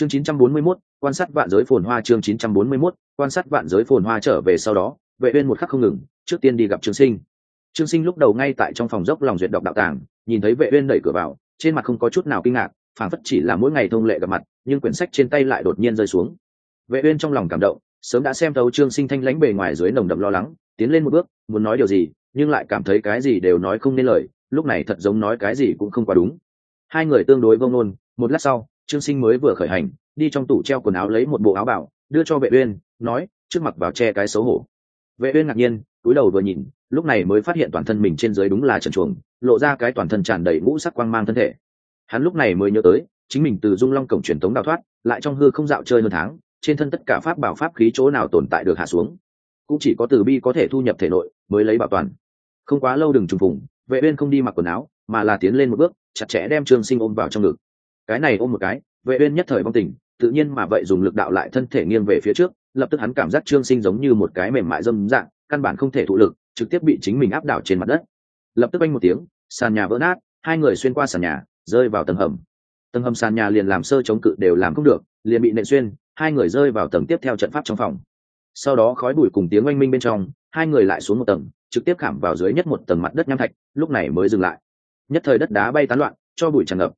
chương 941, quan sát vạn giới phồn hoa chương 941, quan sát vạn giới phồn hoa trở về sau đó vệ uyên một khắc không ngừng trước tiên đi gặp trương sinh. Trương sinh lúc đầu ngay tại trong phòng dốc lòng duyệt đọc đạo tàng nhìn thấy vệ uyên đẩy cửa vào trên mặt không có chút nào kinh ngạc phảng phất chỉ là mỗi ngày thông lệ gặp mặt nhưng quyển sách trên tay lại đột nhiên rơi xuống. Vệ uyên trong lòng cảm động sớm đã xem thấu trương sinh thanh lãnh bề ngoài dưới nồng đậm lo lắng tiến lên một bước muốn nói điều gì nhưng lại cảm thấy cái gì đều nói không nên lời lúc này thật giống nói cái gì cũng không quá đúng. Hai người tương đối vông nôn một lát sau trương sinh mới vừa khởi hành, đi trong tủ treo quần áo lấy một bộ áo bảo, đưa cho vệ uyên, nói, trước mặt vào che cái xấu hổ. Vệ uyên ngạc nhiên cúi đầu vừa nhìn, lúc này mới phát hiện toàn thân mình trên dưới đúng là trần chuồng lộ ra cái toàn thân tràn đầy ngũ sắc quang mang thân thể. Hắn lúc này mới nhớ tới, chính mình từ dung long cổng truyền tống đào thoát, lại trong hư không dạo chơi hơn tháng, trên thân tất cả pháp bảo pháp khí chỗ nào tồn tại được hạ xuống. Cũng chỉ có từ bi có thể thu nhập thể nội, mới lấy bảo toàn. Không quá lâu đừng trùng phùng, vệ uyên không đi mặc quần áo, mà là tiến lên một bước, chặt chẽ đem trương sinh ôm vào trong ngực cái này ôm một cái vệ uyên nhất thời vong tỉnh, tự nhiên mà vậy dùng lực đạo lại thân thể nghiêng về phía trước lập tức hắn cảm giác trương sinh giống như một cái mềm mại dâm dạng căn bản không thể thụ lực trực tiếp bị chính mình áp đảo trên mặt đất. Lập tức anh một tiếng sàn nhà vỡ nát hai người xuyên qua sàn nhà rơi vào tầng hầm. Tầng hầm sàn nhà liền làm sơ chống cự đều làm không được liền bị nện xuyên hai người rơi vào tầng tiếp theo trận pháp trong phòng. Sau đó khói bụi cùng tiếng oanh minh bên trong hai người lại xuống một tầng trực tiếp khảm vào dưới nhất một tầng mặt đất nham thạch lúc này mới dừng lại. Nhất thời đất đá bay tán loạn cho bụi tràn ngập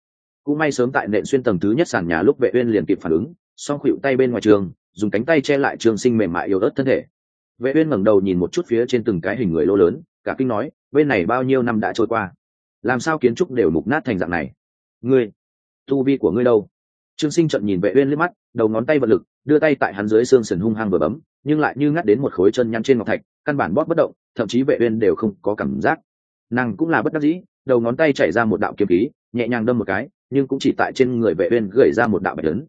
cũng may sớm tại nện xuyên tầng thứ nhất sàn nhà lúc vệ uyên liền kịp phản ứng, song khuỵu tay bên ngoài trường, dùng cánh tay che lại trường sinh mềm mại yếu ớt thân thể. Vệ uyên ngẩng đầu nhìn một chút phía trên từng cái hình người lô lớn, cả kinh nói, bên này bao nhiêu năm đã trôi qua? Làm sao kiến trúc đều mục nát thành dạng này? Ngươi, tu vi của ngươi đâu? Trương sinh trợn nhìn vệ uyên liếc mắt, đầu ngón tay vật lực, đưa tay tại hắn dưới xương sườn hung hăng vừa bấm, nhưng lại như ngắt đến một khối chân nhăn trên ngọc thạch, căn bản bóp bất động, thậm chí vệ uyên đều không có cảm giác. Nàng cũng là bất đắc dĩ, đầu ngón tay chảy ra một đạo kiếm khí, nhẹ nhàng đâm một cái nhưng cũng chỉ tại trên người vệ uyên gửi ra một đạo bạch lớn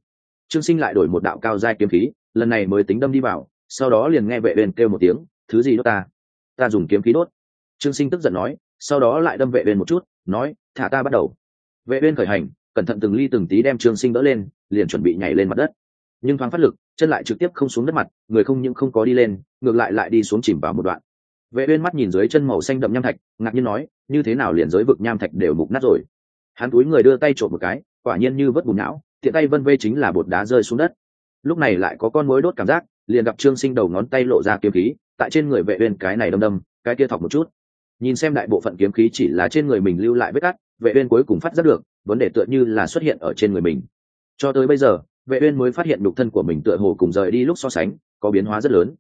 trương sinh lại đổi một đạo cao giai kiếm khí, lần này mới tính đâm đi vào, sau đó liền nghe vệ uyên kêu một tiếng, thứ gì đó ta? Ta dùng kiếm khí đốt. Trương sinh tức giận nói, sau đó lại đâm vệ uyên một chút, nói, thả ta bắt đầu. Vệ uyên khởi hành, cẩn thận từng ly từng tí đem trương sinh đỡ lên, liền chuẩn bị nhảy lên mặt đất. Nhưng thoáng phát lực, chân lại trực tiếp không xuống đất mặt, người không những không có đi lên, ngược lại lại đi xuống chìm vào một đoạn. Vệ uyên mắt nhìn dưới chân màu xanh đậm nham thạch, ngạc nhiên nói, như thế nào liền giới vực nham thạch đều mục nát rồi? Hắn túi người đưa tay trộm một cái, quả nhiên như vớt bùn não, tiện tay vân vê chính là bột đá rơi xuống đất. Lúc này lại có con mối đốt cảm giác, liền gặp trương sinh đầu ngón tay lộ ra kiếm khí, tại trên người vệ uyên cái này đâm đâm, cái kia thọc một chút. Nhìn xem đại bộ phận kiếm khí chỉ là trên người mình lưu lại vết cắt, vệ uyên cuối cùng phát giác được, vấn đề tựa như là xuất hiện ở trên người mình. Cho tới bây giờ, vệ uyên mới phát hiện nhục thân của mình tựa hồ cùng rời đi lúc so sánh, có biến hóa rất lớn.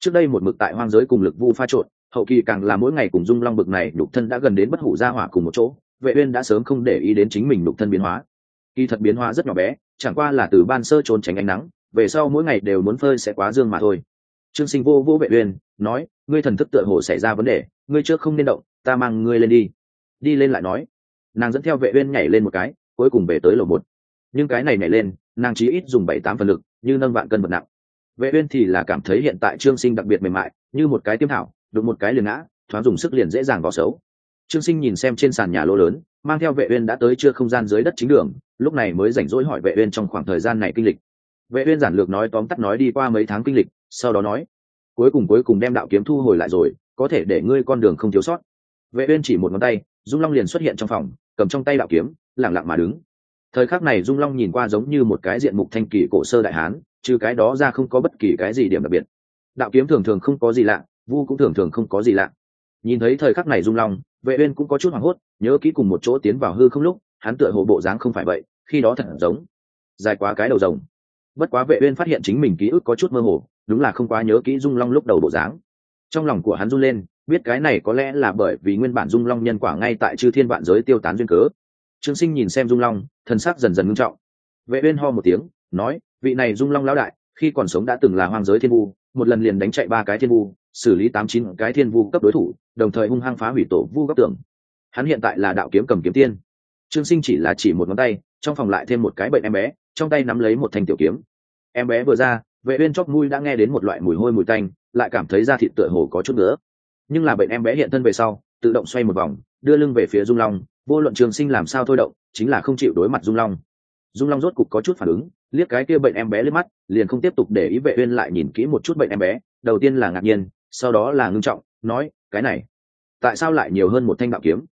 Trước đây một mực tại hoang giới cùng lực vu pha trộn, hậu kỳ càng là mỗi ngày cùng dung long bực này nhục thân đã gần đến bất hủ gia hỏa cùng một chỗ vệ uyên đã sớm không để ý đến chính mình đục thân biến hóa. Kỳ thật biến hóa rất nhỏ bé, chẳng qua là từ ban sơ trốn tránh ánh nắng, về sau mỗi ngày đều muốn phơi sẽ quá dương mà thôi. Trương sinh vô vô vệ uyên, nói, ngươi thần thức tựa hồ xảy ra vấn đề, ngươi trước không nên động, ta mang ngươi lên đi. Đi lên lại nói. Nàng dẫn theo vệ uyên nhảy lên một cái, cuối cùng về tới lầu một. Nhưng cái này nhảy lên, nàng chỉ ít dùng bảy tám phần lực, như nâng vạn cân vật nặng. Vệ uyên thì là cảm thấy hiện tại trương sinh đặc biệt mềm mại, như một cái tiêm thảo, đụng một cái liền ngã, thoáng dùng sức liền dễ dàng vào xấu trương sinh nhìn xem trên sàn nhà lỗ lớn, mang theo vệ uyên đã tới chưa không gian dưới đất chính đường, lúc này mới rảnh rỗi hỏi vệ uyên trong khoảng thời gian này kinh lịch. Vệ uyên giản lược nói tóm tắt nói đi qua mấy tháng kinh lịch, sau đó nói, cuối cùng cuối cùng đem đạo kiếm thu hồi lại rồi, có thể để ngươi con đường không thiếu sót. Vệ uyên chỉ một ngón tay, dung long liền xuất hiện trong phòng, cầm trong tay đạo kiếm, lặng lặng mà đứng. Thời khắc này dung long nhìn qua giống như một cái diện mục thanh kỳ cổ sơ đại hán, trừ cái đó ra không có bất kỳ cái gì điểm đặc biệt. Đạo kiếm thường thường không có gì lạ, vu cũng thường thường không có gì lạ. Nhìn thấy thời khắc này dung long vệ uyên cũng có chút hoảng hốt, nhớ kỹ cùng một chỗ tiến vào hư không lúc, hắn tựa hồ bộ dáng không phải vậy, khi đó thật giống, dài quá cái đầu rồng. Bất quá vệ uyên phát hiện chính mình ký ức có chút mơ hồ, đúng là không quá nhớ kỹ dung long lúc đầu bộ dáng. Trong lòng của hắn run lên, biết cái này có lẽ là bởi vì nguyên bản dung long nhân quả ngay tại chư thiên vạn giới tiêu tán duyên cớ. Trương sinh nhìn xem dung long thân sắc dần dần ngưng trọng. Vệ uyên ho một tiếng, nói, vị này dung long lão đại, khi còn sống đã từng là hoang giới thiên vu, một lần liền đánh chạy ba cái thiên vu xử lý tám chín cái thiên vu cấp đối thủ, đồng thời hung hăng phá hủy tổ vu góc tường. Hắn hiện tại là đạo kiếm cầm kiếm tiên. Trương sinh chỉ là chỉ một ngón tay, trong phòng lại thêm một cái bệnh em bé, trong tay nắm lấy một thanh tiểu kiếm. Em bé vừa ra, vệ uyên chóp mũi đã nghe đến một loại mùi hôi mùi tanh, lại cảm thấy da thịt tựa hồ có chút nữa nhưng là bệnh em bé hiện thân về sau, tự động xoay một vòng, đưa lưng về phía dung long, vô luận trường sinh làm sao thôi động, chính là không chịu đối mặt dung long. Dung long rốt cục có chút phản ứng, liếc cái kia bệnh em bé lên mắt, liền không tiếp tục để ý vệ uyên lại nhìn kỹ một chút bệnh em bé, đầu tiên là ngạc nhiên sau đó là ngưng trọng, nói, cái này, tại sao lại nhiều hơn một thanh đạo kiếm?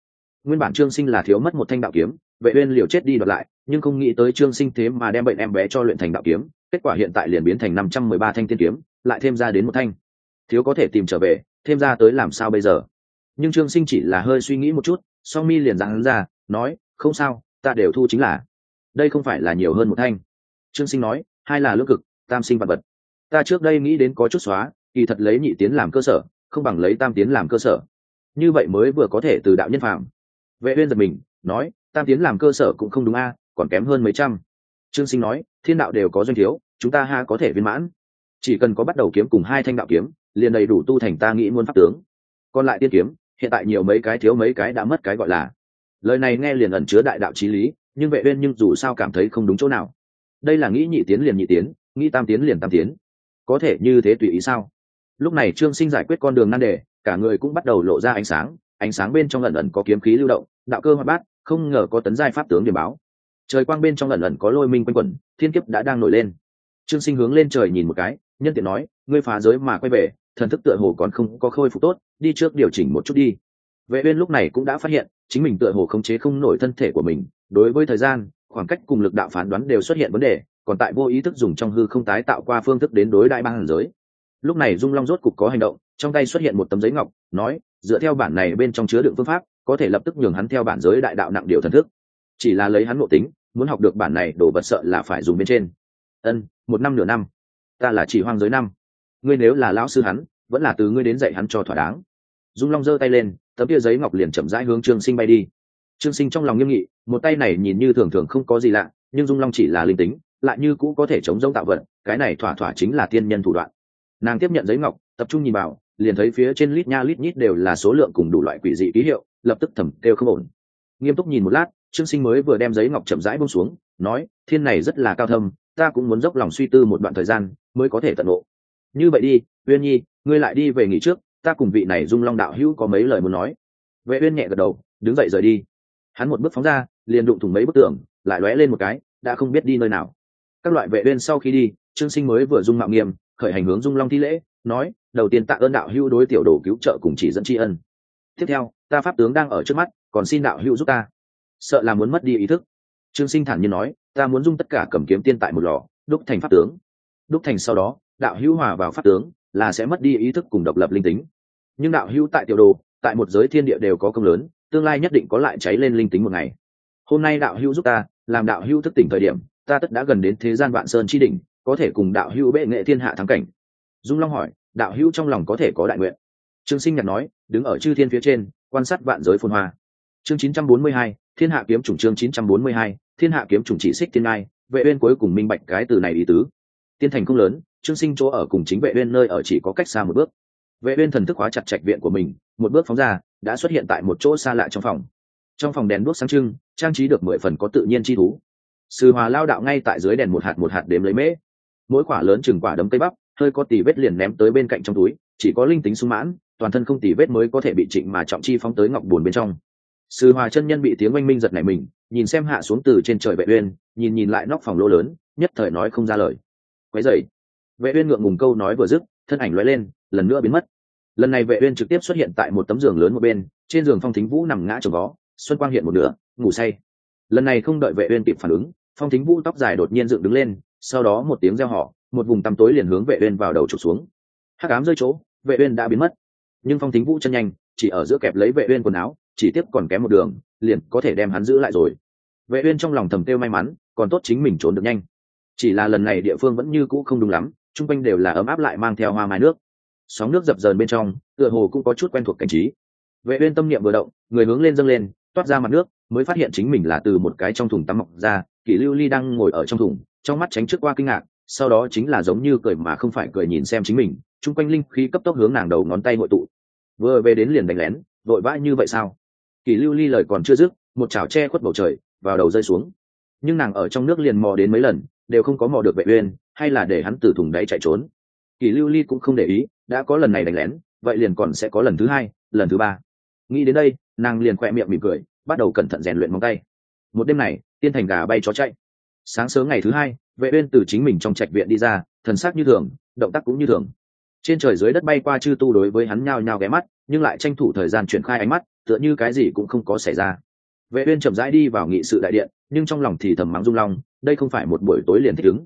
Nguyên bản trương sinh là thiếu mất một thanh đạo kiếm, vệ uyên liều chết đi đoạt lại, nhưng không nghĩ tới trương sinh thế mà đem bệnh em bé cho luyện thành đạo kiếm, kết quả hiện tại liền biến thành năm trăm mười ba thanh tiên kiếm, lại thêm ra đến một thanh. Thiếu có thể tìm trở về, thêm ra tới làm sao bây giờ? Nhưng trương sinh chỉ là hơi suy nghĩ một chút, song mi liền giáng ra, nói, không sao, ta đều thu chính là. Đây không phải là nhiều hơn một thanh. Trương sinh nói, hai là lưỡng cực, tam sinh vật vật. Ta trước đây nghĩ đến có chút xóa kỳ thật lấy nhị tiến làm cơ sở, không bằng lấy tam tiến làm cơ sở. Như vậy mới vừa có thể từ đạo nhân phạm vệ uyên giật mình, nói, tam tiến làm cơ sở cũng không đúng a, còn kém hơn mấy trăm. Trương sinh nói, thiên đạo đều có doanh thiếu, chúng ta ha có thể viên mãn. Chỉ cần có bắt đầu kiếm cùng hai thanh đạo kiếm, liền đầy đủ tu thành ta nghĩ muôn pháp tướng. Còn lại tiên kiếm, hiện tại nhiều mấy cái thiếu mấy cái đã mất cái gọi là. Lời này nghe liền ẩn chứa đại đạo trí lý, nhưng vệ uyên nhưng dù sao cảm thấy không đúng chỗ nào. Đây là nghĩ nhị tiến liền nhị tiến, nghĩ tam tiến liền tam tiến. Có thể như thế tùy ý sao? Lúc này trương sinh giải quyết con đường nan đề, cả người cũng bắt đầu lộ ra ánh sáng ánh sáng bên trong ẩn ẩn có kiếm khí lưu động, đạo cơ hoạt bát, không ngờ có tấn giai pháp tướng điểm báo. Trời quang bên trong ẩn ẩn có lôi minh quanh quẩn, thiên kiếp đã đang nổi lên. Trương sinh hướng lên trời nhìn một cái, nhân tiện nói, ngươi phá giới mà quay về, thần thức tựa hồ còn không có khôi phục tốt, đi trước điều chỉnh một chút đi. Vệ uyên lúc này cũng đã phát hiện, chính mình tựa hồ khống chế không nổi thân thể của mình, đối với thời gian, khoảng cách cùng lực đạo phán đoán đều xuất hiện vấn đề, còn tại vô ý thức dùng trong hư không tái tạo qua phương thức đến đối đại băng giới lúc này dung long rốt cục có hành động, trong tay xuất hiện một tấm giấy ngọc, nói, dựa theo bản này bên trong chứa đựng phương pháp, có thể lập tức nhường hắn theo bản giới đại đạo nặng điều thần thức. Chỉ là lấy hắn ngộ tính, muốn học được bản này đồ vật sợ là phải dùng bên trên. Ân, một năm nửa năm. Ta là chỉ hoang giới năm. Ngươi nếu là lão sư hắn, vẫn là từ ngươi đến dạy hắn cho thỏa đáng. Dung long giơ tay lên, tấm kia giấy ngọc liền chậm rãi hướng trương sinh bay đi. Trương sinh trong lòng nghiêm nghị, một tay này nhìn như thường thường không có gì lạ, nhưng dung long chỉ là linh tính, lại như cũ có thể chống giống tạo vật, cái này thỏa thỏa chính là tiên nhân thủ đoạn nàng tiếp nhận giấy ngọc, tập trung nhìn vào, liền thấy phía trên lít nha lít nhít đều là số lượng cùng đủ loại quỷ dị ký hiệu, lập tức thầm kêu không ổn. Nghiêm túc nhìn một lát, trương sinh mới vừa đem giấy ngọc chậm rãi bông xuống, nói, thiên này rất là cao thâm, ta cũng muốn dốc lòng suy tư một đoạn thời gian mới có thể tận ngộ. Như vậy đi, uyên nhi, ngươi lại đi về nghỉ trước, ta cùng vị này dung long đạo hữu có mấy lời muốn nói. Vệ uyên nhẹ gật đầu, đứng dậy rời đi. Hắn một bước phóng ra, liền đụng thủng mấy bức tường, lại lóe lên một cái, đã không biết đi nơi nào. Các loại vệ uyên sau khi đi, trương sinh mới vừa dung mạo nghiêm khởi hành hướng dung long thi lễ, nói, đầu tiên tạ ơn đạo hữu đối tiểu đồ cứu trợ cùng chỉ dẫn tri ân. Tiếp theo, ta pháp tướng đang ở trước mắt, còn xin đạo hữu giúp ta. Sợ là muốn mất đi ý thức. Trương sinh thản nhiên nói, ta muốn dung tất cả cầm kiếm tiên tại một lò, đúc thành pháp tướng. Đúc thành sau đó, đạo hữu hòa vào pháp tướng, là sẽ mất đi ý thức cùng độc lập linh tính. Nhưng đạo hữu tại tiểu đồ, tại một giới thiên địa đều có công lớn, tương lai nhất định có lại cháy lên linh tính một ngày. Hôm nay đạo hữu giúp ta, làm đạo hữu thức tỉnh thời điểm, ta tất đã gần đến thế gian vạn sơn chi đỉnh có thể cùng đạo hữu bệ nghệ thiên hạ thắng cảnh. Dung long hỏi đạo hữu trong lòng có thể có đại nguyện. Trương sinh nhật nói đứng ở chư thiên phía trên quan sát vạn giới phồn hoa. Chương 942, thiên hạ kiếm chủng chương 942, thiên hạ kiếm chủng chỉ xích thiên ai vệ uyên cuối cùng minh bạch cái từ này ý tứ. Tiên thành không lớn trương sinh chỗ ở cùng chính vệ uyên nơi ở chỉ có cách xa một bước. Vệ uyên thần thức hóa chặt trạch viện của mình một bước phóng ra đã xuất hiện tại một chỗ xa lạ trong phòng. Trong phòng đèn đuốc sáng trưng trang trí được mười phần có tự nhiên chi thú. Sư hòa lao đạo ngay tại dưới đèn một hạt một hạt đếm lấy mễ mỗi quả lớn chừng quả đấm cây bắp, hơi có tỉ vết liền ném tới bên cạnh trong túi, chỉ có linh tính sung mãn, toàn thân không tỉ vết mới có thể bị trịnh mà trọng chi phóng tới ngọc buồn bên trong. Sư hòa chân nhân bị tiếng oanh minh giật nảy mình, nhìn xem hạ xuống từ trên trời vệ uyên, nhìn nhìn lại nóc phòng lô lớn, nhất thời nói không ra lời. Quấy dậy vệ uyên ngượng ngùng câu nói vừa dứt, thân ảnh lóe lên, lần nữa biến mất. Lần này vệ uyên trực tiếp xuất hiện tại một tấm giường lớn một bên, trên giường phong thính vũ nằm ngã trồng vó, xuân quang hiện một nửa, ngủ say. Lần này không đợi vệ uyên kịp phản ứng, phong thính vũ tóc dài đột nhiên dựng đứng lên sau đó một tiếng reo họ một vùng tăm tối liền hướng vệ uyên vào đầu trục xuống. Hắc ám rơi chỗ, vệ uyên đã biến mất. Nhưng phong thính vũ chân nhanh, chỉ ở giữa kẹp lấy vệ uyên quần áo, chỉ tiếp còn kém một đường, liền có thể đem hắn giữ lại rồi. Vệ uyên trong lòng thầm tiêu may mắn, còn tốt chính mình trốn được nhanh. Chỉ là lần này địa phương vẫn như cũ không đúng lắm trung quanh đều là ấm áp lại mang theo hoa mai nước. Sóng nước dập dờn bên trong, tựa hồ cũng có chút quen thuộc cảnh trí. Vệ uyên tâm niệm vừa động, người hướng lên dâng lên, toát ra mặt nước, mới phát hiện chính mình là từ một cái trong thùng tắm mọc ra kỷ lưu ly đang ngồi ở trong thùng, trong mắt tránh trước qua kinh ngạc, sau đó chính là giống như cười mà không phải cười nhìn xem chính mình, chung quanh linh khí cấp tốc hướng nàng đầu ngón tay hội tụ. Vừa về đến liền đánh lén, vội vã như vậy sao? Kỷ lưu ly lời còn chưa dứt, một chảo che khuất bầu trời, vào đầu rơi xuống. Nhưng nàng ở trong nước liền mò đến mấy lần, đều không có mò được vệ uyên, hay là để hắn từ thùng đáy chạy trốn. Kỷ lưu ly cũng không để ý, đã có lần này đánh lén, vậy liền còn sẽ có lần thứ hai, lần thứ ba. Nghĩ đến đây, nàng liền khoe miệng mỉm cười, bắt đầu cẩn thận rèn luyện móng tay. Một đêm này tiên thành gà bay chó chạy. Sáng sớm ngày thứ hai, vệ uyên từ chính mình trong trạch viện đi ra, thần sắc như thường, động tác cũng như thường. Trên trời dưới đất bay qua chư tu đối với hắn nhao nhao ghé mắt, nhưng lại tranh thủ thời gian chuyển khai ánh mắt, tựa như cái gì cũng không có xảy ra. Vệ uyên chậm rãi đi vào nghị sự đại điện, nhưng trong lòng thì thầm mắng dung long, đây không phải một buổi tối liền thích ứng.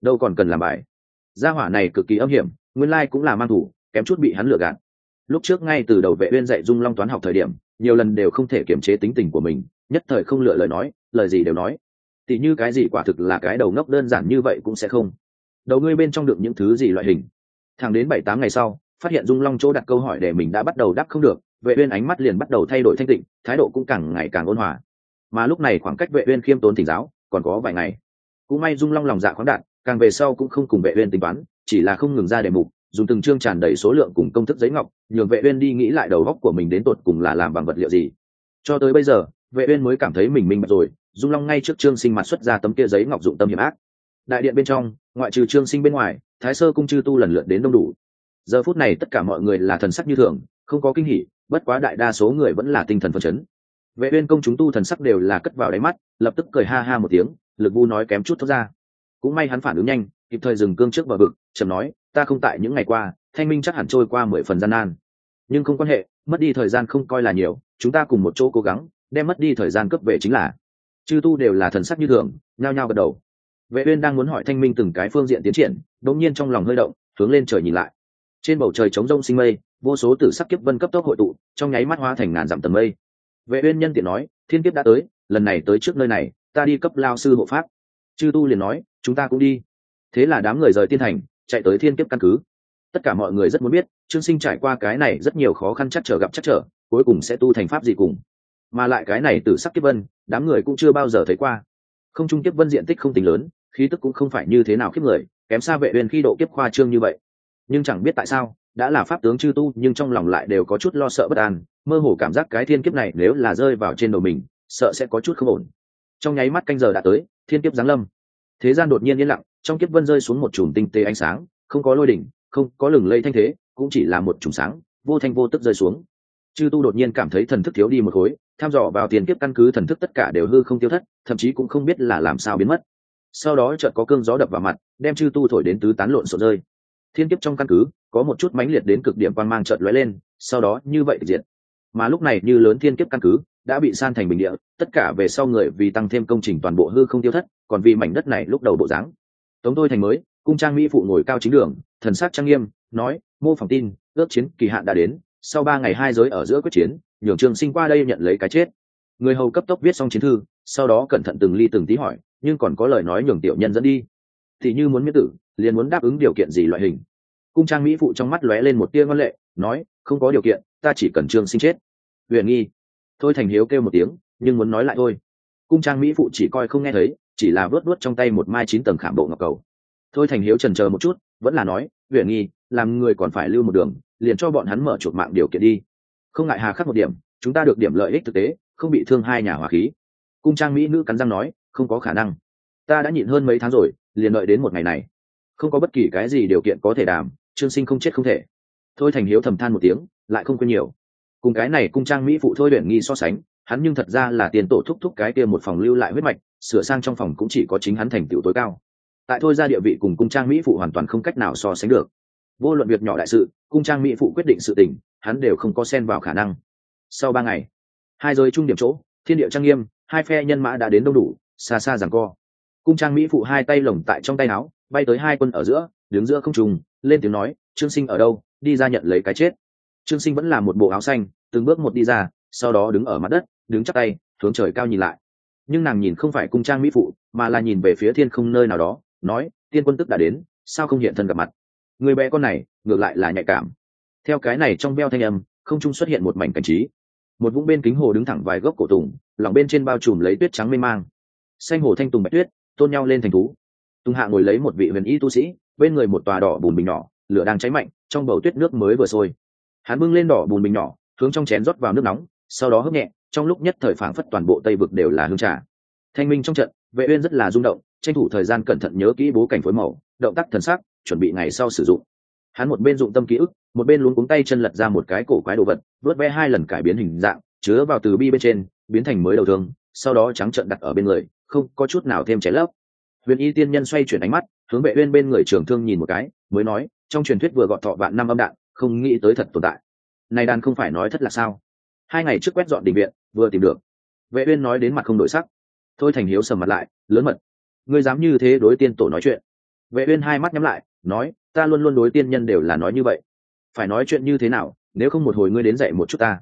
Đâu còn cần làm bài. Gia hỏa này cực kỳ âm hiểm, nguyên lai cũng là mang thủ, kém chút bị hắn lừa gạt. Lúc trước ngay từ đầu vệ uyên dạy dung long toán học thời điểm, nhiều lần đều không thể kiềm chế tính tình của mình nhất thời không lựa lời nói, lời gì đều nói. Tỷ như cái gì quả thực là cái đầu ngốc đơn giản như vậy cũng sẽ không. Đầu ngươi bên trong được những thứ gì loại hình? Thẳng đến bảy tám ngày sau, phát hiện dung long chỗ đặt câu hỏi để mình đã bắt đầu đáp không được, vệ uyên ánh mắt liền bắt đầu thay đổi thanh tịnh, thái độ cũng càng ngày càng ôn hòa. Mà lúc này khoảng cách vệ uyên khiêm tốn thỉnh giáo, còn có vài ngày. Cũng may dung long lòng dạ khoáng đạt, càng về sau cũng không cùng vệ uyên tính toán, chỉ là không ngừng ra đề mục, dùng từng chương tràn đầy số lượng cùng công thức giấy ngọc, nhường vệ uyên đi nghĩ lại đầu góc của mình đến tột cùng là làm bằng vật liệu gì. Cho tới bây giờ vệ uyên mới cảm thấy mình minh bạch rồi, dung long ngay trước trương sinh mặt xuất ra tấm kia giấy ngọc dụng tâm hiểm ác. Đại điện bên trong, ngoại trừ trương sinh bên ngoài, thái sơ cung chư tu lần lượt đến đông đủ. Giờ phút này tất cả mọi người là thần sắc như thường, không có kinh hỉ, bất quá đại đa số người vẫn là tinh thần phấn chấn. Vệ uyên công chúng tu thần sắc đều là cất vào đáy mắt, lập tức cười ha ha một tiếng, lực vu nói kém chút thoát ra. Cũng may hắn phản ứng nhanh, kịp thời dừng cương trước bờ vực trầm nói, ta không tại những ngày qua, thanh minh chắc hẳn trôi qua mười phần gian nan. Nhưng không quan hệ, mất đi thời gian không coi là nhiều, chúng ta cùng một chỗ cố gắng đem mất đi thời gian cấp về chính là. Chư tu đều là thần sắc như thường, nhao nhao gật đầu. Vệ uyên đang muốn hỏi thanh minh từng cái phương diện tiến triển đột nhiên trong lòng hơi động, hướng lên trời nhìn lại. Trên bầu trời trống rông sinh mây, vô số tử sắc kiếp vân cấp tốc hội tụ, trong nháy mắt hóa thành ngàn dặm tầng mây. Vệ uyên nhân tiện nói, thiên kiếp đã tới, lần này tới trước nơi này, ta đi cấp lao sư hộ pháp. Chư tu liền nói, chúng ta cũng đi. Thế là đám người rời tiên thành, chạy tới thiên kiếp căn cứ. Tất cả mọi người rất muốn biết, trương sinh trải qua cái này rất nhiều khó khăn chắc trở gặp chắc trở, cuối cùng sẽ tu thành pháp gì cùng mà lại cái này từ sắc kiếp vân, đám người cũng chưa bao giờ thấy qua. Không trung kiếp vân diện tích không tính lớn, khí tức cũng không phải như thế nào kiếp người, kém xa vệ uyên khi độ kiếp khoa trương như vậy. Nhưng chẳng biết tại sao, đã là pháp tướng chư tu, nhưng trong lòng lại đều có chút lo sợ bất an, mơ hồ cảm giác cái thiên kiếp này nếu là rơi vào trên đầu mình, sợ sẽ có chút không ổn. Trong nháy mắt canh giờ đã tới, thiên kiếp giáng lâm. Thế gian đột nhiên yên lặng, trong kiếp vân rơi xuống một chùm tinh tế ánh sáng, không có lôi đỉnh, không có lừng lây thanh thế, cũng chỉ là một chùm sáng, vô thanh vô tức rơi xuống chư tu đột nhiên cảm thấy thần thức thiếu đi một khối, tham dò vào tiền kiếp căn cứ thần thức tất cả đều hư không tiêu thất, thậm chí cũng không biết là làm sao biến mất. Sau đó chợt có cơn gió đập vào mặt, đem chư tu thổi đến tứ tán lộn xộn rơi. Thiên kiếp trong căn cứ, có một chút mãnh liệt đến cực điểm quan mang chợt lóe lên, sau đó như vậy diệt. Mà lúc này như lớn thiên kiếp căn cứ, đã bị san thành bình địa, tất cả về sau người vì tăng thêm công trình toàn bộ hư không tiêu thất, còn vì mảnh đất này lúc đầu bộ dáng. Tống tôi thành mới, cung trang mỹ phụ ngồi cao chính đường, thần sắc trang nghiêm, nói, mô phỏng tin, ước chiến kỳ hạn đã đến sau ba ngày hai giới ở giữa quyết chiến, nhường trường sinh qua đây nhận lấy cái chết. Người hầu cấp tốc viết xong chiến thư, sau đó cẩn thận từng ly từng tí hỏi, nhưng còn có lời nói nhường tiểu nhân dẫn đi. Thì như muốn miễn tử, liền muốn đáp ứng điều kiện gì loại hình. Cung trang mỹ phụ trong mắt lóe lên một tia ngân lệ, nói, không có điều kiện, ta chỉ cần trương sinh chết. Huyền nghi, thôi thành hiếu kêu một tiếng, nhưng muốn nói lại thôi. Cung trang mỹ phụ chỉ coi không nghe thấy, chỉ là vớt vớt trong tay một mai chín tầng khảm bộ ngọc cầu. Thôi thành hiếu trần chờ một chút, vẫn là nói, huyền nghi, làm người còn phải lưu một đường liền cho bọn hắn mở chuột mạng điều kiện đi. Không ngại hà khắc một điểm, chúng ta được điểm lợi ích thực tế, không bị thương hai nhà hòa khí. Cung trang mỹ nữ cắn răng nói, không có khả năng. Ta đã nhịn hơn mấy tháng rồi, liền đợi đến một ngày này. Không có bất kỳ cái gì điều kiện có thể đàm, trương sinh không chết không thể. Thôi thành hiếu thầm than một tiếng, lại không quên nhiều. Cùng cái này cung trang mỹ phụ thôi luyện nghi so sánh, hắn nhưng thật ra là tiền tổ thúc thúc cái kia một phòng lưu lại huyết mạch, sửa sang trong phòng cũng chỉ có chính hắn thành tựu tối cao. Tại thôi ra địa vị cùng cung trang mỹ phụ hoàn toàn không cách nào so sánh được vô luận việc nhỏ đại sự, cung trang mỹ phụ quyết định sự tình, hắn đều không có xen vào khả năng. Sau ba ngày, hai giới trung điểm chỗ, thiên địa trang nghiêm, hai phe nhân mã đã đến đông đủ, xa xa rằng co. Cung trang mỹ phụ hai tay lồng tại trong tay áo, bay tới hai quân ở giữa, đứng giữa không trùng lên tiếng nói, trương sinh ở đâu? Đi ra nhận lấy cái chết. Trương sinh vẫn là một bộ áo xanh, từng bước một đi ra, sau đó đứng ở mặt đất, đứng chắc tay, hướng trời cao nhìn lại. Nhưng nàng nhìn không phải cung trang mỹ phụ, mà là nhìn về phía thiên không nơi nào đó, nói, tiên quân tức đã đến, sao không hiện thân gặp mặt? Người bé con này, ngược lại là nhạy cảm. Theo cái này trong beo thanh âm, không trung xuất hiện một mảnh cảnh trí. Một vũng bên kính hồ đứng thẳng vài gốc cổ tùng, lòng bên trên bao trùm lấy tuyết trắng mê mang. Xanh hồ thanh tùng bạch tuyết, tôn nhau lên thành thú. Tùng hạ ngồi lấy một vị huyền y tu sĩ, bên người một tòa đỏ bùn bình nhỏ, lửa đang cháy mạnh, trong bầu tuyết nước mới vừa sôi. Hắn bưng lên đỏ bùn bình nhỏ, hướng trong chén rót vào nước nóng, sau đó hớp nhẹ, trong lúc nhất thời phảng phất toàn bộ tây vực đều là hương trà. Thanh minh trong trận, vệ uyên rất là rung động, tranh thủ thời gian cẩn thận nhớ kỹ bố cảnh phối màu, động tác thần sắc chuẩn bị ngày sau sử dụng. Hắn một bên dụng tâm ký ức, một bên luống cuống tay chân lật ra một cái cổ quái đồ vật, vớt ve hai lần cải biến hình dạng, chứa vào từ bi bên trên, biến thành mới đầu thương, sau đó trắng trợn đặt ở bên người, không có chút nào thêm cháy lấp. Huyền y tiên nhân xoay chuyển ánh mắt, hướng vệ uyên bên người trường thương nhìn một cái, mới nói, trong truyền thuyết vừa gọt thọ vạn năm âm đạn, không nghĩ tới thật tồn tại. Này đàn không phải nói thật là sao? Hai ngày trước quét dọn đình viện, vừa tìm được. Vệ uyên nói đến mặt không đổi sắc. Thôi thành hiếu sầm mặt lại, lớn mật. Ngươi dám như thế đối tiên tổ nói chuyện. Vệ uyên hai mắt nhắm lại nói, ta luôn luôn đối tiên nhân đều là nói như vậy. Phải nói chuyện như thế nào, nếu không một hồi ngươi đến dạy một chút ta.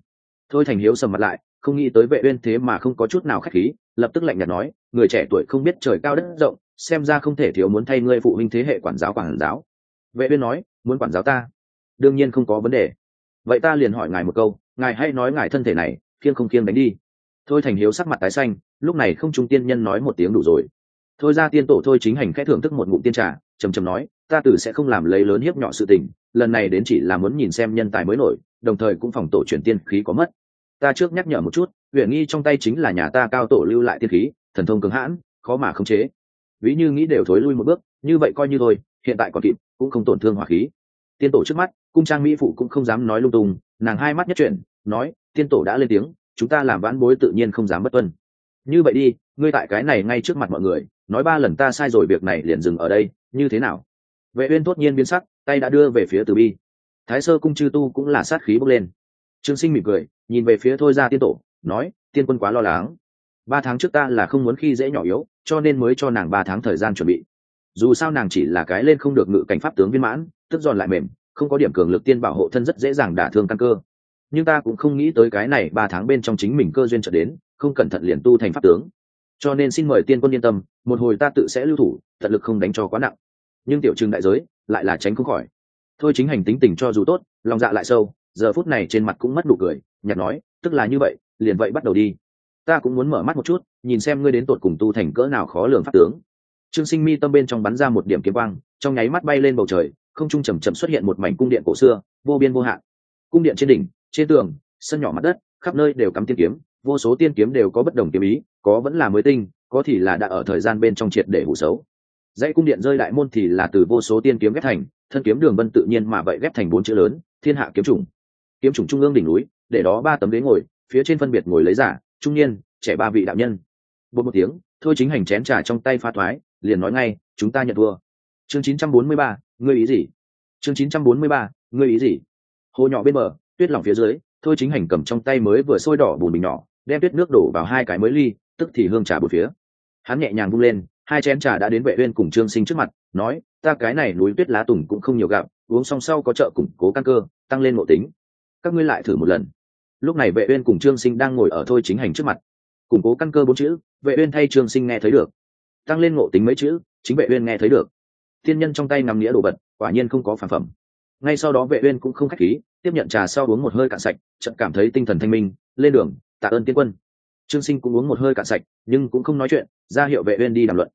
Thôi thành hiếu sầm mặt lại, không nghĩ tới vệ uyên thế mà không có chút nào khách khí, lập tức lạnh nhạt nói, người trẻ tuổi không biết trời cao đất rộng, xem ra không thể thiếu muốn thay ngươi phụ huynh thế hệ quản giáo quản giáo. Vệ uyên nói, muốn quản giáo ta? Đương nhiên không có vấn đề. Vậy ta liền hỏi ngài một câu, ngài hãy nói ngài thân thể này kiêng không kiêng đánh đi. Thôi thành hiếu sắc mặt tái xanh, lúc này không trung tiên nhân nói một tiếng đủ rồi. Thôi ra tiên tổ thôi chính hành khẽ thưởng thức một ngụm tiên trà, trầm trầm nói ta tử sẽ không làm lấy lớn hiếp nhỏ sự tình, lần này đến chỉ là muốn nhìn xem nhân tài mới nổi, đồng thời cũng phòng tổ truyền tiên khí có mất. Ta trước nhắc nhở một chút huyện nghi trong tay chính là nhà ta cao tổ lưu lại tiên khí, thần thông cứng hãn, khó mà khống chế. Ví như nghĩ đều thối lui một bước, như vậy coi như thôi, hiện tại còn kịp, cũng không tổn thương hỏa khí. Tiên tổ trước mắt, cung trang mỹ phụ cũng không dám nói lung tung, nàng hai mắt nhất chuyển, nói, tiên tổ đã lên tiếng, chúng ta làm vãn bối tự nhiên không dám bất tuân. Như vậy đi, ngươi tại cái này ngay trước mặt mọi người, nói ba lần ta sai rồi, việc này liền dừng ở đây, như thế nào? Vệ uyên tốt nhiên biến sắc, tay đã đưa về phía từ bi. Thái sơ cung chư tu cũng là sát khí bốc lên. Trương sinh mỉm cười, nhìn về phía thôi ra tiên tổ, nói, tiên quân quá lo lắng. Ba tháng trước ta là không muốn khi dễ nhỏ yếu, cho nên mới cho nàng ba tháng thời gian chuẩn bị. Dù sao nàng chỉ là cái lên không được ngự cảnh pháp tướng viên mãn, tức giòn lại mềm, không có điểm cường lực tiên bảo hộ thân rất dễ dàng đả thương căn cơ. Nhưng ta cũng không nghĩ tới cái này ba tháng bên trong chính mình cơ duyên trở đến, không cẩn thận liền tu thành pháp tướng. Cho nên xin mời tiên quân yên tâm, một hồi ta tự sẽ lưu thủ, tận lực không đánh cho quá nặng nhưng tiểu trừng đại giới lại là tránh không khỏi. Thôi chính hành tính tình cho dù tốt, lòng dạ lại sâu, giờ phút này trên mặt cũng mất đủ cười nhặt nói, tức là như vậy, liền vậy bắt đầu đi. Ta cũng muốn mở mắt một chút, nhìn xem ngươi đến tột cùng tu thành cỡ nào khó lường pháp tướng. Trương sinh mi tâm bên trong bắn ra một điểm kiếm quang, trong nháy mắt bay lên bầu trời, không trung chầm chậm xuất hiện một mảnh cung điện cổ xưa, vô biên vô hạn. Cung điện trên đỉnh, trên tường, sân nhỏ mặt đất, khắp nơi đều cắm tiên kiếm, vô số tiên kiếm đều có bất đồng kiếm ý, có vẫn là mới tinh, có thì là đã ở thời gian bên trong triệt để hủ xấu dãy cung điện rơi đại môn thì là từ vô số tiên kiếm ghép thành thân kiếm đường vân tự nhiên mà vậy ghép thành bốn chữ lớn thiên hạ kiếm chủng. Kiếm chủng trung ương đỉnh núi để đó ba tấm ghế ngồi phía trên phân biệt ngồi lấy giả trung niên trẻ ba vị đạo nhân. Một một tiếng thôi chính hành chén trà trong tay pha thoái liền nói ngay chúng ta nhận thua. Chương 943, ngươi ý gì? Chương 943, ngươi ý gì? Hồ nhỏ bên bờ tuyết lỏng phía dưới thôi chính hành cầm trong tay mới vừa sôi đỏ bùn bình nhỏ đem tuyết nước đổ vào hai cái mới ly tức thì hương trà bột phía. Hắn nhẹ nhàng vung lên hai chén trà đã đến vệ uyên cùng trương sinh trước mặt, nói, ta cái này núi tuyết lá tùng cũng không nhiều gặp, uống xong sau có trợ củng cố căn cơ, tăng lên ngộ tính. Các ngươi lại thử một lần. Lúc này vệ uyên cùng trương sinh đang ngồi ở thôi chính hành trước mặt. Củng cố căn cơ bốn chữ, vệ uyên thay trương sinh nghe thấy được. Tăng lên ngộ tính mấy chữ, chính vệ uyên nghe thấy được. Thiên nhân trong tay nằm nghĩa đồ vật, quả nhiên không có phản phẩm. Ngay sau đó vệ uyên cũng không khách khí, tiếp nhận trà sau uống một hơi cạn sạch, chợt cảm thấy tinh thần thanh minh, lên đường, tạ ơn tiên quân. Trương sinh cũng uống một hơi cạn sạch, nhưng cũng không nói chuyện, ra hiệu vệ uyên đi đàm luận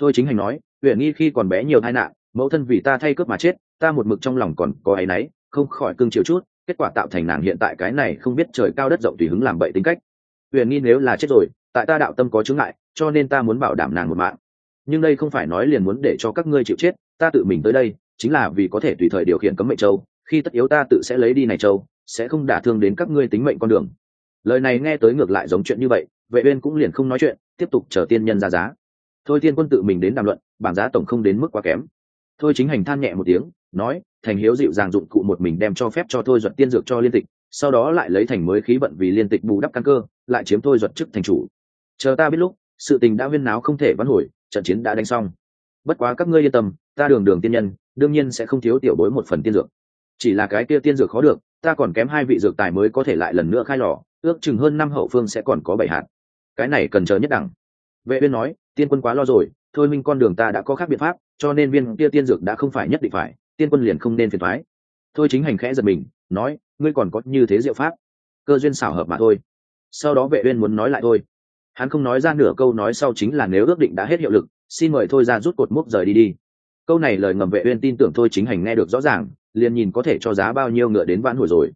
thôi chính hành nói, uyển nghi khi còn bé nhiều tai nạn, mẫu thân vì ta thay cướp mà chết, ta một mực trong lòng còn có ấy nấy không khỏi cương chiều chút, kết quả tạo thành nàng hiện tại cái này không biết trời cao đất rộng tùy hứng làm bậy tính cách. Uyển nghi nếu là chết rồi, tại ta đạo tâm có chứng ngại, cho nên ta muốn bảo đảm nàng một mạng. Nhưng đây không phải nói liền muốn để cho các ngươi chịu chết, ta tự mình tới đây, chính là vì có thể tùy thời điều khiển cấm mệnh châu, khi tất yếu ta tự sẽ lấy đi này châu, sẽ không đả thương đến các ngươi tính mệnh con đường. Lời này nghe tới ngược lại giống chuyện như vậy, vệ uyên cũng liền không nói chuyện, tiếp tục chờ tiên nhân ra giá thôi tiên quân tự mình đến đàm luận, bảng giá tổng không đến mức quá kém. Thôi chính hành than nhẹ một tiếng, nói, thành hiếu dịu dàng dụng cụ một mình đem cho phép cho thôi duật tiên dược cho liên tịch, sau đó lại lấy thành mới khí vận vì liên tịch bù đắp căn cơ, lại chiếm thôi duật chức thành chủ. Chờ ta biết lúc, sự tình đã viên náo không thể vãn hồi, trận chiến đã đánh xong. Bất quá các ngươi yên tâm, ta đường đường tiên nhân, đương nhiên sẽ không thiếu tiểu bối một phần tiên dược. Chỉ là cái kia tiên dược khó được, ta còn kém hai vị dược tài mới có thể lại lần nữa khai lò, ước chừng hơn năm hậu phương sẽ còn có bảy hạt. Cái này cần chờ nhất đẳng. Vệ uyên nói tiên quân quá lo rồi, thôi minh con đường ta đã có khác biện pháp, cho nên viên kia tiên dược đã không phải nhất định phải, tiên quân liền không nên phiền thoái thôi chính hành khẽ giật mình, nói, ngươi còn có như thế diệu pháp? Cơ duyên xảo hợp mà thôi. Sau đó vệ uyên muốn nói lại thôi. Hắn không nói ra nửa câu nói sau chính là nếu ước định đã hết hiệu lực, xin mời thôi ra rút cột mốc rời đi đi. Câu này lời ngầm vệ uyên tin tưởng thôi chính hành nghe được rõ ràng, liền nhìn có thể cho giá bao nhiêu ngựa đến vãn hồi rồi.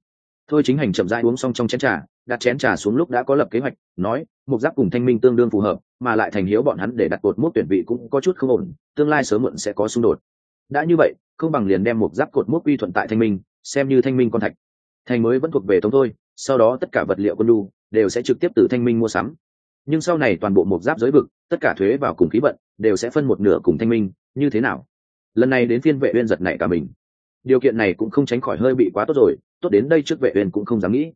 Thôi chính hành chậm rãi uống xong trong chén trà đặt chén trà xuống lúc đã có lập kế hoạch, nói, mục giáp cùng thanh minh tương đương phù hợp, mà lại thành hiếu bọn hắn để đặt cột mốc tuyển vị cũng có chút không ổn, tương lai sớm muộn sẽ có xung đột. Đã như vậy, không bằng liền đem mục giáp cột mốc uy thuận tại thanh minh, xem như thanh minh con thạch. Thành mới vẫn thuộc về tống thôi, sau đó tất cả vật liệu quân đu đều sẽ trực tiếp từ thanh minh mua sắm. Nhưng sau này toàn bộ mục giáp giới vực, tất cả thuế vào cùng khí vận đều sẽ phân một nửa cùng thanh minh, như thế nào? Lần này đến phiên vệ uyên giật này cả mình. Điều kiện này cũng không tránh khỏi hơi bị quá tốt rồi, tốt đến đây trước vệ uyên cũng không dám nghĩ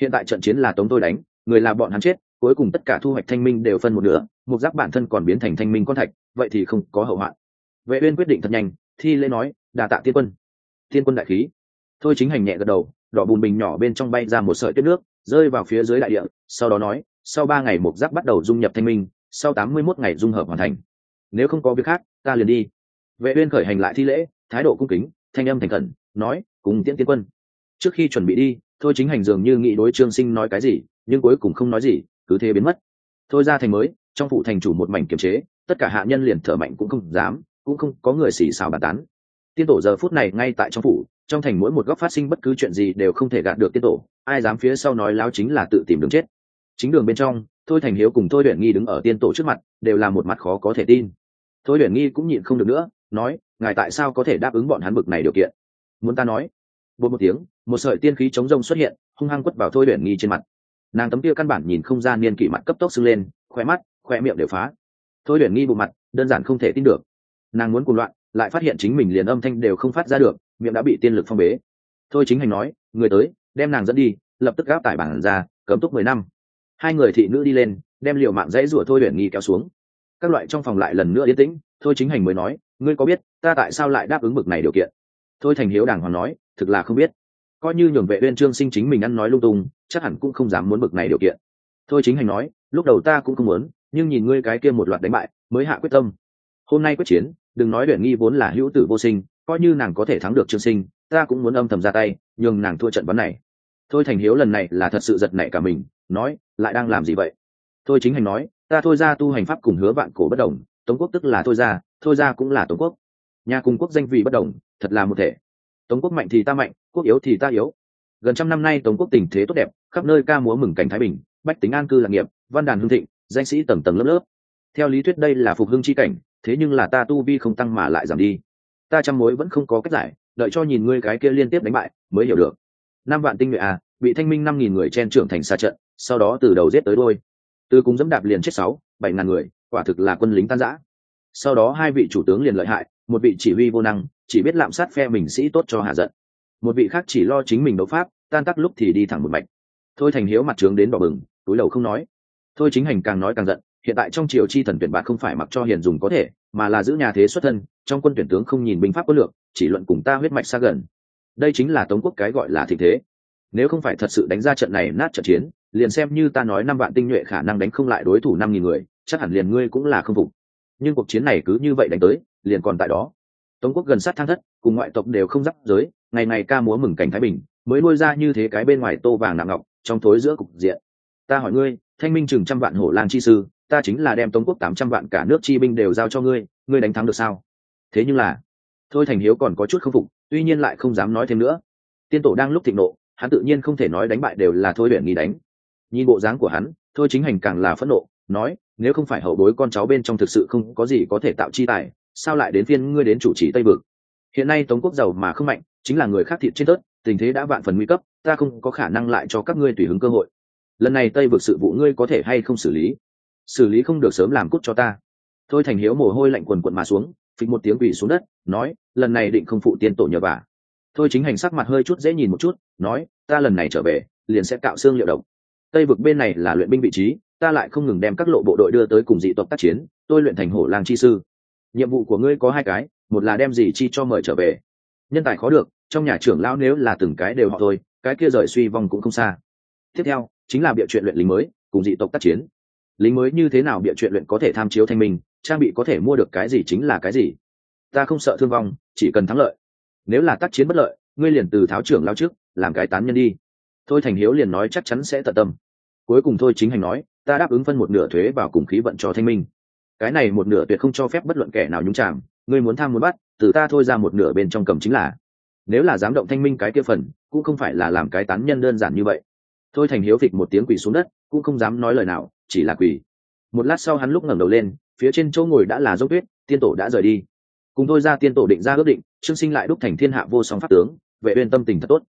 hiện tại trận chiến là tống tôi đánh, người là bọn hắn chết, cuối cùng tất cả thu hoạch thanh minh đều phân một nửa mục giác bản thân còn biến thành thanh minh con thạch, vậy thì không có hậu hoạn. Vệ uyên quyết định thật nhanh, thi lễ nói, đà tạ tiên quân. Tiên quân đại khí. Thôi chính hành nhẹ gật đầu, đỏ bùn bình nhỏ bên trong bay ra một sợi tuyết nước, rơi vào phía dưới đại địa, sau đó nói, sau ba ngày mục giác bắt đầu dung nhập thanh minh, sau tám mươi 81 ngày dung hợp hoàn thành. Nếu không có việc khác, ta liền đi. Vệ uyên khởi hành lại thi lễ, thái độ cung kính, thanh âm thành khẩn, nói, cùng tiễn tiên quân. Trước khi chuẩn bị đi thôi chính hành dường như nghĩ đối trương sinh nói cái gì, nhưng cuối cùng không nói gì, cứ thế biến mất. Thôi ra thành mới, trong phủ thành chủ một mảnh kiềm chế, tất cả hạ nhân liền thở mạnh cũng không dám, cũng không có người xì xào bàn tán. Tiên tổ giờ phút này ngay tại trong phủ, trong thành mỗi một góc phát sinh bất cứ chuyện gì đều không thể gạt được tiên tổ, ai dám phía sau nói láo chính là tự tìm đường chết. Chính đường bên trong, thôi thành hiếu cùng thôi luyện nghi đứng ở tiên tổ trước mặt, đều là một mặt khó có thể tin. Thôi luyện nghi cũng nhịn không được nữa, nói, ngài tại sao có thể đáp ứng bọn hắn bực này điều kiện? Muốn ta nói? Bột một tiếng một sợi tiên khí chống rông xuất hiện, hung hăng quất vào thôi luyện nghi trên mặt. Nàng tấm kia căn bản nhìn không ra niên kỷ mặt cấp tốc sưng lên khoe mắt khoe miệng đều phá. Thôi luyện nghi bộ mặt, đơn giản không thể tin được. Nàng muốn cuồng loạn, lại phát hiện chính mình liền âm thanh đều không phát ra được, miệng đã bị tiên lực phong bế. Thôi chính hành nói, người tới, đem nàng dẫn đi, lập tức gáp tải bản ra, cấm túc mười năm. Hai người thị nữ đi lên, đem liệu mạng dãy rủa thôi luyện nghi kéo xuống. Các loại trong phòng lại lần nữa yên tĩnh, thôi chính hành mới nói, ngươi có biết, ta tại sao lại đáp ứng bực này điều kiện? Thôi thành hiếu đàng hoàng nói, thực là không biết coi như nhường vệ uyên trương sinh chính mình ăn nói lung tung, chắc hẳn cũng không dám muốn bực này điều kiện. Thôi chính hành nói, lúc đầu ta cũng không muốn, nhưng nhìn ngươi cái kia một loạt đánh bại, mới hạ quyết tâm. Hôm nay quyết chiến, đừng nói luyện nghi vốn là hữu tử vô sinh, coi như nàng có thể thắng được trương sinh, ta cũng muốn âm thầm ra tay, nhường nàng thua trận vấn này. Thôi thành hiếu lần này là thật sự giật nảy cả mình, nói, lại đang làm gì vậy? Thôi chính hành nói, ta thôi ra tu hành pháp cùng hứa vạn cổ bất đồng, tống quốc tức là thôi ra thôi ra cũng là tống quốc. Nhà cùng quốc danh vị bất đồng, thật là một thể tống quốc mạnh thì ta mạnh, quốc yếu thì ta yếu. Gần trăm năm nay tống quốc tình thế tốt đẹp, khắp nơi ca múa mừng cảnh thái bình, bách tính an cư lạc nghiệp, văn đàn hương thịnh, danh sĩ tầng tầng lớp lớp. Theo lý thuyết đây là phục hưng chi cảnh, thế nhưng là ta tu vi không tăng mà lại giảm đi. Ta trăm mối vẫn không có cách giải, đợi cho nhìn ngươi cái kia liên tiếp đánh bại, mới hiểu được. Năm vạn tinh nhuệ à bị thanh minh năm nghìn người chen trưởng thành xa trận, sau đó từ đầu giết tới đôi từ cúng dẫm đạp liền chết sáu, bảy ngàn người, quả thực là quân lính tan giã sau đó hai vị chủ tướng liền lợi hại, một vị chỉ huy vô năng chỉ biết lạm sát phe mình sĩ tốt cho hạ giận. Một vị khác chỉ lo chính mình đấu pháp, tan tắc lúc thì đi thẳng một mạch. Thôi thành hiếu mặt trướng đến đỏ bừng, túi đầu không nói. Thôi chính hành càng nói càng giận, hiện tại trong triều chi thần tuyển bạn không phải mặc cho hiền dùng có thể, mà là giữ nhà thế xuất thân, trong quân tuyển tướng không nhìn binh pháp có lược, chỉ luận cùng ta huyết mạch xa gần. Đây chính là tống quốc cái gọi là thịnh thế. Nếu không phải thật sự đánh ra trận này nát trận chiến, liền xem như ta nói năm vạn tinh nhuệ khả năng đánh không lại đối thủ năm nghìn người, chắc hẳn liền ngươi cũng là không phục. Nhưng cuộc chiến này cứ như vậy đánh tới, liền còn tại đó tống quốc gần sát thang thất, cùng ngoại tộc đều không giáp giới, ngày ngày ca múa mừng cảnh thái bình, mới nuôi ra như thế cái bên ngoài tô vàng nặng ngọc, trong thối giữa cục diện. Ta hỏi ngươi, thanh minh chừng trăm vạn hổ lang chi sư, ta chính là đem tống quốc tám trăm vạn cả nước chi binh đều giao cho ngươi ngươi đánh thắng được sao? Thế nhưng là, thôi thành hiếu còn có chút k phục, tuy nhiên lại không dám nói thêm nữa. Tiên tổ đang lúc thịnh nộ, hắn tự nhiên không thể nói đánh bại đều là thôi luyện nghi đánh. Nhìn bộ dáng của hắn, thôi chính hành càng là phẫn nộ, nói, nếu không phải hậu bối con cháu bên trong thực sự không có gì có thể tạo chi tài sao lại đến phiên ngươi đến chủ trì tây vực? Hiện nay tống quốc giàu mà không mạnh, chính là người khác thịt trên tớt, tình thế đã vạn phần nguy cấp, ta không có khả năng lại cho các ngươi tùy hứng cơ hội. Lần này tây vực sự vụ ngươi có thể hay không xử lý? Xử lý không được sớm làm cút cho ta. Thôi thành hiếu mồ hôi lạnh quần quần mà xuống, phịch một tiếng quỷ xuống đất, nói, lần này định không phụ tiên tổ nhờ vả thôi chính hành sắc mặt hơi chút dễ nhìn một chút, nói, ta lần này trở về, liền sẽ cạo xương liệu độc. Tây vực bên này là luyện binh vị trí, ta lại không ngừng đem các lộ bộ đội đưa tới cùng dị tộc tác chiến, tôi luyện thành hổ lang chi sư nhiệm vụ của ngươi có hai cái, một là đem gì chi cho mời trở về. Nhân tài khó được, trong nhà trưởng lão nếu là từng cái đều họ thôi, cái kia rời suy vong cũng không xa. Tiếp theo, chính là bịa chuyện luyện lính mới, cùng dị tộc tác chiến. Lính mới như thế nào bịa chuyện luyện có thể tham chiếu thanh minh, trang bị có thể mua được cái gì chính là cái gì. Ta không sợ thương vong, chỉ cần thắng lợi. Nếu là tác chiến bất lợi, ngươi liền từ tháo trưởng lao trước, làm cái tán nhân đi. Thôi thành hiếu liền nói chắc chắn sẽ tận tâm. Cuối cùng thôi chính hành nói, ta đáp ứng phân một nửa thuế vào cùng khí vận cho thanh minh cái này một nửa tuyệt không cho phép bất luận kẻ nào nhúng chạm ngươi muốn tham muốn bắt, từ ta thôi ra một nửa bên trong cầm chính là. Nếu là dám động thanh minh cái kia phần, cũng không phải là làm cái tán nhân đơn giản như vậy. Thôi thành hiếu phịch một tiếng quỳ xuống đất, cũng không dám nói lời nào, chỉ là quỳ. Một lát sau hắn lúc ngẩng đầu lên, phía trên chỗ ngồi đã là dốc tuyết, tiên tổ đã rời đi. Cùng thôi ra tiên tổ định ra ước định, trương sinh lại đúc thành thiên hạ vô song pháp tướng, vệ uyên tâm tình thật tốt.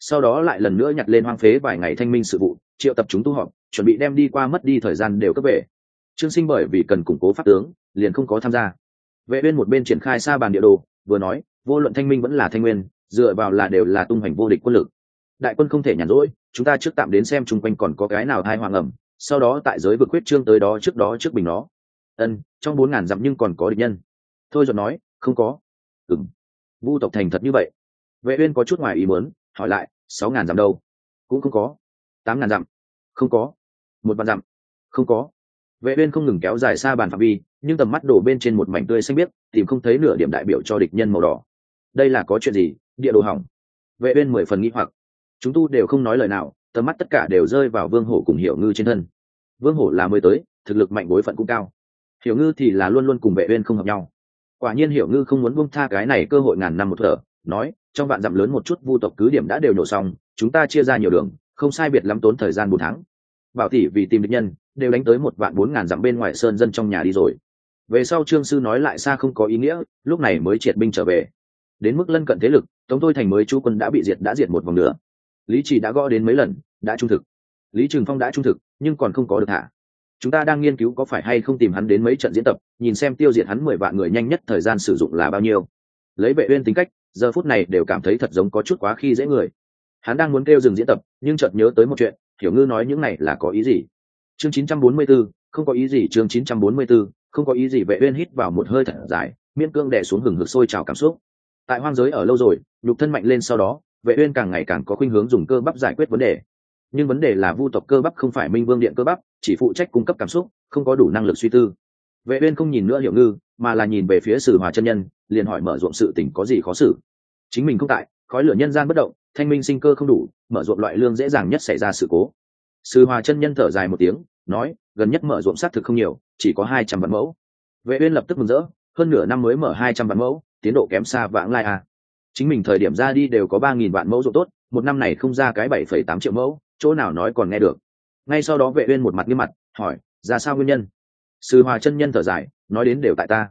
Sau đó lại lần nữa nhặt lên hoang phế vài ngày thanh minh sự vụ, triệu tập chúng tu họp, chuẩn bị đem đi qua mất đi thời gian đều cấp về trương sinh bởi vì cần củng cố pháp tướng, liền không có tham gia. Vệ uyên một bên triển khai xa bàn địa đồ, vừa nói, vô luận thanh minh vẫn là thanh nguyên, dựa vào là đều là tung hành vô địch quân lực. Đại quân không thể nhàn rỗi, chúng ta trước tạm đến xem chung quanh còn có cái nào thai hoàng ẩm sau đó tại giới vực quyết trương tới đó trước đó trước bình nó. Ân, trong bốn ngàn dặm nhưng còn có địch nhân. Thôi giọt nói, không có. Ừng vu tộc thành thật như vậy. Vệ uyên có chút ngoài ý muốn, hỏi lại, sáu ngàn dặm đâu? Cũng không có. Tám ngàn dặm. Không có. Một vạn dặm. Không có vệ uyên không ngừng kéo dài xa bàn phạm vi, nhưng tầm mắt đổ bên trên một mảnh tươi xanh biếc, tìm không thấy nửa điểm đại biểu cho địch nhân màu đỏ. Đây là có chuyện gì? Địa đồ hỏng. Vệ uyên mười phần nghi hoặc. Chúng tu đều không nói lời nào, tầm mắt tất cả đều rơi vào vương hổ cùng hiểu ngư trên thân. Vương hổ là mới tới, thực lực mạnh bối phận cũng cao. Hiểu ngư thì là luôn luôn cùng vệ uyên không hợp nhau. Quả nhiên hiểu ngư không muốn buông tha cái này cơ hội ngàn năm một thở, nói, trong vạn dặm lớn một chút vu tộc cứ điểm đã đều nổ xong, chúng ta chia ra nhiều đường, không sai biệt lắm tốn thời gian bốn tháng. Bảo tỷ vì tìm địch nhân đều đánh tới một vạn bốn ngàn dặm bên ngoài sơn dân trong nhà đi rồi. Về sau trương sư nói lại xa không có ý nghĩa, lúc này mới triệt binh trở về. Đến mức lân cận thế lực, tống tôi thành mới chú quân đã bị diệt đã diệt một vòng nữa. Lý chỉ đã gõ đến mấy lần, đã trung thực. Lý trường phong đã trung thực, nhưng còn không có được thả chúng ta đang nghiên cứu có phải hay không tìm hắn đến mấy trận diễn tập, nhìn xem tiêu diệt hắn mười vạn người nhanh nhất thời gian sử dụng là bao nhiêu. Lấy vệ uyên tính cách, giờ phút này đều cảm thấy thật giống có chút quá khi dễ người. Hắn đang muốn kêu dừng diễn tập, nhưng chợt nhớ tới một chuyện, hiểu ngư nói những này là có ý gì? Chương 944, không có ý gì chương 944, không có ý gì vệ uyên hít vào một hơi thật dài miễn cương đè xuống hừng hực sôi trào cảm xúc. Tại hoang giới ở lâu rồi nhục thân mạnh lên sau đó vệ uyên càng ngày càng có khuynh hướng dùng cơ bắp giải quyết vấn đề. Nhưng vấn đề là vu tộc cơ bắp không phải minh vương điện cơ bắp chỉ phụ trách cung cấp cảm xúc không có đủ năng lực suy tư. Vệ uyên không nhìn nữa hiểu ngư mà là nhìn về phía sử hòa chân nhân liền hỏi mở ruộng sự tình có gì khó xử. Chính mình không tại khói lửa nhân gian bất động thanh minh sinh cơ không đủ mở ruộng loại lương dễ dàng nhất xảy ra sự cố sư hòa chân nhân thở dài một tiếng, nói, gần nhất mở ruộng xác thực không nhiều, chỉ có hai trăm vạn mẫu. Vệ uyên lập tức mừng rỡ, hơn nửa năm mới mở hai trăm vạn mẫu, tiến độ kém xa vãng lai à. chính mình thời điểm ra đi đều có ba nghìn vạn mẫu ruộng tốt, một năm này không ra cái bảy phẩy tám triệu mẫu, chỗ nào nói còn nghe được. Ngay sau đó vệ uyên một mặt nghiêm mặt, hỏi, ra sao nguyên nhân? Sư hòa chân nhân thở dài, nói đến đều tại ta.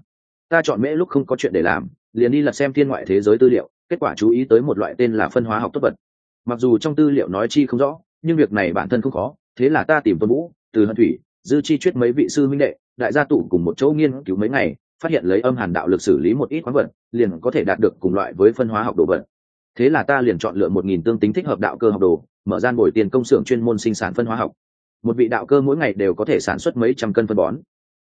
Ta chọn mễ lúc không có chuyện để làm, liền đi lật xem thiên ngoại thế giới tư liệu, kết quả chú ý tới một loại tên là phân hóa học tốt vật. Mặc dù trong tư liệu nói chi không rõ nhưng việc này bản thân không khó, thế là ta tìm tôn vũ, từ hận thủy, dư chi chuyết mấy vị sư minh đệ, đại gia tụ cùng một chỗ nghiên cứu mấy ngày, phát hiện lấy âm hàn đạo lực xử lý một ít khoáng vật, liền có thể đạt được cùng loại với phân hóa học đồ vật. Thế là ta liền chọn lựa một nghìn tương tính thích hợp đạo cơ học đồ, mở gian bồi tiền công xưởng chuyên môn sinh sản phân hóa học. Một vị đạo cơ mỗi ngày đều có thể sản xuất mấy trăm cân phân bón.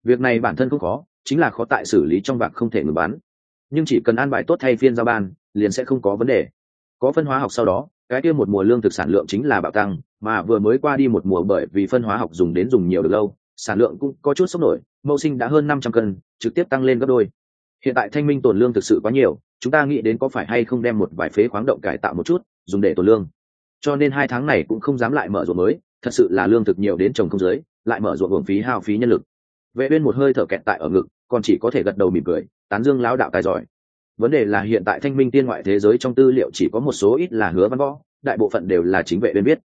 Việc này bản thân không khó, chính là khó tại xử lý trong bạc không thể ngừng bán nhưng chỉ cần an bài tốt thay phiên giao ban, liền sẽ không có vấn đề có phân hóa học sau đó, cái kia một mùa lương thực sản lượng chính là bạo tăng, mà vừa mới qua đi một mùa bởi vì phân hóa học dùng đến dùng nhiều được lâu, sản lượng cũng có chút sốc nổi, mẫu sinh đã hơn năm trăm cân, trực tiếp tăng lên gấp đôi. Hiện tại thanh minh tồn lương thực sự quá nhiều, chúng ta nghĩ đến có phải hay không đem một vài phế khoáng động cải tạo một chút, dùng để tồn lương. Cho nên hai tháng này cũng không dám lại mở ruộng mới, thật sự là lương thực nhiều đến trồng không giới lại mở ruộng hưởng phí hao phí nhân lực. Vệ bên một hơi thở kẹt tại ở ngực, còn chỉ có thể gật đầu mỉm cười, tán dương lão đạo tài giỏi vấn đề là hiện tại thanh minh tiên ngoại thế giới trong tư liệu chỉ có một số ít là hứa văn võ, đại bộ phận đều là chính vệ bên biết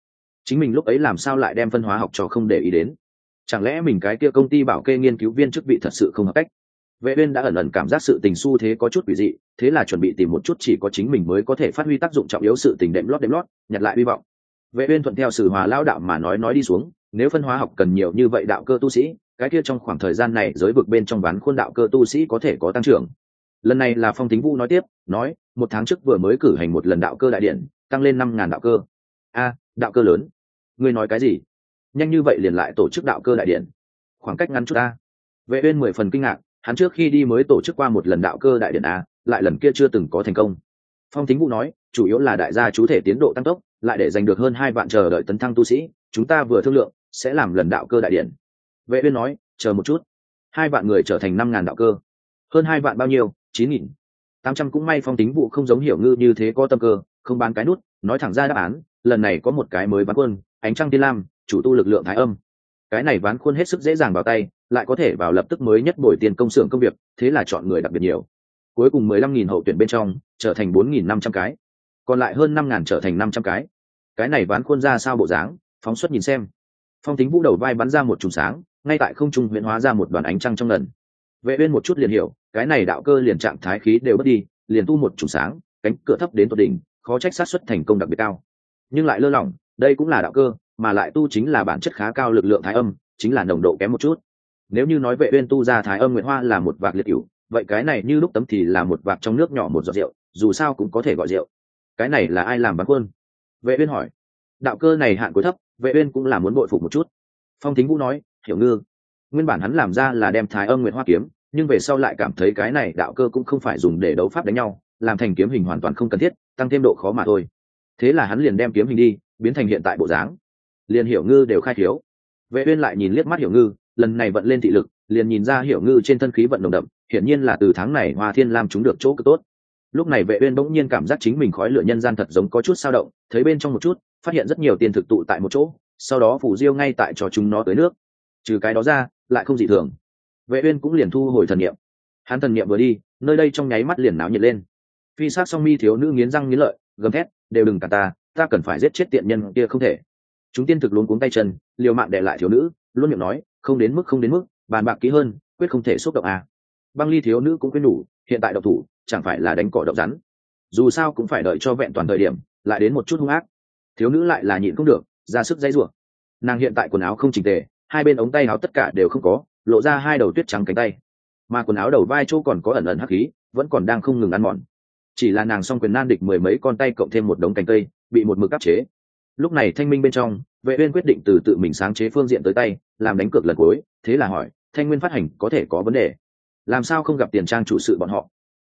chính mình lúc ấy làm sao lại đem phân hóa học cho không để ý đến? Chẳng lẽ mình cái kia công ty bảo kê nghiên cứu viên chức vị thật sự không hợp cách? Vệ uyên đã ẩn ẩn cảm giác sự tình su thế có chút quỷ dị, thế là chuẩn bị tìm một chút chỉ có chính mình mới có thể phát huy tác dụng trọng yếu sự tình đệm lót đệm lót, nhặt lại hy vọng. Vệ uyên thuận theo sự hòa lao đạo mà nói nói đi xuống, nếu phân hóa học cần nhiều như vậy đạo cơ tu sĩ, cái kia trong khoảng thời gian này giới vực bên trong bán khuôn đạo cơ tu sĩ có thể có tăng trưởng lần này là phong tính vũ nói tiếp, nói, một tháng trước vừa mới cử hành một lần đạo cơ đại điện, tăng lên năm ngàn đạo cơ. A, đạo cơ lớn. Ngươi nói cái gì? Nhanh như vậy liền lại tổ chức đạo cơ đại điện. Khoảng cách ngắn chút ta. Vệ uyên mười phần kinh ngạc, hắn trước khi đi mới tổ chức qua một lần đạo cơ đại điện a lại lần kia chưa từng có thành công. Phong tính vũ nói, chủ yếu là đại gia chú thể tiến độ tăng tốc, lại để giành được hơn hai vạn chờ đợi tấn thăng tu sĩ, chúng ta vừa thương lượng, sẽ làm lần đạo cơ đại điện. Vệ uyên nói, chờ một chút. Hai vạn người trở thành năm ngàn đạo cơ. Hơn hai vạn bao nhiêu? Chín nghìn. Tám trăm cũng may phong tính vụ không giống hiểu ngư như thế có tâm cơ, không bán cái nút, nói thẳng ra đáp án, lần này có một cái mới bán quân, ánh trăng tiên lam, chủ tu lực lượng thái âm. Cái này ván khuôn hết sức dễ dàng vào tay, lại có thể vào lập tức mới nhất bồi tiền công xưởng công việc, thế là chọn người đặc biệt nhiều. Cuối cùng mười lăm nghìn hậu tuyển bên trong, trở thành bốn nghìn năm trăm cái. Còn lại hơn năm ngàn trở thành năm trăm cái. Cái này ván khuôn ra sao bộ dáng, phóng xuất nhìn xem. Phong tính vũ đầu vai bắn ra một chùm sáng, ngay tại không trung huyện hóa ra một đoàn ánh trăng trong lần vệ uyên một chút liền hiểu, cái này đạo cơ liền trạng thái khí đều bất đi, liền tu một chùm sáng, cánh cửa thấp đến tột đỉnh, khó trách sát xuất thành công đặc biệt cao. Nhưng lại lơ lỏng, đây cũng là đạo cơ, mà lại tu chính là bản chất khá cao lực lượng thái âm, chính là nồng độ kém một chút. Nếu như nói vệ uyên tu ra thái âm nguyện hoa là một vạc liệt cửu, vậy cái này như lúc tấm thì là một vạc trong nước nhỏ một giọt rượu, dù sao cũng có thể gọi rượu. Cái này là ai làm bán quân? Vệ uyên hỏi. Đạo cơ này hạn cuối thấp, vệ uyên cũng là muốn bội phục một chút. Phong thính vũ nói, hiểu ngư nguyên bản hắn làm ra là đem thái âm nguyện hoa kiếm, nhưng về sau lại cảm thấy cái này đạo cơ cũng không phải dùng để đấu pháp đánh nhau, làm thành kiếm hình hoàn toàn không cần thiết, tăng thêm độ khó mà thôi. Thế là hắn liền đem kiếm hình đi, biến thành hiện tại bộ dáng. Liền hiểu ngư đều khai thiếu. Vệ uyên lại nhìn liếc mắt hiểu ngư, lần này vận lên thị lực, liền nhìn ra hiểu ngư trên thân khí vận động đậm, hiển nhiên là từ tháng này hoa thiên lam chúng được chỗ cực tốt. Lúc này vệ uyên bỗng nhiên cảm giác chính mình khói lửa nhân gian thật giống có chút sao động, thấy bên trong một chút, phát hiện rất nhiều tiền thực tụ tại một chỗ, sau đó phủ diêu ngay tại trò chúng nó tới nước. Trừ cái đó ra lại không dị thường. Vệ uyên cũng liền thu hồi thần niệm. Hắn thần niệm vừa đi, nơi đây trong nháy mắt liền náo nhiệt lên. Phi sát song mi thiếu nữ nghiến răng nghiến lợi, gầm thét, đều đừng cả ta ta cần phải giết chết tiện nhân kia không thể. Chúng tiên thực luôn cuống tay chân, liều mạng để lại thiếu nữ, luôn miệng nói, không đến mức, không đến mức, bàn bạc kỹ hơn, quyết không thể xúc động à. băng ly thiếu nữ cũng quyết đủ hiện tại độc thủ, chẳng phải là đánh cỏ độc rắn. Dù sao cũng phải đợi cho vẹn toàn thời điểm, lại đến một chút hung ác. Thiếu nữ lại là nhịn không được, ra sức dây rủa. Nàng hiện tại quần áo không chỉnh tề hai bên ống tay áo tất cả đều không có, lộ ra hai đầu tuyết trắng cánh tay. Mà quần áo đầu vai chỗ còn có ẩn ẩn hắc khí, vẫn còn đang không ngừng ăn mòn. Chỉ là nàng song quyền nan địch mười mấy con tay cộng thêm một đống cánh cây, bị một mực áp chế. Lúc này thanh minh bên trong, vệ uyên quyết định từ tự mình sáng chế phương diện tới tay, làm đánh cược lần cuối, thế là hỏi, thanh nguyên phát hành có thể có vấn đề? Làm sao không gặp tiền trang chủ sự bọn họ?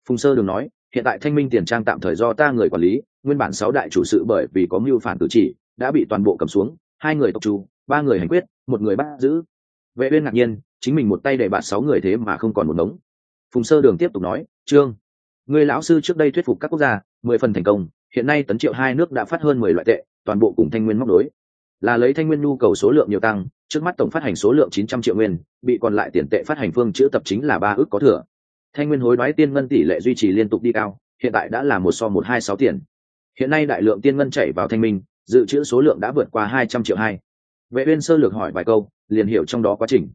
Phùng sơ đường nói, hiện tại thanh minh tiền trang tạm thời do ta người quản lý, nguyên bản sáu đại chủ sự bởi vì có mưu phản cử chỉ, đã bị toàn bộ cầm xuống, hai người tộc chủ ba người hành quyết, một người bắt giữ. Vệ uyên ngạc nhiên, chính mình một tay để bạt sáu người thế mà không còn một đống phùng sơ đường tiếp tục nói, trương, người lão sư trước đây thuyết phục các quốc gia, mười phần thành công, hiện nay tấn triệu hai nước đã phát hơn mười loại tệ, toàn bộ cùng thanh nguyên móc đối là lấy thanh nguyên nhu cầu số lượng nhiều tăng, trước mắt tổng phát hành số lượng chín trăm triệu nguyên, bị còn lại tiền tệ phát hành phương chữ tập chính là ba ước có thừa. Thanh nguyên hối đoái tiên ngân tỷ lệ duy trì liên tục đi cao, hiện tại đã là một so một hai sáu tiền. Hiện nay đại lượng tiên ngân chảy vào thanh minh, dự trữ số lượng đã vượt qua hai trăm triệu hai vệ uyên sơ lược hỏi vài câu, liền hiểu trong đó quá trình.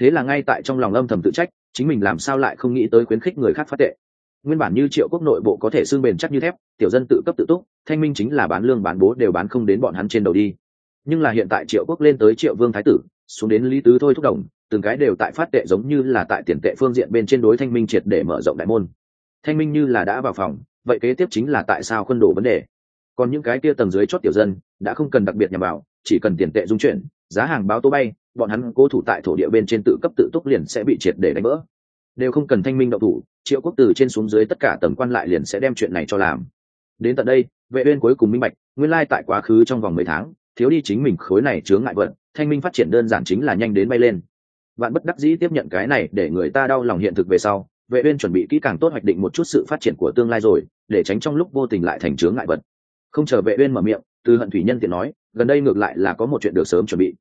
Thế là ngay tại trong lòng âm thầm tự trách, chính mình làm sao lại không nghĩ tới khuyến khích người khác phát tệ. Nguyên bản như triệu quốc nội bộ có thể xương bền chắc như thép, tiểu dân tự cấp tự túc, thanh minh chính là bán lương bán bố đều bán không đến bọn hắn trên đầu đi. Nhưng là hiện tại triệu quốc lên tới triệu vương thái tử, xuống đến lý tứ thôi thúc đồng, từng cái đều tại phát tệ giống như là tại tiền tệ phương diện bên trên đối thanh minh triệt để mở rộng đại môn. Thanh minh như là đã vào phòng, vậy kế tiếp chính là tại sao quân đổ vấn đề? Còn những cái kia tầng dưới chót tiểu dân, đã không cần đặc biệt nhằm vào chỉ cần tiền tệ dung chuyển, giá hàng báo tố bay, bọn hắn cố thủ tại thổ địa bên trên tự cấp tự túc liền sẽ bị triệt để đánh vỡ. Đều không cần thanh minh đậu thủ, triệu quốc từ trên xuống dưới tất cả tầng quan lại liền sẽ đem chuyện này cho làm. Đến tận đây, vệ uyên cuối cùng minh bạch, nguyên lai tại quá khứ trong vòng mấy tháng, thiếu đi chính mình khối này chướng ngại vật, thanh minh phát triển đơn giản chính là nhanh đến bay lên. Vạn bất đắc dĩ tiếp nhận cái này để người ta đau lòng hiện thực về sau, vệ uyên chuẩn bị kỹ càng tốt hoạch định một chút sự phát triển của tương lai rồi, để tránh trong lúc vô tình lại thành chướng ngại vật không chờ vệ uyên mở miệng, từ hận thủy nhân tiện nói, gần đây ngược lại là có một chuyện được sớm chuẩn bị.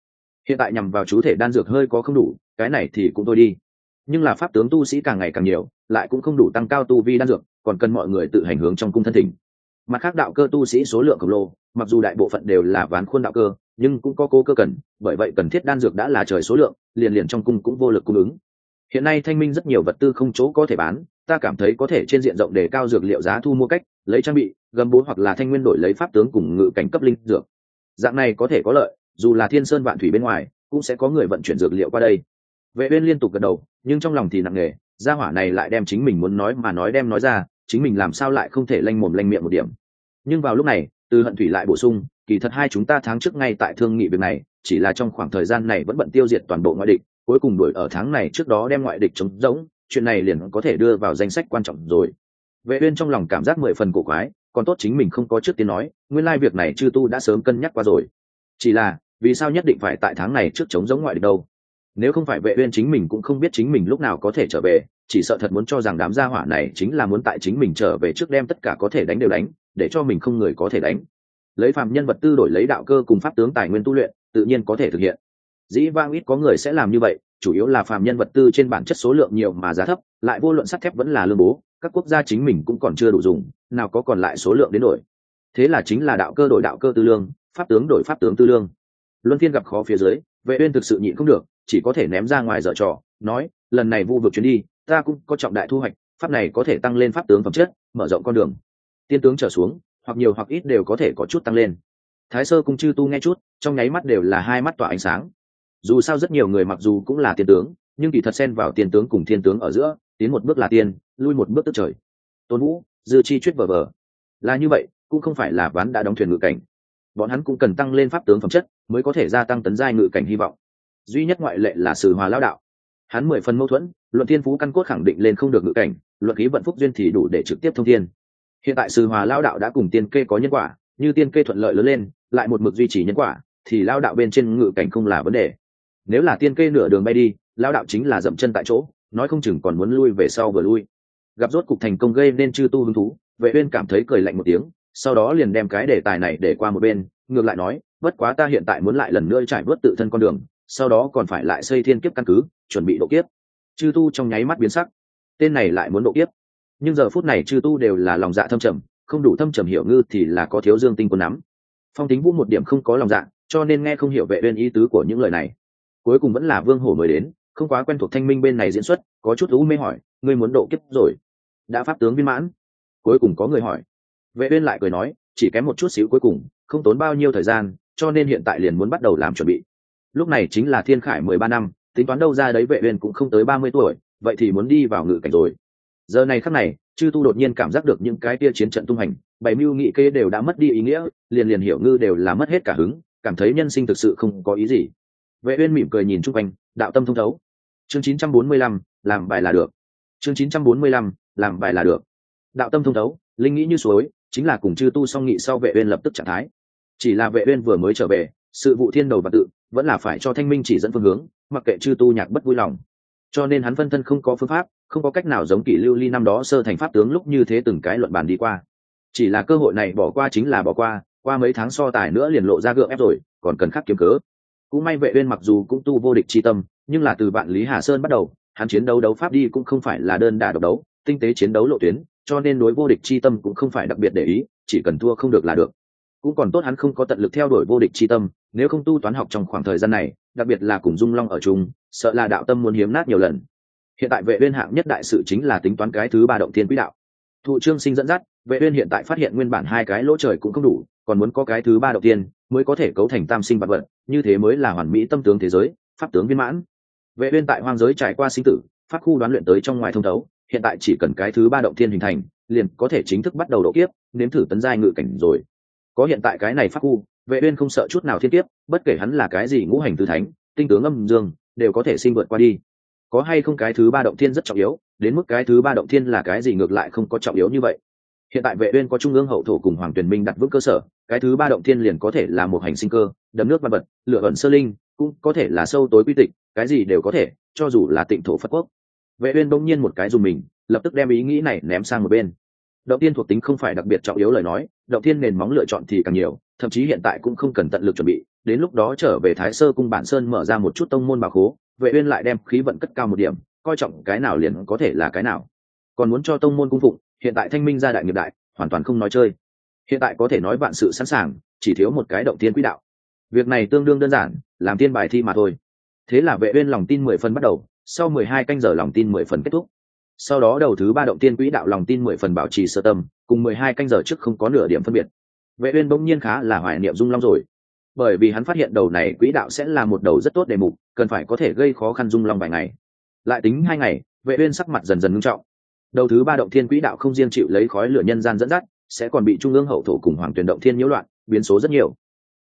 Hiện tại nhằm vào chú thể đan dược hơi có không đủ, cái này thì cũng thôi đi. Nhưng là pháp tướng tu sĩ càng ngày càng nhiều, lại cũng không đủ tăng cao tu vi đan dược, còn cần mọi người tự hành hướng trong cung thân thỉnh. Mặt khác đạo cơ tu sĩ số lượng khổng lồ, mặc dù đại bộ phận đều là ván khuôn đạo cơ, nhưng cũng có cố cơ cần, bởi vậy cần thiết đan dược đã là trời số lượng, liền liền trong cung cũng vô lực cung ứng. Hiện nay thanh minh rất nhiều vật tư không chỗ có thể bán, ta cảm thấy có thể trên diện rộng để cao dược liệu giá thu mua cách, lấy trang bị gầm bố hoặc là thanh nguyên đổi lấy pháp tướng cùng ngự cảnh cấp linh dược. Dạng này có thể có lợi, dù là thiên sơn vạn thủy bên ngoài, cũng sẽ có người vận chuyển dược liệu qua đây. Vệ uyên liên tục gật đầu, nhưng trong lòng thì nặng nề, gia hỏa này lại đem chính mình muốn nói mà nói đem nói ra, chính mình làm sao lại không thể lanh mồm lanh miệng một điểm. Nhưng vào lúc này, từ hận thủy lại bổ sung, kỳ thật hai chúng ta tháng trước ngay tại thương nghị việc này, chỉ là trong khoảng thời gian này vẫn bận tiêu diệt toàn bộ ngoại địch, cuối cùng đuổi ở tháng này trước đó đem ngoại địch chống rỗng, chuyện này liền có thể đưa vào danh sách quan trọng rồi. Vệ uyên trong lòng cảm giác mười phần cổ quái còn tốt chính mình không có trước tiên nói, nguyên lai việc này chư tu đã sớm cân nhắc qua rồi. Chỉ là, vì sao nhất định phải tại tháng này trước chống giống ngoại địch đâu? Nếu không phải vệ uyên chính mình cũng không biết chính mình lúc nào có thể trở về, chỉ sợ thật muốn cho rằng đám gia hỏa này chính là muốn tại chính mình trở về trước đem tất cả có thể đánh đều đánh, để cho mình không người có thể đánh. Lấy phàm nhân vật tư đổi lấy đạo cơ cùng pháp tướng tài nguyên tu luyện, tự nhiên có thể thực hiện. Dĩ vang ít có người sẽ làm như vậy, chủ yếu là phàm nhân vật tư trên bản chất số lượng nhiều mà giá thấp, lại vô luận sắt thép vẫn là lương bố, các quốc gia chính mình cũng còn chưa đủ dùng nào có còn lại số lượng đến đổi. Thế là chính là đạo cơ đổi đạo cơ tư lương, pháp tướng đổi pháp tướng tư lương. Luân phiên gặp khó phía dưới, vệ uyên thực sự nhịn không được, chỉ có thể ném ra ngoài dở trò, nói, lần này vu vực chuyến đi, ta cũng có trọng đại thu hoạch, pháp này có thể tăng lên pháp tướng phẩm chất, mở rộng con đường. Tiên tướng trở xuống, hoặc nhiều hoặc ít đều có thể có chút tăng lên. Thái sơ cung chư tu nghe chút, trong nháy mắt đều là hai mắt tỏa ánh sáng. Dù sao rất nhiều người mặc dù cũng là tiên tướng, nhưng kỳ thật xen vào tiên tướng cùng thiên tướng ở giữa, tiến một bước là tiên, lui một bước tức trời. Tôn vũ dư chi chuyết vờ vờ là như vậy, cũng không phải là ván đã đóng thuyền ngự cảnh. Bọn hắn cũng cần tăng lên pháp tướng phẩm chất, mới có thể gia tăng tấn giai ngự cảnh hy vọng. Duy nhất ngoại lệ là sử hòa lao đạo. Hắn mười phần mâu thuẫn, luận thiên phú căn cốt khẳng định lên không được ngự cảnh, luận khí vận phúc duyên thì đủ để trực tiếp thông thiên. Hiện tại sử hòa lao đạo đã cùng tiên kê có nhân quả, như tiên kê thuận lợi lớn lên, lại một mực duy trì nhân quả, thì lao đạo bên trên ngự cảnh không là vấn đề. Nếu là tiên kê nửa đường bay đi lao đạo chính là dậm chân tại chỗ, nói không chừng còn muốn lui về sau vừa lui gặp rốt cục thành công gây nên chư tu hứng thú, vệ uyên cảm thấy cười lạnh một tiếng, sau đó liền đem cái đề tài này để qua một bên, ngược lại nói, bất quá ta hiện tại muốn lại lần nữa trải vớt tự thân con đường, sau đó còn phải lại xây thiên kiếp căn cứ, chuẩn bị độ kiếp. Chư tu trong nháy mắt biến sắc. Tên này lại muốn độ kiếp. Nhưng giờ phút này chư tu đều là lòng dạ thâm trầm, không đủ thâm trầm hiểu ngư thì là có thiếu dương tinh quân nắm. Phong tính vũ một điểm không có lòng dạ cho nên nghe không hiểu vệ uyên ý tứ của những lời này. Cuối cùng vẫn là vương hổ mới đến không quá quen thuộc thanh minh bên này diễn xuất, có chút u mê hỏi, ngươi muốn độ kiếp rồi? Đã pháp tướng viên mãn. Cuối cùng có người hỏi. Vệ uyên lại cười nói, chỉ kém một chút xíu cuối cùng, không tốn bao nhiêu thời gian, cho nên hiện tại liền muốn bắt đầu làm chuẩn bị. Lúc này chính là thiên khải mười ba năm, tính toán đâu ra đấy vệ uyên cũng không tới ba mươi tuổi, vậy thì muốn đi vào ngự cảnh rồi. Giờ này khắc này, chư tu đột nhiên cảm giác được những cái tia chiến trận tung hành, bảy mưu nghị kê đều đã mất đi ý nghĩa, liền liền hiểu ngư đều là mất hết cả hứng, cảm thấy nhân sinh thực sự không có ý gì. Vệ uyên mỉm cười nhìn chung quanh, đạo tâm thông thấu chương 945, làm bài là được. Chương 945, làm bài là được. Đạo tâm thông thấu linh nghĩ như suối chính là cùng chư tu song nghị sau vệ uyên lập tức trạng thái. Chỉ là vệ uyên vừa mới trở về sự vụ thiên đầu và tự vẫn là phải cho thanh minh chỉ dẫn phương hướng mặc kệ chư tu nhạc bất vui lòng. Cho nên hắn phân thân không có phương pháp không có cách nào giống kỷ lưu ly năm đó sơ thành pháp tướng lúc như thế từng cái luận bàn đi qua. Chỉ là cơ hội này bỏ qua chính là bỏ qua qua mấy tháng so tài nữa liền lộ ra gượng ép rồi còn cần khắc kiếm cớ. Cũng may vệ uyên mặc dù cũng tu vô địch chi tâm nhưng là từ bạn lý hà sơn bắt đầu, hắn chiến đấu đấu pháp đi cũng không phải là đơn đả độc đấu, tinh tế chiến đấu lộ tuyến, cho nên đối vô địch chi tâm cũng không phải đặc biệt để ý, chỉ cần thua không được là được. Cũng còn tốt hắn không có tận lực theo đuổi vô địch chi tâm, nếu không tu toán học trong khoảng thời gian này, đặc biệt là cùng dung long ở chung, sợ là đạo tâm muốn hiếm nát nhiều lần. Hiện tại vệ uyên hạng nhất đại sự chính là tính toán cái thứ ba động thiên quỹ đạo. Thụ trương sinh dẫn dắt, vệ uyên hiện tại phát hiện nguyên bản hai cái lỗ trời cũng không đủ, còn muốn có cái thứ ba động thiên, mới có thể cấu thành tam sinh vật vật, như thế mới là hoàn mỹ tâm tướng thế giới, pháp tướng viên mãn vệ uyên tại hoang giới trải qua sinh tử, pháp khu đoán luyện tới trong ngoài thông thấu, hiện tại chỉ cần cái thứ ba động thiên hình thành, liền có thể chính thức bắt đầu độ kiếp, nếm thử tấn giai ngự cảnh rồi. Có hiện tại cái này pháp khu, vệ uyên không sợ chút nào thiên kiếp, bất kể hắn là cái gì ngũ hành tứ thánh, tinh tướng âm dương, đều có thể sinh vượt qua đi. Có hay không cái thứ ba động thiên rất trọng yếu, đến mức cái thứ ba động thiên là cái gì ngược lại không có trọng yếu như vậy. Hiện tại vệ uyên có trung ương hậu thổ cùng hoàng tuyển minh đặt vững cơ sở, cái thứ ba động thiên liền có thể là một hành sinh cơ đầm nước văn vật, lửa ẩn sơ linh, cũng có thể là sâu tối quy tịch cái gì đều có thể, cho dù là tịnh thổ phật quốc. Vệ uyên bỗng nhiên một cái dùng mình, lập tức đem ý nghĩ này ném sang một bên. Động tiên thuộc tính không phải đặc biệt trọng yếu lời nói, động tiên nền móng lựa chọn thì càng nhiều, thậm chí hiện tại cũng không cần tận lực chuẩn bị, đến lúc đó trở về thái sơ cung bản sơn mở ra một chút tông môn bảo khố, vệ uyên lại đem khí vận cất cao một điểm, coi trọng cái nào liền có thể là cái nào. Còn muốn cho tông môn cung phụng, hiện tại thanh minh gia đại nghiệp đại, hoàn toàn không nói chơi. Hiện tại có thể nói vạn sự sẵn sàng, chỉ thiếu một cái động tiên quỹ đạo. Việc này tương đương đơn giản, làm tiên bài thi mà thôi thế là vệ uyên lòng tin mười phần bắt đầu, sau mười hai canh giờ lòng tin mười phần kết thúc. Sau đó đầu thứ ba động tiên quỹ đạo lòng tin mười phần bảo trì sơ tâm, cùng mười hai canh giờ trước không có nửa điểm phân biệt. Vệ uyên bỗng nhiên khá là hoài niệm dung long rồi. Bởi vì hắn phát hiện đầu này quỹ đạo sẽ là một đầu rất tốt đề mục, cần phải có thể gây khó khăn dung long vài ngày. Lại tính hai ngày, vệ uyên sắc mặt dần dần nghiêm trọng. Đầu thứ ba động thiên quỹ đạo không riêng chịu lấy khói lửa nhân gian dẫn dắt, sẽ còn bị trung ương hậu thổ cùng hoàng tuyển động thiên nhiễu loạn, biến số rất nhiều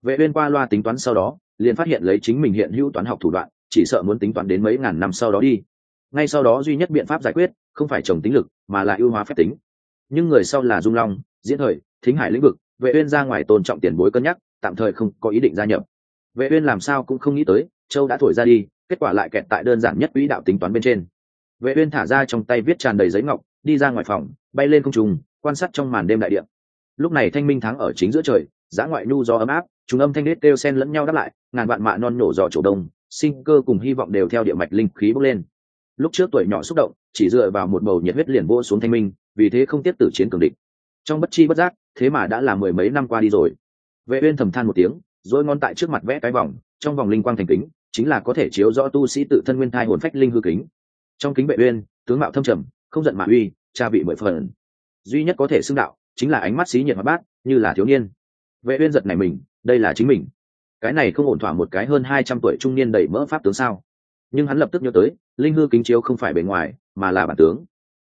vệ uyên qua loa tính toán sau đó, liền phát hiện lấy chính mình hiện hữu toán học thủ đoạn, chỉ sợ muốn tính toán đến mấy ngàn năm sau đó đi. Ngay sau đó duy nhất biện pháp giải quyết, không phải trồng tính lực, mà là ưu hóa phép tính. Nhưng người sau là dung long, diễn thời, thính hải lĩnh vực, vệ uyên ra ngoài tôn trọng tiền bối cân nhắc, tạm thời không có ý định gia nhập. Vệ uyên làm sao cũng không nghĩ tới, châu đã thổi ra đi, kết quả lại kẹt tại đơn giản nhất quỹ đạo tính toán bên trên. Vệ uyên thả ra trong tay viết tràn đầy giấy ngọc, đi ra ngoài phòng, bay lên không trung, quan sát trong màn đêm đại địa. Lúc này thanh minh thắng ở chính giữa trời giã ngoại nhu gió ấm áp chúng âm thanh đết kêu sen lẫn nhau đáp lại, ngàn vạn mạ non nổ giò chỗ đông, sinh cơ cùng hy vọng đều theo địa mạch linh khí bốc lên. Lúc trước tuổi nhỏ xúc động, chỉ dựa vào một bầu nhiệt huyết liền vô xuống thanh minh, vì thế không tiếp tử chiến cường địch. Trong bất chi bất giác, thế mà đã là mười mấy năm qua đi rồi. Vệ uyên thầm than một tiếng rồi ngon tại trước mặt vẽ cái vòng, trong vòng linh quang thành kính, chính là có thể chiếu rõ tu sĩ tự thân nguyên thai hồn phách linh hư kính. Trong kính vệ uyên, tướng mạo thâm trầm, không giận mà uy, cha vị mười phần. Duy nhất có thể xưng đạo, chính là ánh mắt xí nhiệt hoạt bát, như là thiếu niên. Vệ uyên giật này mình đây là chính mình. Cái này không ổn thỏa một cái hơn hai trăm tuổi trung niên đầy mỡ pháp tướng sao? Nhưng hắn lập tức nhớ tới linh hư kính chiếu không phải bề ngoài mà là bản tướng.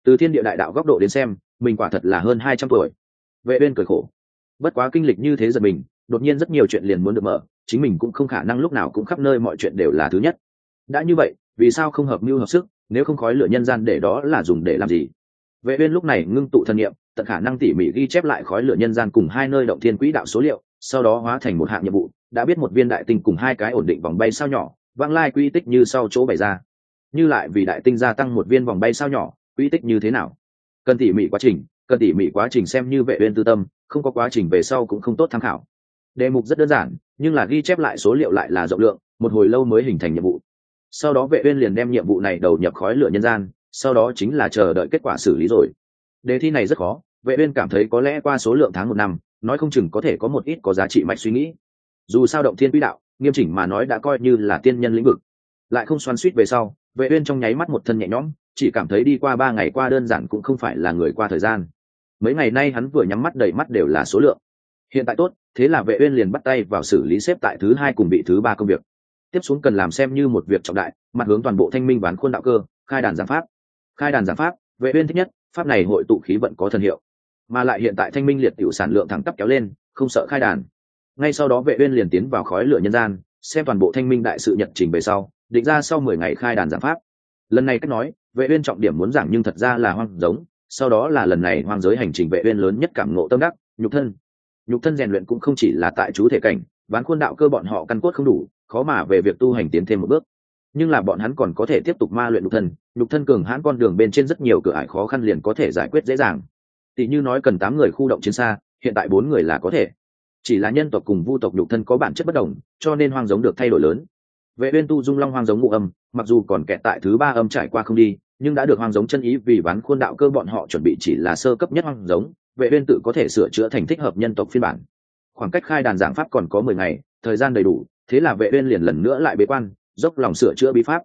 Từ thiên địa đại đạo góc độ đến xem mình quả thật là hơn hai trăm tuổi. Vệ uyên cười khổ. Bất quá kinh lịch như thế giật mình đột nhiên rất nhiều chuyện liền muốn được mở chính mình cũng không khả năng lúc nào cũng khắp nơi mọi chuyện đều là thứ nhất. Đã như vậy vì sao không hợp mưu hợp sức nếu không khói lửa nhân gian để đó là dùng để làm gì? Vệ uyên lúc này ngưng tụ thân niệm, tận khả năng tỉ mỉ ghi chép lại khói lửa nhân gian cùng hai nơi động thiên quỹ đạo số liệu sau đó hóa thành một hạng nhiệm vụ, đã biết một viên đại tinh cùng hai cái ổn định vòng bay sao nhỏ vang lai quy tích như sau chỗ bày ra. Như lại vì đại tinh gia tăng một viên vòng bay sao nhỏ, quy tích như thế nào? Cần tỉ mỉ quá trình, cần tỉ mỉ quá trình xem như vệ uyên tư tâm, không có quá trình về sau cũng không tốt tham khảo. Đề mục rất đơn giản, nhưng là ghi chép lại số liệu lại là rộng lượng, một hồi lâu mới hình thành nhiệm vụ. Sau đó vệ uyên liền đem nhiệm vụ này đầu nhập khói lửa nhân gian, sau đó chính là chờ đợi kết quả xử lý rồi. Đề thi này rất khó, vệ uyên cảm thấy có lẽ qua số lượng tháng một năm nói không chừng có thể có một ít có giá trị mạch suy nghĩ. Dù sao động thiên quỹ đạo, nghiêm chỉnh mà nói đã coi như là tiên nhân lĩnh vực. Lại không xoắn suýt về sau, vệ uyên trong nháy mắt một thân nhẹ nhõm, chỉ cảm thấy đi qua ba ngày qua đơn giản cũng không phải là người qua thời gian. Mấy ngày nay hắn vừa nhắm mắt đầy mắt đều là số lượng. Hiện tại tốt, thế là vệ uyên liền bắt tay vào xử lý xếp tại thứ hai cùng bị thứ ba công việc. Tiếp xuống cần làm xem như một việc trọng đại, mặt hướng toàn bộ thanh minh ván khuôn đạo cơ, khai đàn giảng pháp. Khai đàn giảng pháp, vệ uyên thích nhất, pháp này hội tụ khí vận có thần hiệu mà lại hiện tại thanh minh liệt tiểu sản lượng thẳng tắp kéo lên, không sợ khai đàn. Ngay sau đó vệ uyên liền tiến vào khói lửa nhân gian, xem toàn bộ thanh minh đại sự nhật trình về sau, định ra sau 10 ngày khai đàn giảng pháp. Lần này cách nói, vệ uyên trọng điểm muốn giảng nhưng thật ra là hoang giống, sau đó là lần này hoang giới hành trình vệ uyên lớn nhất cảm ngộ tâm đắc, nhục thân. Nhục thân rèn luyện cũng không chỉ là tại chú thể cảnh, ván khuôn đạo cơ bọn họ căn cốt không đủ, khó mà về việc tu hành tiến thêm một bước. Nhưng là bọn hắn còn có thể tiếp tục ma luyện nhục thân nhục thân cường hãn con đường bên trên rất nhiều cửa ải khó khăn liền có thể giải quyết dễ dàng tỷ như nói cần tám người khu động chiến xa, hiện tại bốn người là có thể. Chỉ là nhân tộc cùng vu tộc nhục thân có bản chất bất đồng, cho nên hoang giống được thay đổi lớn. Vệ uyên tu dung long hoang giống ngụ âm, mặc dù còn kẹt tại thứ ba âm trải qua không đi, nhưng đã được hoang giống chân ý vì ván khuôn đạo cơ bọn họ chuẩn bị chỉ là sơ cấp nhất hoang giống, vệ uyên tự có thể sửa chữa thành thích hợp nhân tộc phiên bản. Khoảng cách khai đàn giảng pháp còn có mười ngày, thời gian đầy đủ, thế là vệ uyên liền lần nữa lại bế quan, dốc lòng sửa chữa bí pháp.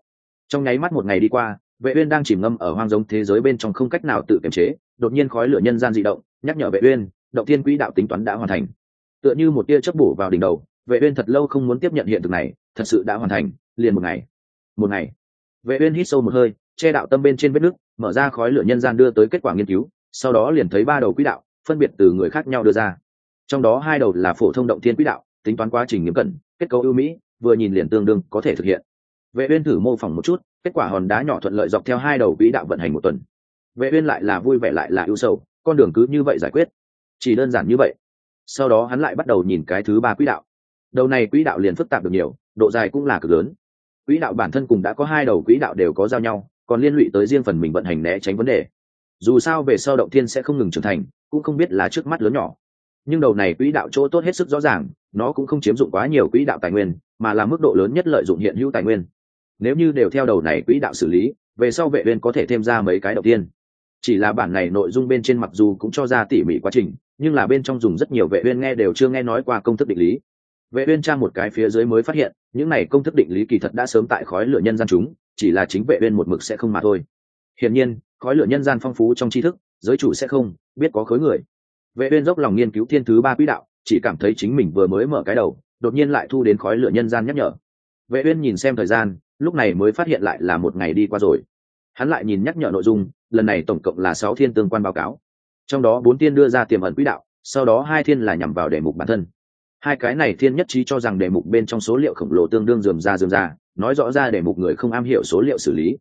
Trong nháy mắt một ngày đi qua, vệ uyên đang chìm ngâm ở hoang giống thế giới bên trong không cách nào tự kiềm chế đột nhiên khói lửa nhân gian dị động, nhắc nhở vệ uyên, động thiên quỹ đạo tính toán đã hoàn thành. Tựa như một tia chớp bổ vào đỉnh đầu, vệ uyên thật lâu không muốn tiếp nhận hiện thực này, thật sự đã hoàn thành, liền một ngày. Một ngày. Vệ uyên hít sâu một hơi, che đạo tâm bên trên vết nước, mở ra khói lửa nhân gian đưa tới kết quả nghiên cứu, sau đó liền thấy ba đầu quỹ đạo, phân biệt từ người khác nhau đưa ra. Trong đó hai đầu là phổ thông động thiên quỹ đạo, tính toán quá trình nghiêm cẩn, kết cấu ưu mỹ, vừa nhìn liền tương đương có thể thực hiện. Vệ uyên thử mô phỏng một chút, kết quả hòn đá nhỏ thuận lợi dọc theo hai đầu quỹ đạo vận hành một tuần vệ uyên lại là vui vẻ lại là ưu sầu, con đường cứ như vậy giải quyết. Chỉ đơn giản như vậy. Sau đó hắn lại bắt đầu nhìn cái thứ ba quỹ đạo. Đầu này quỹ đạo liền phức tạp được nhiều, độ dài cũng là cực lớn. Quỹ đạo bản thân cùng đã có hai đầu quỹ đạo đều có giao nhau, còn liên lụy tới riêng phần mình vận hành né tránh vấn đề. Dù sao về sau động thiên sẽ không ngừng trưởng thành, cũng không biết là trước mắt lớn nhỏ. Nhưng đầu này quỹ đạo chỗ tốt hết sức rõ ràng, nó cũng không chiếm dụng quá nhiều quỹ đạo tài nguyên, mà là mức độ lớn nhất lợi dụng hiện hữu tài nguyên. Nếu như đều theo đầu này quỹ đạo xử lý, về sau vệ viên có thể thêm ra mấy cái đầu tiên chỉ là bản này nội dung bên trên mặc dù cũng cho ra tỉ mỉ quá trình, nhưng là bên trong dùng rất nhiều vệ uyên nghe đều chưa nghe nói qua công thức định lý. Vệ uyên tra một cái phía dưới mới phát hiện, những này công thức định lý kỳ thật đã sớm tại khói lửa nhân gian chúng, chỉ là chính vệ uyên một mực sẽ không mà thôi. Hiển nhiên, khói lửa nhân gian phong phú trong tri thức, giới chủ sẽ không biết có khối người. Vệ uyên dốc lòng nghiên cứu thiên thứ ba quỹ đạo, chỉ cảm thấy chính mình vừa mới mở cái đầu, đột nhiên lại thu đến khói lửa nhân gian nhắc nhở. Vệ uyên nhìn xem thời gian, lúc này mới phát hiện lại là một ngày đi qua rồi. Hắn lại nhìn nhắc nhở nội dung lần này tổng cộng là sáu thiên tương quan báo cáo. Trong đó bốn thiên đưa ra tiềm ẩn quỹ đạo sau đó hai thiên là nhằm vào đề mục bản thân. Hai cái này thiên nhất trí cho rằng đề mục bên trong số liệu khổng lồ tương đương dườm ra dườm ra nói rõ ra đề mục người không am hiểu số liệu xử lý.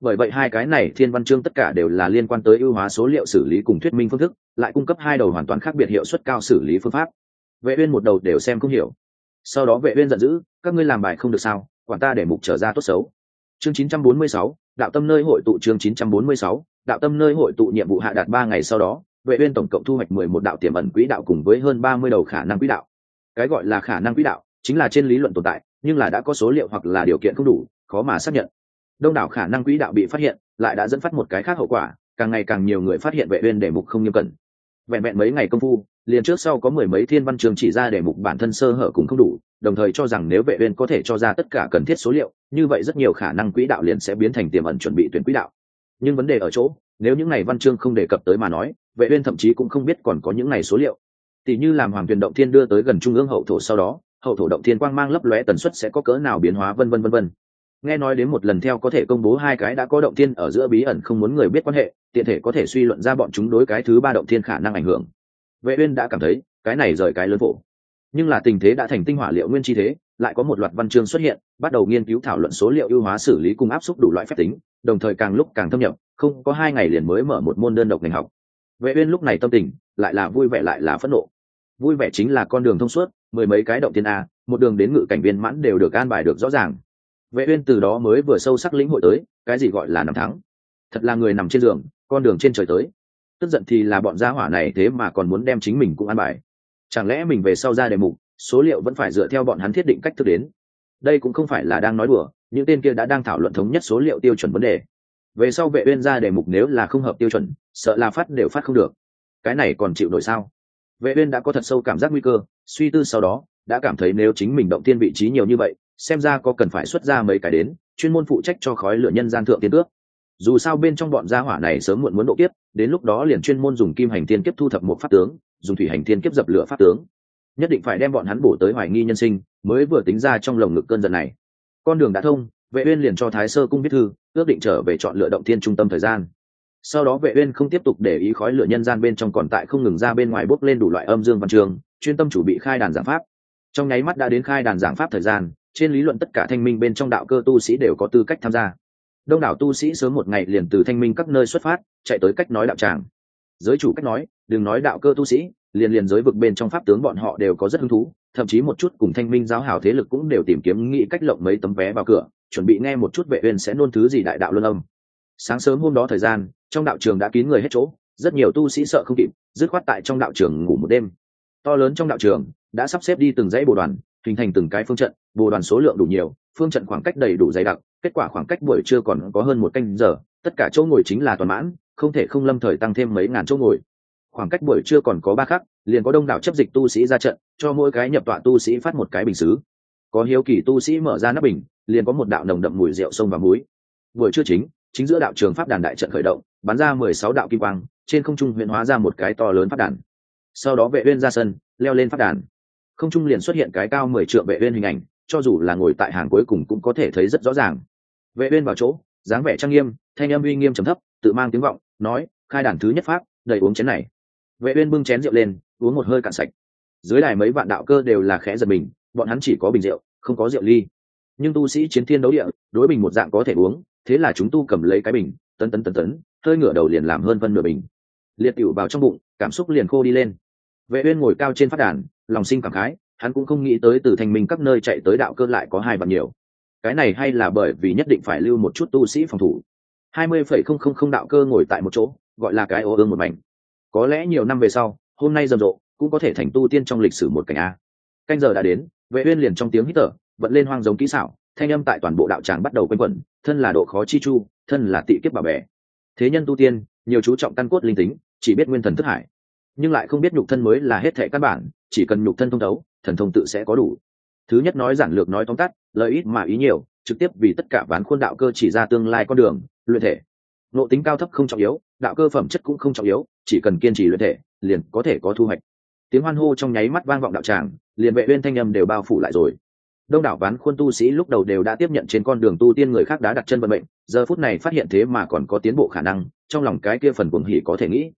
Bởi vậy hai cái này thiên văn chương tất cả đều là liên quan tới ưu hóa số liệu xử lý cùng thuyết minh phương thức lại cung cấp hai đầu hoàn toàn khác biệt hiệu suất cao xử lý phương pháp. Vệ uyên một đầu đều xem không hiểu. Sau đó vệ uyên giận dữ các ngươi làm bài không được sao? Quản ta để mục trở ra tốt xấu. Chương 946, đạo tâm nơi hội tụ chương 946, đạo tâm nơi hội tụ nhiệm vụ hạ đạt ba ngày sau đó, vệ uyên tổng cộng thu hoạch 11 đạo tiềm ẩn quỹ đạo cùng với hơn 30 đầu khả năng quỹ đạo. Cái gọi là khả năng quỹ đạo chính là trên lý luận tồn tại, nhưng là đã có số liệu hoặc là điều kiện không đủ, khó mà xác nhận. Đông đảo khả năng quỹ đạo bị phát hiện, lại đã dẫn phát một cái khác hậu quả, càng ngày càng nhiều người phát hiện vệ uyên để mục không nghiêm cẩn. Vẹn vẹn mấy ngày công phu, liền trước sau có mười mấy thiên văn trường chỉ ra để mục bản thân sơ hở cũng không đủ, đồng thời cho rằng nếu vệ uyên có thể cho ra tất cả cần thiết số liệu, như vậy rất nhiều khả năng quỹ đạo liền sẽ biến thành tiềm ẩn chuẩn bị tuyển quỹ đạo nhưng vấn đề ở chỗ, nếu những này văn chương không đề cập tới mà nói, vệ uyên thậm chí cũng không biết còn có những này số liệu. Tỷ như làm hoàng tuyền động thiên đưa tới gần trung ương hậu thổ sau đó, hậu thổ động thiên quang mang lấp lóe tần suất sẽ có cỡ nào biến hóa, vân vân vân vân. Nghe nói đến một lần theo có thể công bố hai cái đã có động thiên ở giữa bí ẩn không muốn người biết quan hệ, tiện thể có thể suy luận ra bọn chúng đối cái thứ ba động thiên khả năng ảnh hưởng. Vệ uyên đã cảm thấy, cái này rời cái lớn phổ. Nhưng là tình thế đã thành tinh hỏa liệu nguyên chi thế, lại có một loạt văn chương xuất hiện, bắt đầu nghiên cứu thảo luận số liệu ưu hóa xử lý cung áp suất đủ loại phép tính đồng thời càng lúc càng thâm nhập, không có hai ngày liền mới mở một môn đơn độc ngành học. Vệ uyên lúc này tâm tình lại là vui vẻ lại là phẫn nộ. Vui vẻ chính là con đường thông suốt, mười mấy cái động tiên a, một đường đến ngự cảnh viên mãn đều được an bài được rõ ràng. Vệ uyên từ đó mới vừa sâu sắc lĩnh hội tới, cái gì gọi là năm tháng thật là người nằm trên giường, con đường trên trời tới. Tức giận thì là bọn gia hỏa này thế mà còn muốn đem chính mình cũng an bài. Chẳng lẽ mình về sau ra đề mục, số liệu vẫn phải dựa theo bọn hắn thiết định cách thức đến? Đây cũng không phải là đang nói đùa những tên kia đã đang thảo luận thống nhất số liệu tiêu chuẩn vấn đề. Về sau vệ uyên ra đề mục nếu là không hợp tiêu chuẩn, sợ là phát đều phát không được. Cái này còn chịu nổi sao? Vệ uyên đã có thật sâu cảm giác nguy cơ, suy tư sau đó, đã cảm thấy nếu chính mình động tiên vị trí nhiều như vậy, xem ra có cần phải xuất ra mấy cái đến, chuyên môn phụ trách cho khói lửa nhân gian thượng tiên tước. Dù sao bên trong bọn gia hỏa này sớm muộn muốn độ kiếp, đến lúc đó liền chuyên môn dùng kim hành tiên kiếp thu thập một pháp tướng, dùng thủy hành tiên kiếp dập lửa pháp tướng. Nhất định phải đem bọn hắn bổ tới hoài nghi nhân sinh, mới vừa tính ra trong lồng ngực cơn giận này con đường đã thông, vệ uyên liền cho thái sơ cung viết thư, ước định trở về chọn lựa động thiên trung tâm thời gian. Sau đó vệ uyên không tiếp tục để ý khói lửa nhân gian bên trong còn tại không ngừng ra bên ngoài bốc lên đủ loại âm dương văn trường, chuyên tâm chủ bị khai đàn giảng pháp. Trong nháy mắt đã đến khai đàn giảng pháp thời gian, trên lý luận tất cả thanh minh bên trong đạo cơ tu sĩ đều có tư cách tham gia. Đông đảo tu sĩ sớm một ngày liền từ thanh minh các nơi xuất phát, chạy tới cách nói đạo tràng. Giới chủ cách nói, đừng nói đạo cơ tu sĩ liền liền giới vực bên trong pháp tướng bọn họ đều có rất hứng thú, thậm chí một chút cùng thanh minh giáo hảo thế lực cũng đều tìm kiếm nghĩ cách lộng mấy tấm vé vào cửa, chuẩn bị nghe một chút vệ uyên sẽ nôn thứ gì đại đạo luân âm. Sáng sớm hôm đó thời gian, trong đạo trường đã kín người hết chỗ, rất nhiều tu sĩ sợ không kịp, dứt khoát tại trong đạo trường ngủ một đêm. To lớn trong đạo trường đã sắp xếp đi từng dãy bồ đoàn, hình thành từng cái phương trận, bồ đoàn số lượng đủ nhiều, phương trận khoảng cách đầy đủ dày đặc, kết quả khoảng cách buổi trưa còn có hơn một canh giờ, tất cả chỗ ngồi chính là toàn mãn, không thể không lâm thời tăng thêm mấy ngàn chỗ ngồi khoảng cách buổi trưa còn có ba khắc, liền có đông đảo chấp dịch tu sĩ ra trận, cho mỗi cái nhập tọa tu sĩ phát một cái bình xứ. Có hiếu kỳ tu sĩ mở ra nắp bình, liền có một đạo nồng đậm mùi rượu sông và muối. Buổi trưa chính chính giữa đạo trường pháp đàn đại trận khởi động, bắn ra mười sáu đạo kim quang, trên không trung huyện hóa ra một cái to lớn pháp đàn. Sau đó vệ uyên ra sân, leo lên pháp đàn. Không trung liền xuất hiện cái cao mười trượng vệ uyên hình ảnh, cho dù là ngồi tại hàng cuối cùng cũng có thể thấy rất rõ ràng. Vệ uyên vào chỗ, dáng vẻ trang nghiêm, thanh âm uy nghiêm trầm thấp, tự mang tiếng vọng, nói, khai đàn thứ nhất pháp, đầy uống chén này vệ uyên bưng chén rượu lên, uống một hơi cạn sạch. Dưới đài mấy vạn đạo cơ đều là khẽ giật mình, bọn hắn chỉ có bình rượu, không có rượu ly. Nhưng tu sĩ chiến thiên đấu địa, đối bình một dạng có thể uống, thế là chúng tu cầm lấy cái bình, tấn tấn tấn tấn, hơi ngửa đầu liền làm hơn phân nửa bình. Liệt tiểu vào trong bụng, cảm xúc liền khô đi lên. Vệ uyên ngồi cao trên phát đàn, lòng sinh cảm khái, hắn cũng không nghĩ tới từ thành minh các nơi chạy tới đạo cơ lại có hai vạn nhiều. Cái này hay là bởi vì nhất định phải lưu một chút tu sĩ phòng thủ. Hai mươi phẩy không không không đạo cơ ngồi tại một chỗ, gọi là cái ô ương một mảnh có lẽ nhiều năm về sau hôm nay rầm rộ cũng có thể thành tu tiên trong lịch sử một cảnh a. Canh giờ đã đến vệ uyên liền trong tiếng hít thở vận lên hoang giống kỹ xảo thanh âm tại toàn bộ đạo tràng bắt đầu quanh quẩn thân là độ khó chi chu thân là tị kiếp bảo bè. Thế nhân tu tiên nhiều chú trọng căn cốt linh tính chỉ biết nguyên thần thức hải. Nhưng lại không biết nhục thân mới là hết thệ căn bản chỉ cần nhục thân thông đấu, thần thông tự sẽ có đủ. Thứ nhất nói giản lược nói tóm tắt lợi ít mà ý nhiều trực tiếp vì tất cả ván khuôn đạo cơ chỉ ra tương lai con đường luyện thể. Nộ tính cao thấp không trọng yếu đạo cơ phẩm chất cũng không trọng yếu chỉ cần kiên trì luyện thể, liền có thể có thu hoạch. Tiếng hoan hô trong nháy mắt vang vọng đạo tràng, liền vệ uyên thanh âm đều bao phủ lại rồi. Đông đảo ván khuôn tu sĩ lúc đầu đều đã tiếp nhận trên con đường tu tiên người khác đã đặt chân vận mệnh, giờ phút này phát hiện thế mà còn có tiến bộ khả năng, trong lòng cái kia phần cuồng hỉ có thể nghĩ.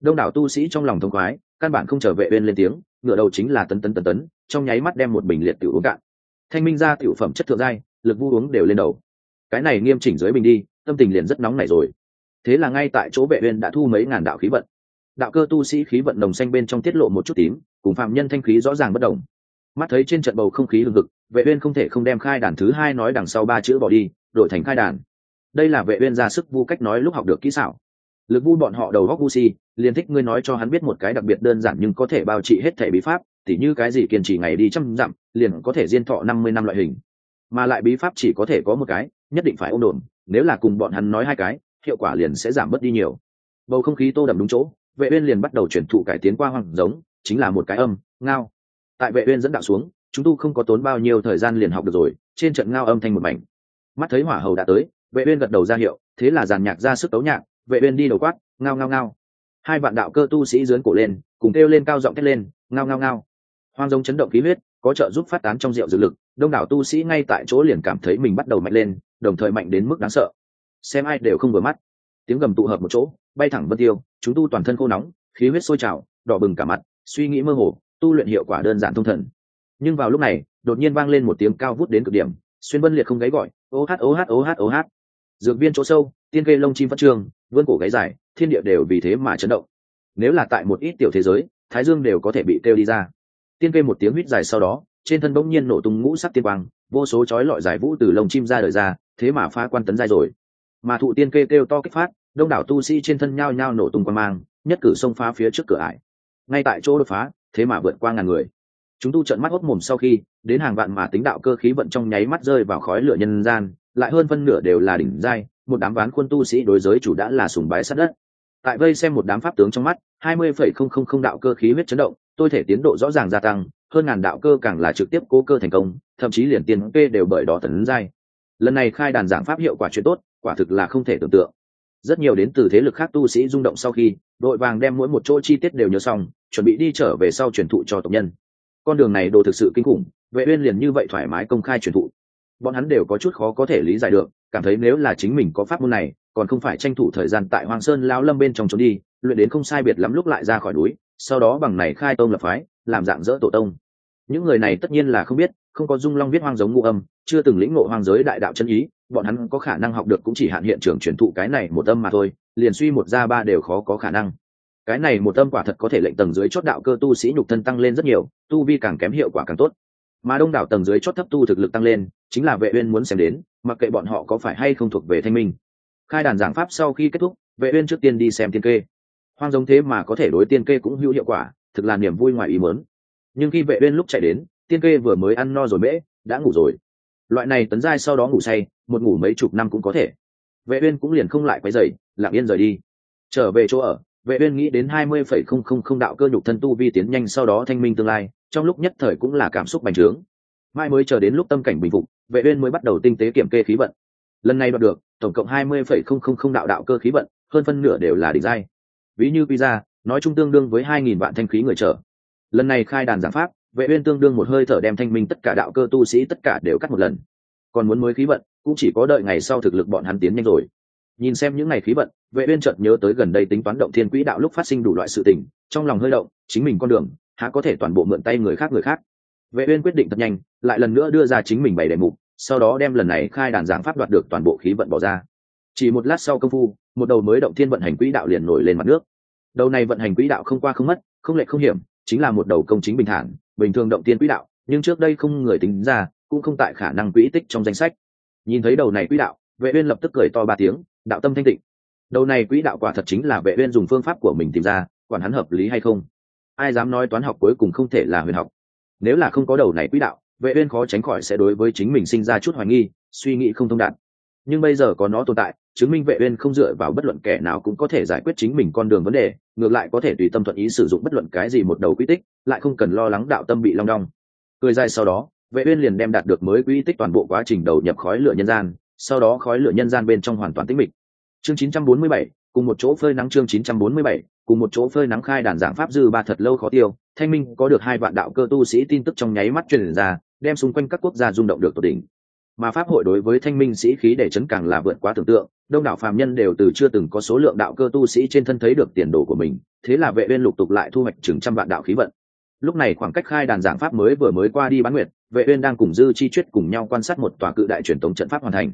Đông đảo tu sĩ trong lòng thông khoái, căn bản không trở vệ uyên lên tiếng, ngựa đầu chính là tấn tấn tấn tấn, trong nháy mắt đem một bình liệt tiểu uống cạn. Thanh minh ra tiểu phẩm chất thượng giai, lực vu uống đều lên đầu. Cái này nghiêm chỉnh dưới bình đi, tâm tình liền rất nóng nảy rồi. Thế là ngay tại chỗ vệ uyên đã thu mấy ngàn đạo khí vận đạo cơ tu sĩ khí vận đồng xanh bên trong tiết lộ một chút tím, cùng phạm nhân thanh khí rõ ràng bất động mắt thấy trên trận bầu không khí hừng hực, vệ uyên không thể không đem khai đàn thứ hai nói đằng sau ba chữ bỏ đi, đổi thành khai đàn. Đây là vệ uyên ra sức vu cách nói lúc học được kỹ xảo. Lực vu bọn họ đầu góc vu si, liền thích ngươi nói cho hắn biết một cái đặc biệt đơn giản nhưng có thể bao trị hết thể bí pháp, tỉ như cái gì kiên trì ngày đi trăm dặm, liền có thể diên thọ năm mươi năm loại hình. Mà lại bí pháp chỉ có thể có một cái, nhất định phải ôm đồn, nếu là cùng bọn hắn nói hai cái, hiệu quả liền sẽ giảm bớt đi nhiều. Bầu không khí tô đậm đúng chỗ vệ uyên liền bắt đầu chuyển thụ cải tiến qua hoàng giống, chính là một cái âm, ngao. Tại vệ uyên dẫn đạo xuống, chúng tu không có tốn bao nhiêu thời gian liền học được rồi, trên trận ngao âm thanh một mảnh. Mắt thấy hỏa hầu đã tới, vệ uyên gật đầu ra hiệu, thế là giàn nhạc ra sức tấu nhạc, vệ uyên đi đầu quát, ngao ngao ngao. Hai vạn đạo cơ tu sĩ dướn cổ lên, cùng kêu lên cao giọng thét lên, ngao ngao ngao. Hoang giống chấn động khí huyết, có trợ giúp phát tán trong rượu dược lực, đông đảo tu sĩ ngay tại chỗ liền cảm thấy mình bắt đầu mạnh lên, đồng thời mạnh đến mức đáng sợ. Xem ai đều không vừa mắt. Tiếng gầm tụ hợp một chỗ bay thẳng vân tiêu chúng tu toàn thân khô nóng, khí huyết sôi trào, đỏ bừng cả mặt, suy nghĩ mơ hồ, tu luyện hiệu quả đơn giản thông thần. Nhưng vào lúc này, đột nhiên vang lên một tiếng cao vút đến cực điểm, xuyên vân liệt không gáy gọi, ô hát ô hát ô hát ô hát. Dược viên chỗ sâu, tiên kê lông chim phát trường, vươn cổ gáy dài, thiên địa đều vì thế mà chấn động. Nếu là tại một ít tiểu thế giới, thái dương đều có thể bị kêu đi ra. Tiên kê một tiếng huýt dài sau đó, trên thân bỗng nhiên nổ tung ngũ sắc tiên quang, vô số chói lọi giải vũ từ lồng chim ra đời ra, thế mà phá quan tấn dài rồi. Mà thụ tiên kê kêu to kích phát đông đảo tu sĩ trên thân nhao nhao nổ tung quan mang, nhất cử xông phá phía trước cửa ải. Ngay tại chỗ đột phá, thế mà vượt qua ngàn người. Chúng tu trận mắt hốc mồm sau khi, đến hàng vạn mà tính đạo cơ khí vận trong nháy mắt rơi vào khói lửa nhân gian, lại hơn phân nửa đều là đỉnh giai, một đám ván quân tu sĩ đối giới chủ đã là sùng bái sát đất. Tại vây xem một đám pháp tướng trong mắt, hai mươi phẩy không không không đạo cơ khí huyết chấn động, tôi thể tiến độ rõ ràng gia tăng, hơn ngàn đạo cơ càng là trực tiếp cố cơ thành công, thậm chí liền tiền kê đều bởi đó tấn giai. Lần này khai đàn giảng pháp hiệu quả chuyện tốt, quả thực là không thể tưởng tượng rất nhiều đến từ thế lực khác tu sĩ rung động sau khi, đội vàng đem mỗi một chỗ chi tiết đều nhớ xong, chuẩn bị đi trở về sau truyền thụ cho tộc nhân. Con đường này đồ thực sự kinh khủng, vệ uyên liền như vậy thoải mái công khai truyền thụ. Bọn hắn đều có chút khó có thể lý giải được, cảm thấy nếu là chính mình có pháp môn này, còn không phải tranh thủ thời gian tại hoàng sơn lao lâm bên trong trốn đi, luyện đến không sai biệt lắm lúc lại ra khỏi núi, sau đó bằng này khai tông lập phái, làm dạng dỡ tổ tông. Những người này tất nhiên là không biết không có dung long viết hoang giống ngũ âm, chưa từng lĩnh ngộ hoang giới đại đạo chân ý, bọn hắn có khả năng học được cũng chỉ hạn hiện trường truyền thụ cái này một âm mà thôi, liền suy một ra ba đều khó có khả năng. Cái này một âm quả thật có thể lệnh tầng dưới chót đạo cơ tu sĩ nhục thân tăng lên rất nhiều, tu vi càng kém hiệu quả càng tốt. Mà đông đảo tầng dưới chót thấp tu thực lực tăng lên, chính là vệ uyên muốn xem đến, mặc kệ bọn họ có phải hay không thuộc về thanh minh. Khai đàn giảng pháp sau khi kết thúc, vệ uyên trước tiên đi xem tiên kê. Hoang giống thế mà có thể đối tiên kê cũng hữu hiệu quả, thực là niềm vui ngoài ý muốn. Nhưng khi vệ uyên lúc chạy đến tiên kê vừa mới ăn no rồi mễ đã ngủ rồi. Loại này tấn giai sau đó ngủ say một ngủ mấy chục năm cũng có thể. Vệ uyên cũng liền không lại quấy rầy lặng yên rời đi. Trở về chỗ ở vệ uyên nghĩ đến hai mươi phẩy không không không đạo cơ nhục thân tu vi tiến nhanh sau đó thanh minh tương lai trong lúc nhất thời cũng là cảm xúc bành trướng. Mai mới chờ đến lúc tâm cảnh bình phục vệ uyên mới bắt đầu tinh tế kiểm kê khí vận. Lần này đoạt được tổng cộng hai mươi phẩy không không không đạo đạo cơ khí vận hơn phân nửa đều là đỉnh giai. Ví như pizza, nói chung tương đương với hai nghìn vạn thanh khí người trở. Lần này khai đàn giảng pháp vệ uyên tương đương một hơi thở đem thanh minh tất cả đạo cơ tu sĩ tất cả đều cắt một lần. Còn muốn mới khí vận, cũng chỉ có đợi ngày sau thực lực bọn hắn tiến nhanh rồi. Nhìn xem những ngày khí vận, vệ uyên chợt nhớ tới gần đây tính toán động thiên quỹ đạo lúc phát sinh đủ loại sự tình, trong lòng hơi động, chính mình con đường, há có thể toàn bộ mượn tay người khác người khác. Vệ uyên quyết định thật nhanh, lại lần nữa đưa ra chính mình bảy đề mục, sau đó đem lần này khai đàn giảng pháp đoạt được toàn bộ khí vận bỏ ra. Chỉ một lát sau công phu, một đầu mới động thiên vận hành quỹ đạo liền nổi lên mặt nước. Đầu này vận hành quỹ đạo không qua không mất, không lệ không hiểm, chính là một đầu công chính bình thản bình thường động tiên quỹ đạo, nhưng trước đây không người tính ra, cũng không tại khả năng quỹ tích trong danh sách. Nhìn thấy đầu này quỹ đạo, vệ uyên lập tức cười to ba tiếng, đạo tâm thanh tịnh. Đầu này quỹ đạo quả thật chính là vệ uyên dùng phương pháp của mình tìm ra, quản hắn hợp lý hay không? Ai dám nói toán học cuối cùng không thể là huyền học? Nếu là không có đầu này quỹ đạo, vệ uyên khó tránh khỏi sẽ đối với chính mình sinh ra chút hoài nghi, suy nghĩ không thông đạt. Nhưng bây giờ có nó tồn tại, chứng minh vệ uyên không dựa vào bất luận kẻ nào cũng có thể giải quyết chính mình con đường vấn đề, ngược lại có thể tùy tâm thuận ý sử dụng bất luận cái gì một đầu quỹ tích lại không cần lo lắng đạo tâm bị long đong. Cười dài sau đó vệ uyên liền đem đạt được mới quy tích toàn bộ quá trình đầu nhập khói lửa nhân gian sau đó khói lửa nhân gian bên trong hoàn toàn tĩnh mịch. Chương 947, cùng một chỗ phơi nắng chương 947, cùng một chỗ phơi nắng khai đàn giảng pháp dư ba thật lâu khó tiêu thanh minh có được hai vạn đạo cơ tu sĩ tin tức trong nháy mắt truyền ra đem xung quanh các quốc gia rung động được tột đỉnh. Mà pháp hội đối với thanh minh sĩ khí để chấn càng là vượt quá tưởng tượng đông đảo phàm nhân đều từ chưa từng có số lượng đạo cơ tu sĩ trên thân thấy được tiền đồ của mình thế là vệ uyên lục tục lại thu hoạch chừng trăm vạn đạo khí vận lúc này khoảng cách khai đàn giảng pháp mới vừa mới qua đi bán nguyệt, vệ uyên đang cùng dư chi chuyết cùng nhau quan sát một tòa cự đại truyền thống trận pháp hoàn thành.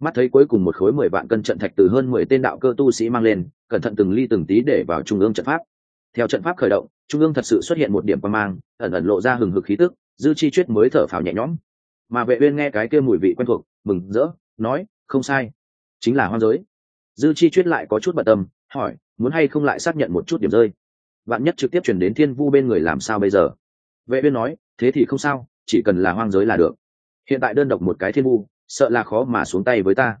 Mắt thấy cuối cùng một khối mười vạn cân trận thạch từ hơn mười tên đạo cơ tu sĩ mang lên, cẩn thận từng ly từng tí để vào trung ương trận pháp. Theo trận pháp khởi động, trung ương thật sự xuất hiện một điểm quan mang, ẩn ẩn lộ ra hừng hực khí tức, dư chi chuyết mới thở phào nhẹ nhõm. Mà vệ uyên nghe cái kia mùi vị quen thuộc, mừng rỡ, nói, không sai, chính là hoang giới. Dư chi chuyết lại có chút bận tâm, hỏi, muốn hay không lại xác nhận một chút điểm rơi? Vạn nhất trực tiếp chuyển đến thiên vu bên người làm sao bây giờ? Vệ uyên nói, thế thì không sao, chỉ cần là hoang giới là được. Hiện tại đơn độc một cái thiên vu, sợ là khó mà xuống tay với ta.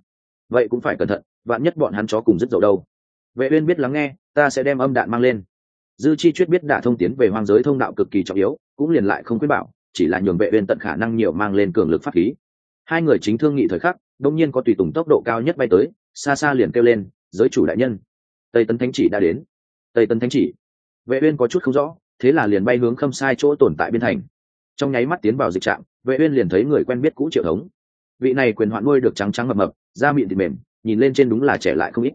Vậy cũng phải cẩn thận, vạn nhất bọn hắn chó cùng rất dậu đâu. Vệ uyên biết lắng nghe, ta sẽ đem âm đạn mang lên. Dư chi chuyết biết đả thông tiến về hoang giới thông đạo cực kỳ trọng yếu, cũng liền lại không quyết bảo, chỉ là nhường vệ uyên tận khả năng nhiều mang lên cường lực pháp khí. Hai người chính thương nghị thời khắc, đông nhiên có tùy tùng tốc độ cao nhất bay tới, xa xa liền kêu lên, giới chủ đại nhân, tây tấn thánh chỉ đã đến. Tây tấn thánh chỉ vệ uyên có chút không rõ, thế là liền bay hướng khâm sai chỗ tồn tại biên thành. Trong nháy mắt tiến vào dịch trạm, vệ uyên liền thấy người quen biết cũ triệu thống. Vị này quyền hoạn nuôi được trắng trắng mập mập, da miệng thịt mềm, nhìn lên trên đúng là trẻ lại không ít.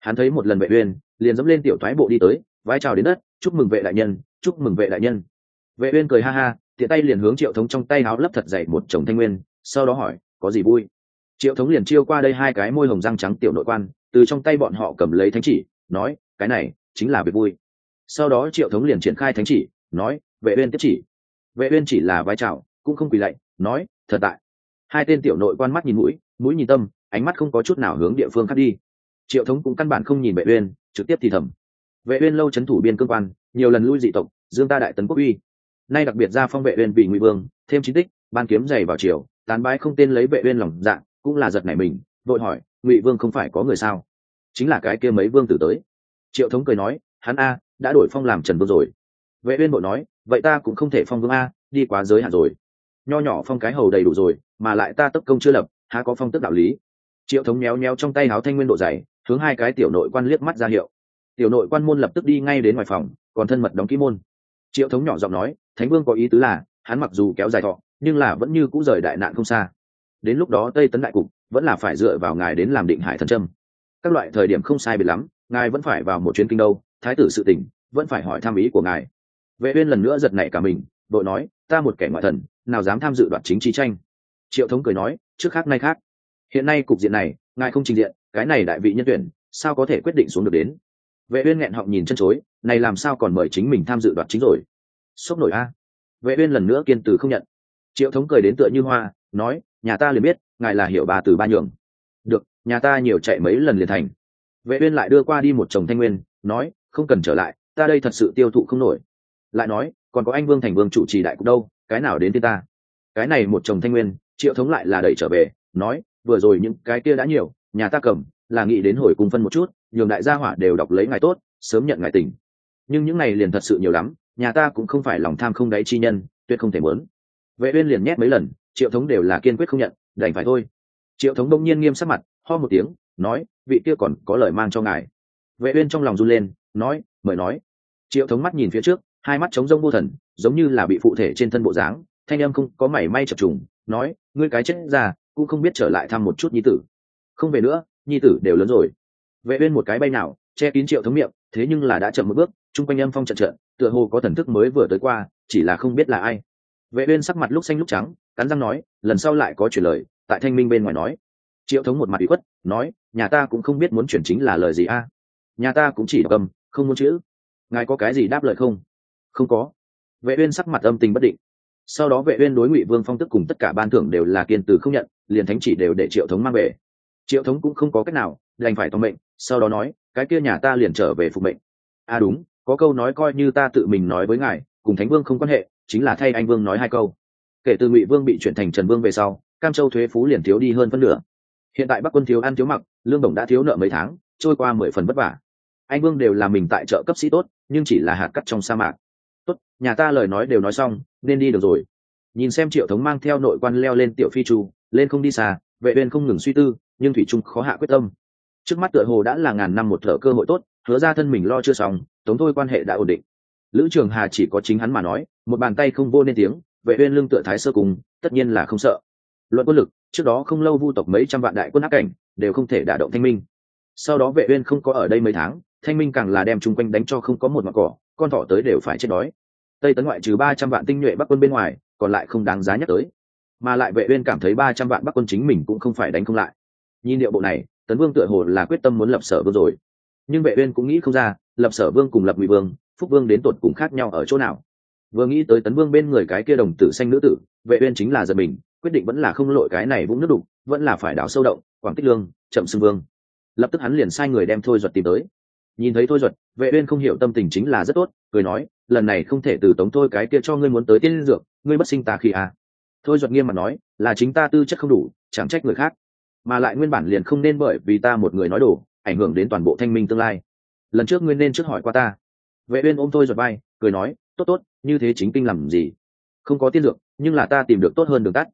Hắn thấy một lần vệ uyên, liền dẫm lên tiểu thoái bộ đi tới, vai chào đến đất, chúc mừng vệ đại nhân, chúc mừng vệ đại nhân. Vệ uyên cười ha ha, tiện tay liền hướng triệu thống trong tay háo lấp thật dày một chồng thanh nguyên, sau đó hỏi, có gì vui? Triệu thống liền chiêu qua đây hai cái môi hồng răng trắng tiểu nội quan, từ trong tay bọn họ cầm lấy thánh chỉ, nói, cái này chính là việc vui sau đó triệu thống liền triển khai thánh chỉ, nói, vệ uyên tiếp chỉ. vệ uyên chỉ là vai trào, cũng không quỳ lạy, nói, thật tại. Hai tên tiểu nội quan mắt nhìn mũi mũi nhìn tâm, ánh mắt không có chút nào hướng địa phương khác đi. Triệu thống cũng căn bản không nhìn vệ uyên, trực tiếp thì thầm. Vệ uyên lâu chấn thủ biên cương quan, nhiều lần lui dị tộc, dương ta đại tấn quốc uy. Nay đặc biệt ra phong vệ uyên vì ngụy vương, thêm chính tích, ban kiếm dày vào triều, tán bái không tên lấy vệ uyên lòng dạ cũng là giật nảy mình, vội hỏi, ngụy vương không phải có người sao? Chính là cái kia mấy vương tử tới. Triệu thống cười nói, hắn a đã đổi phong làm trần vương rồi. Vệ uyên bộ nói, vậy ta cũng không thể phong vương a, đi quá giới hạn rồi. Nho nhỏ phong cái hầu đầy đủ rồi, mà lại ta tấp công chưa lập, há có phong tức đạo lý. Triệu thống méo méo trong tay háo thanh nguyên độ dày, hướng hai cái tiểu nội quan liếc mắt ra hiệu. Tiểu nội quan môn lập tức đi ngay đến ngoài phòng, còn thân mật đóng kỹ môn. Triệu thống nhỏ giọng nói, thánh vương có ý tứ là, hắn mặc dù kéo dài thọ, nhưng là vẫn như cũ rời đại nạn không xa. Đến lúc đó tây tấn đại cục, vẫn là phải dựa vào ngài đến làm định hải thần trâm các loại thời điểm không sai biệt lắm, ngài vẫn phải vào một chuyến kinh đâu thái tử sự tình, vẫn phải hỏi tham ý của ngài. Vệ uyên lần nữa giật nảy cả mình đội nói, ta một kẻ ngoại thần, nào dám tham dự đoạt chính chi tranh? Triệu thống cười nói, trước khác nay khác. Hiện nay cục diện này, ngài không trình diện, cái này đại vị nhân tuyển, sao có thể quyết định xuống được đến? Vệ uyên nghẹn họng nhìn chân chối, này làm sao còn mời chính mình tham dự đoạt chính rồi? Sốc nổi a. Vệ uyên lần nữa kiên từ không nhận. Triệu thống cười đến tựa như hoa, nói, nhà ta liền biết, ngài là hiểu bà từ ba nhường. Được, nhà ta nhiều chạy mấy lần liền thành. Vệ uyên lại đưa qua đi một chồng thanh nguyên, nói không cần trở lại, ta đây thật sự tiêu thụ không nổi. Lại nói, còn có anh vương thành vương chủ trì đại cục đâu, cái nào đến tên ta? Cái này một chồng thanh nguyên, triệu thống lại là đẩy trở về, nói, vừa rồi những cái kia đã nhiều, nhà ta cầm, là nghĩ đến hồi cùng phân một chút, nhường đại gia hỏa đều đọc lấy ngài tốt, sớm nhận ngài tình nhưng những này liền thật sự nhiều lắm, nhà ta cũng không phải lòng tham không đáy chi nhân, tuyệt không thể muốn vệ uyên liền nhét mấy lần, triệu thống đều là kiên quyết không nhận, đành phải thôi. Triệu thống đông nhiên nghiêm sắc mặt, ho một tiếng, nói, vị kia còn có lời mang cho ngài. Vệ uyên trong lòng run lên nói, mời nói. Triệu thống mắt nhìn phía trước, hai mắt trống rông vô thần, giống như là bị phụ thể trên thân bộ dáng, thanh âm không có mảy may chập trùng, nói, ngươi cái chết ra, cũng không biết trở lại thăm một chút nhi tử. Không về nữa, nhi tử đều lớn rồi. Vệ uyên một cái bay nào, che kín triệu thống miệng, thế nhưng là đã chậm một bước trung quanh âm phong trận trận, tựa hồ có thần thức mới vừa tới qua, chỉ là không biết là ai. Vệ uyên sắc mặt lúc xanh lúc trắng, cắn răng nói, lần sau lại có chuyển lời, tại thanh minh bên ngoài nói. Triệu thống một mặt ủy khuất, nói, nhà ta cũng không biết muốn chuyển chính là lời gì a. Nhà ta cũng chỉ cầm không muốn chữ. Ngài có cái gì đáp lời không? Không có. Vệ uyên sắc mặt âm tình bất định. Sau đó vệ uyên đối ngụy vương phong tức cùng tất cả ban thưởng đều là kiên từ không nhận, liền thánh chỉ đều để triệu thống mang về. Triệu thống cũng không có cách nào, đành phải tòng mệnh, sau đó nói, cái kia nhà ta liền trở về phục mệnh. À đúng, có câu nói coi như ta tự mình nói với ngài, cùng thánh vương không quan hệ, chính là thay anh vương nói hai câu. Kể từ ngụy vương bị chuyển thành trần vương về sau, cam châu thuế phú liền thiếu đi hơn phân nửa. Hiện tại bắc quân thiếu ăn thiếu mặc, lương đồng đã thiếu nợ mấy tháng, trôi qua mười phần vất vả anh vương đều là mình tại chợ cấp sĩ tốt, nhưng chỉ là hạt cắt trong sa mạc. Tốt, nhà ta lời nói đều nói xong, nên đi được rồi. Nhìn xem triệu thống mang theo nội quan leo lên tiểu phi chu, lên không đi xa, vệ uyên không ngừng suy tư, nhưng thủy trung khó hạ quyết tâm. Trước mắt tựa hồ đã là ngàn năm một thở cơ hội tốt, hứa ra thân mình lo chưa xong, tống thôi quan hệ đã ổn định. Lữ trường hà chỉ có chính hắn mà nói, một bàn tay không vô nên tiếng, vệ uyên lưng tựa thái sơ cùng, tất nhiên là không sợ. Luận quân lực, trước đó không lâu vu tộc mấy trăm vạn đại quân áp cảnh, đều không thể đả động thanh minh. Sau đó vệ uyên không có ở đây mấy tháng thanh minh càng là đem chung quanh đánh cho không có một mặt cỏ, con thỏ tới đều phải chết đói. Tây tấn ngoại trừ ba trăm vạn tinh nhuệ bắc quân bên ngoài, còn lại không đáng giá nhắc tới. Mà lại vệ uyên cảm thấy ba trăm vạn bắc quân chính mình cũng không phải đánh không lại. Nhìn điệu bộ này, tấn vương tựa hồ là quyết tâm muốn lập sở vương rồi. Nhưng vệ uyên cũng nghĩ không ra, lập sở vương cùng lập ngụy vương, phúc vương đến tột cùng khác nhau ở chỗ nào. Vừa nghĩ tới tấn vương bên người cái kia đồng tử xanh nữ tử, vệ uyên chính là giật mình, quyết định vẫn là không lội cái này vũng nước đục, vẫn là phải đào sâu động, quảng tích lương, chậm xưng vương. Lập tức hắn liền sai người đem thôi duật tìm tới nhìn thấy thôi duật vệ uyên không hiểu tâm tình chính là rất tốt cười nói lần này không thể từ tống thôi cái kia cho ngươi muốn tới tiên dược ngươi bất sinh ta khi à? Thôi duật nghiêm mặt nói là chính ta tư chất không đủ chẳng trách người khác. Mà lại nguyên bản liền không nên bởi vì ta một người nói đủ, ảnh hưởng đến toàn bộ thanh minh tương lai. Lần trước ngươi nên trước hỏi qua ta. Vệ uyên ôm thôi duật vai cười nói tốt tốt như thế chính kinh làm gì? Không có tiên dược nhưng là ta tìm được tốt hơn đường tắt.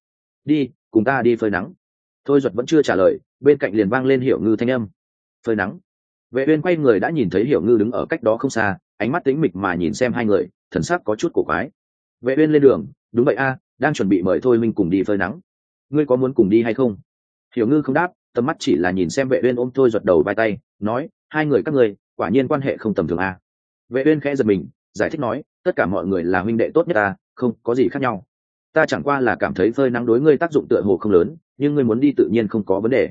Đi cùng ta đi phơi nắng. Thôi duật vẫn chưa trả lời bên cạnh liền vang lên hiểu ngư thanh âm. Phơi nắng vệ uyên quay người đã nhìn thấy hiểu ngư đứng ở cách đó không xa, ánh mắt tính mịch mà nhìn xem hai người, thần sắc có chút cổ quái. Vệ uyên lên đường, đúng vậy a, đang chuẩn bị mời thôi minh cùng đi phơi nắng. Ngươi có muốn cùng đi hay không? Hiểu ngư không đáp, tầm mắt chỉ là nhìn xem vệ uyên ôm thôi giật đầu vai tay, nói, hai người các ngươi, quả nhiên quan hệ không tầm thường a. Vệ uyên khẽ giật mình, giải thích nói, tất cả mọi người là huynh đệ tốt nhất ta không có gì khác nhau. Ta chẳng qua là cảm thấy phơi nắng đối ngươi tác dụng tựa hồ không lớn, nhưng ngươi muốn đi tự nhiên không có vấn đề.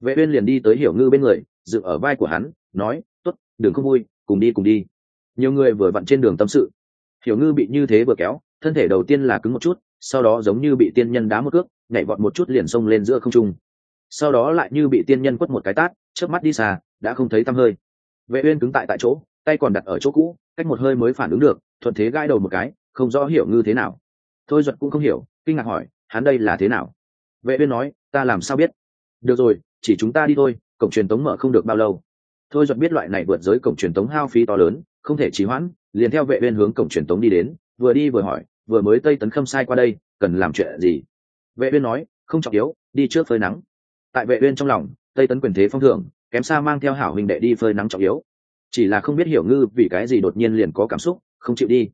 Vệ uyên liền đi tới hiểu ngư bên người dựng ở vai của hắn, nói, tốt, đừng không vui, cùng đi cùng đi. Nhiều người vừa vặn trên đường tâm sự. Hiểu ngư bị như thế vừa kéo, thân thể đầu tiên là cứng một chút, sau đó giống như bị tiên nhân đá một cước, nhảy vọt một chút liền xông lên giữa không trung. Sau đó lại như bị tiên nhân quất một cái tát, chớp mắt đi xa, đã không thấy tăm hơi. Vệ uyên cứng tại tại chỗ, tay còn đặt ở chỗ cũ, cách một hơi mới phản ứng được, thuận thế gãi đầu một cái, không rõ hiểu ngư thế nào. Thôi duật cũng không hiểu, kinh ngạc hỏi, hắn đây là thế nào? Vệ uyên nói, ta làm sao biết? Được rồi chỉ chúng ta đi thôi cổng truyền tống mở không được bao lâu. Thôi duật biết loại này vượt giới cổng truyền tống hao phí to lớn không thể trì hoãn liền theo vệ viên hướng cổng truyền tống đi đến vừa đi vừa hỏi vừa mới tây tấn khâm sai qua đây cần làm chuyện gì? Vệ viên nói không trọng yếu đi trước phơi nắng. Tại vệ viên trong lòng tây tấn quyền thế phong thường kém xa mang theo hảo huynh đệ đi phơi nắng trọng yếu. Chỉ là không biết hiểu ngư vì cái gì đột nhiên liền có cảm xúc không chịu đi.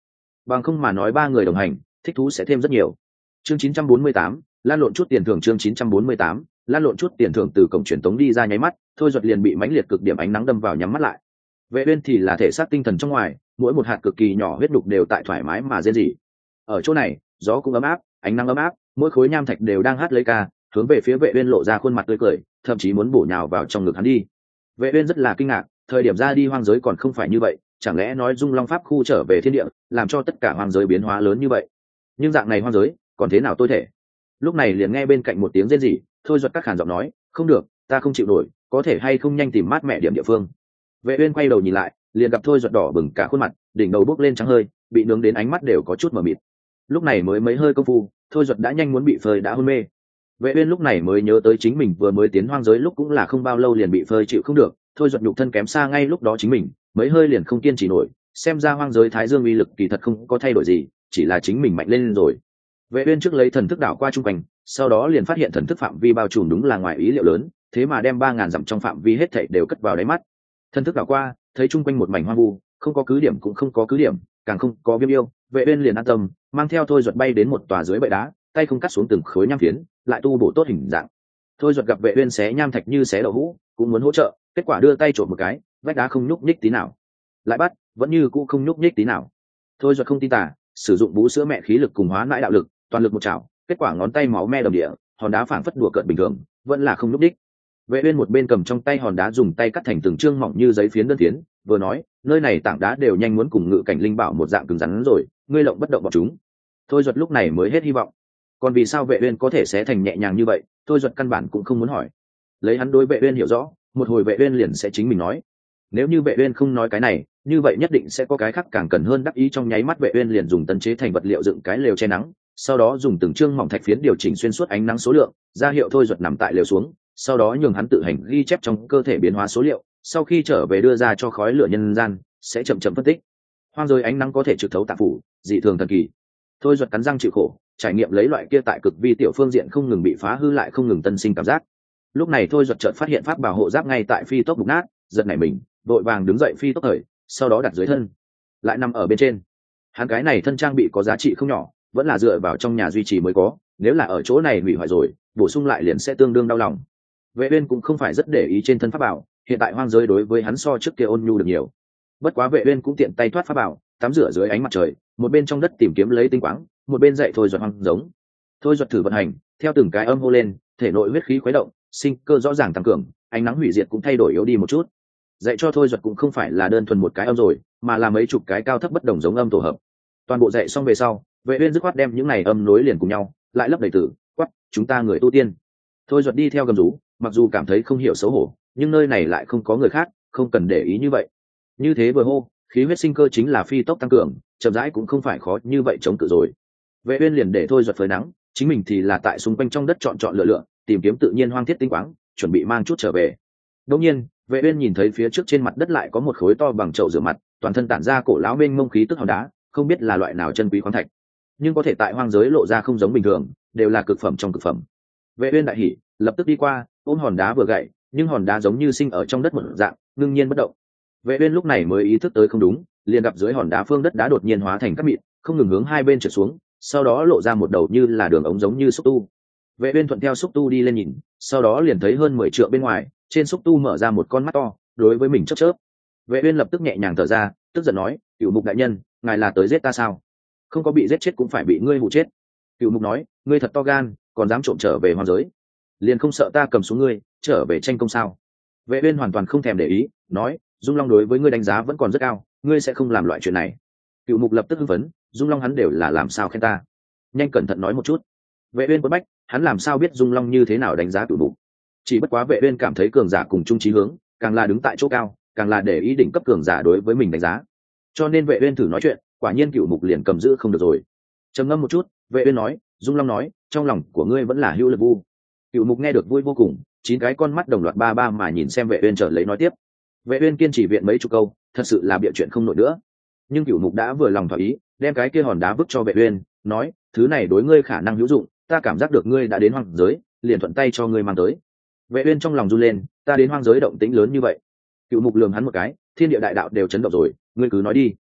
Bằng không mà nói ba người đồng hành thích thú sẽ thêm rất nhiều. Chương 948, lan lộn chút tiền thưởng chương 948, lan lộn chút tiền thưởng từ cổng truyền tống đi ra nháy mắt, thôi duật liền bị mãnh liệt cực điểm ánh nắng đâm vào nhắm mắt lại. Vệ uyên thì là thể xác tinh thần trong ngoài, mỗi một hạt cực kỳ nhỏ huyết đục đều tại thoải mái mà dễ gì ở chỗ này, gió cũng ấm áp, ánh nắng ấm áp, mỗi khối nham thạch đều đang hát lấy ca, hướng về phía vệ uyên lộ ra khuôn mặt tươi cười, thậm chí muốn bổ nhào vào trong ngực hắn đi. Vệ uyên rất là kinh ngạc, thời điểm ra đi hoang giới còn không phải như vậy, chẳng lẽ nói dung long pháp khu trở về thiên địa, làm cho tất cả hoang giới biến hóa lớn như vậy? Nhưng dạng này hoang giới, còn thế nào tôi thể? Lúc này liền nghe bên cạnh một tiếng rên rỉ thôi giật các khàn giọng nói, không được, ta không chịu nổi, có thể hay không nhanh tìm mát mẹ điểm địa phương. Vệ uyên quay đầu nhìn lại, liền gặp thôi giật đỏ bừng cả khuôn mặt, đỉnh đầu bốc lên trắng hơi, bị nướng đến ánh mắt đều có chút mờ mịt. Lúc này mới mấy hơi công phu, thôi giật đã nhanh muốn bị phơi đã hôn mê. Vệ uyên lúc này mới nhớ tới chính mình vừa mới tiến hoang giới lúc cũng là không bao lâu liền bị phơi chịu không được, thôi giật nhục thân kém xa ngay lúc đó chính mình, mấy hơi liền không kiên trì nổi, xem ra hoang giới thái dương uy lực kỳ thật không có thay đổi gì, chỉ là chính mình mạnh lên rồi. Vệ uyên trước lấy thần thức đảo qua trung quanh sau đó liền phát hiện thần thức phạm vi bao trùm đúng là ngoài ý liệu lớn, thế mà đem ba ngàn dặm trong phạm vi hết thảy đều cất vào đáy mắt. Thần thức đảo qua, thấy trung quanh một mảnh hoang vu, không có cứ điểm cũng không có cứ điểm, càng không có viêm yêu, vệ uyên liền an tâm, mang theo thôi ruột bay đến một tòa dưới bệ đá, tay không cắt xuống từng khối nham phiến, lại tu bổ tốt hình dạng. Thôi ruột gặp vệ uyên xé nham thạch như xé đậu hũ, cũng muốn hỗ trợ, kết quả đưa tay trộm một cái, vách đá không nhúc nhích tí nào. Lại bắt, vẫn như cũ không nhúc nhích tí nào. Thôi ruột không tin tả sử dụng bú sữa mẹ khí lực cùng hóa mãi đạo lực, toàn lực một chảo kết quả ngón tay máu me đầm địa, hòn đá phảng phất đùa cợt bình thường, vẫn là không nút đích. vệ uyên một bên cầm trong tay hòn đá dùng tay cắt thành từng trương mỏng như giấy phiến đơn tiến, vừa nói, nơi này tảng đá đều nhanh muốn cùng ngự cảnh linh bảo một dạng cứng rắn rồi, ngươi lộng bất động bọn chúng. Thôi duật lúc này mới hết hy vọng. Còn vì sao vệ uyên có thể xé thành nhẹ nhàng như vậy? Thôi duật căn bản cũng không muốn hỏi. Lấy hắn đối vệ uyên hiểu rõ, một hồi vệ uyên liền sẽ chính mình nói. Nếu như vệ uyên không nói cái này, như vậy nhất định sẽ có cái khác càng cần hơn đắc ý trong nháy mắt vệ uyên liền dùng tân chế thành vật liệu dựng cái lều che nắng sau đó dùng từng chương mỏng thạch phiến điều chỉnh xuyên suốt ánh nắng số lượng, ra hiệu thôi ruột nằm tại lều xuống, sau đó nhường hắn tự hành ghi chép trong cơ thể biến hóa số liệu, sau khi trở về đưa ra cho khói lửa nhân gian, sẽ chậm chậm phân tích. Hoang rơi ánh nắng có thể trực thấu tạp phủ, dị thường thần kỳ. Thôi ruột cắn răng chịu khổ, trải nghiệm lấy loại kia tại cực vi tiểu phương diện không ngừng bị phá hư lại không ngừng tân sinh cảm giác. Lúc này thôi ruột chợt phát hiện pháp bảo hộ giáp ngay tại phi tốc bục nát, giật nảy mình vội vàng đứng dậy phi tốc thời sau đó đặt dưới thân, lại nằm ở bên trên. Hắn cái này thân trang bị có giá trị không nhỏ vẫn là dựa vào trong nhà duy trì mới có, nếu là ở chỗ này hủy hoại rồi, bổ sung lại liền sẽ tương đương đau lòng. Vệ uyên cũng không phải rất để ý trên thân pháp bảo, hiện tại hoang giới đối với hắn so trước kia ôn nhu được nhiều. Bất quá vệ uyên cũng tiện tay thoát pháp bảo, tắm rửa dưới ánh mặt trời, một bên trong đất tìm kiếm lấy tinh quáng, một bên dậy thôi duật hoang giống. Thôi duật thử vận hành, theo từng cái âm hô lên, thể nội huyết khí khuấy động, sinh cơ rõ ràng tăng cường, ánh nắng hủy diệt cũng thay đổi yếu đi một chút. Dạy cho thôi duật cũng không phải là đơn thuần một cái âm rồi, mà là mấy chục cái cao thấp bất đồng giống âm tổ hợp. Toàn bộ dạy xong về sau vệ uyên dứt khoát đem những này âm nối liền cùng nhau, lại lấp đầy tử, quát, chúng ta người tu tiên. Thôi duật đi theo gầm rú, mặc dù cảm thấy không hiểu xấu hổ, nhưng nơi này lại không có người khác, không cần để ý như vậy. Như thế vừa hô, khí huyết sinh cơ chính là phi tốc tăng cường, chậm rãi cũng không phải khó như vậy chống cự rồi. Vệ uyên liền để thôi duật phơi nắng, chính mình thì là tại xung quanh trong đất chọn chọn lựa lựa, tìm kiếm tự nhiên hoang thiết tinh quáng, chuẩn bị mang chút trở về. Đương nhiên, vệ uyên nhìn thấy phía trước trên mặt đất lại có một khối to bằng chậu rửa mặt, toàn thân tản ra cổ lão mênh mông khí tức hòn đá, không biết là loại nào chân quý khoáng thạch nhưng có thể tại hoang giới lộ ra không giống bình thường, đều là cực phẩm trong cực phẩm. Vệ uyên đại hỉ, lập tức đi qua, ôm hòn đá vừa gậy, nhưng hòn đá giống như sinh ở trong đất một dạng, ngưng nhiên bất động. Vệ uyên lúc này mới ý thức tới không đúng, liền gặp dưới hòn đá phương đất đá đột nhiên hóa thành các mịn, không ngừng hướng hai bên trượt xuống, sau đó lộ ra một đầu như là đường ống giống như xúc tu. Vệ uyên thuận theo xúc tu đi lên nhìn, sau đó liền thấy hơn mười trượng bên ngoài, trên xúc tu mở ra một con mắt to, đối với mình chớp chớp. Vệ uyên lập tức nhẹ nhàng thở ra, tức giận nói, tiểu mục đại nhân, ngài là tới giết ta sao? Không có bị giết chết cũng phải bị ngươi hụ chết. Cựu mục nói, ngươi thật to gan, còn dám trộm trở về hoàng giới. Liền không sợ ta cầm xuống ngươi, trở về tranh công sao? Vệ uyên hoàn toàn không thèm để ý, nói, dung long đối với ngươi đánh giá vẫn còn rất cao, ngươi sẽ không làm loại chuyện này. Cựu mục lập tức hưng phấn, dung long hắn đều là làm sao khen ta? Nhanh cẩn thận nói một chút. Vệ uyên quất bách, hắn làm sao biết dung long như thế nào đánh giá cựu mục? Chỉ bất quá vệ uyên cảm thấy cường giả cùng chung trí hướng, càng là đứng tại chỗ cao, càng là để ý định cấp cường giả đối với mình đánh giá. Cho nên vệ uyên thử nói chuyện quả nhiên cựu mục liền cầm giữ không được rồi. Trầm ngâm một chút, vệ uyên nói, dung long nói, trong lòng của ngươi vẫn là hữu lực vu. Cựu mục nghe được vui vô cùng, chín cái con mắt đồng loạt ba ba mà nhìn xem vệ uyên trở lấy nói tiếp. Vệ uyên kiên trì viện mấy chục câu, thật sự là bịa chuyện không nổi nữa. Nhưng cựu mục đã vừa lòng thỏa ý, đem cái kia hòn đá vứt cho vệ uyên, nói, thứ này đối ngươi khả năng hữu dụng, ta cảm giác được ngươi đã đến hoang giới, liền thuận tay cho ngươi mang tới. Vệ uyên trong lòng run lên, ta đến hoang giới động tĩnh lớn như vậy. Cựu mục lườm hắn một cái, thiên địa đại đạo đều chấn động rồi, ngươi cứ nói đi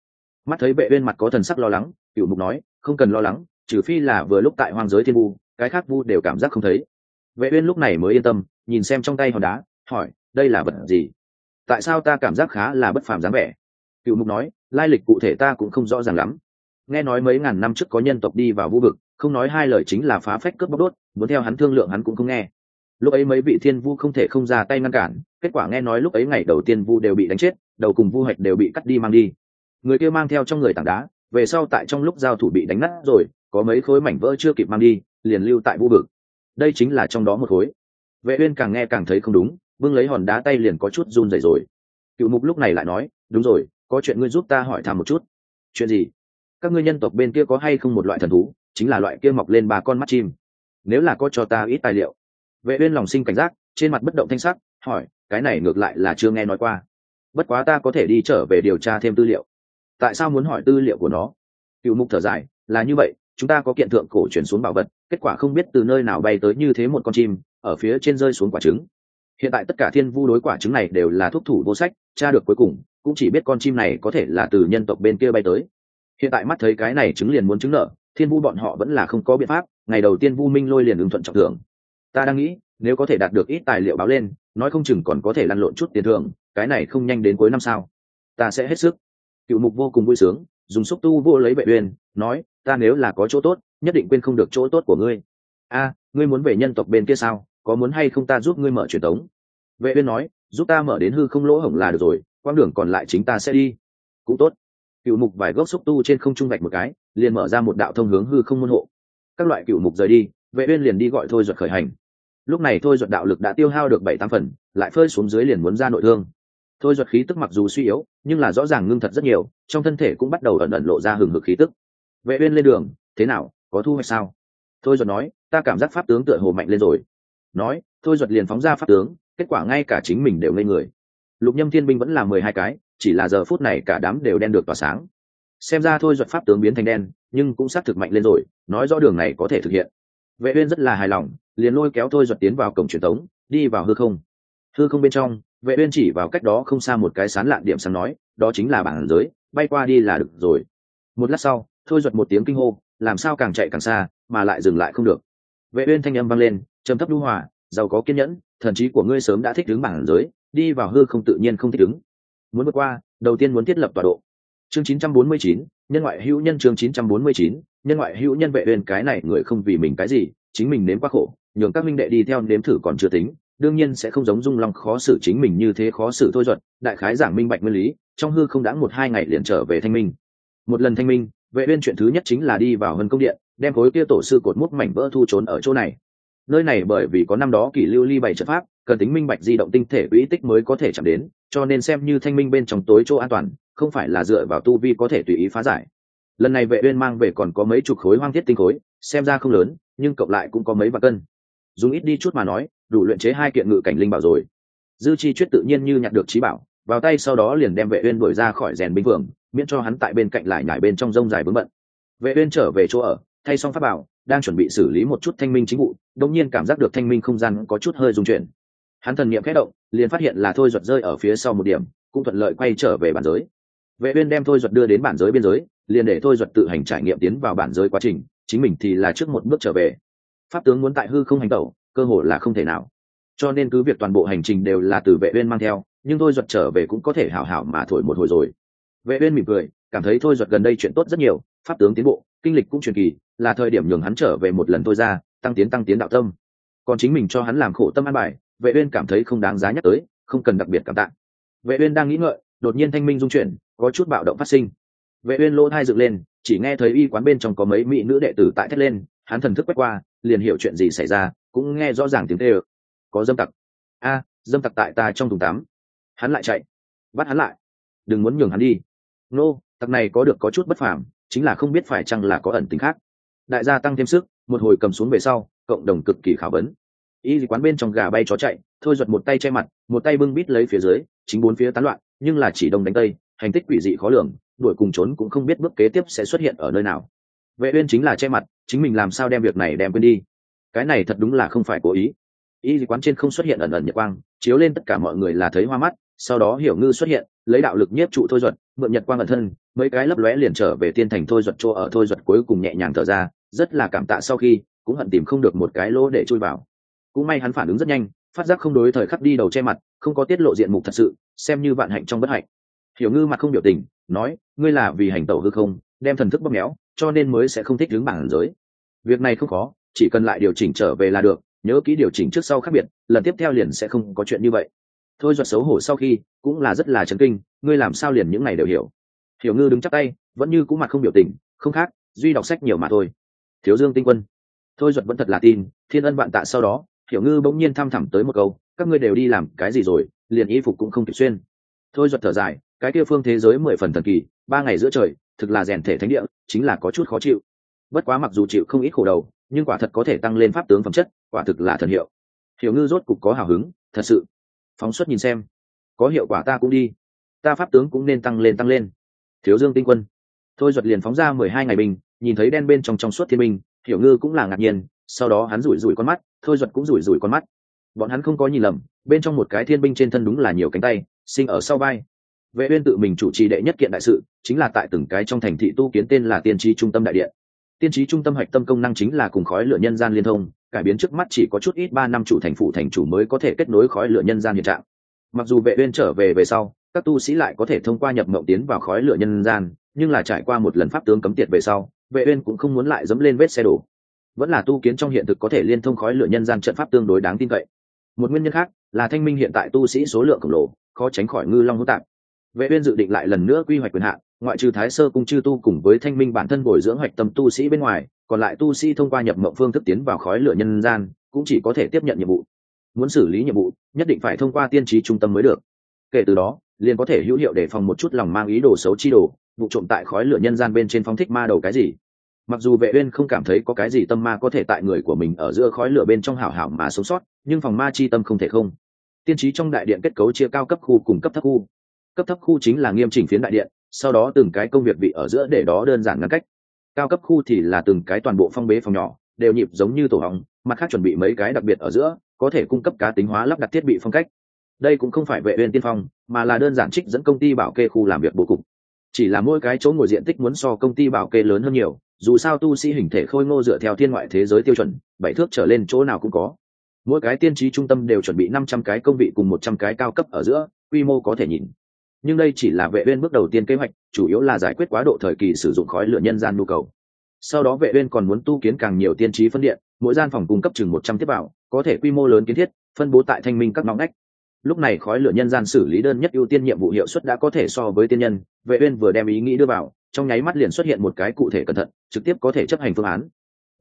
mắt thấy vệ uyên mặt có thần sắc lo lắng cựu mục nói, không cần lo lắng, trừ phi là vừa lúc tại hoang giới thiên vu, cái khác vu đều cảm giác không thấy. Vệ uyên lúc này mới yên tâm, nhìn xem trong tay hòn đá, hỏi, đây là vật gì? Tại sao ta cảm giác khá là bất phàm dáng vẻ? Cựu mục nói, lai lịch cụ thể ta cũng không rõ ràng lắm. Nghe nói mấy ngàn năm trước có nhân tộc đi vào vũ vực, không nói hai lời chính là phá phách cướp bóc đốt, muốn theo hắn thương lượng hắn cũng không nghe. Lúc ấy mấy vị thiên vu không thể không ra tay ngăn cản, kết quả nghe nói lúc ấy ngày đầu tiên vu đều bị đánh chết, đầu cùng vu hạch đều bị cắt đi mang đi người kia mang theo trong người tảng đá, về sau tại trong lúc giao thủ bị đánh nát rồi, có mấy khối mảnh vỡ chưa kịp mang đi, liền lưu tại vũ vực. Đây chính là trong đó một khối. Vệ uyên càng nghe càng thấy không đúng vương lấy hòn đá tay liền có chút run rẩy rồi. Cựu mục lúc này lại nói, đúng rồi, có chuyện ngươi giúp ta hỏi thăm một chút. Chuyện gì? Các ngươi nhân tộc bên kia có hay không một loại thần thú, chính là loại kia mọc lên ba con mắt chim. Nếu là có cho ta ít tài liệu. Vệ uyên lòng sinh cảnh giác, trên mặt bất động thanh sắc, hỏi, cái này ngược lại là chưa nghe nói qua. Bất quá ta có thể đi trở về điều tra thêm tư liệu tại sao muốn hỏi tư liệu của nó? Cựu mục thở dài, là như vậy, chúng ta có kiện thượng cổ chuyển xuống bảo vật, kết quả không biết từ nơi nào bay tới như thế một con chim, ở phía trên rơi xuống quả trứng. Hiện tại tất cả thiên vu đối quả trứng này đều là thuốc thủ vô sách, tra được cuối cùng, cũng chỉ biết con chim này có thể là từ nhân tộc bên kia bay tới. Hiện tại mắt thấy cái này trứng liền muốn trứng nợ, thiên vu bọn họ vẫn là không có biện pháp, ngày đầu tiên vu minh lôi liền ứng thuận trọng thưởng. Ta đang nghĩ, nếu có thể đạt được ít tài liệu báo lên, nói không chừng còn có thể lăn lộn chút tiền thưởng, cái này không nhanh đến cuối năm sao. Ta sẽ hết sức cựu mục vô cùng vui sướng, dùng xúc tu vô lấy vệ uyên, nói, ta nếu là có chỗ tốt, nhất định quên không được chỗ tốt của ngươi. A, ngươi muốn về nhân tộc bên kia sao? Có muốn hay không ta giúp ngươi mở truyền tống? Vệ uyên nói, giúp ta mở đến hư không lỗ hổng là được rồi, quãng đường còn lại chính ta sẽ đi. Cũng tốt. Cựu mục vài gốc xúc tu trên không trung vạch một cái, liền mở ra một đạo thông hướng hư không môn hộ. Các loại cựu mục rời đi, vệ uyên liền đi gọi thôi duật khởi hành. Lúc này thôi duật đạo lực đã tiêu hao được bảy tám phần, lại phơi xuống dưới liền muốn ra nội thương thôi duật khí tức mặc dù suy yếu, nhưng là rõ ràng ngưng thật rất nhiều, trong thân thể cũng bắt đầu ẩn ẩn lộ ra hừng hực khí tức. Vệ uyên lên đường, thế nào, có thu hoạch sao? Thôi duật nói, ta cảm giác pháp tướng tựa hồ mạnh lên rồi. Nói, thôi duật liền phóng ra pháp tướng, kết quả ngay cả chính mình đều ngây người. Lục nhâm thiên binh vẫn là mười hai cái, chỉ là giờ phút này cả đám đều đen được tỏa sáng. Xem ra thôi duật pháp tướng biến thành đen, nhưng cũng xác thực mạnh lên rồi, nói rõ đường này có thể thực hiện. Vệ uyên rất là hài lòng, liền lôi kéo thôi duật tiến vào cổng truyền tống, đi vào hư không. Hư không bên trong vệ uyên chỉ vào cách đó không xa một cái sán lạn điểm sáng nói đó chính là bảng giới bay qua đi là được rồi. Một lát sau thôi giật một tiếng kinh hô làm sao càng chạy càng xa mà lại dừng lại không được. Vệ uyên thanh âm vang lên trầm thấp lưu hòa giàu có kiên nhẫn thần trí của ngươi sớm đã thích ứng bảng giới đi vào hư không tự nhiên không thích ứng muốn vượt qua đầu tiên muốn thiết lập tọa độ. Chương 949, nhân ngoại hữu nhân chương 949, nhân ngoại hữu nhân vệ uyên cái này người không vì mình cái gì chính mình nếm quá khổ nhường các minh đệ đi theo nếm thử còn chưa tính đương nhiên sẽ không giống dung long khó xử chính mình như thế khó xử thôi duật, đại khái giảng minh bạch nguyên lý, trong hư không đã một hai ngày liền trở về thanh minh. Một lần thanh minh, vệ uyên chuyện thứ nhất chính là đi vào hân công điện, đem khối kia tổ sư cột mút mảnh vỡ thu trốn ở chỗ này. Nơi này bởi vì có năm đó kỷ lưu ly bảy trận pháp, cần tính minh bạch di động tinh thể quỹ tích mới có thể chạm đến, cho nên xem như thanh minh bên trong tối chỗ an toàn, không phải là dựa vào tu vi có thể tùy ý phá giải. Lần này vệ uyên mang về còn có mấy chục khối hoang thiết tinh khối, xem ra không lớn, nhưng cộng lại cũng có mấy vạn cân dùng ít đi chút mà nói, đủ luyện chế hai kiện ngự cảnh linh bảo rồi. Dư chi chuyết tự nhiên như nhặt được trí bảo, vào tay sau đó liền đem vệ uyên đuổi ra khỏi rèn binh phường, miễn cho hắn tại bên cạnh lại nhảy bên trong rông dài vướng bận. Vệ uyên trở về chỗ ở, thay xong pháp bảo, đang chuẩn bị xử lý một chút thanh minh chính vụ, đột nhiên cảm giác được thanh minh không gian có chút hơi rung chuyển. Hắn thần niệm khẽ động, liền phát hiện là thôi duật rơi ở phía sau một điểm, cũng thuận lợi quay trở về bản giới. Vệ uyên đem thôi duật đưa đến bản giới biên giới, liền để thôi duật tự hành trải nghiệm tiến vào bản giới quá trình, chính mình thì là trước một bước trở về pháp tướng muốn tại hư không hành tẩu, cơ hội là không thể nào. Cho nên cứ việc toàn bộ hành trình đều là từ vệ uyên mang theo, nhưng thôi duật trở về cũng có thể hảo hảo mà thổi một hồi rồi. Vệ uyên mỉm cười, cảm thấy thôi duật gần đây chuyện tốt rất nhiều, pháp tướng tiến bộ, kinh lịch cũng truyền kỳ, là thời điểm nhường hắn trở về một lần thôi ra, tăng tiến tăng tiến đạo tâm. Còn chính mình cho hắn làm khổ tâm an bài, vệ uyên cảm thấy không đáng giá nhắc tới, không cần đặc biệt cảm tạ. Vệ uyên đang nghĩ ngợi, đột nhiên thanh minh dung chuyển, có chút bạo động phát sinh. Vệ uyên lỗ thai dựng lên, chỉ nghe thấy y quán bên trong có mấy mỹ nữ đệ tử tại thét lên, hắn thần thức quét qua liền hiểu chuyện gì xảy ra, cũng nghe rõ ràng tiếng kêu. Có dâm tặc. A, dâm tặc tại ta trong thùng tắm. Hắn lại chạy. Bắt hắn lại. Đừng muốn nhường hắn đi. Nô, tặc này có được có chút bất phàm, chính là không biết phải chăng là có ẩn tính khác. Đại gia tăng thêm sức, một hồi cầm xuống về sau, cộng đồng cực kỳ khảo vấn. Y quán bên trong gà bay chó chạy, thôi giật một tay che mặt, một tay bưng bít lấy phía dưới, chính bốn phía tán loạn, nhưng là chỉ đông đánh tây, hành tích quỷ dị khó lường, đuổi cùng trốn cũng không biết bước kế tiếp sẽ xuất hiện ở nơi nào vệ uyên chính là che mặt, chính mình làm sao đem việc này đem quên đi? Cái này thật đúng là không phải cố ý. Y quán trên không xuất hiện ẩn ẩn nhật quang, chiếu lên tất cả mọi người là thấy hoa mắt, sau đó hiểu ngư xuất hiện, lấy đạo lực nhiếp trụ thôi duật, mượn nhật quang ẩn thân, mấy cái lấp lóe liền trở về tiên thành thôi duật chỗ ở thôi duật cuối cùng nhẹ nhàng thở ra, rất là cảm tạ sau khi, cũng hận tìm không được một cái lỗ để chui vào. Cũng may hắn phản ứng rất nhanh, phát giác không đối thời khắc đi đầu che mặt, không có tiết lộ diện mục thật sự, xem như vạn hạnh trong bất hạnh. Hiểu ngư mặt không biểu tình, nói, ngươi là vì hành tẩu hư không, đem thần thức bóp méo cho nên mới sẽ không thích đứng bảng giới. Việc này không khó, chỉ cần lại điều chỉnh trở về là được, nhớ kỹ điều chỉnh trước sau khác biệt, lần tiếp theo liền sẽ không có chuyện như vậy. Thôi giọt xấu hổ sau khi, cũng là rất là chấn kinh, ngươi làm sao liền những này đều hiểu. Hiểu ngư đứng chắc tay, vẫn như cũ mặt không biểu tình, không khác, duy đọc sách nhiều mà thôi. Thiếu dương tinh quân. Thôi giọt vẫn thật là tin, thiên ân vạn tạ sau đó, hiểu ngư bỗng nhiên thăm thẳm tới một câu, các ngươi đều đi làm cái gì rồi, liền y phục cũng không kịp xuyên. Thôi giọt thở dài, cái kia phương thế giới mười phần thần kỳ, ba ngày giữa trời thực là rèn thể thánh địa, chính là có chút khó chịu. Bất quá mặc dù chịu không ít khổ đầu, nhưng quả thật có thể tăng lên pháp tướng phẩm chất, quả thực là thần hiệu. Hiểu ngư rốt cục có hào hứng, thật sự. Phóng xuất nhìn xem. Có hiệu quả ta cũng đi. Ta pháp tướng cũng nên tăng lên tăng lên. Thiếu dương tinh quân. Thôi duật liền phóng ra mười hai ngày bình nhìn thấy đen bên trong trong suốt thiên minh hiểu ngư cũng là ngạc nhiên, sau đó hắn rủi rủi con mắt, thôi duật cũng rủi rủi con mắt. Bọn hắn không có nhìn lầm, bên trong một cái thiên binh trên thân đúng là nhiều cánh tay, sinh ở sau vai vệ uyên tự mình chủ trì đệ nhất kiện đại sự, chính là tại từng cái trong thành thị tu kiến tên là tiên trí trung tâm đại điện. Tiên trí trung tâm hạch tâm công năng chính là cùng khói lửa nhân gian liên thông, cải biến trước mắt chỉ có chút ít ba năm chủ thành phụ thành chủ mới có thể kết nối khói lửa nhân gian hiện trạng. Mặc dù vệ uyên trở về về sau, các tu sĩ lại có thể thông qua nhập mộng tiến vào khói lửa nhân gian, nhưng là trải qua một lần pháp tướng cấm tiệt về sau, vệ uyên cũng không muốn lại dẫm lên vết xe đổ. Vẫn là tu kiến trong hiện thực có thể liên thông khói lửa nhân gian trận pháp tương đối đáng tin cậy. Một nguyên nhân khác là thanh minh hiện tại tu sĩ số lượng khổng lồ, khó tránh khỏi ngư long hữu tạp vệ uyên dự định lại lần nữa quy hoạch quyền hạn, ngoại trừ thái sơ cung chư tu cùng với thanh minh bản thân bồi dưỡng hoạch tâm tu sĩ bên ngoài, còn lại tu sĩ thông qua nhập mộng phương thức tiến vào khói lửa nhân gian, cũng chỉ có thể tiếp nhận nhiệm vụ. Muốn xử lý nhiệm vụ, nhất định phải thông qua tiên trí trung tâm mới được. Kể từ đó, liền có thể hữu hiệu để phòng một chút lòng mang ý đồ xấu chi đồ, vụ trộm tại khói lửa nhân gian bên trên phong thích ma đầu cái gì. Mặc dù vệ uyên không cảm thấy có cái gì tâm ma có thể tại người của mình ở giữa khói lửa bên trong hảo hảo mà sống sót, nhưng phòng ma chi tâm không thể không. Tiên trí trong đại điện kết cấu chia cao cấp khu cùng cấp thấp khu cấp thấp khu chính là nghiêm chỉnh phiến đại điện, sau đó từng cái công việc vị ở giữa để đó đơn giản ngăn cách. Cao cấp khu thì là từng cái toàn bộ phong bế phòng nhỏ, đều nhịp giống như tổ hóng mặt khác chuẩn bị mấy cái đặc biệt ở giữa, có thể cung cấp cá tính hóa lắp đặt thiết bị phong cách. Đây cũng không phải vệ uyên tiên phong, mà là đơn giản trích dẫn công ty bảo kê khu làm việc bố cục. Chỉ là mỗi cái chỗ ngồi diện tích muốn so công ty bảo kê lớn hơn nhiều, dù sao tu sĩ hình thể khôi ngô dựa theo thiên ngoại thế giới tiêu chuẩn, bảy thước trở lên chỗ nào cũng có. Mỗi cái tiên trí trung tâm đều chuẩn bị năm trăm cái công vị cùng một trăm cái cao cấp ở giữa, quy mô có thể nhìn nhưng đây chỉ là vệ uyên bước đầu tiên kế hoạch, chủ yếu là giải quyết quá độ thời kỳ sử dụng khói lửa nhân gian nhu cầu. Sau đó vệ uyên còn muốn tu kiến càng nhiều tiên trí phân điện, mỗi gian phòng cung cấp chừng 100 tiếp bảo, có thể quy mô lớn kiến thiết, phân bố tại thanh minh các ngõ ngách. Lúc này khói lửa nhân gian xử lý đơn nhất ưu tiên nhiệm vụ hiệu suất đã có thể so với tiên nhân, vệ uyên vừa đem ý nghĩ đưa vào, trong nháy mắt liền xuất hiện một cái cụ thể cẩn thận, trực tiếp có thể chấp hành phương án.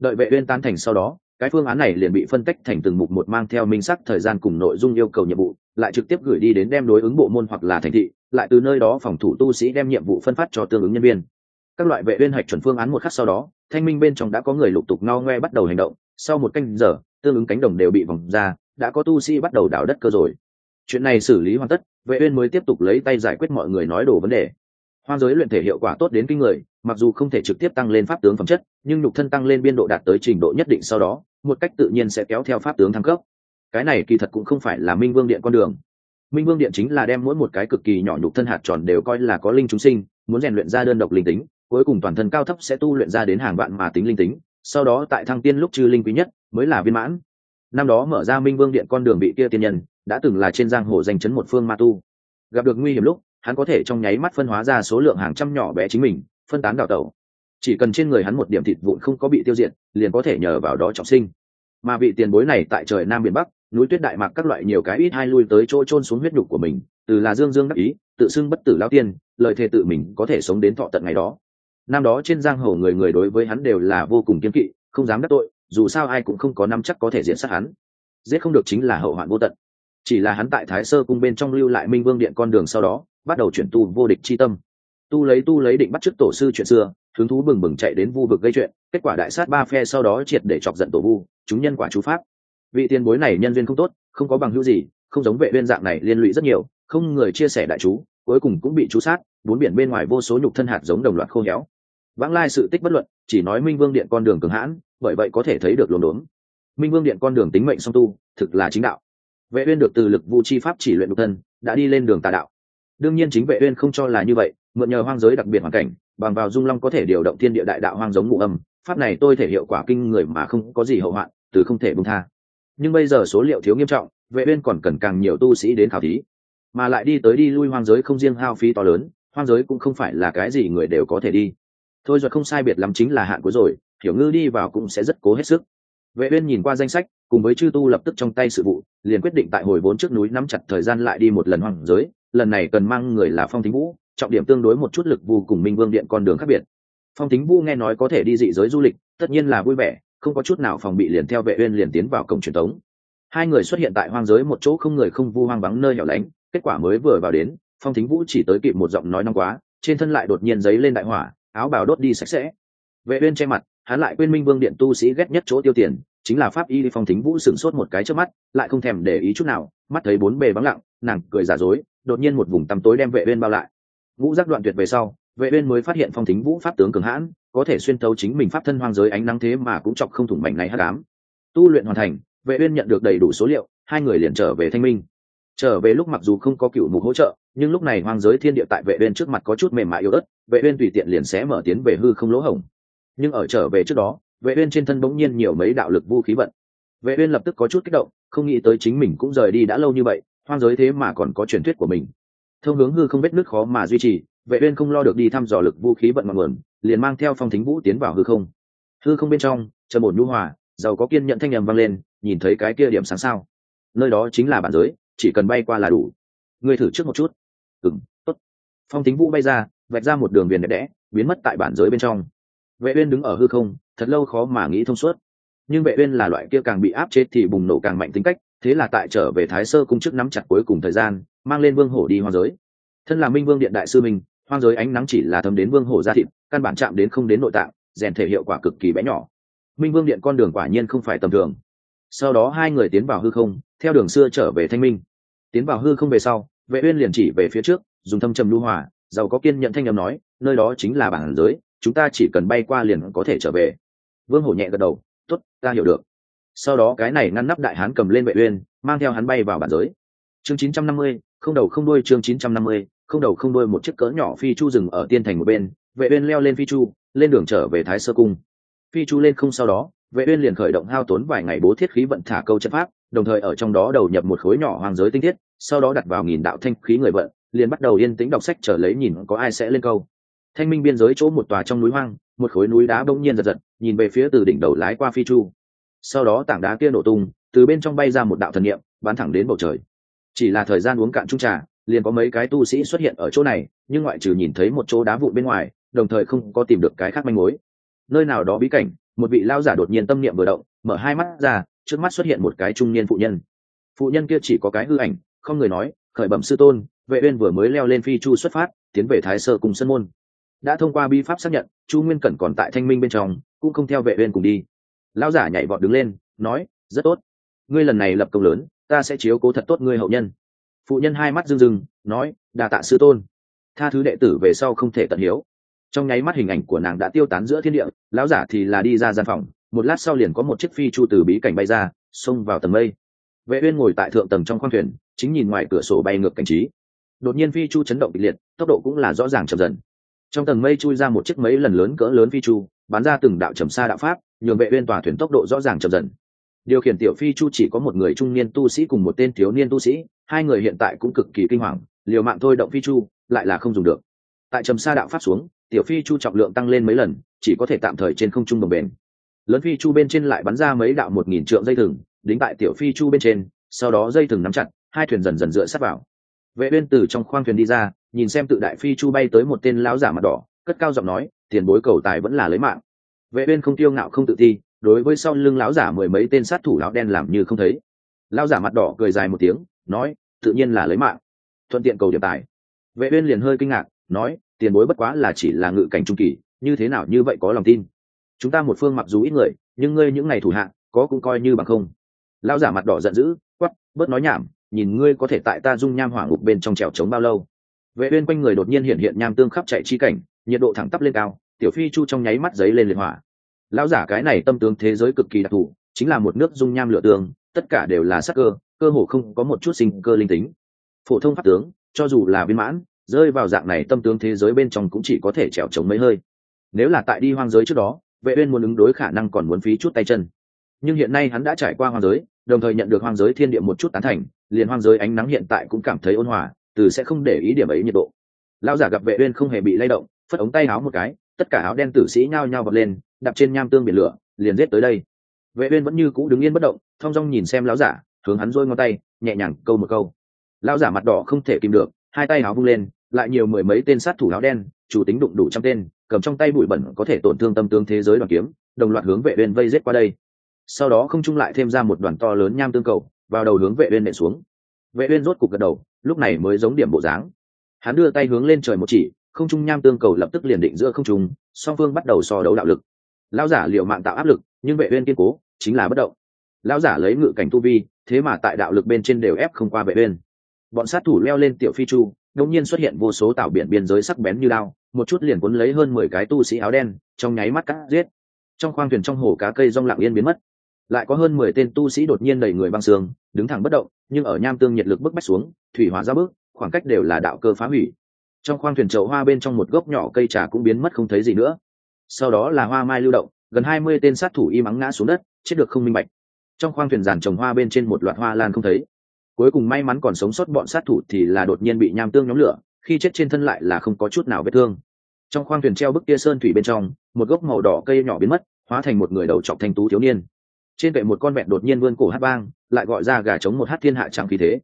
Đợi vệ uyên tán thành sau đó cái phương án này liền bị phân tách thành từng mục một mang theo minh sắc thời gian cùng nội dung yêu cầu nhiệm vụ, lại trực tiếp gửi đi đến đem đối ứng bộ môn hoặc là thành thị, lại từ nơi đó phòng thủ tu sĩ đem nhiệm vụ phân phát cho tương ứng nhân viên. Các loại vệ viên hạch chuẩn phương án một khắc sau đó, thanh minh bên trong đã có người lục tục no ngoe bắt đầu hành động. Sau một canh giờ, tương ứng cánh đồng đều bị vòng ra, đã có tu sĩ bắt đầu đào đất cơ rồi. Chuyện này xử lý hoàn tất, vệ uyên mới tiếp tục lấy tay giải quyết mọi người nói đồ vấn đề. Hoang giới luyện thể hiệu quả tốt đến kinh người, mặc dù không thể trực tiếp tăng lên pháp tướng phẩm chất, nhưng nhục thân tăng lên biên độ đạt tới trình độ nhất định sau đó một cách tự nhiên sẽ kéo theo pháp tướng thăng cấp. Cái này kỳ thật cũng không phải là minh vương điện con đường. Minh vương điện chính là đem mỗi một cái cực kỳ nhỏ nhục thân hạt tròn đều coi là có linh chúng sinh, muốn rèn luyện ra đơn độc linh tính, cuối cùng toàn thân cao thấp sẽ tu luyện ra đến hàng vạn mà tính linh tính, sau đó tại thăng tiên lúc chư linh quý nhất, mới là viên mãn. Năm đó mở ra minh vương điện con đường bị kia tiên nhân, đã từng là trên giang hồ danh chấn một phương ma tu. Gặp được nguy hiểm lúc, hắn có thể trong nháy mắt phân hóa ra số lượng hàng trăm nhỏ bé chính mình, phân tán đào tẩu chỉ cần trên người hắn một điểm thịt vụn không có bị tiêu diệt, liền có thể nhờ vào đó trọng sinh. Mà vị tiền bối này tại trời nam biển bắc, núi tuyết đại mạc các loại nhiều cái ít hai lui tới chỗ trôn xuống huyết nhục của mình, từ là dương dương đắc ý, tự xưng bất tử lao tiên, lời thề tự mình có thể sống đến thọ tận ngày đó. Năm đó trên giang hồ người người đối với hắn đều là vô cùng kiên kỵ, không dám đắc tội, dù sao ai cũng không có năm chắc có thể diện sát hắn. Giết không được chính là hậu hoạn vô tận. Chỉ là hắn tại thái sơ cung bên trong lưu lại minh vương điện con đường sau đó, bắt đầu chuyển tu vô địch chi tâm. Tu lấy tu lấy định bắt chước tổ sư chuyện xưa hứng thú bừng bừng chạy đến vu vực gây chuyện, kết quả đại sát ba phe sau đó triệt để chọc giận tổ vu, chúng nhân quả chú pháp. Vị tiền bối này nhân duyên không tốt, không có bằng hữu gì, không giống vệ viên dạng này liên lụy rất nhiều, không người chia sẻ đại chú, cuối cùng cũng bị chú sát, bốn biển bên ngoài vô số nhục thân hạt giống đồng loạt khô héo. Vãng lai sự tích bất luận, chỉ nói minh vương điện con đường cường hãn, bởi vậy có thể thấy được lồn đốn. Minh vương điện con đường tính mệnh song tu, thực là chính đạo. Vệ uyên được từ lực vu chi pháp chỉ luyện nhục thân, đã đi lên đường tà đạo. Đương nhiên chính vệ uyên không cho là như vậy, mượn nhờ hoang giới đặc biệt hoàn cảnh bằng vào dung long có thể điều động thiên địa đại đạo hoang giống ngũ âm, pháp này tôi thể hiệu quả kinh người mà không có gì hậu hoạn, từ không thể buông tha. Nhưng bây giờ số liệu thiếu nghiêm trọng, vệ uyên còn cần càng nhiều tu sĩ đến khảo thí. Mà lại đi tới đi lui hoang giới không riêng hao phí to lớn, hoang giới cũng không phải là cái gì người đều có thể đi. Thôi rồi không sai biệt lắm chính là hạn cuối rồi, hiểu ngư đi vào cũng sẽ rất cố hết sức. Vệ uyên nhìn qua danh sách, cùng với chư tu lập tức trong tay sự vụ, liền quyết định tại hồi vốn trước núi nắm chặt thời gian lại đi một lần hoang giới, lần này cần mang người là phong thính vũ trọng điểm tương đối một chút lực vu cùng minh vương điện con đường khác biệt. Phong tính vu nghe nói có thể đi dị giới du lịch, tất nhiên là vui vẻ, không có chút nào phòng bị liền theo vệ uyên liền tiến vào cổng truyền tống. Hai người xuất hiện tại hoang giới một chỗ không người không vu hoang vắng nơi hẻo lánh, kết quả mới vừa vào đến, phong thính vũ chỉ tới kịp một giọng nói nóng quá, trên thân lại đột nhiên giấy lên đại hỏa, áo bào đốt đi sạch sẽ. Vệ uyên che mặt, hắn lại quên minh vương điện tu sĩ ghét nhất chỗ tiêu tiền, chính là pháp y phong thính vũ sừng sốt một cái trước mắt, lại không thèm để ý chút nào, mắt thấy bốn bề vắng lặng, nàng cười giả dối, đột nhiên một vùng tăm tối đem vệ uyên bao lại vũ giác đoạn tuyệt về sau, vệ uyên mới phát hiện phong thính vũ pháp tướng cường hãn, có thể xuyên thấu chính mình pháp thân hoang giới ánh nắng thế mà cũng chọc không thủng mảnh này hắc ám. Tu luyện hoàn thành, vệ uyên nhận được đầy đủ số liệu, hai người liền trở về thanh minh. Trở về lúc mặc dù không có cựu mục hỗ trợ, nhưng lúc này hoang giới thiên địa tại vệ uyên trước mặt có chút mềm mại yếu ớt, vệ uyên tùy tiện liền sẽ mở tiến về hư không lỗ hổng. Nhưng ở trở về trước đó, vệ uyên trên thân bỗng nhiên nhiều mấy đạo lực vũ khí vận. Vệ uyên lập tức có chút kích động, không nghĩ tới chính mình cũng rời đi đã lâu như vậy, hoang giới thế mà còn có truyền thuyết của mình thông hướng hư không vết nứt khó mà duy trì, vệ uyên không lo được đi thăm dò lực vũ khí vận ngọn nguồn liền mang theo phong thính vũ tiến vào hư không. Hư không bên trong, trầm ổn nhu hòa, giàu có kiên nhẫn thanh nhầm vang lên, nhìn thấy cái kia điểm sáng sao. Nơi đó chính là bản giới, chỉ cần bay qua là đủ. Ngươi thử trước một chút. Ừm, tốt. Phong thính vũ bay ra, vạch ra một đường viền đẹp đẽ, biến mất tại bản giới bên trong. Vệ uyên đứng ở hư không, thật lâu khó mà nghĩ thông suốt. Nhưng vệ uyên là loại kia càng bị áp chế thì bùng nổ càng mạnh tính cách thế là tại trở về thái sơ cung trước nắm chặt cuối cùng thời gian, mang lên vương hổ đi hoang giới. Thân là minh vương điện đại sư minh, hoang giới ánh nắng chỉ là thấm đến vương hổ ra thịt, căn bản chạm đến không đến nội tạng, rèn thể hiệu quả cực kỳ bé nhỏ. Minh vương điện con đường quả nhiên không phải tầm thường. Sau đó hai người tiến vào hư không, theo đường xưa trở về thanh minh. Tiến vào hư không về sau, vệ uyên liền chỉ về phía trước, dùng thâm trầm lưu hòa, giàu có kiên nhận thanh âm nói, nơi đó chính là bản giới, chúng ta chỉ cần bay qua liền có thể trở về. Vương hổ nhẹ gật đầu, tốt, ta hiểu được sau đó cái này ngăn nắp đại hán cầm lên vệ uyên mang theo hắn bay vào bản giới. Chương 950, không đầu không đuôi chương 950, không đầu không đuôi một chiếc cỡ nhỏ phi chu dừng ở tiên thành một bên vệ uyên leo lên phi chu lên đường trở về thái sơ cung. Phi chu lên không sau đó vệ uyên liền khởi động hao tốn vài ngày bố thiết khí vận thả câu chất pháp đồng thời ở trong đó đầu nhập một khối nhỏ hoàng giới tinh thiết sau đó đặt vào nghìn đạo thanh khí người vận liền bắt đầu yên tĩnh đọc sách chờ lấy nhìn có ai sẽ lên câu. Thanh minh biên giới chỗ một tòa trong núi hoang một khối núi đá bỗng nhiên giật giật nhìn về phía từ đỉnh đầu lái qua phi chu sau đó tảng đá kia nổ tung, từ bên trong bay ra một đạo thần niệm, bắn thẳng đến bầu trời. Chỉ là thời gian uống cạn chung trà, liền có mấy cái tu sĩ xuất hiện ở chỗ này, nhưng ngoại trừ nhìn thấy một chỗ đá vụn bên ngoài, đồng thời không có tìm được cái khác manh mối. Nơi nào đó bí cảnh, một vị lao giả đột nhiên tâm niệm vừa động, mở hai mắt ra, trước mắt xuất hiện một cái trung niên phụ nhân. Phụ nhân kia chỉ có cái hư ảnh, không người nói, khởi bẩm sư tôn, vệ uyên vừa mới leo lên phi chu xuất phát, tiến về thái sơ cùng sân môn. Đã thông qua bi pháp xác nhận, chu nguyên cẩn còn tại thanh minh bên trong, cũng không theo vệ uyên cùng đi lão giả nhảy vọt đứng lên, nói, rất tốt. Ngươi lần này lập công lớn, ta sẽ chiếu cố thật tốt ngươi hậu nhân. Phụ nhân hai mắt rưng rưng, nói đà tạ sư tôn. Tha thứ đệ tử về sau không thể tận hiếu. Trong nháy mắt hình ảnh của nàng đã tiêu tán giữa thiên địa, lão giả thì là đi ra gian phòng, một lát sau liền có một chiếc phi chu từ bí cảnh bay ra, xông vào tầng mây. Vệ uyên ngồi tại thượng tầng trong khoang thuyền, chính nhìn ngoài cửa sổ bay ngược cảnh trí. Đột nhiên phi chu chấn động kịch liệt, tốc độ cũng là rõ ràng chậm dần. Trong tầng mây chui ra một chiếc mấy lần lớn cỡ lớn phi chu bắn ra từng đạo trầm xa đạo pháp, nhường vệ uyên tòa thuyền tốc độ rõ ràng chậm dần. Điều khiển tiểu phi chu chỉ có một người trung niên tu sĩ cùng một tên thiếu niên tu sĩ, hai người hiện tại cũng cực kỳ kinh hoàng, liều mạng thôi động phi chu, lại là không dùng được. Tại trầm xa đạo pháp xuống, tiểu phi chu trọng lượng tăng lên mấy lần, chỉ có thể tạm thời trên không trung đồng bền. Lớn phi chu bên trên lại bắn ra mấy đạo một nghìn trượng dây thừng, đính tại tiểu phi chu bên trên, sau đó dây thừng nắm chặt, hai thuyền dần dần dựa sát vào. Vệ uyên từ trong khoang thuyền đi ra, nhìn xem tự đại phi chu bay tới một tên lão giả mặt đỏ, cất cao giọng nói tiền bối cầu tài vẫn là lấy mạng. Vệ uyên không tiêu ngạo không tự ti đối với sau lưng lão giả mười mấy tên sát thủ lão đen làm như không thấy. Lão giả mặt đỏ cười dài một tiếng nói tự nhiên là lấy mạng. Thuận tiện cầu điểm tài. Vệ uyên liền hơi kinh ngạc nói tiền bối bất quá là chỉ là ngự cảnh trung kỳ như thế nào như vậy có lòng tin? Chúng ta một phương mặc dù ít người nhưng ngươi những ngày thủ hạ có cũng coi như bằng không. Lão giả mặt đỏ giận dữ quát, bớt nói nhảm nhìn ngươi có thể tại ta dung nham hỏa ngục bên trong trèo trống bao lâu. Vệ uyên quanh người đột nhiên hiện hiện nham tương khắp chạy chi cảnh nhiệt độ thẳng tắp lên cao tiểu phi chu trong nháy mắt giấy lên liệt hỏa. Lão giả cái này tâm tướng thế giới cực kỳ đặc thù chính là một nước dung nham lửa tường, tất cả đều là sắc cơ cơ hồ không có một chút sinh cơ linh tính. Phổ thông pháp tướng cho dù là viên mãn rơi vào dạng này tâm tướng thế giới bên trong cũng chỉ có thể trèo trống mấy hơi. Nếu là tại đi hoang giới trước đó vệ uyên muốn ứng đối khả năng còn muốn phí chút tay chân. Nhưng hiện nay hắn đã trải qua hoang giới đồng thời nhận được hoang giới thiên địa một chút tán thành liền hoang giới ánh nắng hiện tại cũng cảm thấy ôn hòa từ sẽ không để ý điểm ấy nhiệt độ. Lão giả gặp vệ uyên không hề bị lay động phất ống tay áo một cái, tất cả áo đen tử sĩ nhao nhao bật lên, đạp trên nham tương biển lửa, liền giết tới đây. Vệ uyên vẫn như cũ đứng yên bất động, thong dong nhìn xem lão giả, hướng hắn rôi ngón tay, nhẹ nhàng câu một câu. Lão giả mặt đỏ không thể kìm được, hai tay áo vung lên, lại nhiều mười mấy tên sát thủ áo đen, chủ tính đụng đủ trăm tên, cầm trong tay bụi bẩn có thể tổn thương tâm tướng thế giới đoàn kiếm, đồng loạt hướng vệ uyên vây giết qua đây. Sau đó không trung lại thêm ra một đoàn to lớn nham tương cầu, vào đầu hướng vệ uyên nện xuống. Vệ uyên rốt cục gật đầu, lúc này mới giống điểm bộ dáng. Hắn đưa tay hướng lên trời một chỉ không trung nham tương cầu lập tức liền định giữa không trung, song phương bắt đầu so đấu đạo lực. Lão giả liệu mạng tạo áp lực, nhưng vệ uyên kiên cố, chính là bất động. Lão giả lấy ngự cảnh tu vi, thế mà tại đạo lực bên trên đều ép không qua vệ uyên. Bọn sát thủ leo lên tiểu phi chu, đột nhiên xuất hiện vô số tạo biển biên giới sắc bén như lao một chút liền cuốn lấy hơn mười cái tu sĩ áo đen, trong nháy mắt cắt giết. Trong khoang thuyền trong hồ cá cây rong lặng yên biến mất. Lại có hơn mười tên tu sĩ đột nhiên đẩy người băng xương, đứng thẳng bất động, nhưng ở nham tương nhiệt lực bức bách xuống, thủy hóa ra bước, khoảng cách đều là đạo cơ phá hủy trong khoang thuyền chậu hoa bên trong một gốc nhỏ cây trà cũng biến mất không thấy gì nữa. Sau đó là hoa mai lưu động, gần hai mươi tên sát thủ y mắng ngã xuống đất, chết được không minh bạch. Trong khoang thuyền giàn trồng hoa bên trên một loạt hoa lan không thấy. Cuối cùng may mắn còn sống sót bọn sát thủ thì là đột nhiên bị nham tương nhóm lửa, khi chết trên thân lại là không có chút nào vết thương. Trong khoang thuyền treo bức kia sơn thủy bên trong, một gốc màu đỏ cây nhỏ biến mất, hóa thành một người đầu trọc thanh tú thiếu niên. Trên vệ một con vẹn đột nhiên vươn cổ hát vang, lại gọi ra gà trống một hát thiên hạ chẳng khí thế.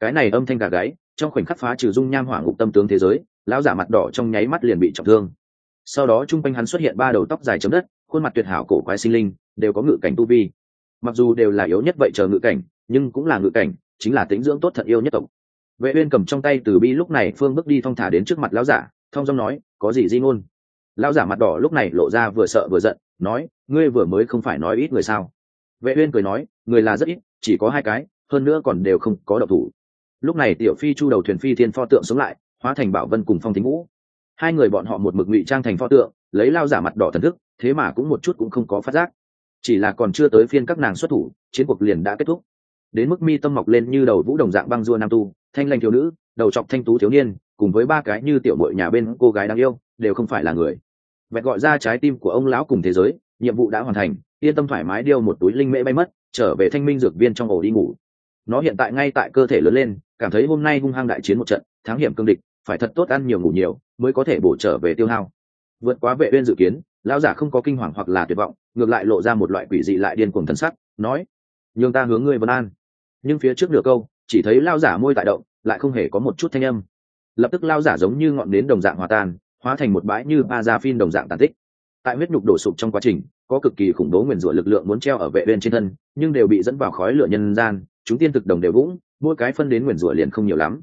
Cái này âm thanh gà gáy trong khoảnh khắc phá trừ dung nham hỏa ngục tâm tướng thế giới, lão giả mặt đỏ trong nháy mắt liền bị trọng thương. Sau đó chung quanh hắn xuất hiện ba đầu tóc dài chấm đất, khuôn mặt tuyệt hảo cổ quái sinh linh, đều có ngự cảnh tu vi. Mặc dù đều là yếu nhất vậy chờ ngự cảnh, nhưng cũng là ngự cảnh, chính là tính dưỡng tốt thật yêu nhất tộc. Vệ uyên cầm trong tay từ bi lúc này phương bước đi thong thả đến trước mặt lão giả, thong dong nói, có gì di ngôn? Lão giả mặt đỏ lúc này lộ ra vừa sợ vừa giận, nói, ngươi vừa mới không phải nói ít người sao? Vệ uyên cười nói, người là rất ít, chỉ có hai cái, hơn nữa còn đều không có độc thủ lúc này tiểu phi chu đầu thuyền phi thiên pho tượng sống lại, hóa thành bảo vân cùng phong thính vũ hai người bọn họ một mực ngụy trang thành pho tượng, lấy lao giả mặt đỏ thần thức, thế mà cũng một chút cũng không có phát giác. Chỉ là còn chưa tới phiên các nàng xuất thủ, chiến cuộc liền đã kết thúc. Đến mức mi tâm mọc lên như đầu vũ đồng dạng băng dua nam tu, thanh lanh thiếu nữ, đầu chọc thanh tú thiếu niên, cùng với ba cái như tiểu mội nhà bên cô gái đáng yêu, đều không phải là người. Vẹn gọi ra trái tim của ông lão cùng thế giới, nhiệm vụ đã hoàn thành, yên tâm thoải mái điêu một túi linh mễ bay mất, trở về thanh minh dược viên trong ổ đi ngủ. Nó hiện tại ngay tại cơ thể lớn lên cảm thấy hôm nay hung hăng đại chiến một trận, thắng hiểm cương địch, phải thật tốt ăn nhiều ngủ nhiều, mới có thể bổ trở về tiêu hao. Vượt quá vệ uyên dự kiến, lão giả không có kinh hoàng hoặc là tuyệt vọng, ngược lại lộ ra một loại quỷ dị lại điên cuồng thần sắc, nói nhưng ta hướng ngươi vân an. Nhưng phía trước nửa câu, chỉ thấy lão giả môi tại động, lại không hề có một chút thanh âm. Lập tức lão giả giống như ngọn nến đồng dạng hòa tan, hóa thành một bãi như ba gia phin đồng dạng tàn tích. Tại huyết nhục đổ sụp trong quá trình, có cực kỳ khủng bố nguyền rủa lực lượng muốn treo ở vệ uyên trên thân, nhưng đều bị dẫn vào khói lửa nhân gian, chúng tiên thực đồng đều vũng mỗi cái phân đến nguyền rủa liền không nhiều lắm.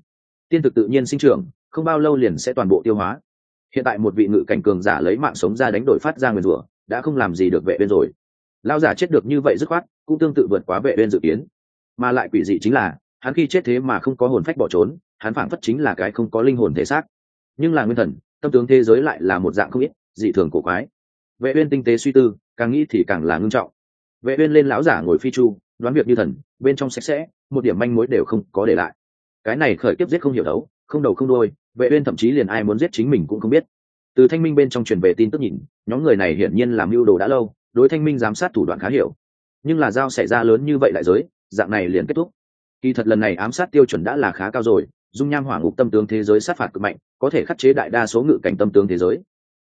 Tiên thực tự nhiên sinh trưởng, không bao lâu liền sẽ toàn bộ tiêu hóa. Hiện tại một vị ngự cảnh cường giả lấy mạng sống ra đánh đổi phát ra nguyền rủa, đã không làm gì được vệ uyên rồi. Lao giả chết được như vậy dứt khoát, cũng tương tự vượt quá vệ uyên dự kiến. Mà lại quỷ dị chính là, hắn khi chết thế mà không có hồn phách bỏ trốn, hắn phảng phất chính là cái không có linh hồn thể xác. Nhưng là nguyên thần, tâm tướng thế giới lại là một dạng không ít, dị thường cổ quái. Vệ uyên tinh tế suy tư, càng nghĩ thì càng là ngưng trọng. Vệ uyên lên lão giả ngồi phi chu đoán việc như thần, bên trong sạch sẽ, một điểm manh mối đều không có để lại. Cái này khởi kiếp giết không hiểu đấu, không đầu không đuôi, vệ uyên thậm chí liền ai muốn giết chính mình cũng không biết. Từ thanh minh bên trong truyền về tin tức nhìn, nhóm người này hiển nhiên làm mưu đồ đã lâu, đối thanh minh giám sát thủ đoạn khá hiểu. Nhưng là giao xảy ra lớn như vậy đại giới, dạng này liền kết thúc. Kỳ thật lần này ám sát tiêu chuẩn đã là khá cao rồi, dung nham hỏa ngục tâm tướng thế giới sát phạt cực mạnh, có thể khắc chế đại đa số ngự cảnh tâm tướng thế giới.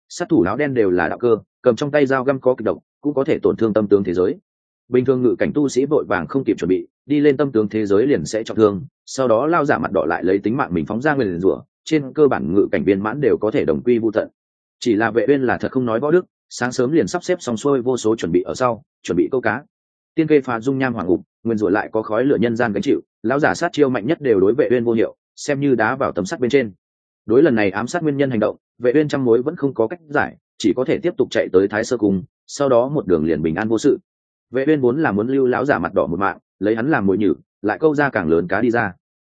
Sát thủ áo đen đều là đạo cơ, cầm trong tay dao găm có kịch độc, cũng có thể tổn thương tâm tướng thế giới bình thường ngự cảnh tu sĩ vội vàng không kịp chuẩn bị, đi lên tâm tướng thế giới liền sẽ trọng thương, sau đó lao giả mặt đỏ lại lấy tính mạng mình phóng ra nguyền rủa, trên cơ bản ngự cảnh viên mãn đều có thể đồng quy vô tận. Chỉ là vệ uyên là thật không nói võ đức, sáng sớm liền sắp xếp xong xuôi vô số chuẩn bị ở sau, chuẩn bị câu cá. Tiên kê phá dung nham hoàng ngục, nguyên rủa lại có khói lửa nhân gian gánh chịu, lão giả sát chiêu mạnh nhất đều đối vệ uyên vô hiệu, xem như đá vào tấm sắt bên trên. Đối lần này ám sát nguyên nhân hành động, vệ uyên trăm mối vẫn không có cách giải, chỉ có thể tiếp tục chạy tới thái sơ cung, sau đó một đường liền bình an vô sự vệ uyên vốn là muốn lưu lão giả mặt đỏ một mạng, lấy hắn làm mồi nhử, lại câu ra càng lớn cá đi ra.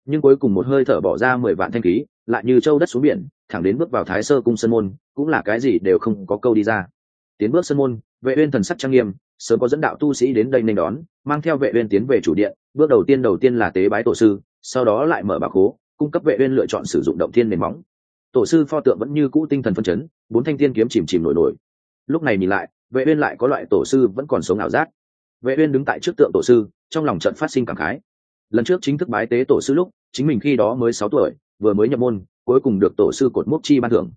Nhưng cuối cùng một hơi thở bỏ ra mười vạn thanh khí, lại như châu đất xuống biển, thẳng đến bước vào thái sơ cung sơn môn, cũng là cái gì đều không có câu đi ra. Tiến bước sơn môn, vệ uyên thần sắc trang nghiêm, sớm có dẫn đạo tu sĩ đến đây nên đón, mang theo vệ uyên tiến về chủ điện, bước đầu tiên đầu tiên là tế bái tổ sư, sau đó lại mở bạc hố cung cấp vệ uyên lựa chọn sử dụng động thiên nền móng. Tổ sư pho tượng vẫn như cũ tinh thần phân chấn, bốn thanh thiên kiếm chìm chìm nổi nổi. Lúc này nhìn lại, vệ uyên lại có loại tổ sư vẫn còn sống ảo giác vệ uyên đứng tại trước tượng tổ sư, trong lòng trận phát sinh cảm khái. Lần trước chính thức bái tế tổ sư lúc, chính mình khi đó mới 6 tuổi, vừa mới nhập môn, cuối cùng được tổ sư cột mốc chi ban thưởng.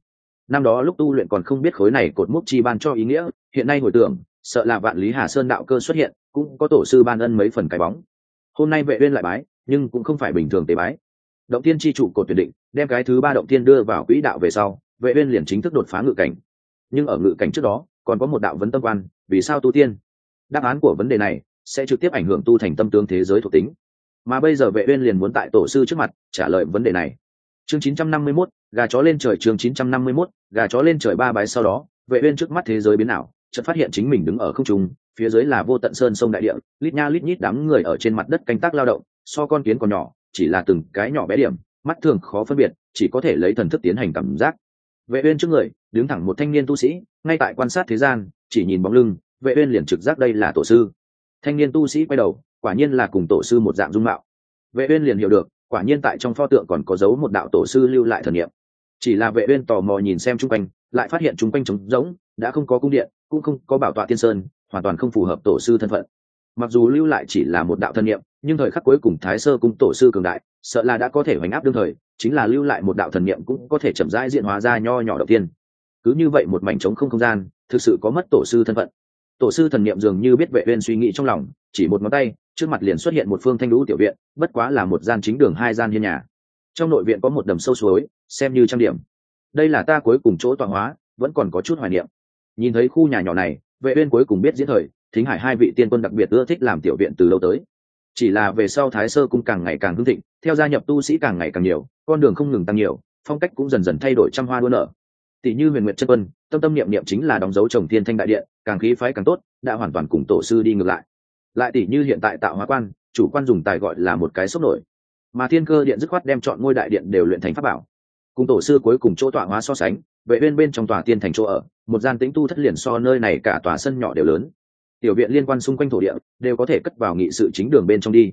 Năm đó lúc tu luyện còn không biết khối này cột mốc chi ban cho ý nghĩa, hiện nay hồi tưởng, sợ là vạn lý hà sơn đạo cơ xuất hiện, cũng có tổ sư ban ân mấy phần cái bóng. Hôm nay vệ uyên lại bái, nhưng cũng không phải bình thường tế bái. Động tiên chi chủ cột tuyển định, đem cái thứ ba động tiên đưa vào quỹ đạo về sau, vệ uyên liền chính thức đột phá ngự cảnh. Nhưng ở ngự cảnh trước đó, còn có một đạo vấn tâm quan, vì sao tu tiên? Đáp án của vấn đề này sẽ trực tiếp ảnh hưởng tu thành tâm tướng thế giới thuộc tính. Mà bây giờ vệ uyên liền muốn tại tổ sư trước mặt trả lời vấn đề này. Chương 951, gà chó lên trời chương 951, gà chó lên trời ba bái sau đó vệ uyên trước mắt thế giới biến ảo chợt phát hiện chính mình đứng ở không trung phía dưới là vô tận sơn sông đại địa lít nha lít nhít đám người ở trên mặt đất canh tác lao động so con kiến còn nhỏ chỉ là từng cái nhỏ bé điểm mắt thường khó phân biệt chỉ có thể lấy thần thức tiến hành cảm giác. Vệ uyên trước người đứng thẳng một thanh niên tu sĩ ngay tại quan sát thế gian chỉ nhìn bóng lưng vệ uyên liền trực giác đây là tổ sư. Thanh niên tu sĩ quay đầu, quả nhiên là cùng tổ sư một dạng dung mạo. Vệ uyên liền hiểu được, quả nhiên tại trong pho tượng còn có dấu một đạo tổ sư lưu lại thần niệm. Chỉ là vệ uyên tò mò nhìn xem trung quanh, lại phát hiện trung quanh trống rỗng, đã không có cung điện, cũng không có bảo tọa tiên sơn, hoàn toàn không phù hợp tổ sư thân phận. Mặc dù lưu lại chỉ là một đạo thân niệm, nhưng thời khắc cuối cùng thái sơ cung tổ sư cường đại, sợ là đã có thể hoành áp đương thời, chính là lưu lại một đạo thần niệm cũng có thể chậm rãi diện hóa ra nho nhỏ đầu tiên. Cứ như vậy một mảnh trống không không gian, thực sự có mất tổ sư thân phận tổ sư thần niệm dường như biết vệ uyên suy nghĩ trong lòng, chỉ một ngón tay, trước mặt liền xuất hiện một phương thanh lũ tiểu viện, bất quá là một gian chính đường hai gian hiên nhà. Trong nội viện có một đầm sâu suối, xem như trang điểm. Đây là ta cuối cùng chỗ tọa hóa, vẫn còn có chút hoài niệm. Nhìn thấy khu nhà nhỏ này, vệ uyên cuối cùng biết diễn thời, thính hải hai vị tiên quân đặc biệt ưa thích làm tiểu viện từ lâu tới. Chỉ là về sau thái sơ cung càng ngày càng hưng thịnh, theo gia nhập tu sĩ càng ngày càng nhiều, con đường không ngừng tăng nhiều, phong cách cũng dần dần thay đổi trăm hoa đua nở. Tỷ như huyền nguyệt chân quân, tâm tâm niệm niệm chính là đóng dấu trồng thiên thanh đại điện càng khí phái càng tốt, đã hoàn toàn cùng tổ sư đi ngược lại. Lại tỷ như hiện tại tạo hóa quan, chủ quan dùng tài gọi là một cái sốc nổi. Mà thiên cơ điện dứt khoát đem chọn ngôi đại điện đều luyện thành pháp bảo. Cùng tổ sư cuối cùng chỗ tọa hóa so sánh, vệ uyên bên trong tòa tiên thành chỗ ở, một gian tĩnh tu thất liền so nơi này cả tòa sân nhỏ đều lớn. Tiểu viện liên quan xung quanh thổ địa, đều có thể cất vào nghị sự chính đường bên trong đi.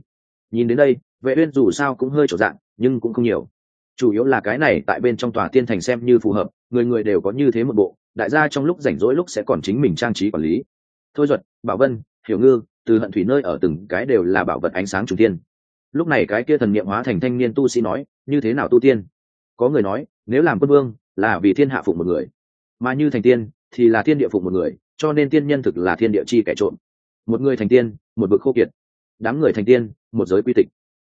Nhìn đến đây, vệ uyên dù sao cũng hơi trộn dạng, nhưng cũng không nhiều chủ yếu là cái này tại bên trong tòa tiên thành xem như phù hợp, người người đều có như thế một bộ, đại gia trong lúc rảnh rỗi lúc sẽ còn chính mình trang trí quản lý. Thôi duật, bảo vân, hiểu ngư, từ hận thủy nơi ở từng cái đều là bảo vật ánh sáng trung tiên lúc này cái kia thần niệm hóa thành thanh niên tu sĩ nói, như thế nào tu tiên? Có người nói, nếu làm quân vương, là vì thiên hạ phụng một người, mà như thành tiên thì là thiên địa phụng một người, cho nên tiên nhân thực là thiên địa chi kẻ trộm. Một người thành tiên, một vực khô kiệt. Đám người thành tiên, một giới quy tịch.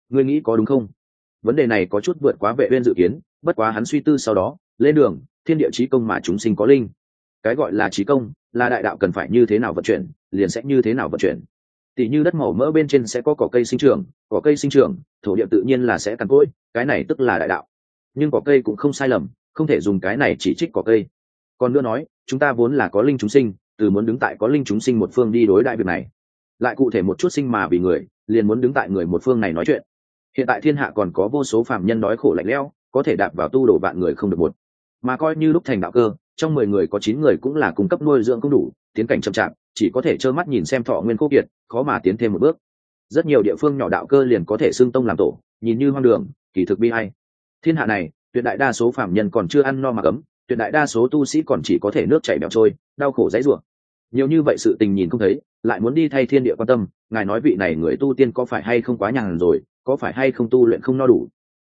Ngươi nghĩ có đúng không? Vấn đề này có chút vượt quá vệ uyên dự kiến, bất quá hắn suy tư sau đó, lên đường, thiên địa chí công mà chúng sinh có linh. Cái gọi là chí công, là đại đạo cần phải như thế nào vận chuyển, liền sẽ như thế nào vận chuyển. Tỷ như đất màu mỡ bên trên sẽ có cỏ cây sinh trưởng, cỏ cây sinh trưởng, thổ địa tự nhiên là sẽ cằn cỗi, cái này tức là đại đạo. Nhưng cỏ cây cũng không sai lầm, không thể dùng cái này chỉ trích cỏ cây. Còn nữa nói, chúng ta vốn là có linh chúng sinh, từ muốn đứng tại có linh chúng sinh một phương đi đối đại việc này. Lại cụ thể một chút sinh mà vì người, liền muốn đứng tại người một phương này nói chuyện hiện tại thiên hạ còn có vô số phạm nhân đói khổ lạnh lẽo, có thể đạp vào tu đổ vạn người không được một. Mà coi như lúc thành đạo cơ, trong mười người có chín người cũng là cung cấp nuôi dưỡng không đủ, tiến cảnh chậm chạp, chỉ có thể trơ mắt nhìn xem thọ nguyên khô kiệt, khó mà tiến thêm một bước. Rất nhiều địa phương nhỏ đạo cơ liền có thể xưng tông làm tổ, nhìn như hoang đường, kỳ thực bi hay thiên hạ này, tuyệt đại đa số phạm nhân còn chưa ăn no mà cấm, tuyệt đại đa số tu sĩ còn chỉ có thể nước chảy bẹo trôi, đau khổ dãy ruộng. Nhiều như vậy sự tình nhìn không thấy, lại muốn đi thay thiên địa quan tâm, ngài nói vị này người tu tiên có phải hay không quá nhàn rồi có phải hay không tu luyện không no đủ?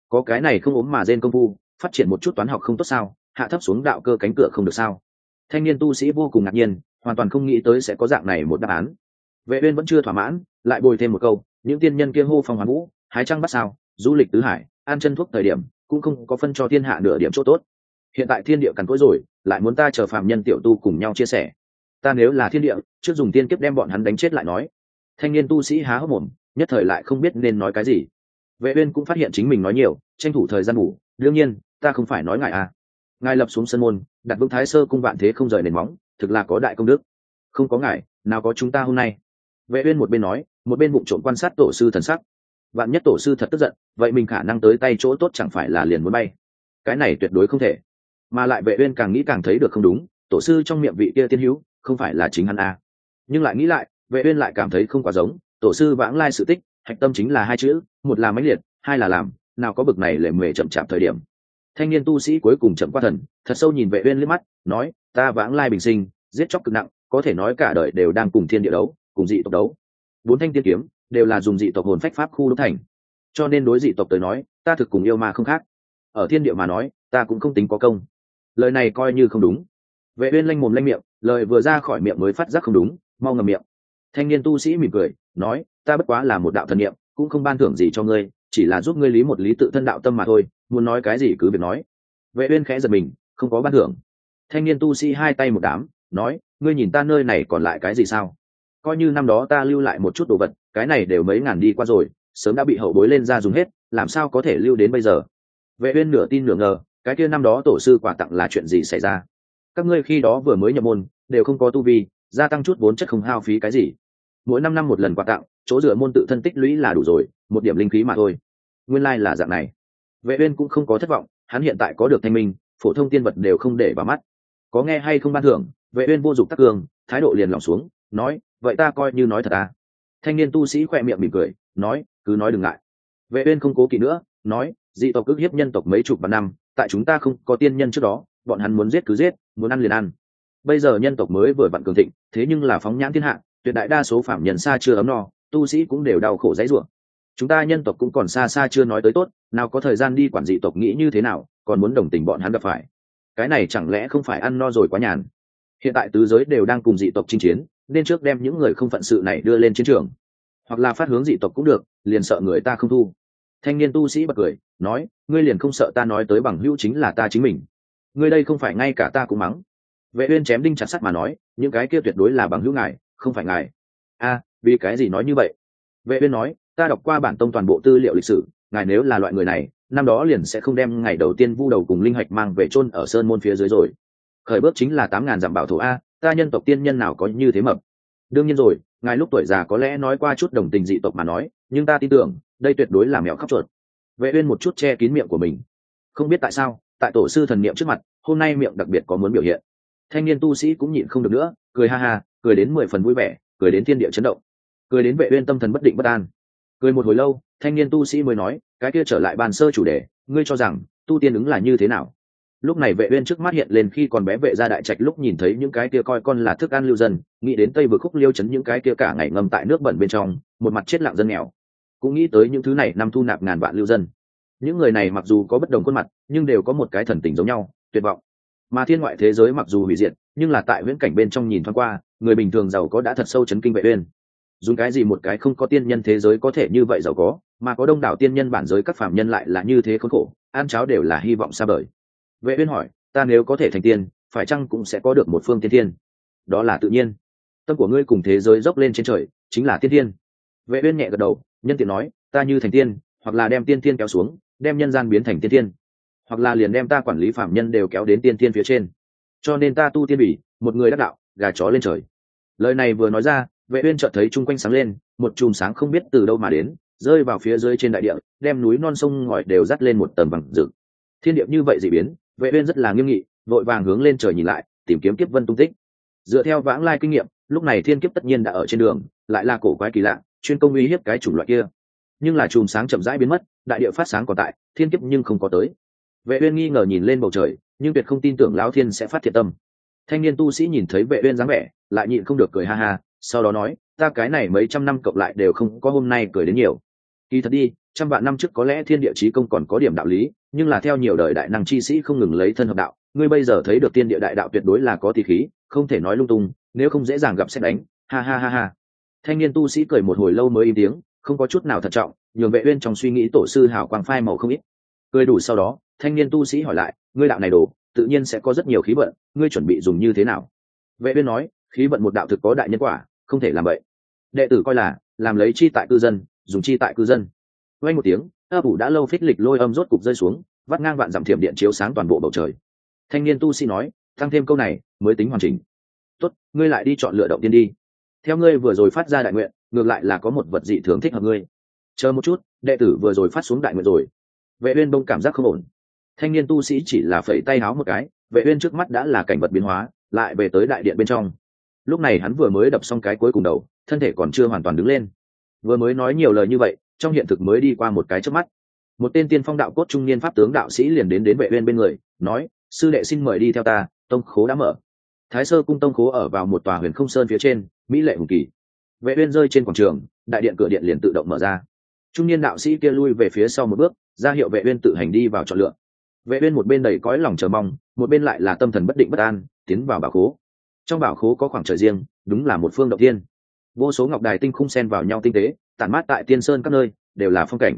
Có cái này không ốm mà rên công phu, phát triển một chút toán học không tốt sao? Hạ thấp xuống đạo cơ cánh cửa không được sao? Thanh niên tu sĩ vô cùng ngạc nhiên, hoàn toàn không nghĩ tới sẽ có dạng này một đáp án. Vệ uyên vẫn chưa thỏa mãn, lại bồi thêm một câu, những tiên nhân kia hô phong hoán vũ, hái trăng bắt sao? Du lịch tứ hải an chân thuốc thời điểm, cũng không có phân cho thiên hạ nửa điểm chỗ tốt. Hiện tại thiên địa cằn cỗi rồi, lại muốn ta chờ phạm nhân tiểu tu cùng nhau chia sẻ. Ta nếu là thiên địa, trước dùng tiên kiếp đem bọn hắn đánh chết lại nói. Thanh niên tu sĩ há hốc mồm nhất thời lại không biết nên nói cái gì. Vệ uyên cũng phát hiện chính mình nói nhiều, tranh thủ thời gian ngủ, đương nhiên, ta không phải nói ngài à. Ngài lập xuống sân môn, đặt vững thái sơ cung vạn thế không rời nền móng, thực là có đại công đức. Không có ngài, nào có chúng ta hôm nay. Vệ uyên một bên nói, một bên bụng trộn quan sát tổ sư thần sắc. Vạn nhất tổ sư thật tức giận, vậy mình khả năng tới tay chỗ tốt chẳng phải là liền muốn bay. Cái này tuyệt đối không thể. Mà lại vệ uyên càng nghĩ càng thấy được không đúng, tổ sư trong miệng vị kia tiên hữu, không phải là chính hắn à. nhưng lại nghĩ lại, vệ uyên lại cảm thấy không quá giống tổ sư vãng lai sự tích, hạch tâm chính là hai chữ, một là mãnh liệt, hai là làm, nào có bực này lệ mề chậm chạp thời điểm. Thanh niên tu sĩ cuối cùng chậm qua thần, thật sâu nhìn vệ uyên liếc mắt, nói, ta vãng lai bình sinh, giết chóc cực nặng, có thể nói cả đời đều đang cùng thiên địa đấu, cùng dị tộc đấu. Bốn thanh tiên kiếm, đều là dùng dị tộc hồn phách pháp khu đúc thành. Cho nên đối dị tộc tới nói, ta thực cùng yêu ma không khác. Ở thiên địa mà nói, ta cũng không tính có công. Lời này coi như không đúng. Vệ uyên lanh mồm lanh miệng, lời vừa ra khỏi miệng mới phát giác không đúng, mau ngậm miệng thanh niên tu sĩ mỉm cười, nói, ta bất quá là một đạo thần niệm, cũng không ban thưởng gì cho ngươi, chỉ là giúp ngươi lý một lý tự thân đạo tâm mà thôi, muốn nói cái gì cứ việc nói. Vệ uyên khẽ giật mình, không có ban thưởng. Thanh niên tu sĩ hai tay một đám, nói, ngươi nhìn ta nơi này còn lại cái gì sao? Coi như năm đó ta lưu lại một chút đồ vật, cái này đều mấy ngàn đi qua rồi, sớm đã bị hậu bối lên ra dùng hết, làm sao có thể lưu đến bây giờ? Vệ uyên nửa tin nửa ngờ, cái kia năm đó tổ sư quà tặng là chuyện gì xảy ra? Các ngươi khi đó vừa mới nhập môn, đều không có tu vi gia tăng chút vốn chất không hao phí cái gì. Mỗi năm năm một lần quà tặng, chỗ dựa môn tự thân tích lũy là đủ rồi, một điểm linh khí mà thôi. Nguyên lai là dạng này. Vệ uyên cũng không có thất vọng, hắn hiện tại có được thanh minh, phổ thông tiên vật đều không để vào mắt. Có nghe hay không ban thưởng, vệ uyên vô dụng tắc cường, thái độ liền lỏng xuống, nói, vậy ta coi như nói thật à? Thanh niên tu sĩ khoe miệng mỉm cười, nói, cứ nói đừng ngại. Vệ uyên không cố kỵ nữa, nói, dị tộc ức hiếp nhân tộc mấy chục vạn năm, tại chúng ta không có tiên nhân trước đó, bọn hắn muốn giết cứ giết, muốn ăn liền ăn bây giờ nhân tộc mới vừa vặn cường thịnh, thế nhưng là phóng nhãn thiên hạ, tuyệt đại đa số phạm nhân xa chưa ấm no, tu sĩ cũng đều đau khổ dãy rủa. Chúng ta nhân tộc cũng còn xa xa chưa nói tới tốt, nào có thời gian đi quản dị tộc nghĩ như thế nào, còn muốn đồng tình bọn hắn gặp phải. Cái này chẳng lẽ không phải ăn no rồi quá nhàn? Hiện tại tứ giới đều đang cùng dị tộc chinh chiến, nên trước đem những người không phận sự này đưa lên chiến trường. Hoặc là phát hướng dị tộc cũng được, liền sợ người ta không thu. Thanh niên tu sĩ bật cười, nói, ngươi liền không sợ ta nói tới bằng hữu chính là ta chính mình. Ngươi đây không phải ngay cả ta cũng mắng vệ uyên chém đinh chặt sắt mà nói, những cái kia tuyệt đối là bằng hữu ngài, không phải ngài. A, vì cái gì nói như vậy? Vệ uyên nói, ta đọc qua bản tông toàn bộ tư liệu lịch sử, ngài nếu là loại người này, năm đó liền sẽ không đem ngày đầu tiên vu đầu cùng linh hạch mang về chôn ở sơn môn phía dưới rồi. Khởi bước chính là tám ngàn dặm bảo thủ a, ta nhân tộc tiên nhân nào có như thế mập? Đương nhiên rồi, ngài lúc tuổi già có lẽ nói qua chút đồng tình dị tộc mà nói, nhưng ta tin tưởng, đây tuyệt đối là mèo khóc chuột. Vệ uyên một chút che kín miệng của mình. Không biết tại sao, tại tổ sư thần niệm trước mặt, hôm nay miệng đặc biệt có muốn biểu hiện thanh niên tu sĩ cũng nhịn không được nữa, cười ha ha, cười đến mười phần vui vẻ, cười đến thiên địa chấn động, cười đến vệ uyên tâm thần bất định bất an. Cười một hồi lâu, thanh niên tu sĩ mới nói, cái kia trở lại bàn sơ chủ đề, ngươi cho rằng tu tiên ứng là như thế nào? Lúc này vệ uyên trước mắt hiện lên khi còn bé vệ gia đại trạch lúc nhìn thấy những cái kia coi con là thức ăn lưu dân, nghĩ đến tây vực khúc liêu chấn những cái kia cả ngày ngâm tại nước bẩn bên trong, một mặt chết lặng dân nghèo. Cũng nghĩ tới những thứ này năm thu nạp ngàn vạn lưu dân. Những người này mặc dù có bất đồng khuôn mặt, nhưng đều có một cái thần tình giống nhau, tuyệt vọng mà thiên ngoại thế giới mặc dù hủy diệt, nhưng là tại viễn cảnh bên trong nhìn thoáng qua, người bình thường giàu có đã thật sâu chấn kinh vệ uyên. Dùng cái gì một cái không có tiên nhân thế giới có thể như vậy giàu có, mà có đông đảo tiên nhân bản giới các phạm nhân lại là như thế khốn khổ, ăn cháo đều là hy vọng xa vời. Vệ uyên hỏi, ta nếu có thể thành tiên, phải chăng cũng sẽ có được một phương tiên thiên? Đó là tự nhiên. Tâm của ngươi cùng thế giới dốc lên trên trời, chính là tiên thiên. Vệ uyên nhẹ gật đầu, nhân tiện nói, ta như thành tiên, hoặc là đem tiên thiên kéo xuống, đem nhân gian biến thành tiên thiên hoặc là liền đem ta quản lý phạm nhân đều kéo đến tiên thiên phía trên. Cho nên ta tu tiên bỉ, một người đắc đạo, gà chó lên trời. Lời này vừa nói ra, vệ uyên chợt thấy chung quanh sáng lên, một chùm sáng không biết từ đâu mà đến, rơi vào phía dưới trên đại địa, đem núi non sông ngòi đều dắt lên một tầng bằng rực thiên địa như vậy dị biến, vệ uyên rất là nghiêm nghị, vội vàng hướng lên trời nhìn lại, tìm kiếm kiếp vân tung tích. Dựa theo vãng lai kinh nghiệm, lúc này thiên kiếp tất nhiên đã ở trên đường, lại là cổ quái kỳ lạ, chuyên công uy hiếp cái chủng loại kia. Nhưng là chùm sáng chậm rãi biến mất, đại địa phát sáng còn tại, thiên kiếp nhưng không có tới vệ uyên nghi ngờ nhìn lên bầu trời, nhưng tuyệt không tin tưởng lão thiên sẽ phát thiệt tâm. Thanh niên tu sĩ nhìn thấy vệ uyên dáng vẻ, lại nhịn không được cười ha ha, sau đó nói, ta cái này mấy trăm năm cộng lại đều không có hôm nay cười đến nhiều. Kỳ thật đi, trăm vạn năm trước có lẽ thiên địa chí công còn có điểm đạo lý, nhưng là theo nhiều đời đại năng chi sĩ không ngừng lấy thân hợp đạo, ngươi bây giờ thấy được tiên địa đại đạo tuyệt đối là có tỷ khí, không thể nói lung tung, nếu không dễ dàng gặp xét đánh. Ha ha ha ha. Thanh niên tu sĩ cười một hồi lâu mới im tiếng, không có chút nào thận trọng, nhường vệ uyên trong suy nghĩ tổ sư hảo quang phai màu không ít. Cười đủ sau đó thanh niên tu sĩ hỏi lại, ngươi đạo này đồ, tự nhiên sẽ có rất nhiều khí vận, ngươi chuẩn bị dùng như thế nào? Vệ uyên nói, khí vận một đạo thực có đại nhân quả, không thể làm vậy đệ tử coi là, làm lấy chi tại cư dân, dùng chi tại cư dân. Quay một tiếng ấp ủ đã lâu phích lịch lôi âm rốt cục rơi xuống, vắt ngang vạn dặm thiểm điện chiếu sáng toàn bộ bầu trời. Thanh niên tu sĩ nói, tăng thêm câu này, mới tính hoàn chỉnh. Tốt, ngươi lại đi chọn lựa động tiên đi. Theo ngươi vừa rồi phát ra đại nguyện, ngược lại là có một vật dị thường thích hợp ngươi. Chờ một chút, đệ tử vừa rồi phát xuống đại nguyện rồi. Vệ uyên bông cảm giác không ổn thanh niên tu sĩ chỉ là phẩy tay háo một cái, vệ uyên trước mắt đã là cảnh vật biến hóa, lại về tới đại điện bên trong. Lúc này hắn vừa mới đập xong cái cuối cùng đầu, thân thể còn chưa hoàn toàn đứng lên. Vừa mới nói nhiều lời như vậy, trong hiện thực mới đi qua một cái trước mắt. Một tên tiên phong đạo cốt trung niên pháp tướng đạo sĩ liền đến đến vệ uyên bên người, nói, sư đệ xin mời đi theo ta, tông khố đã mở. Thái sơ cung tông khố ở vào một tòa huyền không sơn phía trên, mỹ lệ hùng kỳ. Vệ uyên rơi trên quảng trường, đại điện cửa điện liền tự động mở ra. Trung niên đạo sĩ kia lui về phía sau một bước, ra hiệu vệ uyên tự hành đi vào chọn lựa vệ uyên một bên đầy cõi lòng chờ mong một bên lại là tâm thần bất định bất an tiến vào bảo khố. Trong bảo khố có khoảng trời riêng đúng là một phương động thiên. vô số ngọc đài tinh khung xen vào nhau tinh tế tản mát tại tiên sơn các nơi đều là phong cảnh.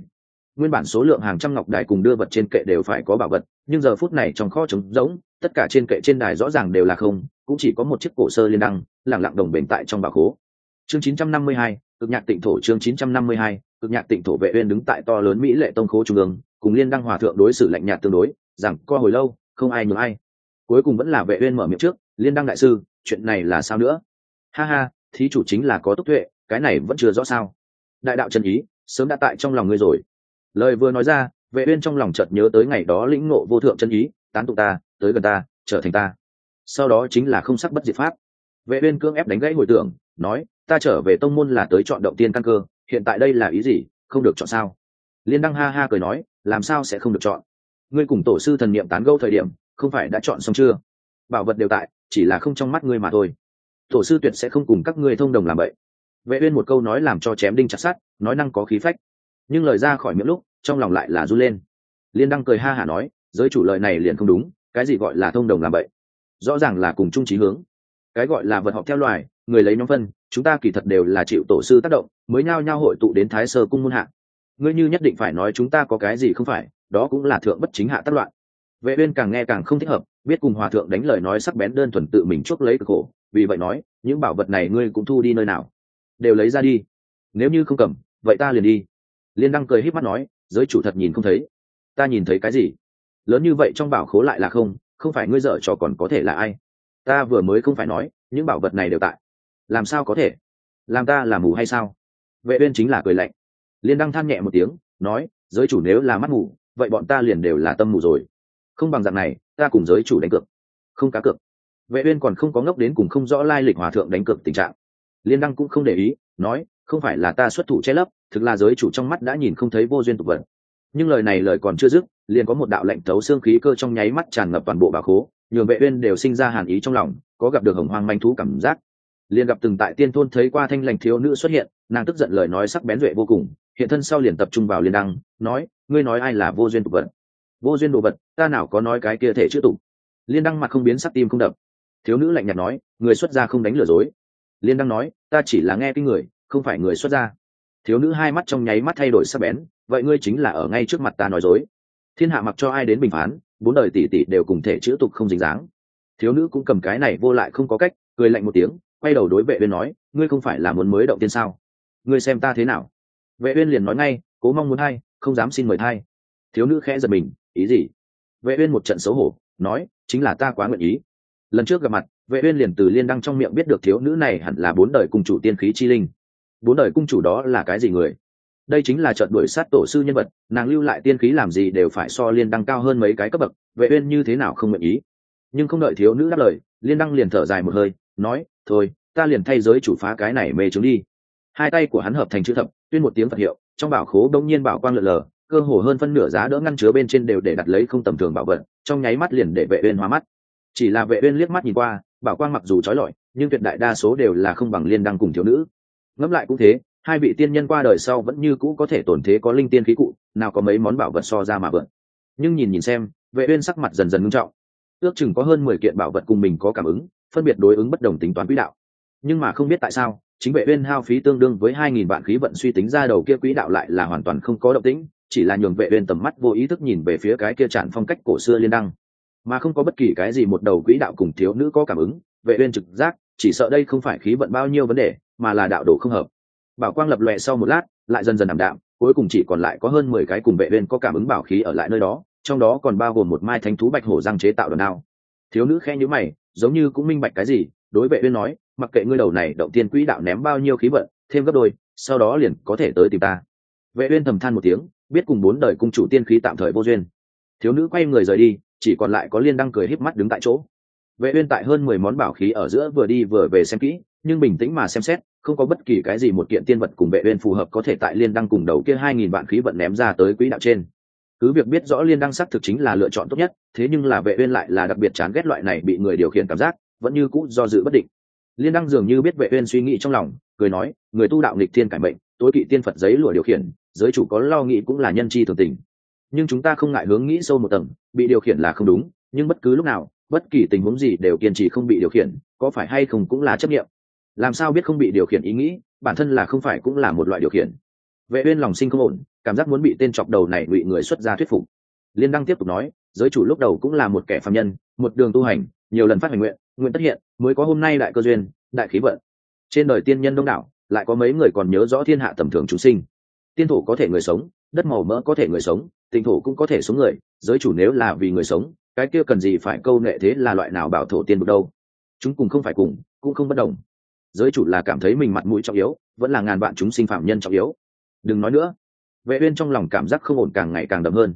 Nguyên bản số lượng hàng trăm ngọc đài cùng đưa vật trên kệ đều phải có bảo vật nhưng giờ phút này trong kho trống rỗng tất cả trên kệ trên đài rõ ràng đều là không cũng chỉ có một chiếc cổ sơ liên đăng lẳng lặng đồng bền tại trong bảo khố. Chương 952, cực nhạc tịnh thổ chương 952, cực nhạc tịnh thổ vệ uyên đứng tại to lớn mỹ lệ tông khố trung ương cùng liên đăng hòa thượng đối xử lạnh nhạt tương đối, rằng co hồi lâu, không ai nhường ai. Cuối cùng vẫn là vệ uyên mở miệng trước, liên đăng đại sư, chuyện này là sao nữa? Ha ha, thí chủ chính là có túc tuệ, cái này vẫn chưa rõ sao. Đại đạo chân ý, sớm đã tại trong lòng ngươi rồi. Lời vừa nói ra, vệ uyên trong lòng chợt nhớ tới ngày đó lĩnh ngộ vô thượng chân ý, tán tụng ta, tới gần ta, trở thành ta. Sau đó chính là không sắc bất diệt pháp. Vệ uyên cưỡng ép đánh gãy hồi tưởng, nói, ta trở về tông môn là tới chọn động tiên căn cơ, hiện tại đây là ý gì, không được chọn sao? Liên đăng ha ha cười nói làm sao sẽ không được chọn? Ngươi cùng tổ sư thần niệm tán gẫu thời điểm, không phải đã chọn xong chưa? Bảo vật đều tại, chỉ là không trong mắt ngươi mà thôi. Tổ sư tuyệt sẽ không cùng các ngươi thông đồng làm vậy vệ uyên một câu nói làm cho chém đinh chặt sắt, nói năng có khí phách. Nhưng lời ra khỏi miệng lúc, trong lòng lại là du lên. Liên đăng cười ha hả nói, giới chủ lời này liền không đúng, cái gì gọi là thông đồng làm vậy rõ ràng là cùng chung chí hướng. Cái gọi là vật học theo loài, người lấy nhóm phân, chúng ta kỳ thật đều là chịu tổ sư tác động, mới nhao nhao hội tụ đến thái sơ cung môn hạ ngươi như nhất định phải nói chúng ta có cái gì không phải, đó cũng là thượng bất chính hạ tác loạn. Vệ uyên càng nghe càng không thích hợp, biết cùng hòa thượng đánh lời nói sắc bén đơn thuần tự mình chuốc lấy cực khổ, vì vậy nói, những bảo vật này ngươi cũng thu đi nơi nào? Đều lấy ra đi. Nếu như không cầm, vậy ta liền đi. Liên đăng cười híp mắt nói, giới chủ thật nhìn không thấy. Ta nhìn thấy cái gì? Lớn như vậy trong bảo khố lại là không không phải ngươi dở trò còn có thể là ai? Ta vừa mới không phải nói, những bảo vật này đều tại. Làm sao có thể? Làm ta là mù hay sao? Vệ uyên chính là cười lạnh liên đăng than nhẹ một tiếng, nói, giới chủ nếu là mắt mù, vậy bọn ta liền đều là tâm mù rồi. Không bằng dạng này, ta cùng giới chủ đánh cược. Không cá cược. Vệ uyên còn không có ngốc đến cùng không rõ lai lịch hòa thượng đánh cược tình trạng. Liên đăng cũng không để ý, nói, không phải là ta xuất thủ che lấp, thực là giới chủ trong mắt đã nhìn không thấy vô duyên tục vật. Nhưng lời này lời còn chưa dứt, liền có một đạo lệnh tấu xương khí cơ trong nháy mắt tràn ngập toàn bộ bà khố, nhường vệ uyên đều sinh ra hàn ý trong lòng, có gặp được hồng hoang manh thú cảm giác. Liền gặp từng tại tiên thôn thấy qua thanh lành thiếu nữ xuất hiện nàng tức giận lời nói sắc bén duệ vô cùng, hiện thân sau liền tập trung vào liên đăng, nói, ngươi nói ai là vô duyên tục vật? Vô duyên đồ vật, ta nào có nói cái kia thể chữ tục liên đăng mặt không biến sắc tim không đập. Thiếu nữ lạnh nhạt nói, người xuất gia không đánh lừa dối. Liên đăng nói, ta chỉ là nghe cái người, không phải người xuất gia. Thiếu nữ hai mắt trong nháy mắt thay đổi sắc bén, vậy ngươi chính là ở ngay trước mặt ta nói dối. Thiên hạ mặc cho ai đến bình phán, bốn đời tỷ tỷ đều cùng thể chữ tục không dính dáng. Thiếu nữ cũng cầm cái này vô lại không có cách, cười lạnh một tiếng, quay đầu đối vệ bên nói, ngươi không phải là muốn mới động tiên sao? Ngươi xem ta thế nào? Vệ uyên liền nói ngay, cố mong muốn hay, không dám xin mời thay. Thiếu nữ khẽ giật mình, ý gì? Vệ uyên một trận xấu hổ, nói, chính là ta quá nguyện ý. Lần trước gặp mặt, vệ uyên liền từ liên đăng trong miệng biết được thiếu nữ này hẳn là bốn đời cung chủ tiên khí chi linh. Bốn đời cung chủ đó là cái gì người? Đây chính là trận đuổi sát tổ sư nhân vật, nàng lưu lại tiên khí làm gì đều phải so liên đăng cao hơn mấy cái cấp bậc, vệ uyên như thế nào không nguyện ý. Nhưng không đợi thiếu nữ đáp lời, liên đăng liền thở dài một hơi, nói, thôi, ta liền thay giới chủ phá cái này mê chúng đi hai tay của hắn hợp thành chữ thập, tuyên một tiếng phật hiệu, trong bảo khố đông nhiên bảo quang lượn lờ, cơ hồ hơn phân nửa giá đỡ ngăn chứa bên trên đều để đặt lấy không tầm thường bảo vật, trong nháy mắt liền để vệ uyên hóa mắt. Chỉ là vệ uyên liếc mắt nhìn qua, bảo quang mặc dù chói lọi, nhưng tuyệt đại đa số đều là không bằng liên đăng cùng thiếu nữ. Ngẫm lại cũng thế, hai vị tiên nhân qua đời sau vẫn như cũ có thể tổn thế có linh tiên khí cụ, nào có mấy món bảo vật so ra mà vượn. Nhưng nhìn nhìn xem, vệ uyên sắc mặt dần dần nghiêm trọng. Ước chừng có hơn mười kiện bảo vật cùng mình có cảm ứng, phân biệt đối ứng bất đồng tính toán quỹ đạo. Nhưng mà không biết tại sao chính vệ uyên hao phí tương đương với hai nghìn vạn khí vận suy tính ra đầu kia quỹ đạo lại là hoàn toàn không có động tĩnh, chỉ là nhường vệ uyên tầm mắt vô ý thức nhìn về phía cái kia tràn phong cách cổ xưa liên đăng. Mà không có bất kỳ cái gì một đầu quỹ đạo cùng thiếu nữ có cảm ứng, vệ uyên trực giác, chỉ sợ đây không phải khí vận bao nhiêu vấn đề, mà là đạo đồ không hợp. Bảo quang lập lòe sau một lát, lại dần dần đảm đạm, cuối cùng chỉ còn lại có hơn mười cái cùng vệ uyên có cảm ứng bảo khí ở lại nơi đó, trong đó còn bao gồm một mai thánh thú bạch hổ răng chế tạo đòn đao thiếu nữ khẽ nhíu mày, giống như cũng minh bạch cái gì đối vệ uyên nói, mặc kệ ngươi đầu này động tiên quỹ đạo ném bao nhiêu khí vận, thêm gấp đôi, sau đó liền có thể tới tìm ta. Vệ uyên thầm than một tiếng, biết cùng bốn đời cung chủ tiên khí tạm thời vô duyên. Thiếu nữ quay người rời đi, chỉ còn lại có liên đăng cười híp mắt đứng tại chỗ. Vệ uyên tại hơn mười món bảo khí ở giữa vừa đi vừa về xem kỹ, nhưng bình tĩnh mà xem xét, không có bất kỳ cái gì một kiện tiên vật cùng vệ uyên phù hợp có thể tại liên đăng cùng đầu kia hai nghìn vạn khí vận ném ra tới quỹ đạo trên. Cứ việc biết rõ liên đăng sắc thực chính là lựa chọn tốt nhất, thế nhưng là vệ uyên lại là đặc biệt chán ghét loại này bị người điều khiển cảm giác vẫn như cũ do dự bất định. Liên đăng dường như biết vệ uyên suy nghĩ trong lòng, cười nói, người tu đạo nghịch thiên cải mệnh, tối kỵ tiên phật giấy lụa điều khiển, giới chủ có lo nghĩ cũng là nhân chi thường tình. Nhưng chúng ta không ngại hướng nghĩ sâu một tầng, bị điều khiển là không đúng, nhưng bất cứ lúc nào, bất kỳ tình huống gì đều kiên trì không bị điều khiển, có phải hay không cũng là chấp nghiệm làm sao biết không bị điều khiển ý nghĩ, bản thân là không phải cũng là một loại điều khiển. Vệ uyên lòng sinh không ổn, cảm giác muốn bị tên chọc đầu này ngụy người xuất ra thuyết phục. Liên đăng tiếp tục nói, giới chủ lúc đầu cũng là một kẻ phàm nhân, một đường tu hành, nhiều lần phát hành nguyện nguyện tất hiện, mới có hôm nay đại cơ duyên, đại khí vận. Trên đời tiên nhân đông đảo, lại có mấy người còn nhớ rõ thiên hạ tầm thường chúng sinh. Tiên thổ có thể người sống, đất màu mỡ có thể người sống, tình thổ cũng có thể sống người, giới chủ nếu là vì người sống, cái kia cần gì phải câu nệ thế là loại nào bảo thổ tiên bực đâu? Chúng cùng không phải cùng, cũng không bất đồng. Giới chủ là cảm thấy mình mặt mũi trọng yếu, vẫn là ngàn vạn chúng sinh phạm nhân trọng yếu. Đừng nói nữa. Vệ uyên trong lòng cảm giác không ổn càng ngày càng đậm hơn.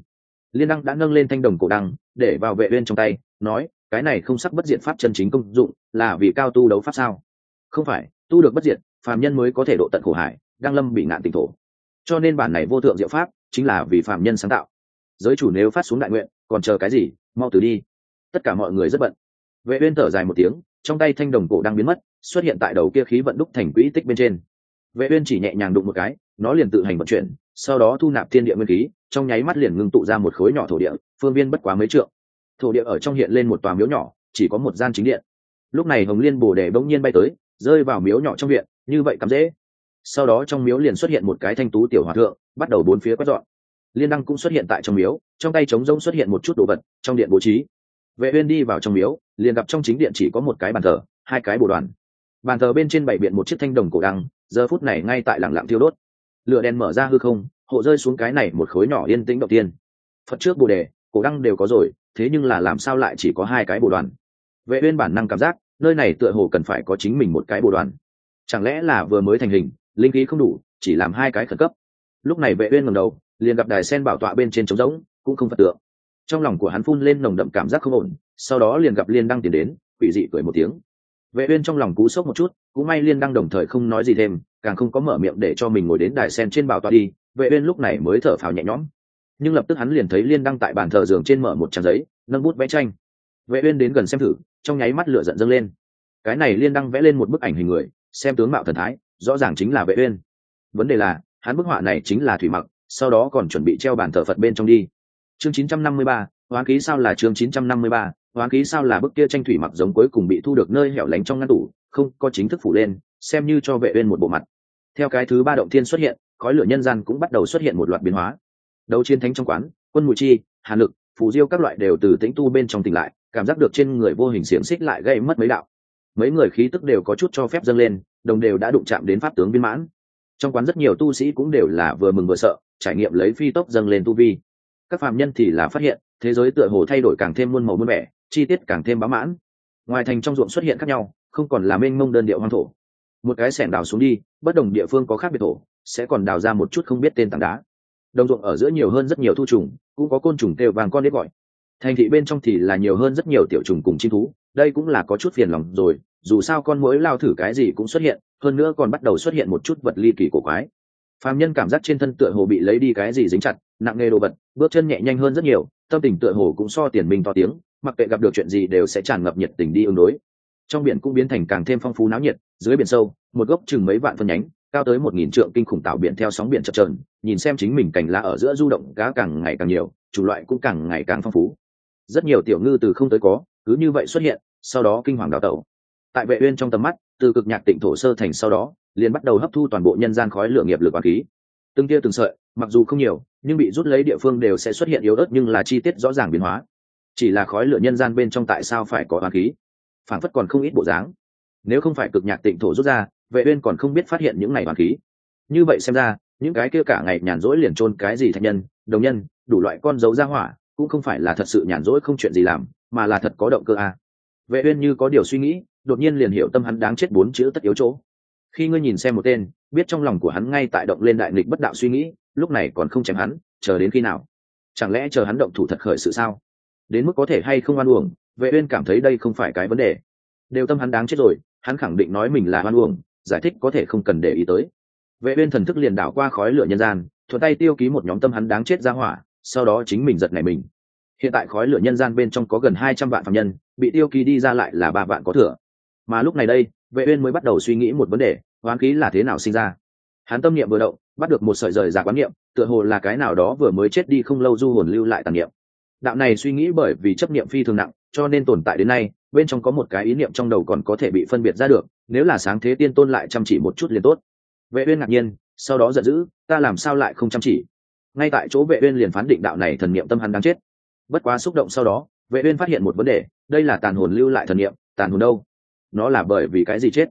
Liên đăng đã nâng lên thanh đồng cổ đăng, để vào vệ uyên trong tay, nói cái này không sắc bất diệt pháp chân chính công dụng, là vì cao tu đấu pháp sao? Không phải, tu được bất diệt, phàm nhân mới có thể độ tận khổ hải đang lâm bị ngạn tỉnh thổ. Cho nên bản này vô thượng diệu pháp, chính là vì phàm nhân sáng tạo. Giới chủ nếu phát xuống đại nguyện, còn chờ cái gì? Mau từ đi. Tất cả mọi người rất bận. Vệ uyên thở dài một tiếng, trong tay thanh đồng cổ đang biến mất, xuất hiện tại đầu kia khí vận đúc thành quỹ tích bên trên. Vệ uyên chỉ nhẹ nhàng đụng một cái, nó liền tự hành vận chuyển, sau đó thu nạp thiên địa nguyên khí, trong nháy mắt liền ngưng tụ ra một khối nhỏ thổ địa, phương viên bất quá mấy trượng thổ địa ở trong hiện lên một tòa miếu nhỏ, chỉ có một gian chính điện. Lúc này hồng liên bồ đề bỗng nhiên bay tới, rơi vào miếu nhỏ trong viện, như vậy cắm dễ. Sau đó trong miếu liền xuất hiện một cái thanh tú tiểu hòa thượng, bắt đầu bốn phía quét dọn. Liên đăng cũng xuất hiện tại trong miếu, trong tay trống rỗng xuất hiện một chút đồ vật, trong điện bố trí. Vệ uyên đi vào trong miếu, liền gặp trong chính điện chỉ có một cái bàn thờ, hai cái bồ đoàn. Bàn thờ bên trên bảy biện một chiếc thanh đồng cổ đăng, giờ phút này ngay tại lặng lặng thiêu đốt. Lửa đèn mở ra hư không, hộ rơi xuống cái này một khối nhỏ yên tĩnh đầu tiên. Phật trước bồ đề cổ đăng đều có rồi, thế nhưng là làm sao lại chỉ có hai cái bộ đoàn? Vệ uyên bản năng cảm giác, nơi này tựa hồ cần phải có chính mình một cái bộ đoàn. Chẳng lẽ là vừa mới thành hình, linh khí không đủ, chỉ làm hai cái khẩn cấp? Lúc này vệ uyên ngẩng đầu, liền gặp đài sen bảo tọa bên trên trống rỗng, cũng không phật tượng. Trong lòng của hắn phun lên nồng đậm cảm giác không ổn, sau đó liền gặp liên đăng tiến đến, quỷ dị cười một tiếng. Vệ uyên trong lòng cú sốc một chút, cũng may liên đăng đồng thời không nói gì thêm, càng không có mở miệng để cho mình ngồi đến đài sen trên bảo tọa đi, vệ uyên lúc này mới thở phào nhẹ nhõm nhưng lập tức hắn liền thấy liên đăng tại bàn thờ giường trên mở một trang giấy nâng bút vẽ tranh. Vệ uyên đến gần xem thử trong nháy mắt lửa giận dâng lên. Cái này liên đăng vẽ lên một bức ảnh hình người xem tướng mạo thần thái rõ ràng chính là vệ uyên. Vấn đề là hắn bức họa này chính là thủy mặc sau đó còn chuẩn bị treo bàn thờ phật bên trong đi. Chương 953, hoán khí sao là chương 953, hoán khí sao là bức kia tranh thủy mặc giống cuối cùng bị thu được nơi hẻo lánh trong ngăn tủ không có chính thức phủ lên xem như cho vệ uyên một bộ mặt. Theo cái thứ ba động thiên xuất hiện khói lửa nhân gian cũng bắt đầu xuất hiện một loạt biến hóa đấu chiến thánh trong quán, quân mùi chi, hà lực, phù diêu các loại đều từ tĩnh tu bên trong tỉnh lại, cảm giác được trên người vô hình xiềng xích lại gây mất mấy đạo. Mấy người khí tức đều có chút cho phép dâng lên, đồng đều đã đụng chạm đến pháp tướng viên mãn. Trong quán rất nhiều tu sĩ cũng đều là vừa mừng vừa sợ, trải nghiệm lấy phi tốc dâng lên tu vi. Các phạm nhân thì là phát hiện, thế giới tựa hồ thay đổi càng thêm muôn màu muôn vẻ, chi tiết càng thêm bá mãn. Ngoài thành trong ruộng xuất hiện khác nhau, không còn là mênh mông đơn điệu hoang thổ. Một cái sẻng đào xuống đi, bất đồng địa phương có khác biệt thổ, sẽ còn đào ra một chút không biết tên tảng đá đồng ruộng ở giữa nhiều hơn rất nhiều thu trùng, cũng có côn trùng kêu vàng con đết gọi. Thành thị bên trong thì là nhiều hơn rất nhiều tiểu trùng cùng chim thú, đây cũng là có chút phiền lòng rồi, dù sao con mũi lao thử cái gì cũng xuất hiện, hơn nữa còn bắt đầu xuất hiện một chút vật ly kỳ cổ quái. Phạm nhân cảm giác trên thân tựa hồ bị lấy đi cái gì dính chặt, nặng nghề đồ vật, bước chân nhẹ nhanh hơn rất nhiều, tâm tình tựa hồ cũng so tiền mình to tiếng, mặc kệ gặp được chuyện gì đều sẽ tràn ngập nhiệt tình đi ứng đối. Trong biển cũng biến thành càng thêm phong phú náo nhiệt, dưới biển sâu, một gốc chừng mấy vạn phân nhánh cao tới một nghìn trượng kinh khủng tạo biển theo sóng biển chập trờn nhìn xem chính mình cành lá ở giữa du động cá càng ngày càng nhiều, chủ loại cũng càng ngày càng phong phú. Rất nhiều tiểu ngư từ không tới có, cứ như vậy xuất hiện, sau đó kinh hoàng đào tẩu. Tại vệ uyên trong tầm mắt, từ cực nhạc tịnh thổ sơ thành sau đó, liền bắt đầu hấp thu toàn bộ nhân gian khói lửa nghiệp lực quản khí. Từng tia từng sợi, mặc dù không nhiều, nhưng bị rút lấy địa phương đều sẽ xuất hiện yếu ớt nhưng là chi tiết rõ ràng biến hóa. Chỉ là khói lửa nhân gian bên trong tại sao phải có hoàn khí? Phản phất còn không ít bộ dáng nếu không phải cực nhạc tịnh thổ rút ra, vệ uyên còn không biết phát hiện những này hoàn khí. Như vậy xem ra, những cái kia cả ngày nhàn rỗi liền trôn cái gì thạch nhân, đồng nhân, đủ loại con dấu ra hỏa, cũng không phải là thật sự nhàn rỗi không chuyện gì làm, mà là thật có động cơ à. vệ uyên như có điều suy nghĩ, đột nhiên liền hiểu tâm hắn đáng chết bốn chữ tất yếu chỗ. Khi ngươi nhìn xem một tên, biết trong lòng của hắn ngay tại động lên đại nghịch bất đạo suy nghĩ, lúc này còn không chém hắn, chờ đến khi nào? Chẳng lẽ chờ hắn động thủ thật khởi sự sao? Đến mức có thể hay không oan uổng, vệ uyên cảm thấy đây không phải cái vấn đề. Đều tâm hắn đáng chết rồi hắn khẳng định nói mình là hoan uổng, giải thích có thể không cần để ý tới. Vệ uyên thần thức liền đảo qua khói lửa nhân gian, thuận tay tiêu ký một nhóm tâm hắn đáng chết ra hỏa, sau đó chính mình giật nảy mình. Hiện tại khói lửa nhân gian bên trong có gần 200 vạn phạm nhân, bị tiêu ký đi ra lại là ba vạn có thừa. Mà lúc này đây, vệ uyên mới bắt đầu suy nghĩ một vấn đề, hoán khí là thế nào sinh ra. Hắn tâm niệm vừa động, bắt được một sợi rời giả quán niệm, tựa hồ là cái nào đó vừa mới chết đi không lâu du hồn lưu lại tàn niệm. Đạo này suy nghĩ bởi vì chấp niệm phi thường nặng cho nên tồn tại đến nay, bên trong có một cái ý niệm trong đầu còn có thể bị phân biệt ra được, nếu là sáng thế tiên tôn lại chăm chỉ một chút liền tốt. Vệ uyên ngạc nhiên, sau đó giận dữ, ta làm sao lại không chăm chỉ? Ngay tại chỗ vệ uyên liền phán định đạo này thần niệm tâm hắn đang chết. Bất quá xúc động sau đó, vệ uyên phát hiện một vấn đề, đây là tàn hồn lưu lại thần niệm, tàn hồn đâu? Nó là bởi vì cái gì chết?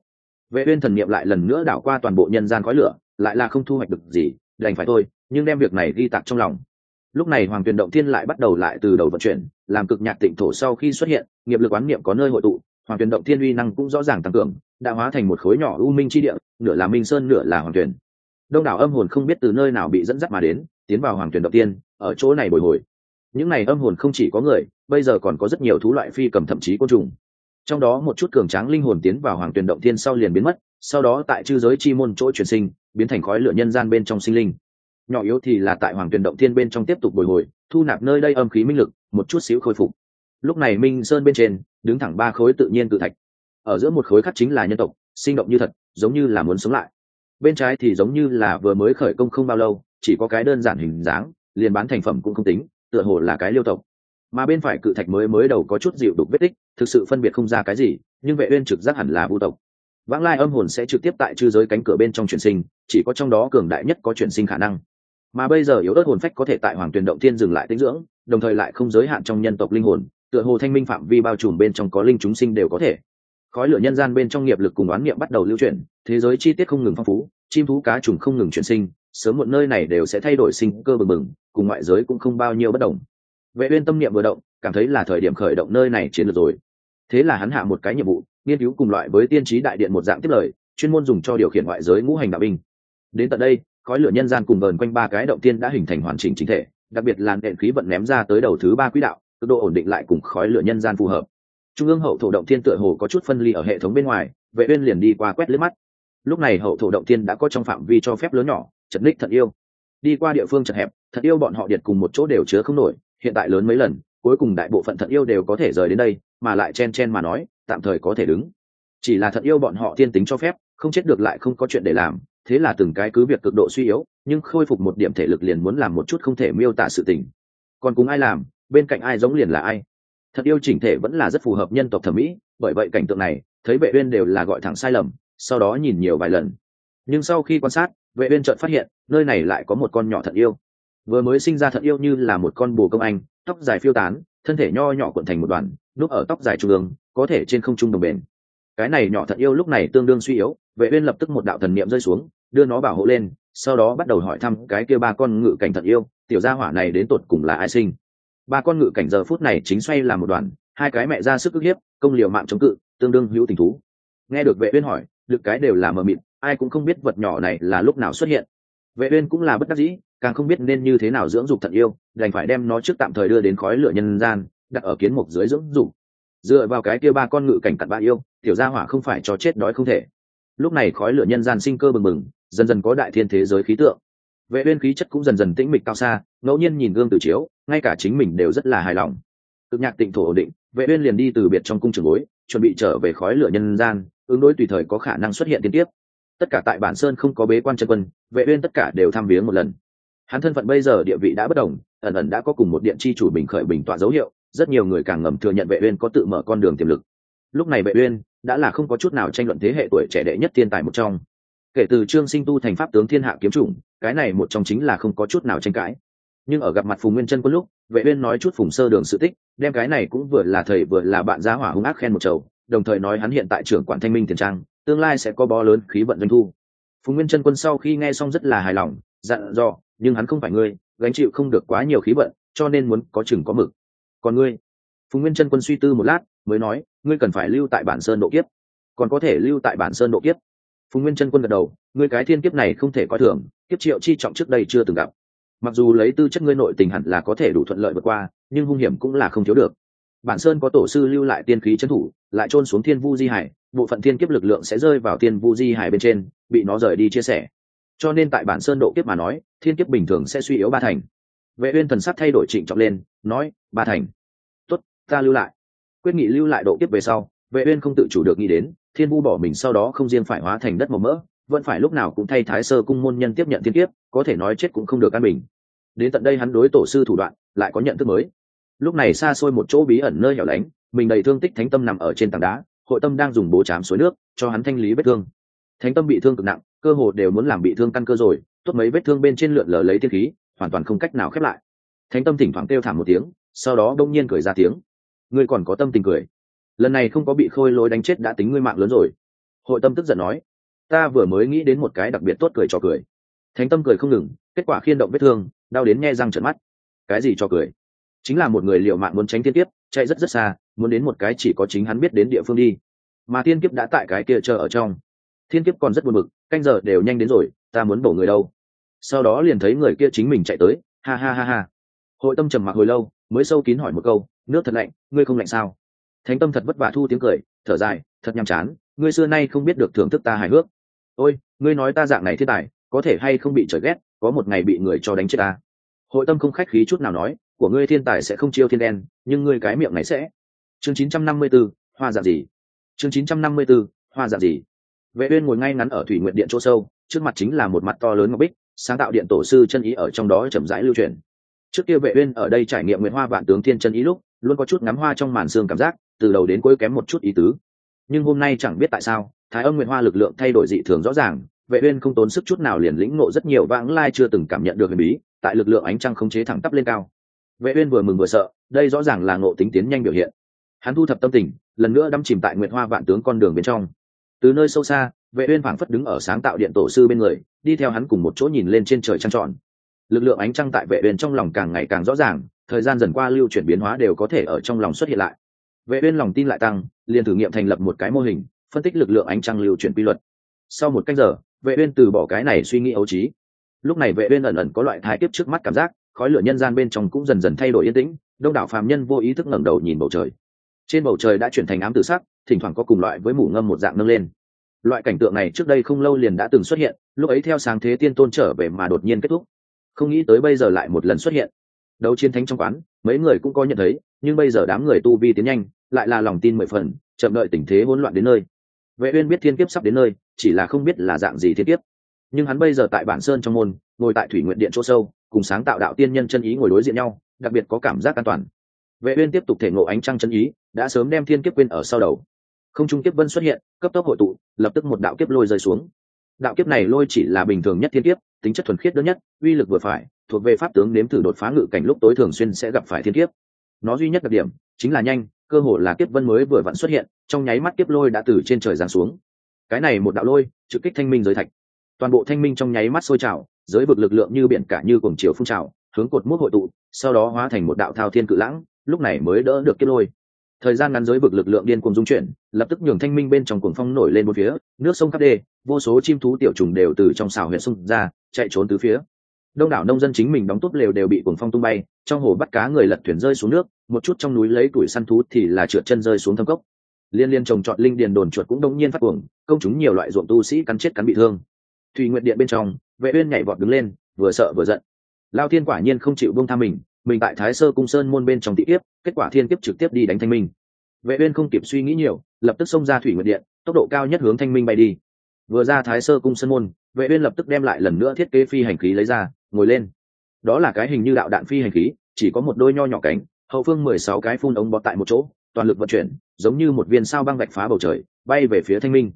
Vệ uyên thần niệm lại lần nữa đảo qua toàn bộ nhân gian khói lửa, lại là không thu hoạch được gì, đành phải thôi, nhưng đem việc này ghi tạc trong lòng lúc này hoàng tuyền động thiên lại bắt đầu lại từ đầu vận chuyển, làm cực nhạc tịnh thổ sau khi xuất hiện, nghiệp lực quán niệm có nơi hội tụ, hoàng tuyền động thiên uy năng cũng rõ ràng tăng cường, đã hóa thành một khối nhỏ u minh chi địa, nửa là minh sơn, nửa là hoàng tuyền. Đông đảo âm hồn không biết từ nơi nào bị dẫn dắt mà đến, tiến vào hoàng tuyền động tiên ở chỗ này bồi hồi. Những này âm hồn không chỉ có người, bây giờ còn có rất nhiều thú loại phi cầm thậm chí côn trùng. Trong đó một chút cường tráng linh hồn tiến vào hoàng tuyền động thiên sau liền biến mất, sau đó tại chư giới chi môn chỗ chuyển sinh, biến thành khói lửa nhân gian bên trong sinh linh nhỏ yếu thì là tại hoàng tuyển động thiên bên trong tiếp tục bồi hồi, thu nạp nơi đây âm khí minh lực, một chút xíu khôi phục. Lúc này minh sơn bên trên, đứng thẳng ba khối tự nhiên tự thạch. Ở giữa một khối khắc chính là nhân tộc, sinh động như thật, giống như là muốn sống lại. Bên trái thì giống như là vừa mới khởi công không bao lâu, chỉ có cái đơn giản hình dáng, liền bán thành phẩm cũng không tính, tựa hồ là cái liêu tộc. Mà bên phải cự thạch mới mới đầu có chút dịu đục vết tích, thực sự phân biệt không ra cái gì, nhưng vệ uyên trực giác hẳn là vu tộc. Vãng lai âm hồn sẽ trực tiếp tại chư giới cánh cửa bên trong chuyển sinh, chỉ có trong đó cường đại nhất có chuyển sinh khả năng mà bây giờ yếu ớt hồn phách có thể tại hoàng tuyền động thiên dừng lại tinh dưỡng, đồng thời lại không giới hạn trong nhân tộc linh hồn, tựa hồ thanh minh phạm vi bao trùm bên trong có linh chúng sinh đều có thể. Khói lửa nhân gian bên trong nghiệp lực cùng oán niệm bắt đầu lưu chuyển, thế giới chi tiết không ngừng phong phú, chim thú cá trùng không ngừng chuyển sinh, sớm một nơi này đều sẽ thay đổi sinh cơ bừng bừng, cùng ngoại giới cũng không bao nhiêu bất đồng. Vệ uyên tâm niệm vừa động, cảm thấy là thời điểm khởi động nơi này chiến lược rồi. Thế là hắn hạ một cái nhiệm vụ, nghiên cứu cùng loại với tiên trí đại điện một dạng tiếp lời, chuyên môn dùng cho điều khiển ngoại giới ngũ hành đạo binh. Đến tận đây khói lửa nhân gian cùng vờn quanh ba cái động tiên đã hình thành hoàn chỉnh chính thể, đặc biệt là nền khí vận ném ra tới đầu thứ ba quỹ đạo tốc độ ổn định lại cùng khói lửa nhân gian phù hợp. Trung ương hậu thổ động thiên tựa hồ có chút phân ly ở hệ thống bên ngoài, vệ uyên liền đi qua quét lướt mắt. Lúc này hậu thổ động thiên đã có trong phạm vi cho phép lớn nhỏ, chật ních thật yêu. Đi qua địa phương chật hẹp, thật yêu bọn họ điệt cùng một chỗ đều chứa không nổi, hiện tại lớn mấy lần, cuối cùng đại bộ phận thật yêu đều có thể rời đến đây, mà lại chen chen mà nói, tạm thời có thể đứng. Chỉ là thật yêu bọn họ tiên tính cho phép, không chết được lại không có chuyện để làm thế là từng cái cứ việc cực độ suy yếu, nhưng khôi phục một điểm thể lực liền muốn làm một chút không thể miêu tả sự tình. Còn cùng ai làm, bên cạnh ai giống liền là ai. Thật yêu chỉnh thể vẫn là rất phù hợp nhân tộc thẩm mỹ, bởi vậy cảnh tượng này, thấy vệ uyên đều là gọi thẳng sai lầm, sau đó nhìn nhiều vài lần. Nhưng sau khi quan sát, vệ uyên chợt phát hiện, nơi này lại có một con nhỏ thật yêu. Vừa mới sinh ra thật yêu như là một con bồ công anh, tóc dài phiêu tán, thân thể nho nhỏ cuộn thành một đoàn, núp ở tóc dài trung ương, có thể trên không trung đồng bền cái này nhỏ thật yêu lúc này tương đương suy yếu, vệ uyên lập tức một đạo thần niệm rơi xuống, đưa nó bảo hộ lên, sau đó bắt đầu hỏi thăm cái kia ba con ngự cảnh thật yêu, tiểu gia hỏa này đến tột cùng là ai sinh? Ba con ngự cảnh giờ phút này chính xoay làm một đoàn, hai cái mẹ ra sức ức hiếp, công liều mạng chống cự, tương đương hữu tình thú. Nghe được vệ uyên hỏi, được cái đều là mờ mịt, ai cũng không biết vật nhỏ này là lúc nào xuất hiện. Vệ uyên cũng là bất đắc dĩ, càng không biết nên như thế nào dưỡng dục thận yêu, đành phải đem nó trước tạm thời đưa đến khói lửa nhân gian, đặt ở kiến mục dưới dưỡng dục dựa vào cái kia ba con ngự cảnh cặn bã yêu, tiểu gia hỏa không phải cho chết đói không thể. Lúc này khói lửa nhân gian sinh cơ bừng bừng, dần dần có đại thiên thế giới khí tượng. Vệ uyên khí chất cũng dần dần tĩnh mịch cao xa, ngẫu nhiên nhìn gương tự chiếu, ngay cả chính mình đều rất là hài lòng. Cực nhạc tịnh thổ ổn định, vệ uyên liền đi từ biệt trong cung trường bối, chuẩn bị trở về khói lửa nhân gian, ứng đối tùy thời có khả năng xuất hiện tiên tiếp tất cả tại bản sơn không có bế quan chân quân, vệ uyên tất cả đều tham viếng một lần. Hắn thân phận bây giờ địa vị đã bất đồng, ẩn ẩn đã có cùng một điện chi chủ bình khởi bình tọa dấu hiệu rất nhiều người càng ngầm thừa nhận vệ uyên có tự mở con đường tiềm lực. Lúc này vệ uyên đã là không có chút nào tranh luận thế hệ tuổi trẻ đệ nhất thiên tài một trong. Kể từ trương sinh tu thành pháp tướng thiên hạ kiếm chủng, cái này một trong chính là không có chút nào tranh cãi. Nhưng ở gặp mặt phùng nguyên chân quân lúc, vệ uyên nói chút phùng sơ đường sự tích, đem cái này cũng vừa là thầy vừa là bạn giá hỏa hung ác khen một chầu, đồng thời nói hắn hiện tại trưởng quản thanh minh tiền trang, tương lai sẽ có bó lớn khí vận doanh thu. Phùng nguyên chân quân sau khi nghe xong rất là hài lòng, dặn dò, nhưng hắn không phải ngươi, gánh chịu không được quá nhiều khí vận, cho nên muốn có chừng có mực còn ngươi? Phùng nguyên chân quân suy tư một lát, mới nói, ngươi cần phải lưu tại bản sơn độ kiếp. Còn có thể lưu tại bản sơn độ kiếp. Phùng nguyên chân quân gật đầu, ngươi cái thiên kiếp này không thể coi thường, kiếp triệu chi trọng trước đây chưa từng gặp. Mặc dù lấy tư chất ngươi nội tình hẳn là có thể đủ thuận lợi vượt qua, nhưng hung hiểm cũng là không thiếu được. Bản sơn có tổ sư lưu lại tiên khí trấn thủ, lại trôn xuống thiên vu di hải, bộ phận thiên kiếp lực lượng sẽ rơi vào thiên vu di hải bên trên, bị nó rời đi chia sẻ. Cho nên tại bản sơn độ kiếp mà nói, thiên kiếp bình thường sẽ suy yếu ba thành vệ uyên thần sắc thay đổi trịnh trọng lên, nói ba thành. Tốt, ta lưu lại. Quyết nghị lưu lại độ kiếp về sau, vệ uyên không tự chủ được nghĩ đến, thiên vu bỏ mình sau đó không riêng phải hóa thành đất màu mỡ, vẫn phải lúc nào cũng thay thái sơ cung môn nhân tiếp nhận thiên kiếp, có thể nói chết cũng không được an bình. Đến tận đây hắn đối tổ sư thủ đoạn, lại có nhận thức mới. Lúc này xa xôi một chỗ bí ẩn nơi hẻo lánh, mình đầy thương tích thánh tâm nằm ở trên tảng đá, hội tâm đang dùng bố chám suối nước, cho hắn thanh lý vết thương. Thánh tâm bị thương cực nặng, cơ hồ đều muốn làm bị thương căn cơ rồi, tốt mấy vết thương bên trên lượn lờ lấy thiên khí hoàn toàn không cách nào khép lại. Thánh tâm thỉnh thoảng kêu thảm một tiếng, sau đó đông nhiên cười ra tiếng. Ngươi còn có tâm tình cười. Lần này không có bị khôi lối đánh chết đã tính ngươi mạng lớn rồi. Hội tâm tức giận nói. Ta vừa mới nghĩ đến một cái đặc biệt tốt cười cho cười. Thánh tâm cười không ngừng, kết quả khiên động vết thương, đau đến nghe răng trợn mắt. Cái gì cho cười? Chính là một người liệu mạng muốn tránh thiên kiếp, chạy rất rất xa, muốn đến một cái chỉ có chính hắn biết đến địa phương đi. Mà thiên kiếp đã tại cái kia chờ ở trong. Thiên kiếp còn rất buồn bực, canh giờ đều nhanh đến rồi, ta muốn bổ người đâu? Sau đó liền thấy người kia chính mình chạy tới ha ha ha ha. Hội tâm trầm mặc hồi lâu mới sâu kín hỏi một câu nước thật lạnh ngươi không lạnh sao? Thánh tâm thật vất vả thu tiếng cười thở dài thật nhàm chán ngươi xưa nay không biết được thưởng thức ta hài hước. Ôi ngươi nói ta dạng này thiên tài có thể hay không bị trời ghét có một ngày bị người cho đánh chết ta. Hội tâm không khách khí chút nào nói của ngươi thiên tài sẽ không chiêu thiên đen nhưng ngươi cái miệng này sẽ. Chương 954, hoa dạng gì? Chương 954, hoa dạng gì? Vệ uyên ngồi ngay ngắn ở thủy nguyện điện chỗ sâu trước mặt chính là một mặt to lớn ngọc bích sáng tạo điện tổ sư chân ý ở trong đó chậm rãi lưu truyền. Trước kia vệ uyên ở đây trải nghiệm nguyện hoa vạn tướng thiên chân ý lúc, luôn có chút ngắm hoa trong màn sương cảm giác, từ đầu đến cuối kém một chút ý tứ. Nhưng hôm nay chẳng biết tại sao, thái âm nguyện hoa lực lượng thay đổi dị thường rõ ràng, vệ uyên không tốn sức chút nào liền lĩnh ngộ rất nhiều vãng lai chưa từng cảm nhận được huyền bí, tại lực lượng ánh trăng không chế thẳng tắp lên cao. Vệ uyên vừa mừng vừa sợ, đây rõ ràng là ngộ tính tiến nhanh biểu hiện. Hắn thu thập tâm tình, lần nữa đâm chìm tại nguyệt hoa vạn tướng con đường bên trong. Từ nơi sâu xa vệ uyên phảng phất đứng ở sáng tạo điện tổ sư bên người, đi theo hắn cùng một chỗ nhìn lên trên trời trăng tròn. Lực lượng ánh trăng tại vệ uyên trong lòng càng ngày càng rõ ràng, thời gian dần qua lưu chuyển biến hóa đều có thể ở trong lòng xuất hiện lại. Vệ uyên lòng tin lại tăng, liền thử nghiệm thành lập một cái mô hình, phân tích lực lượng ánh trăng lưu chuyển quy luật. Sau một cách giờ, vệ uyên từ bỏ cái này suy nghĩ ấu trí. Lúc này vệ uyên ẩn ẩn có loại thái tiếp trước mắt cảm giác, khói lửa nhân gian bên trong cũng dần dần thay đổi yên tĩnh, đông đảo phàm nhân vô ý thức ngẩng đầu nhìn bầu trời. Trên bầu trời đã chuyển thành ám tử sắc, thỉnh thoảng có cùng loại với mủ ngâm một dạng nâng lên loại cảnh tượng này trước đây không lâu liền đã từng xuất hiện, lúc ấy theo sáng thế tiên tôn trở về mà đột nhiên kết thúc. Không nghĩ tới bây giờ lại một lần xuất hiện. Đấu chiến thánh trong quán, mấy người cũng có nhận thấy, nhưng bây giờ đám người tu vi tiến nhanh, lại là lòng tin mười phần, chậm đợi tình thế hỗn loạn đến nơi. Vệ uyên biết thiên kiếp sắp đến nơi, chỉ là không biết là dạng gì thiên kiếp. Nhưng hắn bây giờ tại bản sơn trong môn, ngồi tại thủy nguyện điện chỗ sâu, cùng sáng tạo đạo tiên nhân chân ý ngồi đối diện nhau, đặc biệt có cảm giác an toàn. Vệ uyên tiếp tục thể ngộ ánh trăng chân ý, đã sớm đem thiên kiếp quên ở sau đầu không trung kiếp vân xuất hiện, cấp tốc hội tụ, lập tức một đạo kiếp lôi rơi xuống. Đạo kiếp này lôi chỉ là bình thường nhất thiên kiếp, tính chất thuần khiết đơn nhất, uy lực vừa phải, thuộc về pháp tướng nếm thử đột phá ngự cảnh lúc tối thường xuyên sẽ gặp phải thiên kiếp. Nó duy nhất đặc điểm, chính là nhanh, cơ hồ là kiếp vân mới vừa vặn xuất hiện, trong nháy mắt kiếp lôi đã từ trên trời giáng xuống. Cái này một đạo lôi, trực kích thanh minh giới thạch. Toàn bộ thanh minh trong nháy mắt sôi trào, giới vực lực lượng như biển cả như cùng chiều phun trào, hướng cột mút hội tụ, sau đó hóa thành một đạo thao thiên cự lãng, lúc này mới đỡ được kiếp lôi thời gian ngắn giới vực lực lượng điên cuồng dung chuyển, lập tức nhường thanh minh bên trong cuồng phong nổi lên một phía, nước sông khắp đê, vô số chim thú tiểu trùng đều từ trong xào huyện sông ra, chạy trốn từ phía. Đông đảo nông dân chính mình đóng tốt lều đều bị cuồng phong tung bay, trong hồ bắt cá người lật thuyền rơi xuống nước, một chút trong núi lấy tuổi săn thú thì là trượt chân rơi xuống thâm cốc. Liên liên trồng trọt linh điền đồn chuột cũng đông nhiên phát cuồng, công chúng nhiều loại ruộng tu sĩ cắn chết cắn bị thương. Thùy nguyện điện bên trong, vệ uyên nhảy vọt đứng lên, vừa sợ vừa giận. Lao thiên quả nhiên không chịu buông tha mình mình tại thái sơ cung sơn môn bên trong tị tiếp kết quả thiên kiếp trực tiếp đi đánh thanh minh. Vệ uyên không kịp suy nghĩ nhiều, lập tức xông ra thủy nguyệt điện, tốc độ cao nhất hướng thanh minh bay đi. Vừa ra thái sơ cung sơn môn, vệ uyên lập tức đem lại lần nữa thiết kế phi hành khí lấy ra, ngồi lên. Đó là cái hình như đạo đạn phi hành khí, chỉ có một đôi nho nhỏ cánh, hậu phương mười sáu cái phun ống bọt tại một chỗ, toàn lực vận chuyển, giống như một viên sao băng vạch phá bầu trời, bay về phía thanh minh.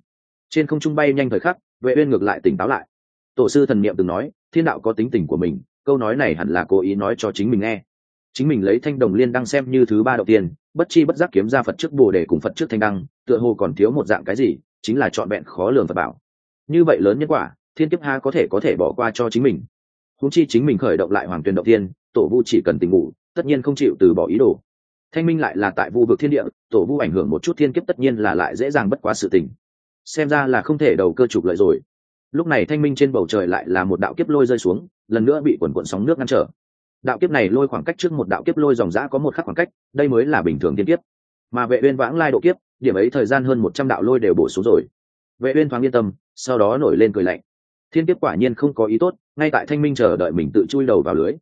Trên không trung bay nhanh thời khắc, vệ uyên ngược lại tỉnh táo lại. Tổ sư thần niệm từng nói, thiên đạo có tính tình của mình câu nói này hẳn là cố ý nói cho chính mình nghe. Chính mình lấy thanh đồng liên đăng xem như thứ ba đầu tiên, bất chi bất giác kiếm ra phật trước bồ đề cùng phật trước thanh đăng, tựa hồ còn thiếu một dạng cái gì, chính là chọn vẹn khó lường phật bảo. Như vậy lớn nhân quả, thiên kiếp ha có thể có thể bỏ qua cho chính mình. Húng chi chính mình khởi động lại hoàng tuyền động tiên tổ vu chỉ cần tình ngủ, tất nhiên không chịu từ bỏ ý đồ. Thanh minh lại là tại vu vực thiên địa, tổ vu ảnh hưởng một chút thiên kiếp tất nhiên là lại dễ dàng bất quá sự tình. Xem ra là không thể đầu cơ trục lợi rồi lúc này thanh minh trên bầu trời lại là một đạo kiếp lôi rơi xuống, lần nữa bị quần quận sóng nước ngăn trở. Đạo kiếp này lôi khoảng cách trước một đạo kiếp lôi dòng giã có một khắc khoảng cách, đây mới là bình thường thiên kiếp. Mà vệ uyên vãng lai độ kiếp, điểm ấy thời gian hơn một trăm đạo lôi đều bổ xuống rồi. Vệ uyên thoáng yên tâm, sau đó nổi lên cười lạnh. Thiên kiếp quả nhiên không có ý tốt, ngay tại thanh minh chờ đợi mình tự chui đầu vào lưới.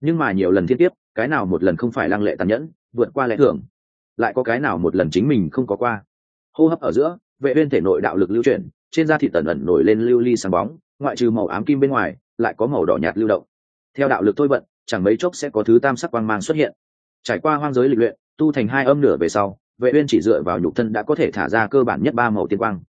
Nhưng mà nhiều lần thiên kiếp, cái nào một lần không phải lăng lệ tàn nhẫn, vượt qua lẽ thường. Lại có cái nào một lần chính mình không có qua. Hô hấp ở giữa, vệ uyên thể nội đạo lực lưu chuyển trên da thịt tẩn ẩn nổi lên lưu ly sáng bóng, ngoại trừ màu ám kim bên ngoài, lại có màu đỏ nhạt lưu động. Theo đạo lực thôi vận, chẳng mấy chốc sẽ có thứ tam sắc quang mang xuất hiện. Trải qua hoang giới lịch luyện, tu thành hai âm nửa về sau, vệ uyên chỉ dựa vào nhục thân đã có thể thả ra cơ bản nhất ba màu tiên quang.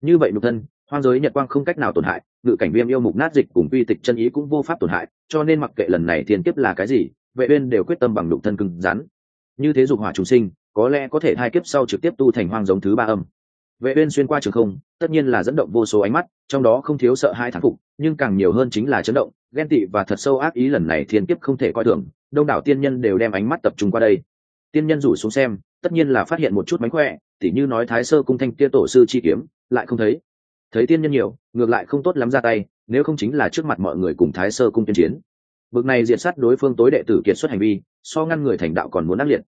Như vậy nhục thân, hoang giới nhật quang không cách nào tổn hại, ngự cảnh viêm yêu mục nát dịch cùng uy tịch chân ý cũng vô pháp tổn hại, cho nên mặc kệ lần này thiên kiếp là cái gì, vệ uyên đều quyết tâm bằng nhục thân cứng rắn. Như thế dục hỏa trùng sinh, có lẽ có thể hai kiếp sau trực tiếp tu thành hoang giống thứ ba âm vệ uyên xuyên qua trường không, tất nhiên là dẫn động vô số ánh mắt, trong đó không thiếu sợ hai thán phục, nhưng càng nhiều hơn chính là chấn động, ghen tị và thật sâu ác ý lần này thiên kiếp không thể coi thường, đông đảo tiên nhân đều đem ánh mắt tập trung qua đây. Tiên nhân rủ xuống xem, tất nhiên là phát hiện một chút mánh khỏe, tỉ như nói thái sơ cung thanh kia tổ sư chi kiếm, lại không thấy. Thấy tiên nhân nhiều, ngược lại không tốt lắm ra tay, nếu không chính là trước mặt mọi người cùng thái sơ cung tiên chiến. Bực này diệt sát đối phương tối đệ tử kiệt xuất hành vi, so ngăn người thành đạo còn muốn ác liệt.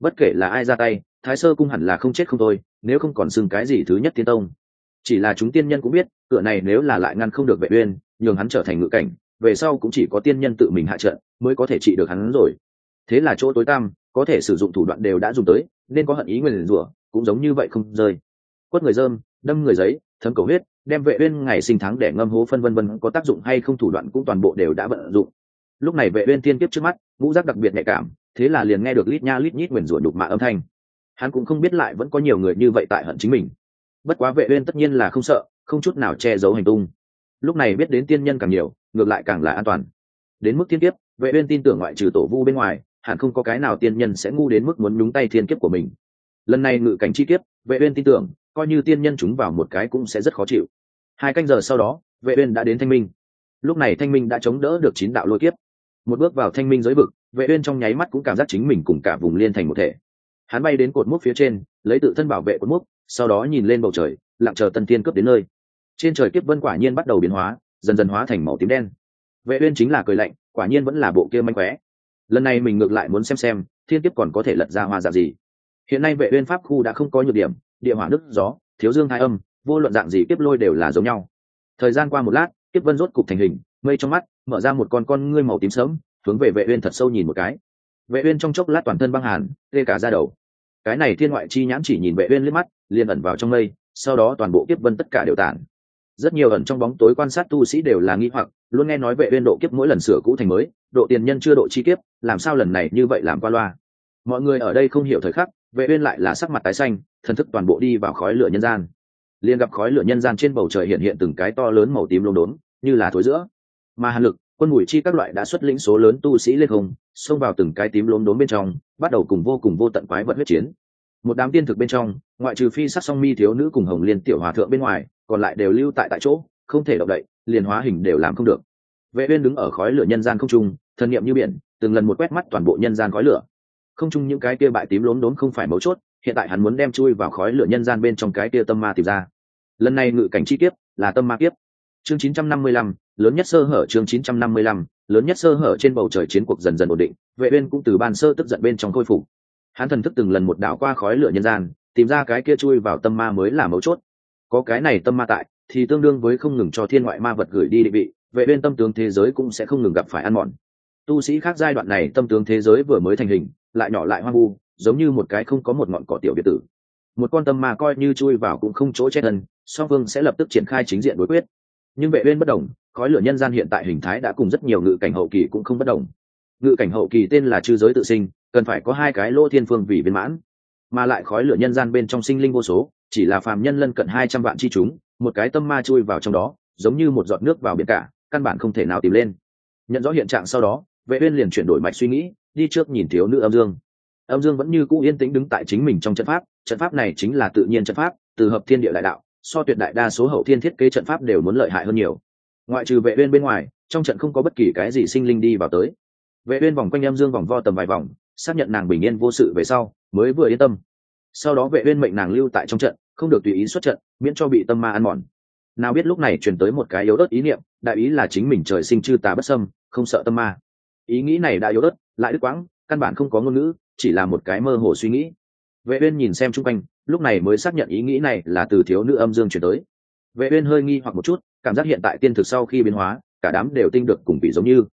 Bất kể là ai ra tay, thái sơ cung hẳn là không chết không thôi nếu không còn xưng cái gì thứ nhất tiên tông. Chỉ là chúng tiên nhân cũng biết, cửa này nếu là lại ngăn không được vệ uyên, nhường hắn trở thành ngự cảnh, về sau cũng chỉ có tiên nhân tự mình hạ trận mới có thể trị được hắn rồi. Thế là chỗ tối tăm, có thể sử dụng thủ đoạn đều đã dùng tới, nên có hận ý nguyên rủa, cũng giống như vậy không rơi. Quất người dơm, đâm người giấy, thấm cầu huyết, đem vệ uyên ngày sinh tháng để ngâm hố phân vân vân có tác dụng hay không thủ đoạn cũng toàn bộ đều đã vận dụng. Lúc này vệ uyên tiên kiếp trước mắt, ngũ giác đặc biệt nhạy cảm, thế là liền nghe được lít nha lít nhít nguyền rủa đục mạ âm thanh hắn cũng không biết lại vẫn có nhiều người như vậy tại hận chính mình. Bất quá vệ uyên tất nhiên là không sợ, không chút nào che giấu hành tung. Lúc này biết đến tiên nhân càng nhiều, ngược lại càng là an toàn. Đến mức thiên kiếp, vệ uyên tin tưởng ngoại trừ tổ vu bên ngoài, hẳn không có cái nào tiên nhân sẽ ngu đến mức muốn nhúng tay thiên kiếp của mình. Lần này ngự cảnh chi kiếp, vệ uyên tin tưởng, coi như tiên nhân chúng vào một cái cũng sẽ rất khó chịu. Hai canh giờ sau đó, vệ uyên đã đến thanh minh. Lúc này thanh minh đã chống đỡ được chín đạo lôi kiếp. Một bước vào thanh minh giới vực, vệ uyên trong nháy mắt cũng cảm giác chính mình cùng cả vùng liên thành một thể hắn bay đến cột mốc phía trên, lấy tự thân bảo vệ cột mốc, sau đó nhìn lên bầu trời, lặng chờ tân tiên cướp đến nơi. Trên trời kiếp vân quả nhiên bắt đầu biến hóa, dần dần hóa thành màu tím đen. Vệ uyên chính là cười lạnh, quả nhiên vẫn là bộ kia manh khóe. Lần này mình ngược lại muốn xem xem, thiên kiếp còn có thể lật ra hoa dạng gì. Hiện nay vệ uyên pháp khu đã không có nhược điểm, địa hỏa nước, gió, thiếu dương thái âm, vô luận dạng gì kiếp lôi đều là giống nhau. Thời gian qua một lát, kiếp vân rốt cục thành hình, mây trong mắt, mở ra một con con ngươi màu tím sớm hướng về vệ uyên thật sâu nhìn một cái vệ uyên trong chốc lát toàn thân băng hàn, tê cả da đầu. Cái này thiên ngoại chi nhãn chỉ nhìn vệ uyên liếc mắt, liền ẩn vào trong mây, sau đó toàn bộ kiếp vân tất cả đều tản. Rất nhiều ẩn trong bóng tối quan sát tu sĩ đều là nghi hoặc, luôn nghe nói vệ uyên độ kiếp mỗi lần sửa cũ thành mới, độ tiền nhân chưa độ chi kiếp, làm sao lần này như vậy làm qua loa. Mọi người ở đây không hiểu thời khắc, vệ uyên lại là sắc mặt tái xanh, thần thức toàn bộ đi vào khói lửa nhân gian. Liền gặp khói lửa nhân gian trên bầu trời hiện hiện từng cái to lớn màu tím lốm đốm, như là thối giữa. Mà hàn lực quân mùi chi các loại đã xuất lĩnh số lớn tu sĩ lên hùng xông vào từng cái tím lốm đốm bên trong bắt đầu cùng vô cùng vô tận quái vật huyết chiến. Một đám tiên thực bên trong ngoại trừ phi sắc song mi thiếu nữ cùng hồng liên tiểu hòa thượng bên ngoài còn lại đều lưu tại tại chỗ không thể động đậy liền hóa hình đều làm không được. Vệ uyên đứng ở khói lửa nhân gian không trung thần niệm như biển từng lần một quét mắt toàn bộ nhân gian khói lửa. Không chung những cái kia bại tím lốm đốm không phải mấu chốt hiện tại hắn muốn đem chui vào khói lửa nhân gian bên trong cái kia tâm ma tìm ra. Lần này ngự cảnh chi kiếp là tâm ma kiếp. Chương 955, lớn nhất sơ hở chương 955, lớn nhất sơ hở trên bầu trời chiến cuộc dần dần ổn định vệ uyên cũng từ ban sơ tức giận bên trong khôi phục. Hắn thần thức từng lần một đảo qua khói lửa nhân gian tìm ra cái kia chui vào tâm ma mới là mấu chốt. Có cái này tâm ma tại thì tương đương với không ngừng cho thiên ngoại ma vật gửi đi định vị vệ uyên tâm tướng thế giới cũng sẽ không ngừng gặp phải ăn mòn. Tu sĩ khác giai đoạn này tâm tướng thế giới vừa mới thành hình lại nhỏ lại hoang vu giống như một cái không có một ngọn cỏ tiểu biệt tử. Một con tâm ma coi như chui vào cũng không chỗ che thân song vương sẽ lập tức triển khai chính diện đối quyết nhưng vệ uyên bất đồng, khói lửa nhân gian hiện tại hình thái đã cùng rất nhiều ngự cảnh hậu kỳ cũng không bất đồng. Ngự cảnh hậu kỳ tên là chư giới tự sinh, cần phải có hai cái lỗ thiên phương vì viên mãn. Mà lại khói lửa nhân gian bên trong sinh linh vô số, chỉ là phàm nhân lân cận hai trăm vạn chi chúng, một cái tâm ma chui vào trong đó, giống như một giọt nước vào biển cả, căn bản không thể nào tìm lên. Nhận rõ hiện trạng sau đó, vệ uyên liền chuyển đổi mạch suy nghĩ, đi trước nhìn thiếu nữ âm dương. Âm dương vẫn như cũ yên tĩnh đứng tại chính mình trong trận pháp trận pháp này chính là tự nhiên trận pháp, từ hợp thiên địa đại đạo so tuyệt đại đa số hậu thiên thiết kế trận pháp đều muốn lợi hại hơn nhiều. Ngoại trừ vệ uyên bên ngoài, trong trận không có bất kỳ cái gì sinh linh đi vào tới. Vệ uyên vòng quanh em dương vòng vo tầm vài vòng, xác nhận nàng bình yên vô sự về sau, mới vừa yên tâm. Sau đó vệ uyên mệnh nàng lưu tại trong trận, không được tùy ý xuất trận, miễn cho bị tâm ma ăn mòn. Nào biết lúc này truyền tới một cái yếu ớt ý niệm, đại ý là chính mình trời sinh chư tà bất sâm không sợ tâm ma. Ý nghĩ này đã yếu ớt, lại đứt quãng, căn bản không có ngôn ngữ, chỉ là một cái mơ hồ suy nghĩ. Vệ uyên nhìn xem trung quanh lúc này mới xác nhận ý nghĩ này là từ thiếu nữ âm dương chuyển tới. Vệ uyên hơi nghi hoặc một chút, cảm giác hiện tại tiên thực sau khi biến hóa, cả đám đều tinh được cùng vị giống như.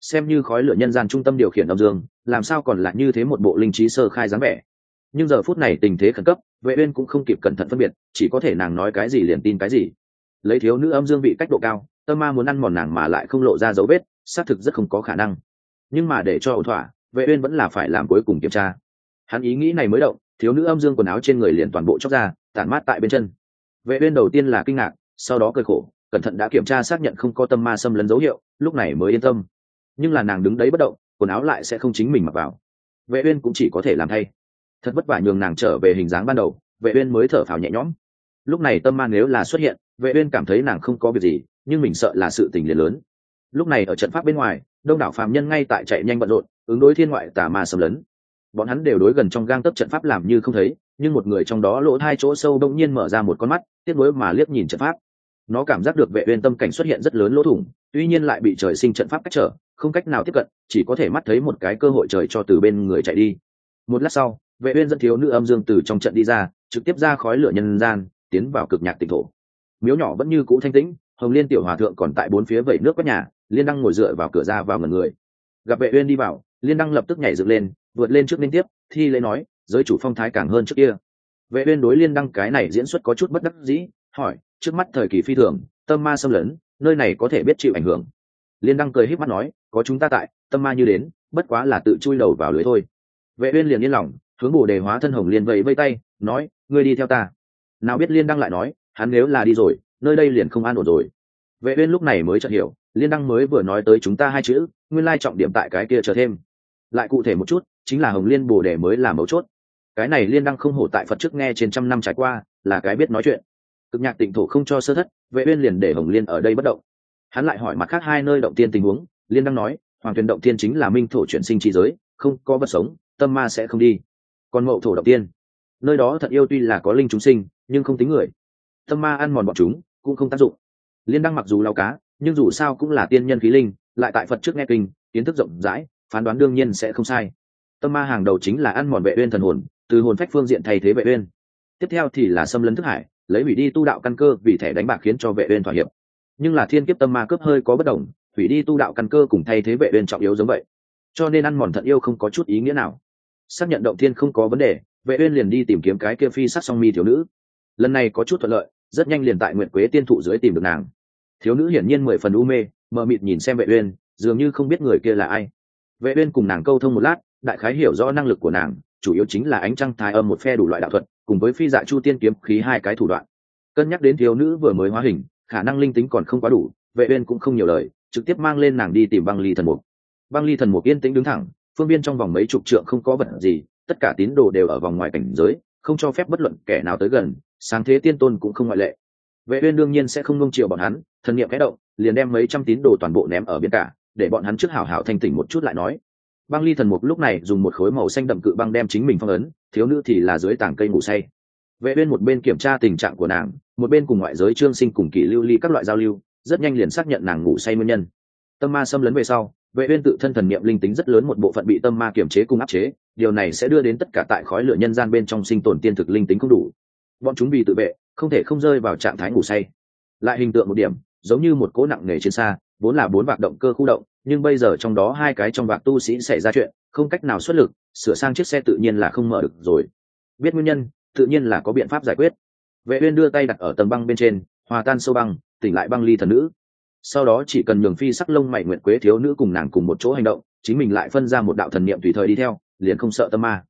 Xem như khói lửa nhân gian trung tâm điều khiển âm dương, làm sao còn lại như thế một bộ linh trí sơ khai dáng vẻ. Nhưng giờ phút này tình thế khẩn cấp, vệ uyên cũng không kịp cẩn thận phân biệt, chỉ có thể nàng nói cái gì liền tin cái gì. Lấy thiếu nữ âm dương vị cách độ cao, tâm ma muốn ăn mòn nàng mà lại không lộ ra dấu vết, xác thực rất không có khả năng. Nhưng mà để cho ổn thỏa, vệ uyên vẫn là phải làm cuối cùng kiểm tra. Hắn ý nghĩ này mới động thiếu nữ âm dương quần áo trên người liền toàn bộ chóc ra, tản mát tại bên chân. Vệ uyên đầu tiên là kinh ngạc, sau đó cười khổ, cẩn thận đã kiểm tra xác nhận không có tâm ma xâm lấn dấu hiệu, lúc này mới yên tâm. Nhưng là nàng đứng đấy bất động, quần áo lại sẽ không chính mình mặc vào. Vệ uyên cũng chỉ có thể làm thay. Thật vất vả nhường nàng trở về hình dáng ban đầu, vệ uyên mới thở phào nhẹ nhõm. Lúc này tâm ma nếu là xuất hiện, vệ uyên cảm thấy nàng không có việc gì, nhưng mình sợ là sự tình liền lớn. Lúc này ở trận pháp bên ngoài, đông đảo phàm nhân ngay tại chạy nhanh bận rộn, ứng đối thiên ngoại tà ma xâm lấn bọn hắn đều đối gần trong gang tấc trận pháp làm như không thấy, nhưng một người trong đó lỗ hai chỗ sâu đông nhiên mở ra một con mắt tiếc nối mà liếc nhìn trận pháp. Nó cảm giác được vệ uyên tâm cảnh xuất hiện rất lớn lỗ thủng, tuy nhiên lại bị trời sinh trận pháp cách trở, không cách nào tiếp cận, chỉ có thể mắt thấy một cái cơ hội trời cho từ bên người chạy đi. Một lát sau, vệ uyên dẫn thiếu nữ âm dương từ trong trận đi ra, trực tiếp ra khói lửa nhân gian, tiến vào cực nhạc tịnh thổ. Miếu nhỏ vẫn như cũ thanh tĩnh, hồng liên tiểu hòa thượng còn tại bốn phía vẩy nước quét nhà, liên đăng ngồi dựa vào cửa ra vào ngẩn người. Gặp vệ uyên đi vào, liên đăng lập tức nhảy dựng lên vượt lên trước liên tiếp, thi lễ nói, giới chủ phong thái càng hơn trước kia. Vệ uyên đối liên đăng cái này diễn xuất có chút bất đắc dĩ, hỏi, trước mắt thời kỳ phi thường, tâm ma xâm lấn, nơi này có thể biết chịu ảnh hưởng? Liên đăng cười híp mắt nói, có chúng ta tại, tâm ma như đến, bất quá là tự chui đầu vào lưới thôi. Vệ uyên liền yên lòng, hướng bồ đề hóa thân hồng liền vẫy vây tay, nói, ngươi đi theo ta. Nào biết liên đăng lại nói, hắn nếu là đi rồi, nơi đây liền không an ổn rồi. Vệ uyên lúc này mới chợt hiểu, liên đăng mới vừa nói tới chúng ta hai chữ, nguyên lai trọng điểm tại cái kia chờ thêm. Lại cụ thể một chút chính là hồng liên bồ đề mới là mấu chốt. Cái này liên đăng không hổ tại phật trước nghe trên trăm năm trải qua, là cái biết nói chuyện. Cực nhạc tịnh thổ không cho sơ thất, vệ uyên liền để hồng liên ở đây bất động. Hắn lại hỏi mặt khác hai nơi động tiên tình huống, liên đăng nói, hoàng thuyền động tiên chính là minh thổ chuyển sinh chi giới, không có vật sống, tâm ma sẽ không đi. Còn mậu thổ động tiên, nơi đó thật yêu tuy là có linh chúng sinh, nhưng không tính người. Tâm ma ăn mòn bọn chúng, cũng không tác dụng. Liên đăng mặc dù lao cá, nhưng dù sao cũng là tiên nhân khí linh, lại tại phật trước nghe kinh, kiến thức rộng rãi, phán đoán đương nhiên sẽ không sai tâm ma hàng đầu chính là ăn mòn vệ uyên thần hồn, từ hồn phách phương diện thay thế vệ uyên. Tiếp theo thì là xâm lấn thức hải, lấy hủy đi tu đạo căn cơ vì thẻ đánh bạc khiến cho vệ uyên thỏa hiệp. Nhưng là thiên kiếp tâm ma cướp hơi có bất đồng, hủy đi tu đạo căn cơ cùng thay thế vệ uyên trọng yếu giống vậy. Cho nên ăn mòn thận yêu không có chút ý nghĩa nào. Xác nhận động thiên không có vấn đề, vệ uyên liền đi tìm kiếm cái kia phi sắc song mi thiếu nữ. Lần này có chút thuận lợi, rất nhanh liền tại nguyệt quế tiên thụ dưới tìm được nàng. Thiếu nữ hiển nhiên mười phần u mê, mờ mịt nhìn xem vệ uyên, dường như không biết người kia là ai. Vệ uyên cùng nàng câu thông một lát đại khái hiểu rõ năng lực của nàng, chủ yếu chính là ánh trăng thái âm một phe đủ loại đạo thuật, cùng với phi dạ chu tiên kiếm khí hai cái thủ đoạn. Cân nhắc đến thiếu nữ vừa mới hóa hình, khả năng linh tính còn không quá đủ, vệ uyên cũng không nhiều lời, trực tiếp mang lên nàng đi tìm băng ly thần mục. Băng ly thần mục yên tĩnh đứng thẳng, phương biên trong vòng mấy chục trượng không có vật gì, tất cả tín đồ đều ở vòng ngoài cảnh giới, không cho phép bất luận kẻ nào tới gần, sáng thế tiên tôn cũng không ngoại lệ. Vệ uyên đương nhiên sẽ không nung chiều bọn hắn, thần niệm khẽ động, liền đem mấy trăm tín đồ toàn bộ ném ở biển cả, để bọn hắn trước hảo hảo thanh tỉnh một chút lại nói băng ly thần mục lúc này dùng một khối màu xanh đậm cự băng đem chính mình phong ấn, thiếu nữ thì là dưới tảng cây ngủ say. Vệ uyên một bên kiểm tra tình trạng của nàng, một bên cùng ngoại giới trương sinh cùng kỷ lưu ly các loại giao lưu, rất nhanh liền xác nhận nàng ngủ say nguyên nhân. Tâm ma xâm lấn về sau, vệ uyên tự thân thần niệm linh tính rất lớn một bộ phận bị tâm ma kiểm chế cùng áp chế, điều này sẽ đưa đến tất cả tại khói lửa nhân gian bên trong sinh tồn tiên thực linh tính không đủ. Bọn chúng vì tự vệ, không thể không rơi vào trạng thái ngủ say. Lại hình tượng một điểm, giống như một cỗ nặng nề trên xa vốn là bốn vạc động cơ khu động, nhưng bây giờ trong đó hai cái trong vạc tu sĩ xảy ra chuyện, không cách nào xuất lực, sửa sang chiếc xe tự nhiên là không mở được rồi. Biết nguyên nhân, tự nhiên là có biện pháp giải quyết. Vệ uyên đưa tay đặt ở tầng băng bên trên, hòa tan sâu băng, tỉnh lại băng ly thần nữ. Sau đó chỉ cần nhường phi sắc lông mày nguyện quế thiếu nữ cùng nàng cùng một chỗ hành động, chính mình lại phân ra một đạo thần niệm tùy thời đi theo, liền không sợ tâm ma.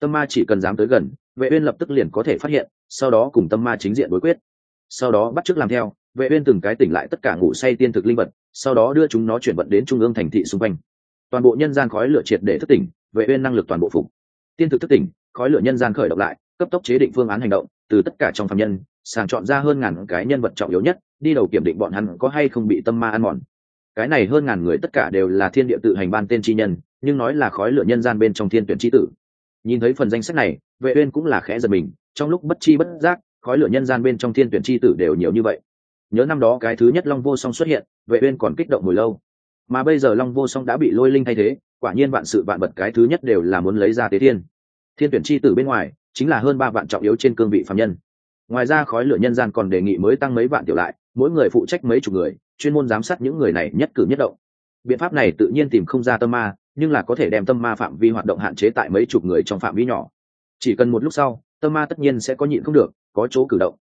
Tâm ma chỉ cần dám tới gần, vệ uyên lập tức liền có thể phát hiện, sau đó cùng tâm ma chính diện đối quyết. Sau đó bắt trước làm theo, vệ uyên từng cái tỉnh lại tất cả ngủ say tiên thực linh vật sau đó đưa chúng nó chuyển vận đến trung ương thành thị xung quanh. Toàn bộ nhân gian khói lửa triệt để thức tỉnh, vệ uyên năng lực toàn bộ phục. Tiên thực thức tỉnh, khói lửa nhân gian khởi động lại, cấp tốc chế định phương án hành động, từ tất cả trong phạm nhân, sàng chọn ra hơn ngàn cái nhân vật trọng yếu nhất, đi đầu kiểm định bọn hắn có hay không bị tâm ma ăn mòn. Cái này hơn ngàn người tất cả đều là thiên địa tự hành ban tên chi nhân, nhưng nói là khói lửa nhân gian bên trong thiên tuyển chi tử. Nhìn thấy phần danh sách này, vệ uyên cũng là khẽ giật mình, trong lúc bất chi bất giác, khói lửa nhân gian bên trong thiên tuyển chi tử đều nhiều như vậy. Nhớ năm đó cái thứ nhất long vô song xuất hiện vệ uyên còn kích động hồi lâu. Mà bây giờ long vô song đã bị lôi linh thay thế, quả nhiên vạn sự vạn vật cái thứ nhất đều là muốn lấy ra tế thiên. Thiên tuyển chi tử bên ngoài, chính là hơn ba vạn trọng yếu trên cương vị phạm nhân. Ngoài ra khói lửa nhân gian còn đề nghị mới tăng mấy vạn tiểu lại, mỗi người phụ trách mấy chục người, chuyên môn giám sát những người này nhất cử nhất động. Biện pháp này tự nhiên tìm không ra tâm ma, nhưng là có thể đem tâm ma phạm vi hoạt động hạn chế tại mấy chục người trong phạm vi nhỏ. Chỉ cần một lúc sau, tâm ma tất nhiên sẽ có nhịn không được, có chỗ cử động.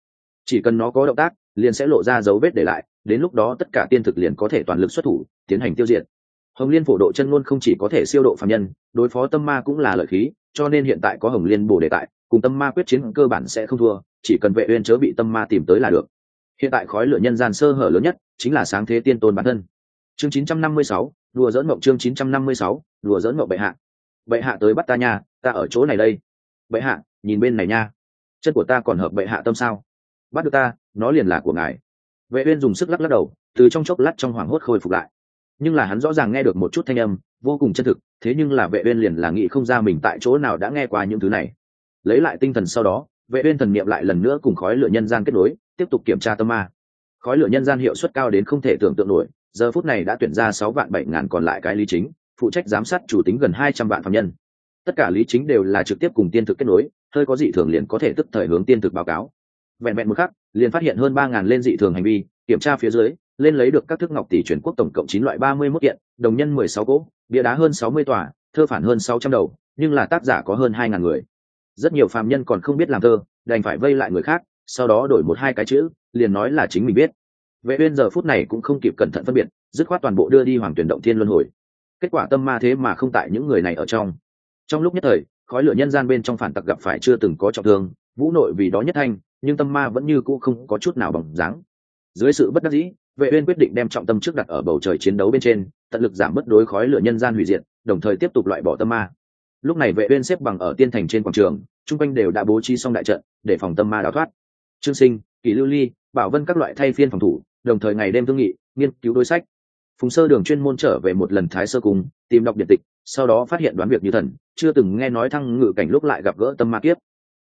Chỉ cần nó có động tác, liền sẽ lộ ra dấu vết để lại đến lúc đó tất cả tiên thực liền có thể toàn lực xuất thủ tiến hành tiêu diệt. Hồng liên phổ độ chân ngôn không chỉ có thể siêu độ phạm nhân đối phó tâm ma cũng là lợi khí cho nên hiện tại có hồng liên bổ đề tại cùng tâm ma quyết chiến cơ bản sẽ không thua chỉ cần vệ uyên chớ bị tâm ma tìm tới là được. Hiện tại khói lửa nhân gian sơ hở lớn nhất chính là sáng thế tiên tôn bản thân. Chương 956, đùa dỡn mộng chương 956, đùa dỡn mộng bệ hạ. Bệ hạ tới bắt ta nha ta ở chỗ này đây. Bệ hạ nhìn bên này nha. Chân của ta còn hợp bệ hạ tâm sao? Bắt được ta nó liền là của ngài vệ uyên dùng sức lắc lắc đầu, từ trong chốc lát trong hoảng hốt khôi phục lại. Nhưng là hắn rõ ràng nghe được một chút thanh âm, vô cùng chân thực, thế nhưng là vệ uyên liền là nghĩ không ra mình tại chỗ nào đã nghe qua những thứ này. Lấy lại tinh thần sau đó, vệ uyên thần niệm lại lần nữa cùng khói lửa nhân gian kết nối, tiếp tục kiểm tra tâm ma. Khói lửa nhân gian hiệu suất cao đến không thể tưởng tượng nổi, giờ phút này đã tuyển ra sáu vạn bảy ngàn còn lại cái lý chính, phụ trách giám sát chủ tính gần hai trăm vạn phạm nhân. Tất cả lý chính đều là trực tiếp cùng tiên thực kết nối, hơi có dị thường liền có thể tức thời hướng tiên thực báo cáo vẹn vẹn một khắc, liền phát hiện hơn ba ngàn lên dị thường hành vi, kiểm tra phía dưới, lên lấy được các thức ngọc tỷ chuyển quốc tổng cộng chín loại ba mươi mốt kiện, đồng nhân mười sáu cỗ, bia đá hơn sáu mươi tòa, thơ phản hơn sáu trăm đầu, nhưng là tác giả có hơn hai ngàn người. Rất nhiều phàm nhân còn không biết làm thơ, đành phải vây lại người khác, sau đó đổi một hai cái chữ, liền nói là chính mình biết. Vệ uyên giờ phút này cũng không kịp cẩn thận phân biệt, dứt khoát toàn bộ đưa đi hoàng tuyển động thiên luân hồi. Kết quả tâm ma thế mà không tại những người này ở trong. Trong lúc nhất thời, khói lửa nhân gian bên trong phản tặc gặp phải chưa từng có trọng thương, vũ nội vì đó nhất thanh nhưng tâm ma vẫn như cũ không có chút nào bằng dáng. Dưới sự bất đắc dĩ, vệ uyên quyết định đem trọng tâm trước đặt ở bầu trời chiến đấu bên trên, tận lực giảm bớt đối khói lửa nhân gian hủy diệt, đồng thời tiếp tục loại bỏ tâm ma. Lúc này vệ uyên xếp bằng ở tiên thành trên quảng trường trung quanh đều đã bố trí xong đại trận, để phòng tâm ma đào thoát. Trương sinh kỳ lưu ly, bảo vân các loại thay phiên phòng thủ, đồng thời ngày đêm thương nghị, nghiên cứu đối sách. Phùng sơ đường chuyên môn trở về một lần thái sơ cung, tìm đọc điện tịch, sau đó phát hiện đoán việc như thần, chưa từng nghe nói thăng ngự cảnh lúc lại gặp gỡ tâm ma kiếp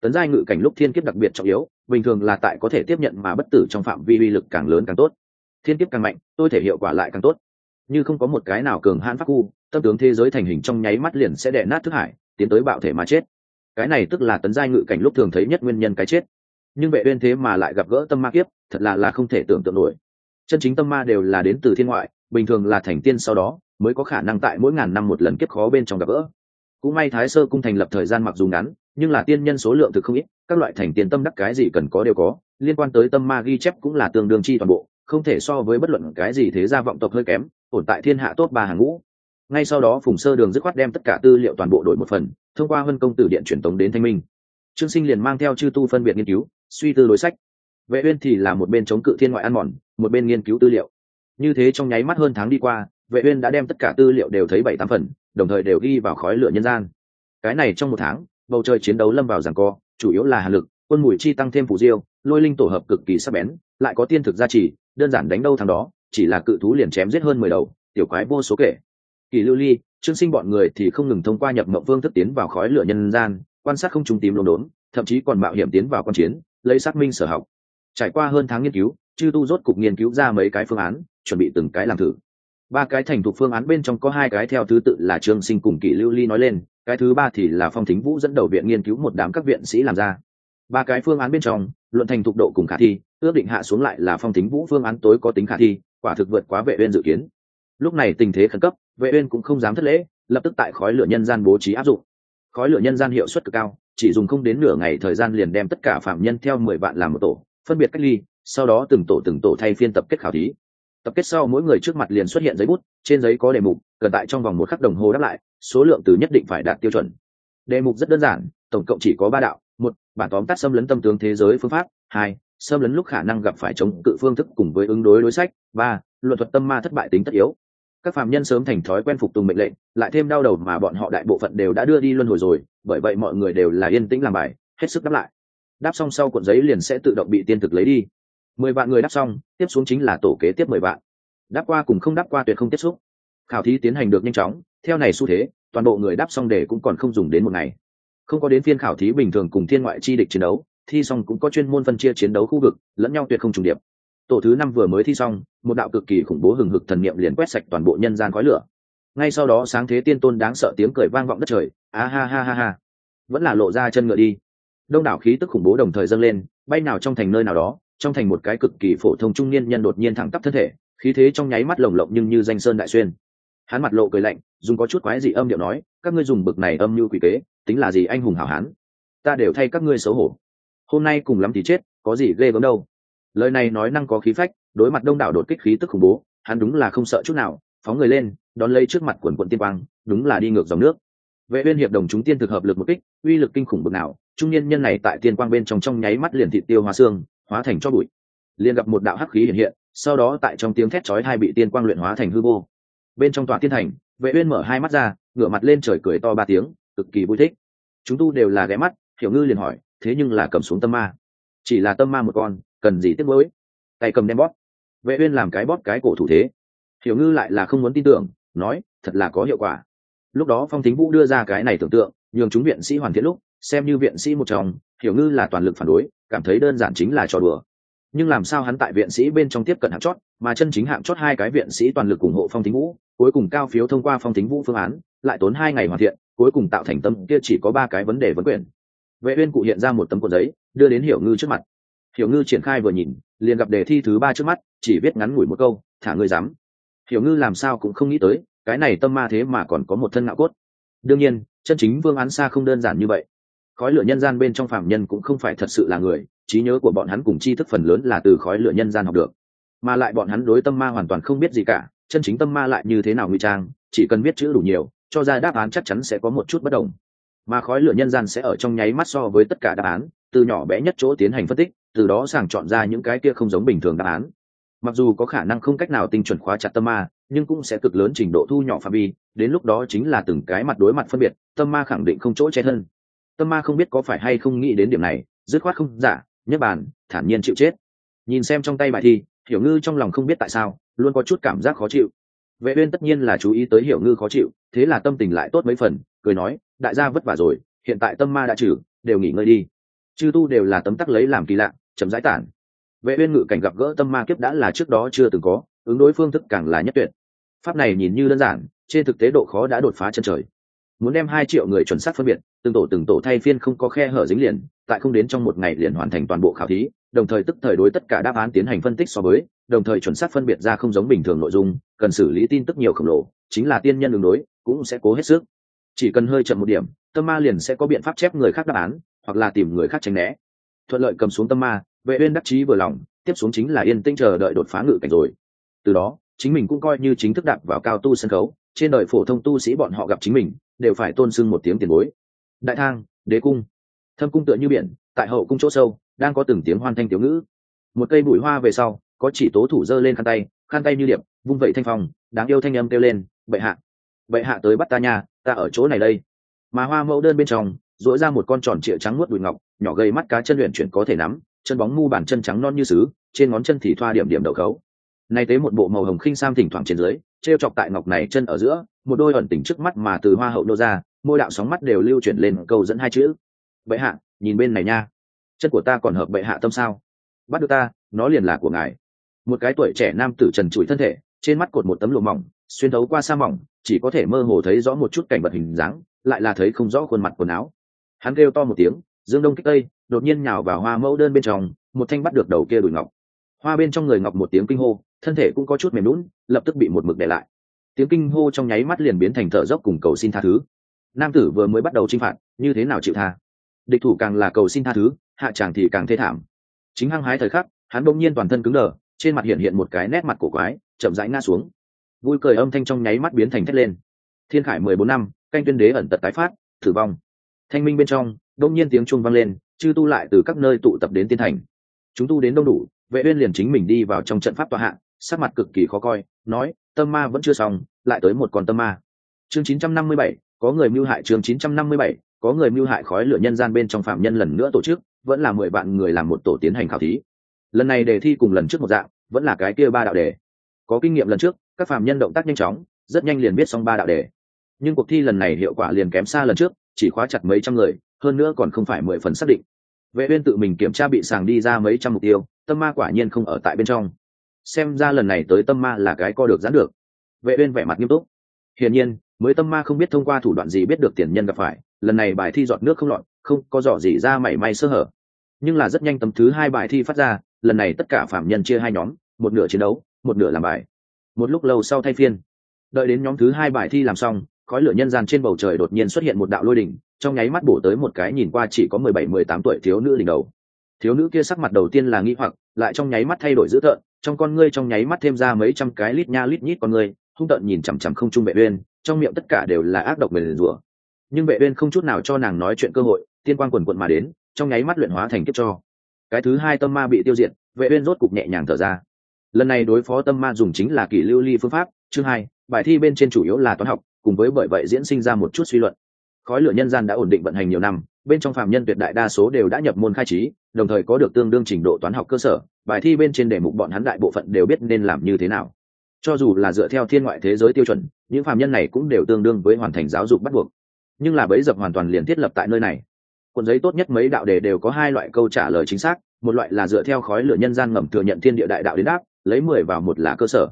tấn giai ngự cảnh lúc thiên kiếp đặc biệt trọng yếu, bình thường là tại có thể tiếp nhận mà bất tử trong phạm vi uy lực càng lớn càng tốt. Thiên kiếp càng mạnh, tôi thể hiệu quả lại càng tốt. Như không có một cái nào cường hãn pháp khu tâm tướng thế giới thành hình trong nháy mắt liền sẽ đè nát thức hải, tiến tới bạo thể mà chết. Cái này tức là tấn giai ngự cảnh lúc thường thấy nhất nguyên nhân cái chết. Nhưng vệ uyên thế mà lại gặp gỡ tâm ma kiếp, thật là là không thể tưởng tượng nổi. Chân chính tâm ma đều là đến từ thiên ngoại, bình thường là thành tiên sau đó, mới có khả năng tại mỗi ngàn năm một lần kiếp khó bên trong gặp gỡ. Cũng may thái sơ cung thành lập thời gian mặc dù ngắn nhưng là tiên nhân số lượng thực không ít, các loại thành tiên tâm đắc cái gì cần có đều có, liên quan tới tâm ma ghi chép cũng là tương đương chi toàn bộ, không thể so với bất luận cái gì thế gia vọng tộc hơi kém ổn tại thiên hạ tốt ba hàng ngũ. Ngay sau đó phùng sơ đường dứt khoát đem tất cả tư liệu toàn bộ đổi một phần, thông qua huân công tử điện truyền tống đến thanh minh. Trương sinh liền mang theo chư tu phân biệt nghiên cứu, suy tư đối sách. Vệ uyên thì là một bên chống cự thiên ngoại ăn mòn, một bên nghiên cứu tư liệu. Như thế trong nháy mắt hơn tháng đi qua, vệ uyên đã đem tất cả tư liệu đều thấy bảy tám phần, đồng thời đều ghi vào khói lửa nhân gian. Cái này trong một tháng bầu trời chiến đấu lâm vào giằng co, chủ yếu là hàn lực, quân mùi chi tăng thêm phù diêu, lôi linh tổ hợp cực kỳ sắc bén, lại có tiên thực gia trì, đơn giản đánh đâu thằng đó, chỉ là cự thú liền chém giết hơn mười đầu, tiểu quái vô số kể. Kỳ lưu ly, trương sinh bọn người thì không ngừng thông qua nhập mộng phương thức tiến vào khói lửa nhân gian, quan sát không trung tím lốm đốn thậm chí còn mạo hiểm tiến vào quan chiến, lấy xác minh sở học. Trải qua hơn tháng nghiên cứu, chư tu rốt cục nghiên cứu ra mấy cái phương án, chuẩn bị từng cái làm thử. Ba cái thành thục phương án bên trong có hai cái theo thứ tự là trương sinh cùng kỷ lưu ly nói lên cái thứ ba thì là phong thính vũ dẫn đầu viện nghiên cứu một đám các viện sĩ làm ra. Ba cái phương án bên trong, luận thành thục độ cùng khả thi, ước định hạ xuống lại là phong thính vũ phương án tối có tính khả thi, quả thực vượt quá vệ uyên dự kiến. Lúc này tình thế khẩn cấp, vệ uyên cũng không dám thất lễ, lập tức tại khói lửa nhân gian bố trí áp dụng. Khói lửa nhân gian hiệu suất cực cao, chỉ dùng không đến nửa ngày thời gian liền đem tất cả phạm nhân theo mười vạn làm một tổ, phân biệt cách ly, sau đó từng tổ từng tổ thay phiên tập kết khảo thí. Tập kết sau mỗi người trước mặt liền xuất hiện giấy bút, trên giấy có đề mục, cần tại trong vòng một khắc đồng hồ đáp lại số lượng từ nhất định phải đạt tiêu chuẩn. Đề mục rất đơn giản, tổng cộng chỉ có ba đạo. Một, bản tóm tắt xâm lấn tâm tướng thế giới phương pháp. Hai, xâm lấn lúc khả năng gặp phải chống cự phương thức cùng với ứng đối đối sách. Ba, luận thuật tâm ma thất bại tính tất yếu. Các phạm nhân sớm thành thói quen phục tùng mệnh lệnh, lại thêm đau đầu mà bọn họ đại bộ phận đều đã đưa đi luân hồi rồi, bởi vậy mọi người đều là yên tĩnh làm bài, hết sức đáp lại. Đáp xong sau cuộn giấy liền sẽ tự động bị tiên thực lấy đi. Mười vạn người đáp xong, tiếp xuống chính là tổ kế tiếp mười vạn. Đáp qua cùng không đáp qua tuyệt không tiếp xúc. Khảo thí tiến hành được nhanh chóng theo này xu thế, toàn bộ người đáp xong đề cũng còn không dùng đến một ngày. Không có đến phiên khảo thí bình thường cùng thiên ngoại chi địch chiến đấu, thi xong cũng có chuyên môn phân chia chiến đấu khu vực, lẫn nhau tuyệt không trùng điệp. Tổ thứ năm vừa mới thi xong, một đạo cực kỳ khủng bố hừng hực thần niệm liền quét sạch toàn bộ nhân gian khói lửa. Ngay sau đó sáng thế tiên tôn đáng sợ tiếng cười vang vọng đất trời a ha ha ha ha. Vẫn là lộ ra chân ngựa đi. Đông đảo khí tức khủng bố đồng thời dâng lên, bay nào trong thành nơi nào đó, trong thành một cái cực kỳ phổ thông trung niên nhân đột nhiên thẳng tắp thân thể, khí thế trong nháy mắt lồng lộng nhưng như danh sơn đại xuyên hắn mặt lộ cười lạnh, dùng có chút quái dị âm điệu nói, các ngươi dùng bực này âm như quỷ kế, tính là gì anh hùng hảo hán? Ta đều thay các ngươi xấu hổ. Hôm nay cùng lắm thì chết, có gì ghê gớm đâu. Lời này nói năng có khí phách, đối mặt đông đảo đột kích khí tức khủng bố, hắn đúng là không sợ chút nào, phóng người lên, đón lấy trước mặt quần quận tiên quang, đúng là đi ngược dòng nước. Vệ uyên hiệp đồng chúng tiên thực hợp lực một kích, uy lực kinh khủng bực nào, trung niên nhân này tại tiên quang bên trong trong nháy mắt liền thịt tiêu hóa xương, hóa thành cho bụi. Liền gặp một đạo hắc khí hiện hiện, sau đó tại trong tiếng thét chói hai bị tiên quang luyện hóa thành hư vô bên trong tòa tiên thành, vệ uyên mở hai mắt ra, ngửa mặt lên trời cười to ba tiếng, cực kỳ vui thích. Chúng tu đều là ghé mắt, hiểu ngư liền hỏi, thế nhưng là cầm xuống tâm ma? Chỉ là tâm ma một con, cần gì tiếc mới tay cầm đem bóp. Vệ uyên làm cái bóp cái cổ thủ thế. Hiểu ngư lại là không muốn tin tưởng, nói, thật là có hiệu quả. Lúc đó phong thính vũ đưa ra cái này tưởng tượng, nhường chúng viện sĩ hoàn thiện lúc, xem như viện sĩ một chồng hiểu ngư là toàn lực phản đối, cảm thấy đơn giản chính là trò đùa. Nhưng làm sao hắn tại viện sĩ bên trong tiếp cận hạng chót, mà chân chính hạng chót hai cái viện sĩ toàn lực ủng hộ phong thính vũ? Cuối cùng cao phiếu thông qua phong thính vũ phương án, lại tốn hai ngày hoàn thiện, cuối cùng tạo thành tâm kia chỉ có ba cái vấn đề vấn quyền. Vệ uyên cụ hiện ra một tấm cuộn giấy, đưa đến hiểu ngư trước mặt. Hiểu ngư triển khai vừa nhìn, liền gặp đề thi thứ ba trước mắt, chỉ viết ngắn ngủi một câu, thả ngươi dám. Hiểu ngư làm sao cũng không nghĩ tới, cái này tâm ma thế mà còn có một thân ngạo cốt. Đương nhiên, chân chính vương án xa không đơn giản như vậy. Khói lửa nhân gian bên trong phạm nhân cũng không phải thật sự là người, trí nhớ của bọn hắn cùng tri thức phần lớn là từ khói lửa nhân gian học được. Mà lại bọn hắn đối tâm ma hoàn toàn không biết gì cả chân chính tâm ma lại như thế nào ngụy trang chỉ cần biết chữ đủ nhiều cho ra đáp án chắc chắn sẽ có một chút bất đồng. Mà khói lửa nhân gian sẽ ở trong nháy mắt so với tất cả đáp án từ nhỏ bé nhất chỗ tiến hành phân tích từ đó sàng chọn ra những cái kia không giống bình thường đáp án. Mặc dù có khả năng không cách nào tinh chuẩn khóa chặt tâm ma nhưng cũng sẽ cực lớn trình độ thu nhỏ phạm vi đến lúc đó chính là từng cái mặt đối mặt phân biệt tâm ma khẳng định không chỗ che thân. Tâm ma không biết có phải hay không nghĩ đến điểm này dứt khoát không giả nhất bản, thản nhiên chịu chết. Nhìn xem trong tay bài thi hiểu ngư trong lòng không biết tại sao, luôn có chút cảm giác khó chịu. Vệ uyên tất nhiên là chú ý tới hiểu ngư khó chịu, thế là tâm tình lại tốt mấy phần, cười nói, đại gia vất vả rồi, hiện tại tâm ma đã trừ, đều nghỉ ngơi đi. Chư tu đều là tấm tắc lấy làm kỳ lạ chấm giải tản. Vệ uyên ngự cảnh gặp gỡ tâm ma kiếp đã là trước đó chưa từng có, ứng đối phương thức càng là nhất tuyệt. Pháp này nhìn như đơn giản, trên thực tế độ khó đã đột phá chân trời. Muốn đem hai triệu người chuẩn xác phân biệt, từng tổ từng tổ thay phiên không có khe hở dính liền, tại không đến trong một ngày liền hoàn thành toàn bộ khảo thí đồng thời tức thời đối tất cả đáp án tiến hành phân tích so với, đồng thời chuẩn xác phân biệt ra không giống bình thường nội dung, cần xử lý tin tức nhiều khổng lồ, chính là tiên nhân đường đối, cũng sẽ cố hết sức. Chỉ cần hơi chậm một điểm, tâm ma liền sẽ có biện pháp chép người khác đáp án, hoặc là tìm người khác tránh né. Thuận lợi cầm xuống tâm ma, vệ uyên đắc chí vừa lòng, tiếp xuống chính là yên tĩnh chờ đợi đột phá ngự cảnh rồi. Từ đó, chính mình cũng coi như chính thức đạp vào cao tu sân khấu, trên đời phổ thông tu sĩ bọn họ gặp chính mình, đều phải tôn sưng một tiếng tiền bối. Đại thang, đế cung. Thâm cung tựa như biển, tại hậu cung chỗ sâu đang có từng tiếng hoan thanh tiểu ngữ. Một cây bụi hoa về sau, có chỉ tố thủ giơ lên khăn tay khăn tay như điệp, vung vậy thanh phong, đáng yêu thanh âm kêu lên, bệ hạ bệ hạ tới bắt ta nha, ta ở chỗ này đây. Mà hoa mẫu đơn bên trong dỗi ra một con tròn trịa trắng nuốt đùi ngọc, nhỏ gây mắt cá chân luyện chuyển có thể nắm, chân bóng mu bàn chân trắng non như sứ, trên ngón chân thì thoa điểm điểm đậu khấu. Nay tế một bộ màu hồng khinh sam thỉnh thoảng trên dưới treo chọc tại ngọc này chân ở giữa, một đôi ẩn tỉnh trước mắt mà từ hoa hậu nô ra môi đạo sóng mắt đều lưu chuyển lên câu dẫn hai chữ. Bệ hạ, nhìn bên này nha chân của ta còn hợp bệ hạ tâm sao? Bắt được ta, nó liền là của ngài. Một cái tuổi trẻ nam tử trần trụi thân thể, trên mắt cột một tấm lụa mỏng, xuyên thấu qua sa mỏng, chỉ có thể mơ hồ thấy rõ một chút cảnh vật hình dáng, lại là thấy không rõ khuôn mặt quần áo. Hắn kêu to một tiếng, dương đông kích tây, đột nhiên nhào vào hoa mẫu đơn bên trong, một thanh bắt được đầu kia đùi ngọc. Hoa bên trong người ngọc một tiếng kinh hô, thân thể cũng có chút mềm lún lập tức bị một mực để lại. Tiếng kinh hô trong nháy mắt liền biến thành thở dốc cùng cầu xin tha thứ. Nam tử vừa mới bắt đầu chinh phạt, như thế nào chịu tha? Địch thủ càng là cầu xin tha thứ hạ tràng thì càng thê thảm. Chính hăng hái thời khắc hắn bỗng nhiên toàn thân cứng đờ trên mặt hiện hiện một cái nét mặt cổ quái chậm rãi ngã xuống. Vui cười âm thanh trong nháy mắt biến thành thét lên. Thiên khải mười bốn năm canh tuyên đế ẩn tật tái phát tử vong. Thanh minh bên trong đông nhiên tiếng chuông vang lên chư tu lại từ các nơi tụ tập đến tiên thành. Chúng tu đến đông đủ vệ uyên liền chính mình đi vào trong trận pháp tòa hạ sắc mặt cực kỳ khó coi nói tâm ma vẫn chưa xong lại tới một con tâm ma. Chương 957, có người mưu hại chương 957, có người mưu hại khói lửa nhân gian bên trong phạm nhân lần nữa tổ chức, vẫn là mười vạn người làm một tổ tiến hành khảo thí. Lần này đề thi cùng lần trước một dạng, vẫn là cái kia ba đạo đề. Có kinh nghiệm lần trước, các phạm nhân động tác nhanh chóng, rất nhanh liền biết xong ba đạo đề. Nhưng cuộc thi lần này hiệu quả liền kém xa lần trước, chỉ khóa chặt mấy trăm người, hơn nữa còn không phải mười phần xác định. Vệ uyên tự mình kiểm tra bị sàng đi ra mấy trăm mục tiêu, tâm ma quả nhiên không ở tại bên trong. Xem ra lần này tới tâm ma là cái co được giãn được. Vệ uyên vẻ mặt nghiêm túc. Hiển nhiên mới tâm ma không biết thông qua thủ đoạn gì biết được tiền nhân gặp phải, lần này bài thi giọt nước không lọt, không có dò gì ra mảy may sơ hở. Nhưng là rất nhanh tầm thứ hai bài thi phát ra, lần này tất cả phạm nhân chia hai nhóm, một nửa chiến đấu, một nửa làm bài. Một lúc lâu sau thay phiên. Đợi đến nhóm thứ hai bài thi làm xong, khói lửa nhân gian trên bầu trời đột nhiên xuất hiện một đạo lôi đỉnh, trong nháy mắt bổ tới một cái nhìn qua chỉ có mười bảy, mười tám tuổi thiếu nữ đỉnh đầu. Thiếu nữ kia sắc mặt đầu tiên là nghi hoặc, lại trong nháy mắt thay đổi dữ tợn, trong con ngươi trong nháy mắt thêm ra mấy trăm cái lít nha lít nhít con ngươi, hung tợn nhìn chằm chằm không trung vệ uyên trong miệng tất cả đều là ác độc mềm rủa. Nhưng vệ uyên không chút nào cho nàng nói chuyện cơ hội, tiên quang quần quận mà đến, trong nháy mắt luyện hóa thành kiếp cho. Cái thứ hai tâm ma bị tiêu diệt, vệ uyên rốt cục nhẹ nhàng thở ra. Lần này đối phó tâm ma dùng chính là kỷ lưu ly phương pháp, chương hai, bài thi bên trên chủ yếu là toán học, cùng với bởi vậy diễn sinh ra một chút suy luận. Khói lửa nhân gian đã ổn định vận hành nhiều năm, bên trong phạm nhân tuyệt đại đa số đều đã nhập môn khai trí, đồng thời có được tương đương trình độ toán học cơ sở, bài thi bên trên đề mục bọn hắn đại bộ phận đều biết nên làm như thế nào cho dù là dựa theo thiên ngoại thế giới tiêu chuẩn, những phạm nhân này cũng đều tương đương với hoàn thành giáo dục bắt buộc. Nhưng là bấy dập hoàn toàn liền thiết lập tại nơi này. Cuộn giấy tốt nhất mấy đạo đề đều có hai loại câu trả lời chính xác, một loại là dựa theo khói lửa nhân gian ngầm thừa nhận thiên địa đại đạo đến đáp, lấy mười vào một là cơ sở.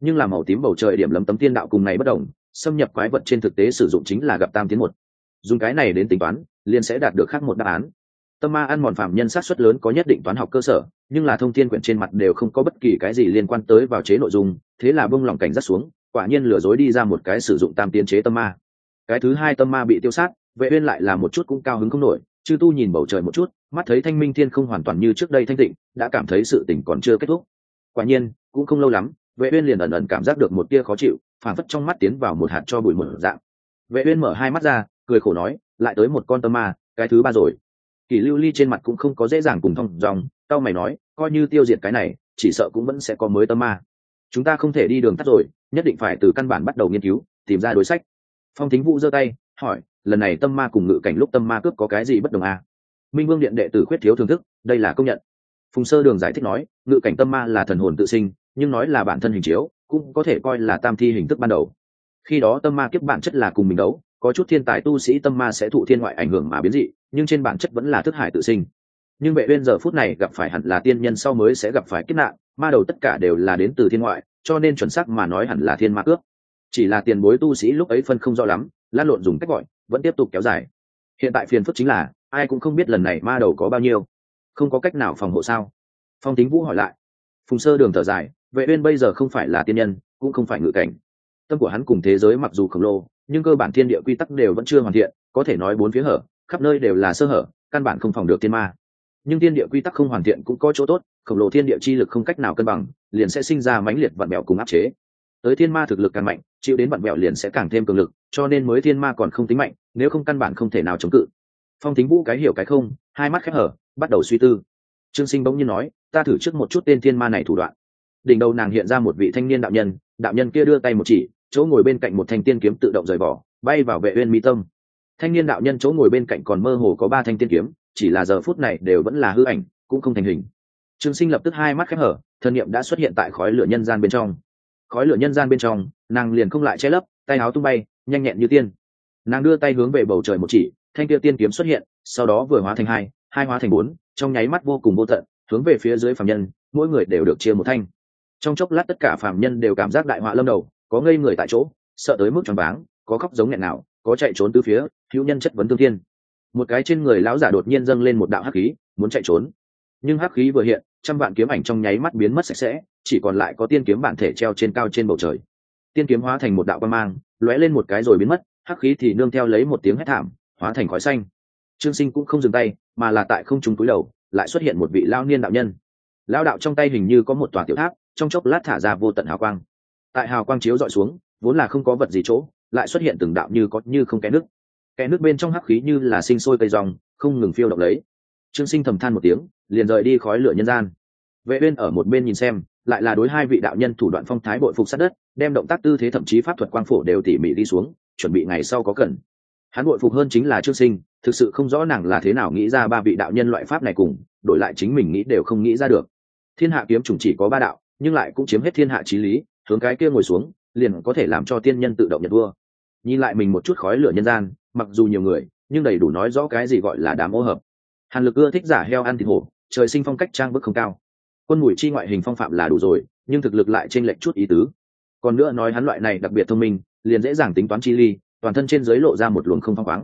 Nhưng là màu tím bầu trời điểm lấm tấm tiên đạo cùng này bất đồng, xâm nhập quái vật trên thực tế sử dụng chính là gặp tam tiến một. Dùng cái này đến tính toán, liền sẽ đạt được khác một đáp án. Tâm ma ăn mòn phạm nhân sát xuất lớn có nhất định toán học cơ sở nhưng là thông tin quyển trên mặt đều không có bất kỳ cái gì liên quan tới vào chế nội dung, thế là bông lỏng cảnh giác xuống, quả nhiên lừa dối đi ra một cái sử dụng tam tiến chế tâm ma. Cái thứ hai tâm ma bị tiêu sát, vệ uyên lại là một chút cũng cao hứng không nổi, chư tu nhìn bầu trời một chút, mắt thấy thanh minh thiên không hoàn toàn như trước đây thanh tịnh, đã cảm thấy sự tình còn chưa kết thúc. Quả nhiên, cũng không lâu lắm, vệ uyên liền ẩn ẩn cảm giác được một tia khó chịu phản phất trong mắt tiến vào một hạt cho bụi mở dạng. Vệ uyên mở hai mắt ra, cười khổ nói, lại tới một con tâm ma, cái thứ ba rồi kỷ lưu ly trên mặt cũng không có dễ dàng cùng thông dòng tao mày nói, coi như tiêu diệt cái này, chỉ sợ cũng vẫn sẽ có mới tâm ma. Chúng ta không thể đi đường tắt rồi, nhất định phải từ căn bản bắt đầu nghiên cứu, tìm ra đối sách. Phong thính vũ giơ tay, hỏi, lần này tâm ma cùng ngự cảnh lúc tâm ma cướp có cái gì bất đồng à? minh vương điện đệ tử khuyết thiếu thưởng thức, đây là công nhận. Phùng sơ đường giải thích nói, ngự cảnh tâm ma là thần hồn tự sinh, nhưng nói là bản thân hình chiếu, cũng có thể coi là tam thi hình thức ban đầu. Khi đó tâm ma kiếp bản chất là cùng mình đấu có chút thiên tài tu sĩ tâm ma sẽ thụ thiên ngoại ảnh hưởng mà biến dị, nhưng trên bản chất vẫn là thức hải tự sinh. Nhưng vệ uyên giờ phút này gặp phải hẳn là tiên nhân sau mới sẽ gặp phải kiếp nạn, ma đầu tất cả đều là đến từ thiên ngoại, cho nên chuẩn xác mà nói hẳn là thiên ma cướp. Chỉ là tiền bối tu sĩ lúc ấy phân không rõ lắm, lan lộn dùng cách gọi, vẫn tiếp tục kéo dài. Hiện tại phiền phức chính là, ai cũng không biết lần này ma đầu có bao nhiêu. Không có cách nào phòng hộ sao? Phong tính vũ hỏi lại. Phùng sơ đường thở dài, vệ uyên bây giờ không phải là tiên nhân, cũng không phải ngự cảnh. Tâm của hắn cùng thế giới mặc dù khổng lồ nhưng cơ bản thiên địa quy tắc đều vẫn chưa hoàn thiện, có thể nói bốn phía hở, khắp nơi đều là sơ hở, căn bản không phòng được tiên ma. Nhưng thiên địa quy tắc không hoàn thiện cũng có chỗ tốt, khổng lồ thiên địa chi lực không cách nào cân bằng, liền sẽ sinh ra mãnh liệt vặn bẹo cùng áp chế. Tới thiên ma thực lực càng mạnh, chịu đến vặn bẹo liền sẽ càng thêm cường lực, cho nên mới thiên ma còn không tính mạnh, nếu không căn bản không thể nào chống cự. Phong thính vũ cái hiểu cái không, hai mắt khép hở, bắt đầu suy tư. Trương sinh bỗng nhiên nói, ta thử trước một chút tên thiên ma này thủ đoạn. Đỉnh đầu nàng hiện ra một vị thanh niên đạo nhân đạo nhân kia đưa tay một chỉ chỗ ngồi bên cạnh một thanh tiên kiếm tự động rời bỏ, bay vào vệ uyên mi tâm. Thanh niên đạo nhân chỗ ngồi bên cạnh còn mơ hồ có ba thanh tiên kiếm, chỉ là giờ phút này đều vẫn là hư ảnh, cũng không thành hình. Trương sinh lập tức hai mắt khép hở, thân niệm đã xuất hiện tại khói lửa nhân gian bên trong. Khói lửa nhân gian bên trong, nàng liền không lại che lấp, tay áo tung bay, nhanh nhẹn như tiên. Nàng đưa tay hướng về bầu trời một chỉ, thanh kia tiên kiếm xuất hiện, sau đó vừa hóa thành hai hai hóa thành bốn, trong nháy mắt vô cùng vô tận, hướng về phía dưới phạm nhân, mỗi người đều được chia một thanh. Trong chốc lát tất cả phạm nhân đều cảm giác đại họa lâm đầu có ngây người tại chỗ, sợ tới mức choáng váng, có khóc giống nghẹn nào, có chạy trốn từ phía hữu nhân chất vấn thương thiên. Một cái trên người lão giả đột nhiên dâng lên một đạo hắc khí, muốn chạy trốn. Nhưng hắc khí vừa hiện, trăm vạn kiếm ảnh trong nháy mắt biến mất sạch sẽ, chỉ còn lại có tiên kiếm bản thể treo trên cao trên bầu trời. Tiên kiếm hóa thành một đạo quan mang, lóe lên một cái rồi biến mất, hắc khí thì nương theo lấy một tiếng hét thảm, hóa thành khói xanh. Trương sinh cũng không dừng tay, mà là tại không trung túi đầu, lại xuất hiện một vị lao niên đạo nhân. Lao đạo trong tay hình như có một tòa tiểu tháp, trong chốc lát thả ra vô tận hào quang tại hào quang chiếu dọi xuống, vốn là không có vật gì chỗ, lại xuất hiện từng đạo như có như không kẽ nước. Kẽ nước bên trong hắc khí như là sinh sôi cây rong, không ngừng phiêu động lấy. Trương sinh thầm than một tiếng, liền rời đi khói lửa nhân gian. Vệ uyên ở một bên nhìn xem, lại là đối hai vị đạo nhân thủ đoạn phong thái bội phục sát đất, đem động tác tư thế thậm chí pháp thuật quang phổ đều tỉ mỉ đi xuống, chuẩn bị ngày sau có cần. Hắn bội phục hơn chính là trương sinh, thực sự không rõ nàng là thế nào nghĩ ra ba vị đạo nhân loại pháp này cùng, đổi lại chính mình nghĩ đều không nghĩ ra được. Thiên hạ kiếm chủng chỉ có ba đạo, nhưng lại cũng chiếm hết thiên hạ trí lý hướng cái kia ngồi xuống, liền có thể làm cho tiên nhân tự động nhận vua. Nhìn lại mình một chút khói lửa nhân gian, mặc dù nhiều người, nhưng đầy đủ nói rõ cái gì gọi là đám ô hợp. Hàn lực ưa thích giả heo ăn thịt hổ, trời sinh phong cách trang bức không cao. Quân mùi chi ngoại hình phong phạm là đủ rồi, nhưng thực lực lại t r ê n lệch chút ý tứ. Còn nữa nói hắn loại này đặc biệt thông minh, liền dễ dàng tính toán chi ly, toàn thân trên giới lộ ra một luồng không phong khoáng.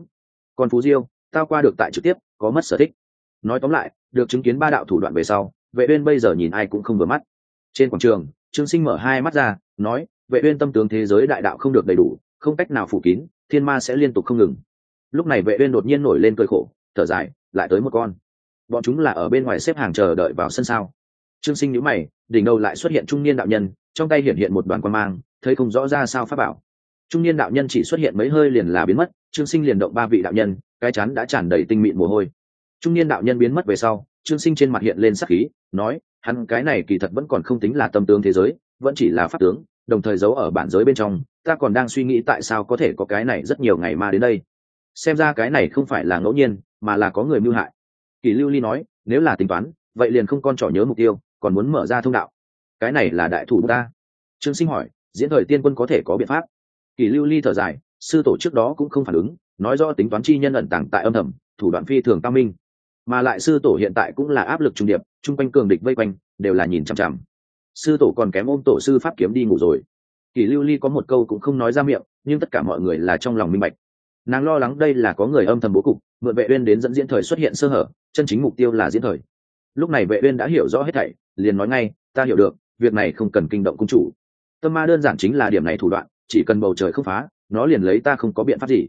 Còn phú diêu, tao qua được tại trực tiếp, có mất sở thích. Nói tóm lại, được chứng kiến ba đạo thủ đoạn về sau, vệ uyên bây giờ nhìn ai cũng không vừa mắt. Trên quảng trường trương sinh mở hai mắt ra, nói, vệ uyên tâm tướng thế giới đại đạo không được đầy đủ, không cách nào phủ kín, thiên ma sẽ liên tục không ngừng. Lúc này vệ uyên đột nhiên nổi lên cười khổ, thở dài, lại tới một con. Bọn chúng là ở bên ngoài xếp hàng chờ đợi vào sân sao? Trương sinh nhíu mày, đỉnh đầu lại xuất hiện trung niên đạo nhân, trong tay hiện hiện một đoàn quan mang, thấy không rõ ra sao pháp bảo. Trung niên đạo nhân chỉ xuất hiện mấy hơi liền là biến mất, trương sinh liền động ba vị đạo nhân, cái chắn đã tràn đầy tinh mịn mồ hôi. Trung niên đạo nhân biến mất về sau, trương sinh trên mặt hiện lên sắc khí, nói hắn cái này kỳ thật vẫn còn không tính là tâm tướng thế giới, vẫn chỉ là pháp tướng, đồng thời giấu ở bản giới bên trong, ta còn đang suy nghĩ tại sao có thể có cái này rất nhiều ngày ma đến đây. Xem ra cái này không phải là ngẫu nhiên, mà là có người mưu hại. Kỳ lưu ly nói, nếu là tính toán, vậy liền không con trỏ nhớ mục tiêu, còn muốn mở ra thông đạo. Cái này là đại thủ ta. Trương sinh hỏi, diễn thời tiên quân có thể có biện pháp? Kỳ lưu ly thở dài, sư tổ trước đó cũng không phản ứng, nói rõ tính toán chi nhân ẩn tàng tại âm thầm, thủ đoạn phi thường cao minh mà lại sư tổ hiện tại cũng là áp lực trung điệp, chung quanh cường địch vây quanh, đều là nhìn chằm chằm. Sư tổ còn kém ôm tổ sư pháp kiếm đi ngủ rồi. Kỷ lưu ly có một câu cũng không nói ra miệng, nhưng tất cả mọi người là trong lòng minh bạch. Nàng lo lắng đây là có người âm thầm bố cục, mượn vệ uyên đến dẫn diễn thời xuất hiện sơ hở, chân chính mục tiêu là diễn thời. Lúc này vệ uyên đã hiểu rõ hết thảy, liền nói ngay, ta hiểu được, việc này không cần kinh động cung chủ. Tâm ma đơn giản chính là điểm này thủ đoạn, chỉ cần bầu trời không phá, nó liền lấy ta không có biện pháp gì.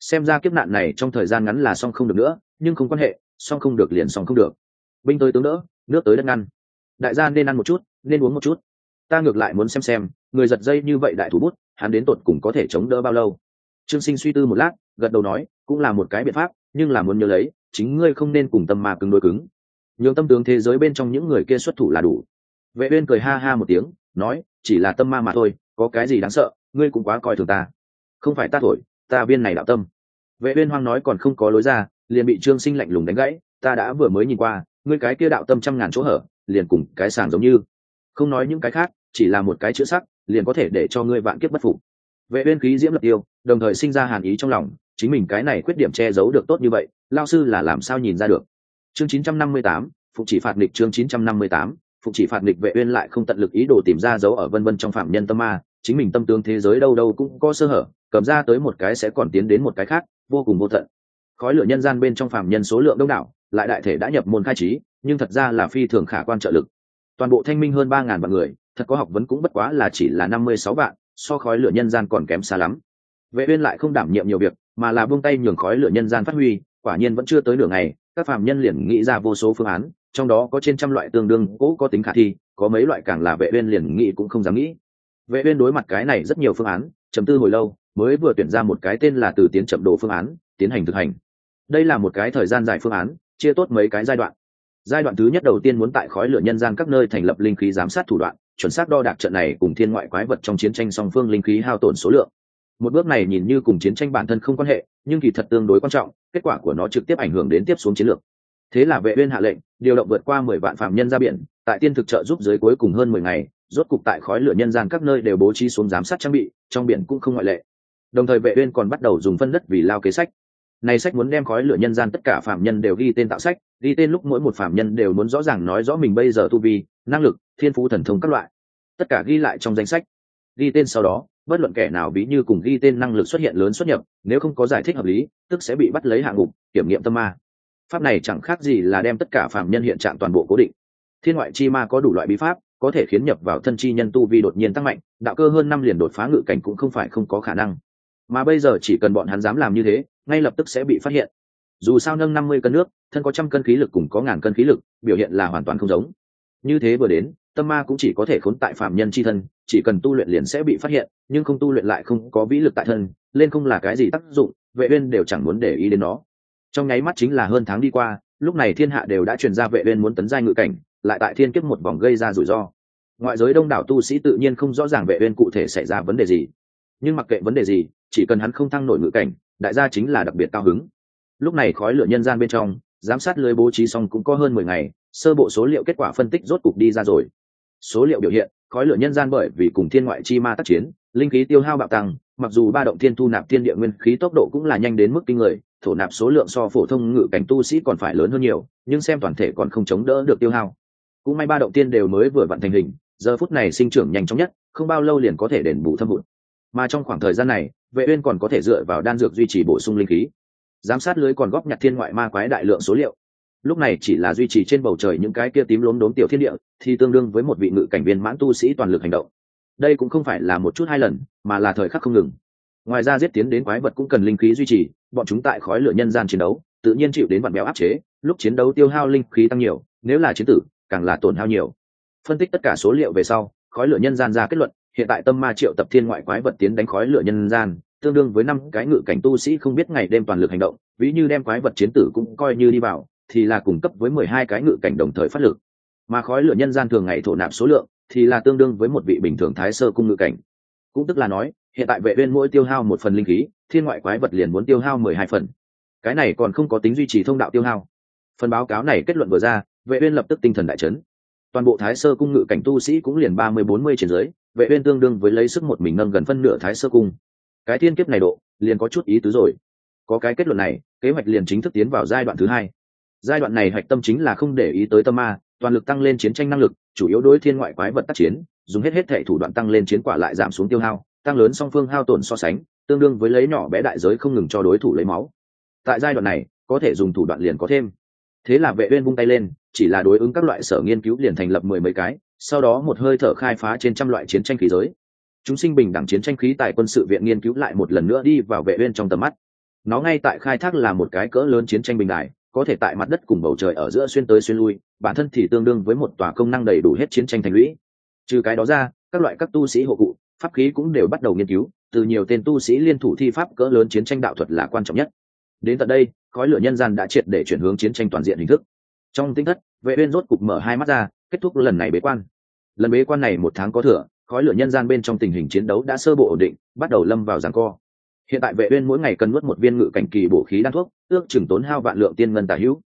Xem ra kiếp nạn này trong thời gian ngắn là xong không được nữa, nhưng không quan hệ xong không được liền xong không được. Binh tới tướng đỡ, nước tới đất ngăn. Đại gia nên ăn một chút, nên uống một chút. Ta ngược lại muốn xem xem, người giật dây như vậy đại thủ bút, hắn đến tột cùng có thể chống đỡ bao lâu. Trương sinh suy tư một lát, gật đầu nói, cũng là một cái biện pháp, nhưng là muốn nhớ lấy, chính ngươi không nên cùng tâm mà cứng đối cứng. Nhường tâm tướng thế giới bên trong những người kia xuất thủ là đủ. Vệ uyên cười ha ha một tiếng, nói, chỉ là tâm ma mà thôi, có cái gì đáng sợ, ngươi cũng quá coi thường ta. Không phải ta thổi, ta viên này đạo tâm. Vệ uyên hoang nói còn không có lối ra liền bị trương sinh lạnh lùng đánh gãy ta đã vừa mới nhìn qua ngươi cái kia đạo tâm trăm ngàn chỗ hở liền cùng cái sàng giống như. Không nói những cái khác chỉ là một cái chữ sắc liền có thể để cho ngươi vạn kiếp bất phục. Vệ uyên khí diễm lập tiêu đồng thời sinh ra hàn ý trong lòng chính mình cái này khuyết điểm che giấu được tốt như vậy lao sư là làm sao nhìn ra được? Chương 958, phụ chỉ phạt nghịch chương 958, phụ chỉ phạt nghịch vệ uyên lại không tận lực ý đồ tìm ra dấu ở vân vân trong phạm nhân tâm ma chính mình tâm tướng thế giới đâu đâu cũng có sơ hở cầm ra tới một cái sẽ còn tiến đến một cái khác vô cùng vô tận khói lửa nhân gian bên trong phạm nhân số lượng đông đảo, lại đại thể đã nhập môn khai trí, nhưng thật ra là phi thường khả quan trợ lực. Toàn bộ thanh minh hơn ba ngàn vạn người, thật có học vấn cũng bất quá là chỉ là năm mươi sáu vạn, so khói lửa nhân gian còn kém xa lắm. Vệ uyên lại không đảm nhiệm nhiều việc, mà là buông tay nhường khói lửa nhân gian phát huy, quả nhiên vẫn chưa tới nửa ngày, các phạm nhân liền nghĩ ra vô số phương án, trong đó có trên trăm loại tương đương cũ có tính khả thi, có mấy loại càng là vệ uyên liền nghĩ cũng không dám nghĩ. Vệ uyên đối mặt cái này rất nhiều phương án, trầm tư hồi lâu, mới vừa tuyển ra một cái tên là từ tiến chậm đồ phương án, tiến hành thực hành đây là một cái thời gian dài phương án, chia tốt mấy cái giai đoạn. Giai đoạn thứ nhất đầu tiên muốn tại khói lửa nhân gian các nơi thành lập linh khí giám sát thủ đoạn, chuẩn xác đo đạc trận này cùng thiên ngoại quái vật trong chiến tranh song phương linh khí hao tổn số lượng. Một bước này nhìn như cùng chiến tranh bản thân không quan hệ, nhưng kỳ thật tương đối quan trọng, kết quả của nó trực tiếp ảnh hưởng đến tiếp xuống chiến lược. Thế là vệ uyên hạ lệnh, điều động vượt qua mười vạn phạm nhân ra biển, tại tiên thực trợ giúp dưới cuối cùng hơn mười ngày, rốt cục tại khói lửa nhân gian các nơi đều bố trí xuống giám sát trang bị, trong biển cũng không ngoại lệ. Đồng thời vệ uyên còn bắt đầu dùng phân đất vì lao kế sách này sách muốn đem khói lửa nhân gian tất cả phạm nhân đều ghi tên tạo sách, ghi tên lúc mỗi một phạm nhân đều muốn rõ ràng nói rõ mình bây giờ tu vi, năng lực, thiên phú thần thông các loại. Tất cả ghi lại trong danh sách. Ghi tên sau đó, bất luận kẻ nào ví như cùng ghi tên năng lực xuất hiện lớn xuất nhập, nếu không có giải thích hợp lý, tức sẽ bị bắt lấy hạng ngục kiểm nghiệm tâm ma. Pháp này chẳng khác gì là đem tất cả phạm nhân hiện trạng toàn bộ cố định. Thiên ngoại chi ma có đủ loại bí pháp, có thể khiến nhập vào thân chi nhân tu vi đột nhiên tăng mạnh, đạo cơ hơn năm liền đột phá ngự cảnh cũng không phải không có khả năng. Mà bây giờ chỉ cần bọn hắn dám làm như thế ngay lập tức sẽ bị phát hiện. Dù sao nâng năm mươi cân nước, thân có trăm cân khí lực cùng có ngàn cân khí lực, biểu hiện là hoàn toàn không giống. Như thế vừa đến, tâm ma cũng chỉ có thể khốn tại phạm nhân c h i thân, chỉ cần tu luyện liền sẽ bị phát hiện, nhưng không tu luyện lại không có vĩ lực tại thân, lên không là cái gì tác dụng, vệ uyên đều chẳng muốn để ý đến nó. Trong nháy mắt chính là hơn tháng đi qua, lúc này thiên hạ đều đã truyền ra vệ uyên muốn tấn giai ngự cảnh, lại tại thiên kiếp một vòng gây ra rủi ro. Ngoại giới đông đảo tu sĩ tự nhiên không rõ ràng vệ uyên cụ thể xảy ra vấn đề gì. Nhưng mặc kệ vấn đề gì, chỉ cần hắn không thăng nổi ngự cảnh đại gia chính là đặc biệt cao hứng. Lúc này khói lửa nhân gian bên trong, giám sát lưới bố trí xong cũng có hơn mười ngày, sơ bộ số liệu kết quả phân tích rốt cục đi ra rồi. Số liệu biểu hiện, khói lửa nhân gian bởi vì cùng thiên ngoại chi ma tác chiến, linh khí tiêu hao bạo tăng, mặc dù ba động thiên thu nạp thiên địa nguyên khí tốc độ cũng là nhanh đến mức kinh người, thổ nạp số lượng so phổ thông ngự cảnh tu sĩ còn phải lớn hơn nhiều, nhưng xem toàn thể còn không chống đỡ được tiêu hao. Cũng may ba động tiên đều mới vừa vặn thành hình, giờ phút này sinh trưởng nhanh chóng nhất, không bao lâu liền có thể đền bù thâm hụt. Mà trong khoảng thời gian này vệ uyên còn có thể dựa vào đan dược duy trì bổ sung linh khí. Giám sát lưới còn góp nhặt thiên ngoại ma quái đại lượng số liệu. Lúc này chỉ là duy trì trên bầu trời những cái kia tím lốm đốm tiểu thiên địa, thì tương đương với một vị ngự cảnh viên mãn tu sĩ toàn lực hành động. Đây cũng không phải là một chút hai lần, mà là thời khắc không ngừng. Ngoài ra giết tiến đến quái vật cũng cần linh khí duy trì, bọn chúng tại khói lửa nhân gian chiến đấu, tự nhiên chịu đến vạn béo áp chế, lúc chiến đấu tiêu hao linh khí tăng nhiều, nếu là chiến tử, càng là tổn hao nhiều. Phân tích tất cả số liệu về sau, khói lửa nhân gian ra kết luận, hiện tại tâm ma triệu tập thiên ngoại quái vật tiến đánh khói lửa nhân gian tương đương với năm cái ngự cảnh tu sĩ không biết ngày đêm toàn lực hành động, ví như đem quái vật chiến tử cũng coi như đi vào, thì là cung cấp với mười hai cái ngự cảnh đồng thời phát lực. Mà khói lửa nhân gian thường ngày thổ nạp số lượng, thì là tương đương với một vị bình thường thái sơ cung ngự cảnh. Cũng tức là nói, hiện tại vệ viên mỗi tiêu hao một phần linh khí, thiên ngoại quái vật liền muốn tiêu hao mười hai phần. Cái này còn không có tính duy trì thông đạo tiêu hao. Phần báo cáo này kết luận vừa ra, vệ uyên lập tức tinh thần đại chấn. Toàn bộ thái sơ cung ngự cảnh tu sĩ cũng liền ba mươi bốn mươi trên dưới, vệ uyên tương đương với lấy sức một mình nâng gần phân nửa thái sơ cung cái thiên kiếp này độ, liền có chút ý tứ rồi. Có cái kết luận này, kế hoạch liền chính thức tiến vào giai đoạn thứ hai. Giai đoạn này hạch tâm chính là không để ý tới tâm ma, toàn lực tăng lên chiến tranh năng lực, chủ yếu đối thiên ngoại quái vật tác chiến, dùng hết hết thể thủ đoạn tăng lên chiến quả lại giảm xuống tiêu hao, tăng lớn song phương hao tổn so sánh, tương đương với lấy nhỏ bé đại giới không ngừng cho đối thủ lấy máu. Tại giai đoạn này, có thể dùng thủ đoạn liền có thêm. Thế là vệ uyên vung tay lên, chỉ là đối ứng các loại sở nghiên cứu liền thành lập mười mấy cái, sau đó một hơi thở khai phá trên trăm loại chiến tranh khí giới chúng sinh bình đẳng chiến tranh khí tại quân sự viện nghiên cứu lại một lần nữa đi vào vệ uyên trong tầm mắt. Nó ngay tại khai thác là một cái cỡ lớn chiến tranh bình đại có thể tại mặt đất cùng bầu trời ở giữa xuyên tới xuyên lui, bản thân thì tương đương với một tòa công năng đầy đủ hết chiến tranh thành lũy. Trừ cái đó ra, các loại các tu sĩ hộ cụ, pháp khí cũng đều bắt đầu nghiên cứu, từ nhiều tên tu sĩ liên thủ thi pháp cỡ lớn chiến tranh đạo thuật là quan trọng nhất. Đến tận đây, khói lửa nhân gian đã triệt để chuyển hướng chiến tranh toàn diện hình thức. Trong tinh thất, vệ uyên rốt cục mở hai mắt ra, kết thúc lần này bế quan. Lần bế quan này một tháng có thừa khói lửa nhân gian bên trong tình hình chiến đấu đã sơ bộ ổn định, bắt đầu lâm vào giảng co. Hiện tại vệ uyên mỗi ngày cần nuốt một viên ngự cảnh kỳ bổ khí đan thuốc, ước chừng tốn hao vạn lượng tiên ngân tả hữu.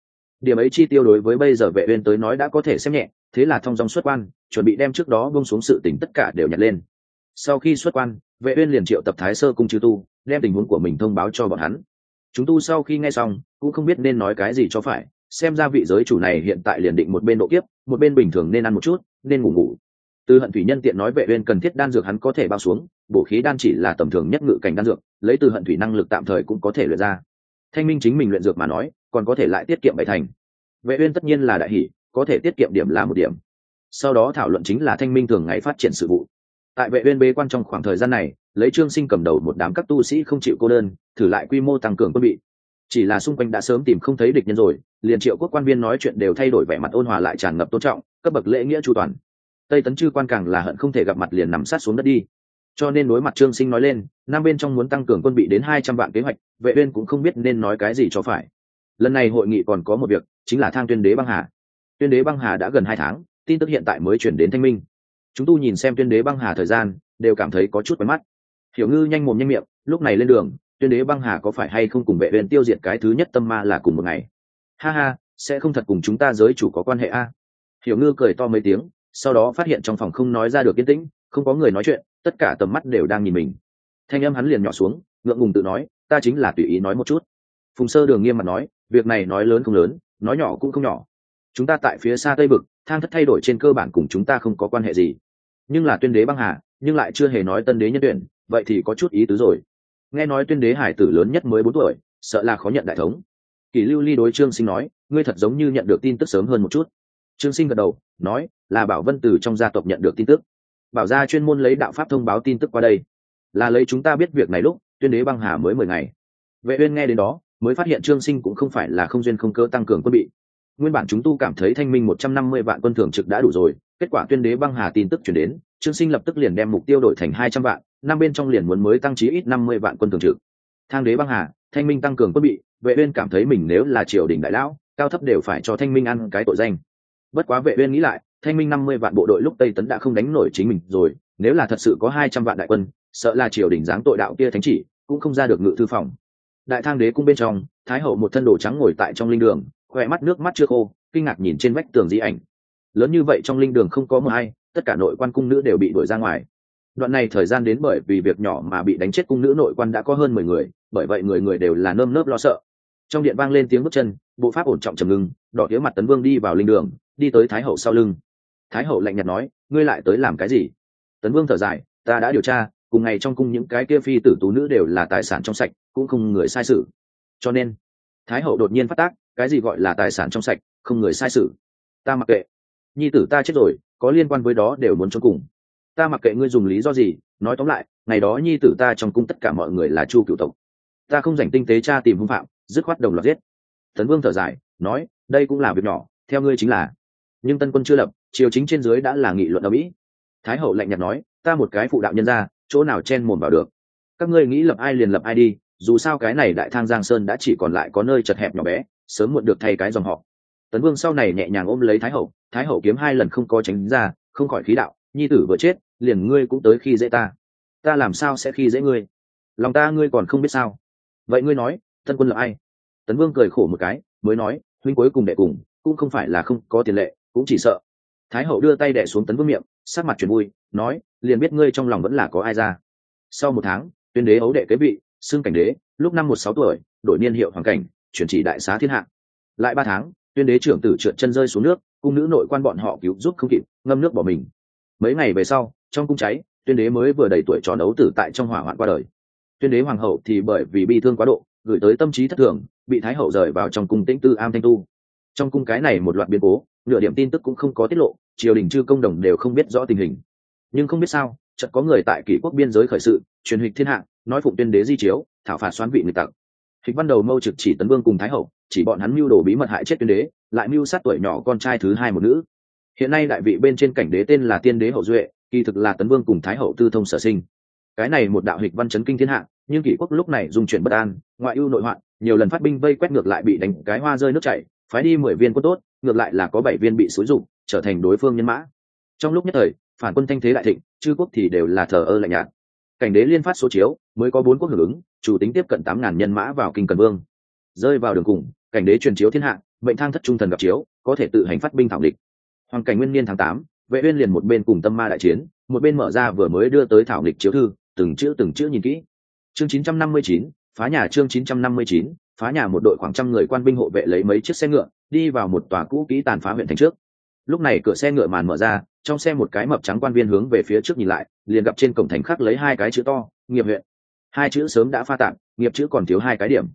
Điểm ấy chi tiêu đối với bây giờ vệ uyên tới nói đã có thể xem nhẹ, thế là thông dong xuất quan, chuẩn bị đem trước đó buông xuống sự tình tất cả đều nhặt lên. Sau khi xuất quan, vệ uyên liền triệu tập thái sơ cung chư tu, đem tình huống của mình thông báo cho bọn hắn. Chúng tu sau khi nghe xong, cũng không biết nên nói cái gì cho phải, xem ra vị giới chủ này hiện tại liền định một bên độ kiếp, một bên bình thường nên ăn một chút, nên ngủ ngủ từ hận thủy nhân tiện nói vệ uyên cần thiết đan dược hắn có thể bao xuống bổ khí đan chỉ là tầm thường nhất ngự cảnh đan dược lấy từ hận thủy năng lực tạm thời cũng có thể luyện ra. Thanh minh chính mình luyện dược mà nói còn có thể lại tiết kiệm bảy thành. Vệ uyên tất nhiên là đại hỉ, có thể tiết kiệm điểm là một điểm. Sau đó thảo luận chính là thanh minh thường ngày phát triển sự vụ. Tại vệ uyên bế quan trong khoảng thời gian này lấy trương sinh cầm đầu một đám các tu sĩ không chịu cô đơn thử lại quy mô tăng cường quân bị. Chỉ là xung quanh đã sớm tìm không thấy địch nhân rồi liền triệu quốc quan viên nói chuyện đều thay đổi vẻ mặt ôn hòa lại tràn ngập tôn trọng cấp bậc lễ nghĩa chu toàn tây tấn chư quan càng là hận không thể gặp mặt liền nằm sát xuống đất đi. Cho nên đối mặt trương sinh nói lên nam bên trong muốn tăng cường quân bị đến hai trăm vạn kế hoạch, vệ uyên cũng không biết nên nói cái gì cho phải. Lần này hội nghị còn có một việc, chính là thang tuyên đế băng hà. Tuyên đế băng hà đã gần hai tháng, tin tức hiện tại mới chuyển đến thanh minh. Chúng tu nhìn xem tuyên đế băng hà thời gian, đều cảm thấy có chút quen mắt. Hiểu ngư nhanh mồm nhanh miệng, lúc này lên đường, tuyên đế băng hà có phải hay không cùng vệ uyên tiêu diệt cái thứ nhất tâm ma là cùng một ngày? Ha ha, sẽ không thật cùng chúng ta giới chủ có quan hệ a? Hiểu ngư cười to mấy tiếng sau đó phát hiện trong phòng không nói ra được yên tĩnh, không có người nói chuyện, tất cả tầm mắt đều đang nhìn mình. Thanh âm hắn liền nhỏ xuống, ngượng ngùng tự nói, ta chính là tùy ý nói một chút. Phùng sơ đường nghiêm mặt nói, việc này nói lớn không lớn, nói nhỏ cũng không nhỏ. Chúng ta tại phía xa tây bực thang thất thay đổi trên cơ bản cùng chúng ta không có quan hệ gì. Nhưng là tuyên đế băng hà, nhưng lại chưa hề nói tân đế nhân tuyển, vậy thì có chút ý tứ rồi. Nghe nói tuyên đế hải tử lớn nhất mới bốn tuổi, sợ là khó nhận đại thống. Kỷ lưu ly đối trương sinh nói, ngươi thật giống như nhận được tin tức sớm hơn một chút trương sinh gật đầu, nói, là bảo vân từ trong gia tộc nhận được tin tức. Bảo gia chuyên môn lấy đạo pháp thông báo tin tức qua đây. Là lấy chúng ta biết việc này lúc, tuyên đế băng hà mới mười ngày. Vệ uyên nghe đến đó, mới phát hiện trương sinh cũng không phải là không duyên không cơ tăng cường quân bị. Nguyên bản chúng tu cảm thấy thanh minh một trăm năm mươi vạn quân thường trực đã đủ rồi, kết quả tuyên đế băng hà tin tức chuyển đến, trương sinh lập tức liền đem mục tiêu đổi thành hai trăm vạn, năm bên trong liền muốn mới tăng trí ít năm mươi vạn quân thường trực. Thang đế băng hà, thanh minh tăng cường quân bị, vệ uyên cảm thấy mình nếu là triều đình đại lão, cao thấp đều phải cho thanh minh ăn cái tội danh bất quá vệ uyên nghĩ lại, thanh minh năm mươi vạn bộ đội lúc tây tấn đã không đánh nổi chính mình rồi, nếu là thật sự có hai trăm vạn đại quân, sợ là triều đình giáng tội đạo kia thánh chỉ, cũng không ra được ngự thư phòng. Đại thang đế cung bên trong, thái hậu một thân đồ trắng ngồi tại trong linh đường khoe mắt nước mắt chưa khô, kinh ngạc nhìn trên vách tường di ảnh. Lớn như vậy trong linh đường không có mờ hay, tất cả nội quan cung nữ đều bị đuổi ra ngoài. Đoạn này thời gian đến bởi vì việc nhỏ mà bị đánh chết cung nữ nội quan đã có hơn mười người, bởi vậy người người đều là nơm nớp lo sợ trong điện vang lên tiếng bước chân, bộ pháp ổn trọng trầm ngưng, đỏ tía mặt tấn vương đi vào linh đường, đi tới thái hậu sau lưng. Thái hậu lạnh nhạt nói, ngươi lại tới làm cái gì? Tấn vương thở dài, ta đã điều tra, cùng ngày trong cung những cái kia phi tử tú nữ đều là tài sản trong sạch, cũng không người sai sự. Cho nên, thái hậu đột nhiên phát tác, cái gì gọi là tài sản trong sạch, không người sai sự? Ta mặc kệ. Nhi tử ta chết rồi, có liên quan với đó đều muốn cho cùng. Ta mặc kệ ngươi dùng lý do gì, nói tóm lại, ngày đó nhi tử ta trong cung tất cả mọi người là chu cựu tộc. Ta không dành tinh tế tra tìm hung phạm dứt khoát đồng loạt giết. Tấn vương thở dài, nói, đây cũng là việc nhỏ, theo ngươi chính là. Nhưng tân quân chưa lập, triều chính trên dưới đã là nghị luận ở mỹ. Thái hậu lạnh nhạt nói, ta một cái phụ đạo nhân ra, chỗ nào chen mồm vào được? Các ngươi nghĩ lập ai liền lập ai đi, dù sao cái này đại thang giang sơn đã chỉ còn lại có nơi chật hẹp nhỏ bé, sớm muộn được thay cái dòng họ. Tấn vương sau này nhẹ nhàng ôm lấy thái hậu thái hậu kiếm hai lần không có tránh ra, không khỏi khí đạo, nhi tử vừa chết, liền ngươi cũng tới khi dễ ta. Ta làm sao sẽ khi dễ ngươi? Lòng ta ngươi còn không biết sao? Vậy ngươi nói tân quân là ai? Tấn vương cười khổ một cái, mới nói, huynh cuối cùng đệ cùng, cũng không phải là không có tiền lệ, cũng chỉ sợ. Thái hậu đưa tay đệ xuống tấn vương miệng sát mặt chuyển vui, nói, liền biết ngươi trong lòng vẫn là có ai ra. Sau một tháng, tuyên đế ấu đệ kế vị, xưng cảnh đế, lúc năm một sáu tuổi, đổi niên hiệu hoàng cảnh, chuyển chỉ đại xá thiên hạ. Lại ba tháng, tuyên đế trưởng tử trượt chân rơi xuống nước, cung nữ nội quan bọn họ cứu giúp không kịp, ngâm nước bỏ mình. Mấy ngày về sau, trong cung cháy, tuyên đế mới vừa đầy tuổi tròn ấu tử tại trong hỏa hoạn qua đời. Tuyên đế hoàng hậu thì bởi vì bi thương quá độ gửi tới tâm trí thất thường, bị thái hậu rời vào trong cung tĩnh tư am thanh tu. Trong cung cái này một loạt biến cố, nửa điểm tin tức cũng không có tiết lộ, triều đình chư công đồng đều không biết rõ tình hình. Nhưng không biết sao, chợt có người tại kỷ quốc biên giới khởi sự, truyền hịch thiên hạ, nói phụng tuyên đế di chiếu, thảo phạt xoán vị người tặc. Hịch văn đầu mâu trực chỉ tấn vương cùng thái hậu, chỉ bọn hắn mưu đồ bí mật hại chết tuyên đế, lại mưu sát tuổi nhỏ con trai thứ hai một nữ. Hiện nay đại vị bên trên cảnh đế tên là tiên đế hậu duệ, kỳ thực là tấn vương cùng thái hậu tư thông sở sinh. Cái này một đạo hịch văn chấn kinh thiên hạ nhưng kỷ quốc lúc này dung chuyển bất an, ngoại ưu nội hoạn, nhiều lần phát binh vây quét ngược lại bị đánh cái hoa rơi nước chảy, phái đi mười viên quân tốt, ngược lại là có bảy viên bị xúi rụng trở thành đối phương nhân mã. Trong lúc nhất thời, phản quân thanh thế đại thịnh, chư quốc thì đều là thờ ơ lạnh nhạt. Cảnh đế liên phát số chiếu, mới có bốn quốc hưởng ứng, chủ tính tiếp cận tám ngàn nhân mã vào kinh cần vương. Rơi vào đường cùng, cảnh đế truyền chiếu thiên hạ, mệnh thang thất trung thần gặp chiếu, có thể tự hành phát binh thảo địch hoàng cảnh nguyên niên tháng tám, vệ uyên liền một bên cùng tâm ma đại chiến, một bên mở ra vừa mới đưa tới thảo địch chiếu thư, từng chữ từng chữ nhìn kỹ chương 959, phá nhà chương 959, phá nhà một đội khoảng trăm người quan binh hộ vệ lấy mấy chiếc xe ngựa đi vào một tòa cũ kỹ tàn phá huyện thành trước. Lúc này cửa xe ngựa màn mở ra trong xe một cái mập trắng quan viên hướng về phía trước nhìn lại liền gặp trên cổng thành khắc lấy hai cái chữ to nghiệp huyện. Hai chữ sớm đã pha tạm nghiệp chữ còn thiếu hai cái điểm.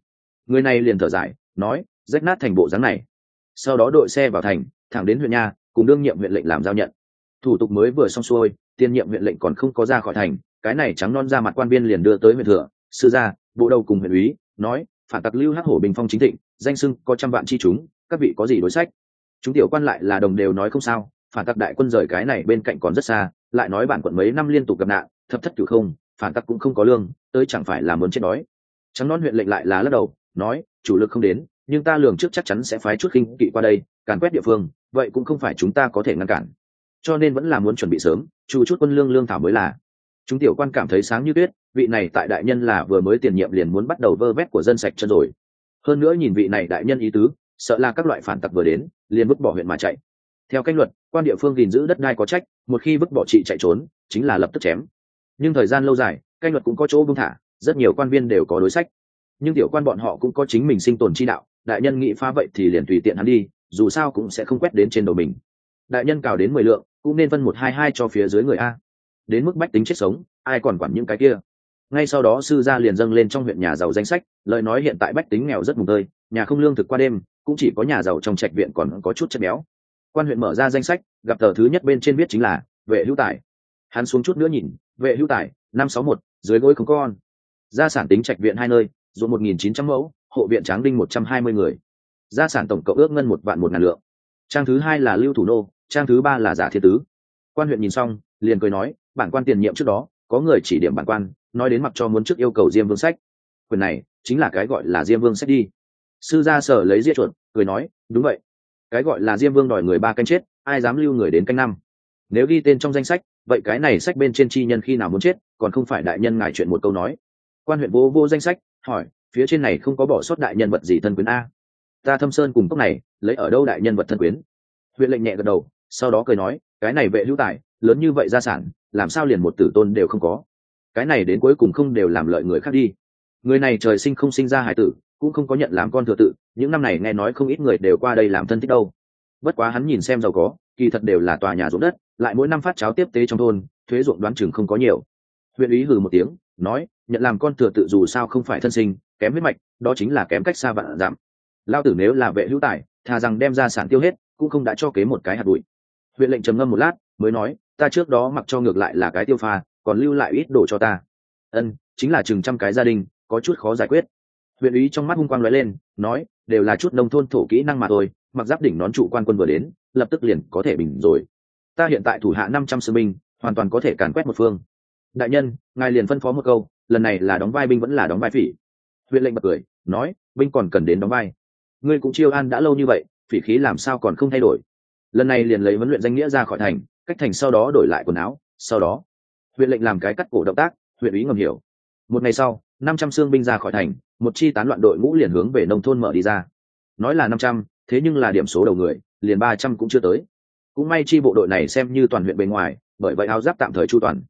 Người này liền thở dài nói rách nát thành bộ dáng này. Sau đó đội xe vào thành thẳng đến huyện nha cùng đương nhiệm huyện lệnh làm giao nhận. Thủ tục mới vừa xong xuôi tiên nhiệm huyện lệnh còn không có ra khỏi thành cái này trắng non ra mặt quan viên liền đưa tới huyện thừa, sư gia, bộ đầu cùng huyện úy, nói, phản tặc lưu hắc hổ bình phong chính thịnh, danh sưng có trăm vạn chi chúng, các vị có gì đối sách? Chúng tiểu quan lại là đồng đều nói không sao, phản tặc đại quân rời cái này bên cạnh còn rất xa, lại nói bản quận mấy năm liên tục gặp nạn, thập thất cửu không, phản tặc cũng không có lương, tới chẳng phải là muốn chết đói. Trắng non huyện lệnh lại là lắc đầu, nói, chủ lực không đến, nhưng ta lường trước chắc chắn sẽ phái chút khinh kỵ qua đây, càn quét địa phương, vậy cũng không phải chúng ta có thể ngăn cản. Cho nên vẫn là muốn chuẩn bị sớm chủ chút quân lương lương thảo mới là chúng tiểu quan cảm thấy sáng như tuyết, vị này tại đại nhân là vừa mới tiền nhiệm liền muốn bắt đầu vơ vét của dân sạch chân rồi. Hơn nữa nhìn vị này đại nhân ý tứ, sợ là các loại phản tặc vừa đến, liền vứt bỏ huyện mà chạy. Theo cách luật, quan địa phương gìn giữ đất đai có trách, một khi vứt bỏ chị chạy trốn, chính là lập tức chém. Nhưng thời gian lâu dài, cách luật cũng có chỗ buông thả, rất nhiều quan viên đều có đối sách. Nhưng tiểu quan bọn họ cũng có chính mình sinh tồn chi đạo, đại nhân nghĩ phá vậy thì liền tùy tiện hắn đi, dù sao cũng sẽ không quét đến trên đầu mình. Đại nhân cào đến mười lượng, cũng nên phân một hai hai cho phía dưới người a đến mức bách tính chết sống, ai còn quản những cái kia? Ngay sau đó sư gia liền dâng lên trong huyện nhà giàu danh sách, lời nói hiện tại bách tính nghèo rất mùng tơi, nhà không lương thực qua đêm, cũng chỉ có nhà giàu trong trạch viện còn có chút chất béo. Quan huyện mở ra danh sách, gặp tờ thứ nhất bên trên viết chính là, vệ hữu tài. Hắn xuống chút nữa nhìn, vệ hữu tài, năm sáu một, dưới gối không con. Gia sản tính trạch viện hai nơi, ruộng một nghìn chín trăm mẫu, hộ viện tráng đinh một trăm hai mươi người. Gia sản tổng cộng ước ngân một vạn một ngàn lượng. Trang thứ hai là lưu thủ nô, trang thứ ba là giả thiên tứ. Quan huyện nhìn xong, liền cười nói bản quan tiền nhiệm trước đó, có người chỉ điểm bản quan, nói đến mặc cho muốn trước yêu cầu diêm vương sách. Quyền này chính là cái gọi là diêm vương sách đi. Sư gia sở lấy diệt chuột, cười nói, đúng vậy. Cái gọi là diêm vương đòi người ba canh chết, ai dám lưu người đến canh năm? Nếu ghi tên trong danh sách, vậy cái này sách bên trên chi nhân khi nào muốn chết, còn không phải đại nhân ngài chuyện một câu nói. Quan huyện vô vô danh sách, hỏi, phía trên này không có bỏ sót đại nhân vật gì thân quyến a? Ta thâm sơn cùng cốc này, lấy ở đâu đại nhân vật thân quyến? Huyện lệnh nhẹ gật đầu, sau đó cười nói, cái này vệ hữu tài, lớn như vậy gia sản làm sao liền một tử tôn đều không có? Cái này đến cuối cùng không đều làm lợi người khác đi. Người này trời sinh không sinh ra hải tử, cũng không có nhận làm con thừa tự, những năm này nghe nói không ít người đều qua đây làm thân thích đâu. Bất quá hắn nhìn xem giàu có, kỳ thật đều là tòa nhà ruộng đất, lại mỗi năm phát cháo tiếp tế trong thôn, thuế ruộng đoán chừng không có nhiều. Huyện ý hừ một tiếng, nói, nhận làm con thừa tự dù sao không phải thân sinh, kém huyết mạch, đó chính là kém cách xa vạn giảm. Lao tử nếu là vệ hữu tài, thà rằng đem ra sản tiêu hết, cũng không đã cho kế một cái hạt bụi. Huyện lệnh trầm ngâm một lát, mới nói ta trước đó mặc cho ngược lại là cái tiêu pha, còn lưu lại ít đồ cho ta. Ân, chính là chừng trăm cái gia đình, có chút khó giải quyết. Huyện ý trong mắt hung quang lóe lên, nói, đều là chút nông thôn thổ kỹ năng mà thôi, mặc giáp đỉnh nón trụ quan quân vừa đến, lập tức liền có thể bình rồi. Ta hiện tại thủ hạ năm trăm sư binh, hoàn toàn có thể càn quét một phương. Đại nhân, ngài liền phân phó một câu, lần này là đóng vai binh vẫn là đóng vai phỉ. Huyện lệnh bật cười, nói, binh còn cần đến đóng vai. Ngươi cũng chiêu an đã lâu như vậy, phỉ khí làm sao còn không thay đổi? Lần này liền lấy huấn luyện danh nghĩa ra khỏi thành cách thành sau đó đổi lại quần áo, sau đó, huyện lệnh làm cái cắt cổ động tác, huyện ý ngầm hiểu. Một ngày sau, năm trăm xương binh ra khỏi thành, một chi tán loạn đội ngũ liền hướng về nông thôn mở đi ra. Nói là năm trăm, thế nhưng là điểm số đầu người, liền ba trăm cũng chưa tới. Cũng may chi bộ đội này xem như toàn huyện bề ngoài, bởi vậy áo giáp tạm thời chu toàn.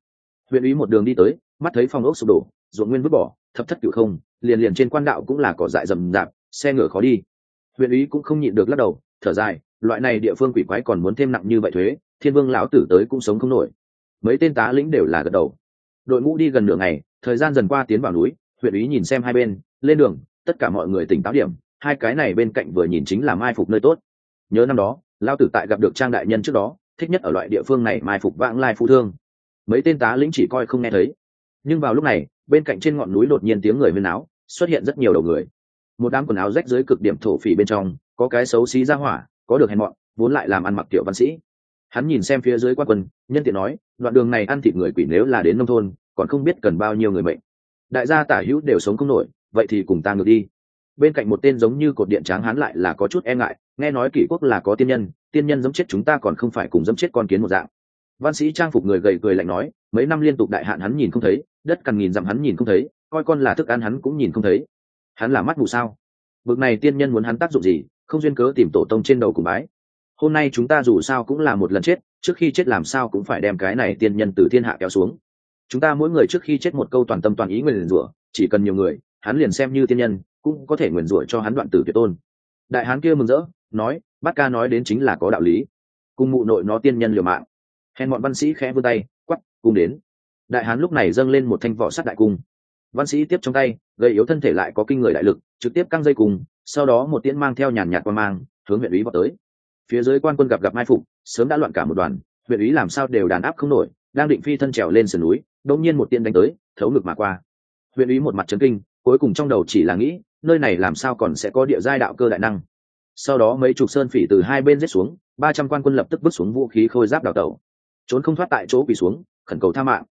Huyện ý một đường đi tới, mắt thấy phòng ốc sụp đổ, ruộng nguyên vứt bỏ, thập thất cựu không, liền liền trên quan đạo cũng là cỏ dại rầm rạp, xe ngựa khó đi. Huyện ý cũng không nhịn được lắc đầu, thở dài, loại này địa phương quỷ quái còn muốn thêm nặng như vậy thuế thiên vương lão tử tới cũng sống không nổi. Mấy tên tá lĩnh đều là gật đầu. Đội ngũ đi gần nửa ngày, thời gian dần qua tiến vào núi, huyện ý nhìn xem hai bên, lên đường, tất cả mọi người tỉnh táo điểm, hai cái này bên cạnh vừa nhìn chính là mai phục nơi tốt. Nhớ năm đó lao tử tại gặp được trang đại nhân trước đó, thích nhất ở loại địa phương này mai phục vãng lai phụ thương. Mấy tên tá lĩnh chỉ coi không nghe thấy. Nhưng vào lúc này, bên cạnh trên ngọn núi đột nhiên tiếng người huyên áo xuất hiện rất nhiều đầu người. Một đám quần áo rách dưới cực điểm thổ phỉ bên trong, có cái xấu xí ra hỏa, có được hèn mọn, vốn lại làm ăn mặc tiểu văn sĩ hắn nhìn xem phía dưới quan quân, nhân tiện nói, đoạn đường này ăn thịt người quỷ nếu là đến nông thôn, còn không biết cần bao nhiêu người mệnh. Đại gia tả hữu đều sống không nổi, vậy thì cùng ta ngược đi. Bên cạnh một tên giống như cột điện tráng hắn lại là có chút e ngại, nghe nói kỷ quốc là có tiên nhân tiên nhân giống chết chúng ta còn không phải cùng giống chết con kiến một dạng. Văn sĩ trang phục người gầy cười lạnh nói, mấy năm liên tục đại hạn hắn nhìn không thấy, đất cằn nghìn dặm hắn nhìn không thấy, coi con là thức ăn hắn cũng nhìn không thấy. Hắn là mắt mù sao? Bực này tiên nhân muốn hắn tác dụng gì, không duyên cớ tìm tổ tông trên đầu cùng bái hôm nay chúng ta dù sao cũng là một lần chết, trước khi chết làm sao cũng phải đem cái này tiên nhân từ thiên hạ kéo xuống. Chúng ta mỗi người trước khi chết một câu toàn tâm toàn ý nguyền rủa, chỉ cần nhiều người, hắn liền xem như tiên nhân, cũng có thể nguyền rủa cho hắn đoạn tử tuyệt tôn. Đại hán kia mừng rỡ, nói, bát ca nói đến chính là có đạo lý. Cùng mụ nội nó tiên nhân liều mạng. Hèn bọn văn sĩ khẽ vươn tay quắp cung đến. Đại hán lúc này dâng lên một thanh vỏ sắt đại cung. Văn sĩ tiếp trong tay, gây yếu thân thể lại có kinh người đại lực, trực tiếp căng dây cùng, sau đó một tiễn mang theo nhàn nhạt qua mang, hướng huyện ý vào tới phía dưới quan quân gặp gặp mai phục, sớm đã loạn cả một đoàn, huyện ý làm sao đều đàn áp không nổi, đang định phi thân trèo lên sườn núi, đột nhiên một tiên đánh tới, thấu ngực mà qua. Huyện ý một mặt trấn kinh, cuối cùng trong đầu chỉ là nghĩ, nơi này làm sao còn sẽ có địa giai đạo cơ đại năng. Sau đó mấy chục sơn phỉ từ hai bên giết xuống, ba trăm quan quân lập tức bước xuống vũ khí khôi giáp đào tẩu. Trốn không thoát tại chỗ quỳ xuống, khẩn cầu tha mạng.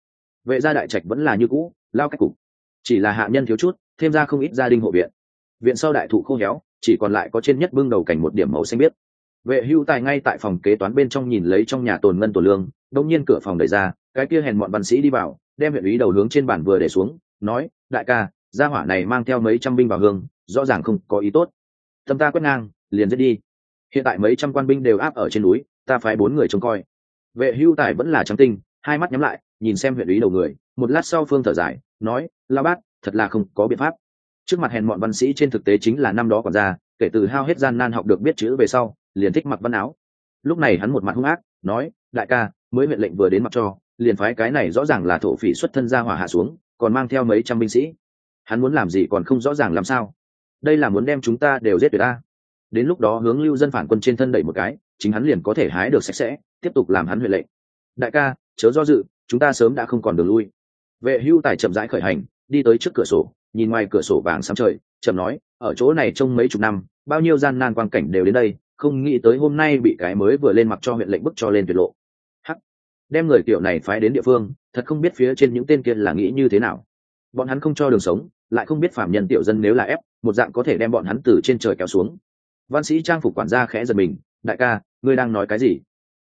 Vệ gia đại trạch vẫn là như cũ, lao cách cục. Chỉ là hạ nhân thiếu chút, thêm ra không ít gia đình hộ viện. Viện sau đại thụ khô héo, chỉ còn lại có trên nhất bưng đầu cảnh một điểm màu xanh biếc vệ hưu tài ngay tại phòng kế toán bên trong nhìn lấy trong nhà tồn ngân tổ lương đông nhiên cửa phòng đẩy ra, cái kia hèn bọn văn sĩ đi vào, đem huyện ý đầu hướng trên bàn vừa để xuống, nói, đại ca, gia hỏa này mang theo mấy trăm binh vào hương, rõ ràng không có ý tốt. Tâm ta quét ngang, liền giết đi. Hiện tại mấy trăm quan binh đều áp ở trên núi, ta phái bốn người trông coi. Vệ hưu tài vẫn là trắng tinh, hai mắt nhắm lại, nhìn xem huyện ý đầu người, một lát sau phương thở dài, nói la bát thật là không có biện pháp. Trước mặt hèn mọn văn sĩ trên thực tế chính là năm đó còn ra kể từ hao hết gian nan học được biết chữ về sau, liền thích mặc văn áo. Lúc này hắn một mặt hung ác, nói, đại ca, mới huyện lệnh vừa đến mặc cho, liền phái cái này rõ ràng là thổ phỉ xuất thân ra hỏa hạ xuống, còn mang theo mấy trăm binh sĩ. Hắn muốn làm gì còn không rõ ràng làm sao. Đây là muốn đem chúng ta đều giết tuyệt ta. Đến lúc đó hướng lưu dân phản quân trên thân đẩy một cái, chính hắn liền có thể hái được sạch sẽ, tiếp tục làm hắn huệ lệnh. Đại ca, chớ do dự, chúng ta sớm đã không còn đường lui. Vệ hưu tài chậm rãi khởi hành, đi tới trước cửa sổ, nhìn ngoài cửa sổ vàng sáng trời chậm nói, ở chỗ này trông mấy chục năm, bao nhiêu gian nan quang cảnh đều đến đây, không nghĩ tới hôm nay bị cái mới vừa lên mặc cho huyện lệnh bức cho lên tuyệt lộ. Hắc. Đem người kiểu này phái đến địa phương, thật không biết phía trên những tên kia là nghĩ như thế nào. Bọn hắn không cho đường sống, lại không biết phạm nhân tiểu dân nếu là ép, một dạng có thể đem bọn hắn từ trên trời kéo xuống. Văn sĩ trang phục quản gia khẽ giật mình, đại ca, ngươi đang nói cái gì?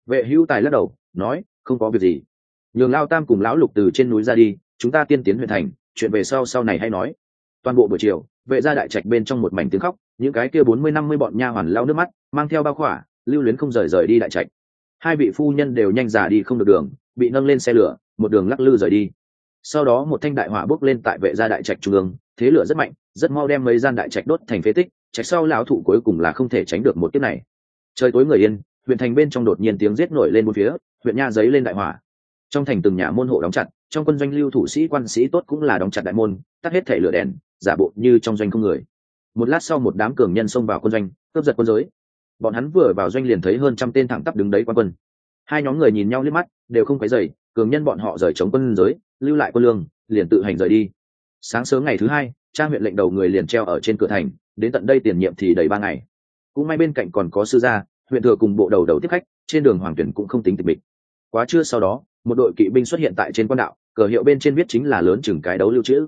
Vệ hữu tài lắc đầu, nói, không có việc gì. Nhường lao tam cùng lão lục từ trên núi ra đi, chúng ta tiên tiến huyện thành, chuyện về sau sau này hay nói toàn bộ buổi chiều, vệ gia đại trạch bên trong một mảnh tiếng khóc, những cái kia bốn mươi, năm mươi bọn nha hoàn lao nước mắt, mang theo bao khỏa, lưu luyến không rời rời đi đại trạch. Hai vị phu nhân đều nhanh già đi không được đường, bị nâng lên xe lửa, một đường lắc lư rời đi. Sau đó một thanh đại hỏa bốc lên tại vệ gia đại trạch trung ương, thế lửa rất mạnh, rất mau đem mấy gian đại trạch đốt thành phế tích, trạch sau lão thụ cuối cùng là không thể tránh được một kiếp này. Trời tối người yên, huyện thành bên trong đột nhiên tiếng giết nổi lên một phía, huyện nha giấy lên đại hỏa. Trong thành từng nhà môn hộ đóng chặt, trong quân doanh lưu thủ sĩ, quan sĩ tốt cũng là đóng chặt đại môn, tắt hết thể lửa đèn giả bộ như trong doanh không người. Một lát sau một đám cường nhân xông vào quân doanh, cướp giật quân giới. Bọn hắn vừa vào doanh liền thấy hơn trăm tên thẳng tắp đứng đấy quan quân. Hai nhóm người nhìn nhau liếc mắt, đều không quấy dày cường nhân bọn họ rời chống quân giới, lưu lại quân lương, liền tự hành rời đi. Sáng sớm ngày thứ hai trang huyện lệnh đầu người liền treo ở trên cửa thành, đến tận đây tiền nhiệm thì đầy ba ngày. Cũng may bên cạnh còn có sư gia, huyện thừa cùng bộ đầu đầu tiếp khách, trên đường hoàng tuyển cũng không tính tịch mịch. Quá trưa sau đó, một đội kỵ binh xuất hiện tại trên quan đạo, cờ hiệu bên trên viết chính là lớn chừng cái đấu lưu trữ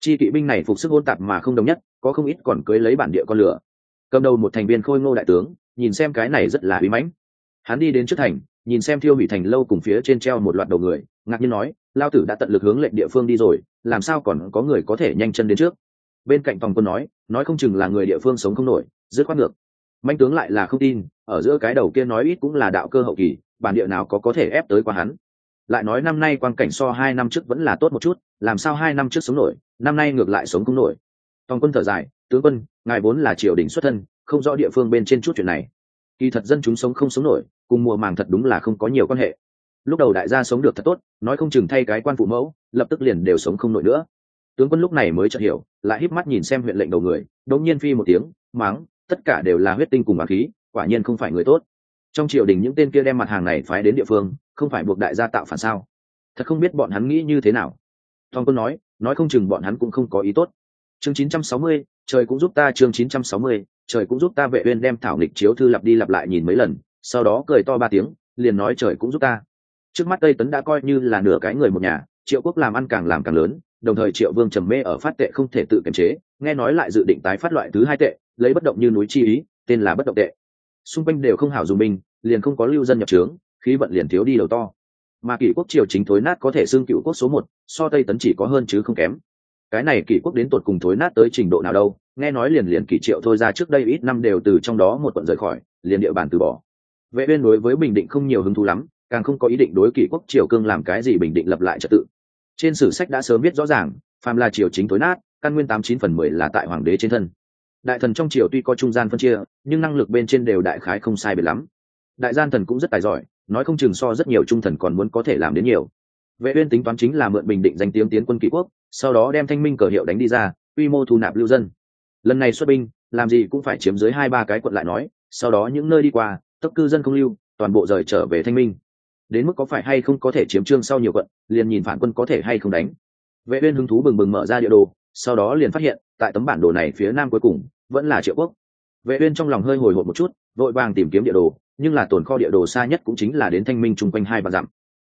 chi kỵ binh này phục sức hôn tạp mà không đồng nhất, có không ít còn cưới lấy bản địa con lửa. Cầm đầu một thành viên khôi ngô đại tướng, nhìn xem cái này rất là bí mãnh. Hắn đi đến trước thành, nhìn xem thiêu hủy thành lâu cùng phía trên treo một loạt đầu người, ngạc nhiên nói, lao tử đã tận lực hướng lệnh địa phương đi rồi, làm sao còn có người có thể nhanh chân đến trước? Bên cạnh phòng quân nói nói không chừng là người địa phương sống không nổi, dứt khoát ngược. Manh tướng lại là không tin, ở giữa cái đầu kia nói ít cũng là đạo cơ hậu kỳ, bản địa nào có có thể ép tới qua hắn. Lại nói năm nay quan cảnh so hai năm trước vẫn là tốt một chút, làm sao hai năm trước sống nổi? Năm nay ngược lại sống không nổi. Phòng quân thở dài, tướng quân, ngài vốn là triều đình xuất thân, không rõ địa phương bên trên chút chuyện này. Kỳ thật dân chúng sống không sống nổi, cùng mùa màng thật đúng là không có nhiều quan hệ. Lúc đầu đại gia sống được thật tốt, nói không chừng thay cái quan phụ mẫu, lập tức liền đều sống không nổi nữa. Tướng quân lúc này mới chợt hiểu, lại híp mắt nhìn xem huyện lệnh đầu người, đống nhiên phi một tiếng, mắng, tất cả đều là huyết tinh cùng bà khí, quả nhiên không phải người tốt. Trong triều đình những tên kia đem mặt hàng này phái đến địa phương, không phải buộc đại gia tạo phản sao? Thật không biết bọn hắn nghĩ như thế nào thong quân nói nói không chừng bọn hắn cũng không có ý tốt. Chương 960, trời cũng giúp ta chương 960, trời cũng giúp ta vệ uyên đem thảo nghịch chiếu thư lặp đi lặp lại nhìn mấy lần sau đó cười to ba tiếng liền nói trời cũng giúp ta. Trước mắt tây tấn đã coi như là nửa cái người một nhà triệu quốc làm ăn càng làm càng lớn đồng thời triệu vương trầm mê ở phát tệ không thể tự kiềm chế nghe nói lại dự định tái phát loại thứ hai tệ lấy bất động như núi chi ý tên là bất động tệ. Xung quanh đều không hảo dùng mình, liền không có lưu dân nhập trướng khí vận liền thiếu đi đầu to mà kỷ quốc triều chính thối nát có thể xưng cựu quốc số một, so tây tấn chỉ có hơn chứ không kém. Cái này kỷ quốc đến tột cùng thối nát tới trình độ nào đâu, nghe nói liền liền kỷ triệu thôi ra trước đây ít năm đều từ trong đó một quận rời khỏi, liền địa bàn từ bỏ. Vệ uyên đối với bình định không nhiều hứng thú lắm, càng không có ý định đối kỷ quốc triều cương làm cái gì bình định lập lại trật tự. Trên sử sách đã sớm biết rõ ràng, phàm là triều chính thối nát, căn nguyên tám chín phần mười là tại hoàng đế trên thân. Đại thần trong triều tuy có trung gian phân chia, nhưng năng lực bên trên đều đại khái không sai biệt lắm. Đại gian thần cũng rất tài giỏi nói không chừng so rất nhiều trung thần còn muốn có thể làm đến nhiều. Vệ uyên tính toán chính là mượn bình định danh tiếng tiến quân kỷ quốc, sau đó đem thanh minh cờ hiệu đánh đi ra, quy mô thu nạp lưu dân. Lần này xuất binh, làm gì cũng phải chiếm dưới hai ba cái quận lại nói, sau đó những nơi đi qua tất cư dân không lưu, toàn bộ rời trở về thanh minh. Đến mức có phải hay không có thể chiếm trương sau nhiều quận, liền nhìn phản quân có thể hay không đánh. Vệ uyên hứng thú bừng bừng mở ra địa đồ, sau đó liền phát hiện, tại tấm bản đồ này phía nam cuối cùng, vẫn là triệu quốc. Vệ uyên trong lòng hơi hồi hộp một chút vội vàng tìm kiếm địa đồ, nhưng là tồn kho địa đồ xa nhất cũng chính là đến thanh minh chung quanh hai vạn dặm.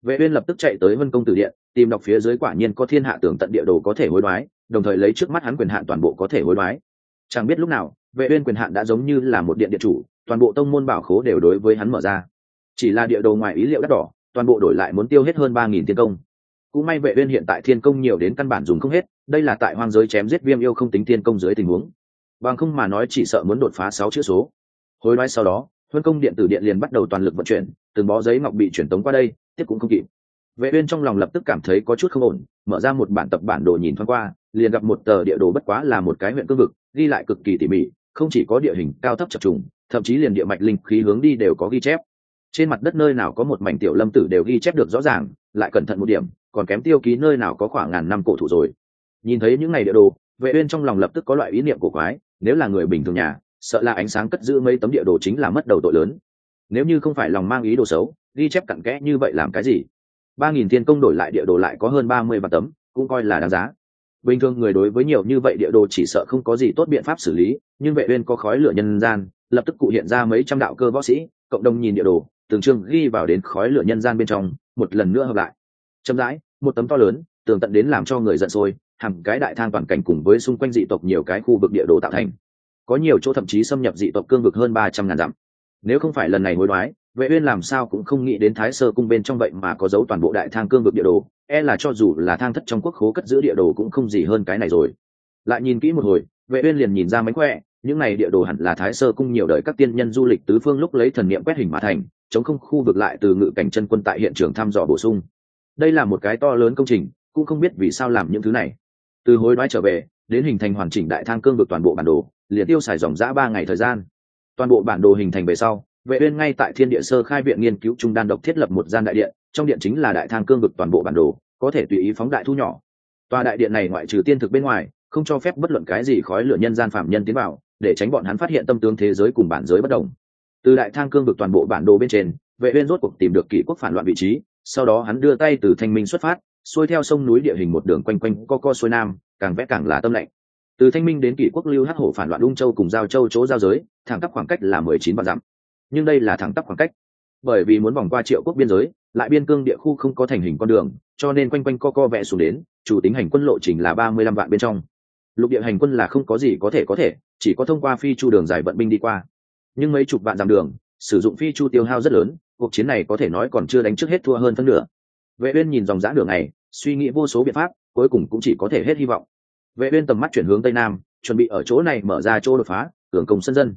Vệ uyên lập tức chạy tới vân công tử điện, tìm đọc phía dưới quả nhiên có thiên hạ tưởng tận địa đồ có thể hối đoái, đồng thời lấy trước mắt hắn quyền hạn toàn bộ có thể hối đoái. Chẳng biết lúc nào, vệ uyên quyền hạn đã giống như là một điện địa chủ, toàn bộ tông môn bảo khố đều đối với hắn mở ra. Chỉ là địa đồ ngoài ý liệu đắt đỏ, toàn bộ đổi lại muốn tiêu hết hơn ba nghìn thiên công. Cũng may vệ uyên hiện tại thiên công nhiều đến căn bản dùng không hết, đây là tại hoang giới chém giết viêm yêu không tính thiên công dưới tình huống. Bằng không mà nói chỉ sợ muốn đột phá sáu chữ số hối đoái sau đó, huân công điện tử điện liền bắt đầu toàn lực vận chuyển, từng bó giấy ngọc bị chuyển tống qua đây, tiếp cũng không kịp. Vệ uyên trong lòng lập tức cảm thấy có chút không ổn, mở ra một bản tập bản đồ nhìn thoáng qua, liền gặp một tờ địa đồ bất quá là một cái huyện cương vực, ghi lại cực kỳ tỉ mỉ, không chỉ có địa hình cao thấp chập trùng, thậm chí liền địa mạch linh khí hướng đi đều có ghi chép. Trên mặt đất nơi nào có một mảnh tiểu lâm tử đều ghi chép được rõ ràng, lại cẩn thận một điểm, còn kém tiêu ký nơi nào có khoảng ngàn năm cổ thụ rồi. Nhìn thấy những ngày địa đồ, vệ uyên trong lòng lập tức có loại ý niệm của quái, nếu là người bình thường nhà sợ là ánh sáng cất giữ mấy tấm địa đồ chính là mất đầu tội lớn. Nếu như không phải lòng mang ý đồ xấu, ghi chép cặn kẽ như vậy làm cái gì? Ba nghìn thiên công đổi lại địa đồ lại có hơn ba mươi vạn tấm, cũng coi là đáng giá. Bình thường người đối với nhiều như vậy địa đồ chỉ sợ không có gì tốt biện pháp xử lý, nhưng vệ uyên có khói lửa nhân gian, lập tức cụ hiện ra mấy trăm đạo cơ võ sĩ, cộng đồng nhìn địa đồ, từng chương ghi vào đến khói lửa nhân gian bên trong, một lần nữa hợp lại. Chậm rãi, một tấm to lớn, tường tận đến làm cho người giận sôi hàng cái đại thang toàn cảnh cùng với xung quanh dị tộc nhiều cái khu vực địa đồ tạo thành có nhiều chỗ thậm chí xâm nhập dị tộc cương vực hơn ba trăm ngàn dặm. Nếu không phải lần này hối đoái, vệ uyên làm sao cũng không nghĩ đến thái sơ cung bên trong vậy mà có dấu toàn bộ đại thang cương vực địa đồ e là cho dù là thang thất trong quốc khố cất giữ địa đồ cũng không gì hơn cái này rồi. Lại nhìn kỹ một hồi, vệ uyên liền nhìn ra mánh khỏe, những này địa đồ hẳn là thái sơ cung nhiều đời các tiên nhân du lịch tứ phương lúc lấy thần niệm quét hình mà thành, chống không khu vực lại từ ngự cảnh chân quân tại hiện trường thăm dò bổ sung. Đây là một cái to lớn công trình, cũng không biết vì sao làm những thứ này. Từ hối đoái trở về, đến hình thành hoàn chỉnh đại thang cương vực toàn bộ bản đồ liền tiêu xài dòng dã ba ngày thời gian. Toàn bộ bản đồ hình thành về sau, vệ uyên ngay tại thiên địa sơ khai viện nghiên cứu trung đan độc thiết lập một gian đại điện, trong điện chính là đại thang cương vực toàn bộ bản đồ, có thể tùy ý phóng đại thu nhỏ. Tòa đại điện này ngoại trừ tiên thực bên ngoài, không cho phép bất luận cái gì khói lửa nhân gian phạm nhân tiến vào, để tránh bọn hắn phát hiện tâm tướng thế giới cùng bản giới bất đồng. Từ đại thang cương vực toàn bộ bản đồ bên trên, vệ uyên rốt cuộc tìm được kỷ quốc phản loạn vị trí, sau đó hắn đưa tay từ thanh minh xuất phát, xuôi theo sông núi địa hình một đường quanh quanh co co xuôi nam, càng vẽ càng là tâm lạnh từ thanh minh đến kỷ quốc lưu hắc hổ phản loạn Lung châu cùng giao châu chỗ giao giới, thẳng tắp khoảng cách là mười chín vạn dặm. Nhưng đây là thẳng tắp khoảng cách. Bởi vì muốn vòng qua triệu quốc biên giới, lại biên cương địa khu không có thành hình con đường, cho nên quanh quanh co co vẽ xuống đến, chủ tính hành quân lộ trình là ba mươi lăm vạn bên trong. Lục địa hành quân là không có gì có thể có thể, chỉ có thông qua phi chu đường dài vận binh đi qua. Nhưng mấy chục vạn dặm đường, sử dụng phi chu tiêu hao rất lớn, cuộc chiến này có thể nói còn chưa đánh trước hết thua hơn phân nửa. Vệ uyên nhìn dòng dã đường này, suy nghĩ vô số biện pháp, cuối cùng cũng chỉ có thể hết hy vọng vệ uyên tầm mắt chuyển hướng tây nam chuẩn bị ở chỗ này mở ra chỗ đột phá cường công sân dân.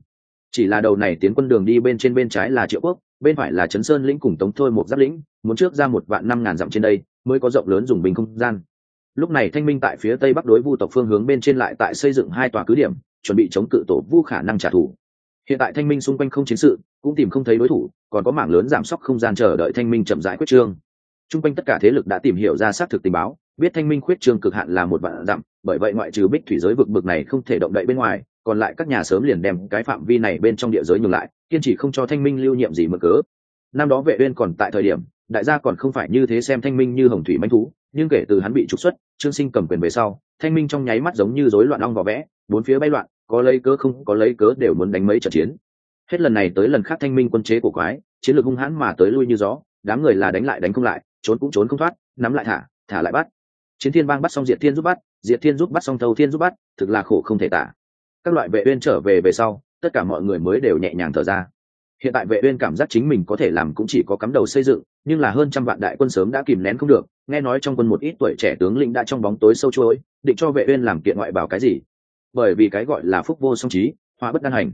Chỉ là đầu này tiến quân đường đi bên trên bên trái là triệu quốc bên phải là trấn sơn lĩnh cùng tống thôi một giáp lĩnh muốn trước ra một vạn năm ngàn dặm trên đây mới có rộng lớn dùng bình không gian. Lúc này thanh minh tại phía tây bắc đối vu tộc phương hướng bên trên lại tại xây dựng hai tòa cứ điểm chuẩn bị chống cự tổ vu khả năng trả thù. Hiện tại thanh minh xung quanh không chiến sự cũng tìm không thấy đối thủ còn có mảng lớn giảm sóc không gian chờ đợi thanh minh chậm rãi quyết trương. Trung quanh tất cả thế lực đã tìm hiểu ra xác thực tình báo, biết Thanh Minh khuyết trương cực hạn là một vạn dặm, bởi vậy ngoại trừ Bích thủy giới vực bực này không thể động đậy bên ngoài, còn lại các nhà sớm liền đem cái phạm vi này bên trong địa giới nhường lại, kiên trì không cho Thanh Minh lưu nhiệm gì mở cớ. Năm đó Vệ Uyên còn tại thời điểm, đại gia còn không phải như thế xem Thanh Minh như hồng thủy manh thú, nhưng kể từ hắn bị trục xuất, Trương Sinh cầm quyền về sau, Thanh Minh trong nháy mắt giống như rối loạn ong vỏ vẽ, bốn phía bay loạn, có lấy cớ không có lấy cớ đều muốn đánh mấy trận chiến. Hết lần này tới lần khác Thanh Minh quân chế của quái, chiến lược hung hãn mà tới lui như gió, đám người là đánh lại đánh không lại, trốn cũng trốn không thoát nắm lại thả thả lại bắt chiến thiên bang bắt xong diệt thiên giúp bắt, diệt thiên giúp bắt xong thâu thiên giúp bắt, thực là khổ không thể tả. Các loại vệ uyên trở về về sau, tất cả mọi người mới đều nhẹ nhàng thở ra. Hiện tại vệ uyên cảm giác chính mình có thể làm cũng chỉ có cắm đầu xây dựng, nhưng là hơn trăm vạn đại quân sớm đã kìm nén không được, nghe nói trong quân một ít tuổi trẻ tướng lĩnh đã trong bóng tối sâu chuối định cho vệ uyên làm kiện ngoại bảo cái gì. Bởi vì cái gọi là phúc vô song trí, hóa bất đan hành.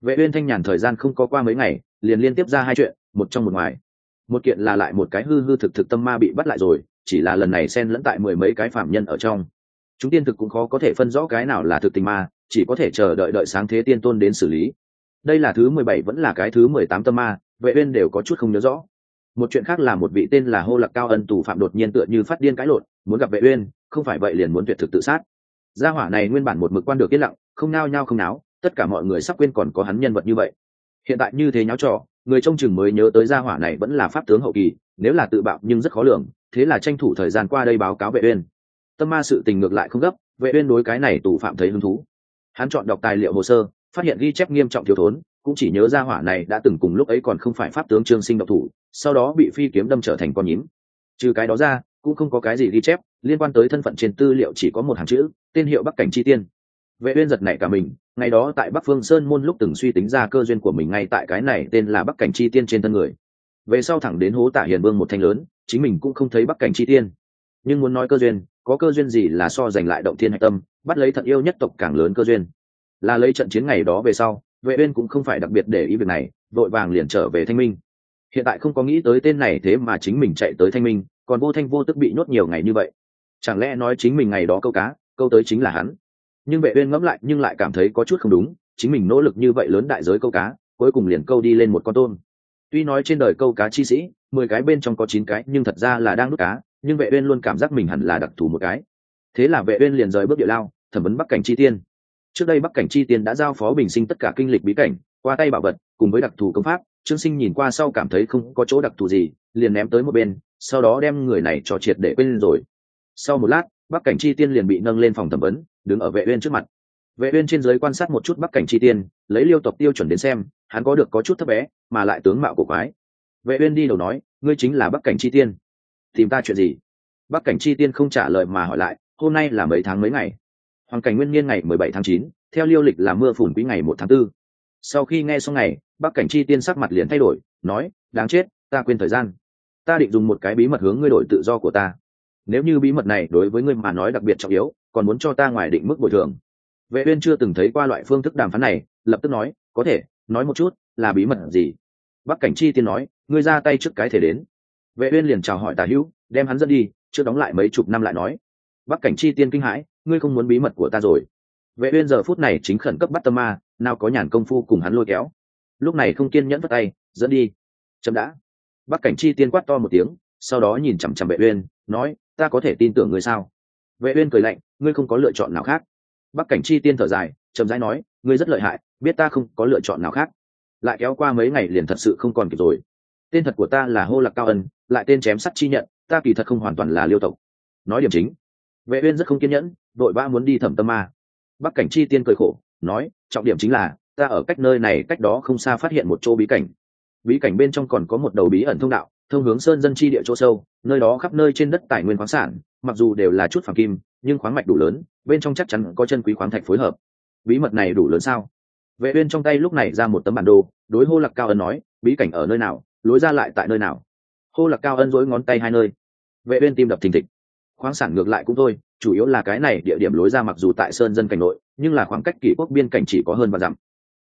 Vệ uyên thanh nhàn thời gian không có qua mấy ngày, liền liên tiếp ra hai chuyện, một trong một ngoài. Một kiện là lại một cái hư hư thực thực tâm ma bị bắt lại rồi chỉ là lần này xen lẫn tại mười mấy cái phạm nhân ở trong. Chúng tiên thực cũng khó có thể phân rõ cái nào là thực tình ma, chỉ có thể chờ đợi đợi sáng thế tiên tôn đến xử lý. Đây là thứ mười bảy vẫn là cái thứ mười tám tâm ma, vệ uyên đều có chút không nhớ rõ. Một chuyện khác là một vị tên là hô lạc cao ân tù phạm đột nhiên tựa như phát điên cãi lộn, muốn gặp vệ uyên, không phải vậy liền muốn tuyệt thực tự sát. Gia hỏa này nguyên bản một mực quan được yên lặng, không nao nhao không náo, tất cả mọi người sắp quên còn có hắn nhân vật như vậy. Hiện tại như thế nháo trò, người trông chừng mới nhớ tới gia hỏa này vẫn là pháp tướng hậu kỳ, nếu là tự bạo nhưng rất khó lường thế là tranh thủ thời gian qua đây báo cáo vệ uyên. Tâm ma sự tình ngược lại không gấp, vệ uyên đối cái này tù phạm thấy hứng thú. Hắn chọn đọc tài liệu hồ sơ, phát hiện ghi chép nghiêm trọng thiếu thốn, cũng chỉ nhớ ra hỏa này đã từng cùng lúc ấy còn không phải pháp tướng trương sinh độc thủ, sau đó bị phi kiếm đâm trở thành con nhím. Trừ cái đó ra, cũng không có cái gì ghi chép, liên quan tới thân phận trên tư liệu chỉ có một hàng chữ, tên hiệu bắc cảnh chi tiên. Vệ uyên giật nảy cả mình, ngày đó tại bắc phương sơn môn lúc từng suy tính ra cơ duyên của mình ngay tại cái này tên là bắc cảnh chi tiên trên thân người. Về sau thẳng đến hố tả hiền vương một thanh lớn chính mình cũng không thấy bắc cảnh chi tiên. Nhưng muốn nói cơ duyên, có cơ duyên gì là so giành lại động thiên hạch tâm, bắt lấy thận yêu nhất tộc càng lớn cơ duyên? Là lấy trận chiến ngày đó về sau, vệ uyên cũng không phải đặc biệt để ý việc này, vội vàng liền trở về thanh minh. Hiện tại không có nghĩ tới tên này thế mà chính mình chạy tới thanh minh, còn vô thanh vô tức bị nhốt nhiều ngày như vậy. Chẳng lẽ nói chính mình ngày đó câu cá, câu tới chính là hắn? Nhưng vệ uyên ngẫm lại nhưng lại cảm thấy có chút không đúng, chính mình nỗ lực như vậy lớn đại giới câu cá, cuối cùng liền câu đi lên một con tôm tuy nói trên đời câu cá chi sĩ, mười cái bên trong có chín cái, nhưng thật ra là đang nuốt cá, nhưng vệ uyên luôn cảm giác mình hẳn là đặc thù một cái. Thế là vệ uyên liền rời bước địa lao, thẩm vấn bắc cảnh chi tiên. Trước đây bắc cảnh chi tiên đã giao phó bình sinh tất cả kinh lịch bí cảnh, qua tay bảo vật, cùng với đặc thù công pháp, trương sinh nhìn qua sau cảm thấy không có chỗ đặc thù gì, liền ném tới một bên, sau đó đem người này cho triệt để quên rồi. Sau một lát, bắc cảnh chi tiên liền bị nâng lên phòng thẩm vấn, đứng ở vệ uyên trước mặt. Vệ uyên trên dưới quan sát một chút bắc cảnh chi tiên, lấy liêu tộc tiêu chuẩn đến xem hắn có được có chút thấp bé mà lại tướng mạo cổ quái. Vệ uyên đi đầu nói ngươi chính là bắc cảnh chi tiên. Tìm ta chuyện gì? Bắc cảnh chi tiên không trả lời mà hỏi lại hôm nay là mấy tháng mấy ngày? Hoàng cảnh nguyên niên ngày 17 tháng 9, theo liêu lịch là mưa phùn quý ngày 1 tháng 4. sau khi nghe xong ngày bắc cảnh chi tiên sắc mặt liền thay đổi nói đáng chết ta quên thời gian. Ta định dùng một cái bí mật hướng ngươi đổi tự do của ta. Nếu như bí mật này đối với ngươi mà nói đặc biệt trọng yếu còn muốn cho ta ngoài định mức bồi thường. Vệ uyên chưa từng thấy qua loại phương thức đàm phán này lập tức nói có thể nói một chút, là bí mật gì? Bắc cảnh chi tiên nói, ngươi ra tay trước cái thể đến. Vệ uyên liền chào hỏi tả hữu, đem hắn dẫn đi chưa đóng lại mấy chục năm lại nói. Bắc cảnh chi tiên kinh hãi, ngươi không muốn bí mật của ta rồi. Vệ uyên giờ phút này chính khẩn cấp bắt tâm ma, nào có nhàn công phu cùng hắn lôi kéo. Lúc này không kiên nhẫn vất tay, dẫn đi. Chậm đã. Bắc cảnh chi tiên quát to một tiếng, sau đó nhìn chằm chằm vệ uyên, nói, ta có thể tin tưởng ngươi sao? Vệ uyên cười lạnh, ngươi không có lựa chọn nào khác. Bắc cảnh chi tiên thở dài, chậm rãi nói, ngươi rất lợi hại biết ta không có lựa chọn nào khác. Lại kéo qua mấy ngày liền thật sự không còn kịp rồi. Tên thật của ta là hô lạc cao ân, lại tên chém sắt chi nhận, ta kỳ thật không hoàn toàn là liêu tộc. Nói điểm chính, vệ uyên rất không kiên nhẫn, đội ba muốn đi thẩm tâm ma. Bắc cảnh chi tiên cười khổ, nói, trọng điểm chính là, ta ở cách nơi này cách đó không xa phát hiện một chỗ bí cảnh. Bí cảnh bên trong còn có một đầu bí ẩn thông đạo, thông hướng sơn dân chi địa chỗ sâu, nơi đó khắp nơi trên đất tài nguyên khoáng sản, mặc dù đều là chút phàm kim, nhưng khoáng mạch đủ lớn, bên trong chắc chắn có chân quý khoáng thạch phối hợp. Bí mật này đủ lớn sao? Vệ uyên trong tay lúc này ra một tấm bản đồ, đối hô lạc cao ân nói, bí cảnh ở nơi nào? Lối ra lại tại nơi nào? Hô lạc cao ân dối ngón tay hai nơi. Vệ uyên tim đập thình thịch. Khoáng sản ngược lại cũng thôi, chủ yếu là cái này địa điểm lối ra mặc dù tại sơn dân cảnh nội, nhưng là khoảng cách kỷ quốc biên cảnh chỉ có hơn và dặm.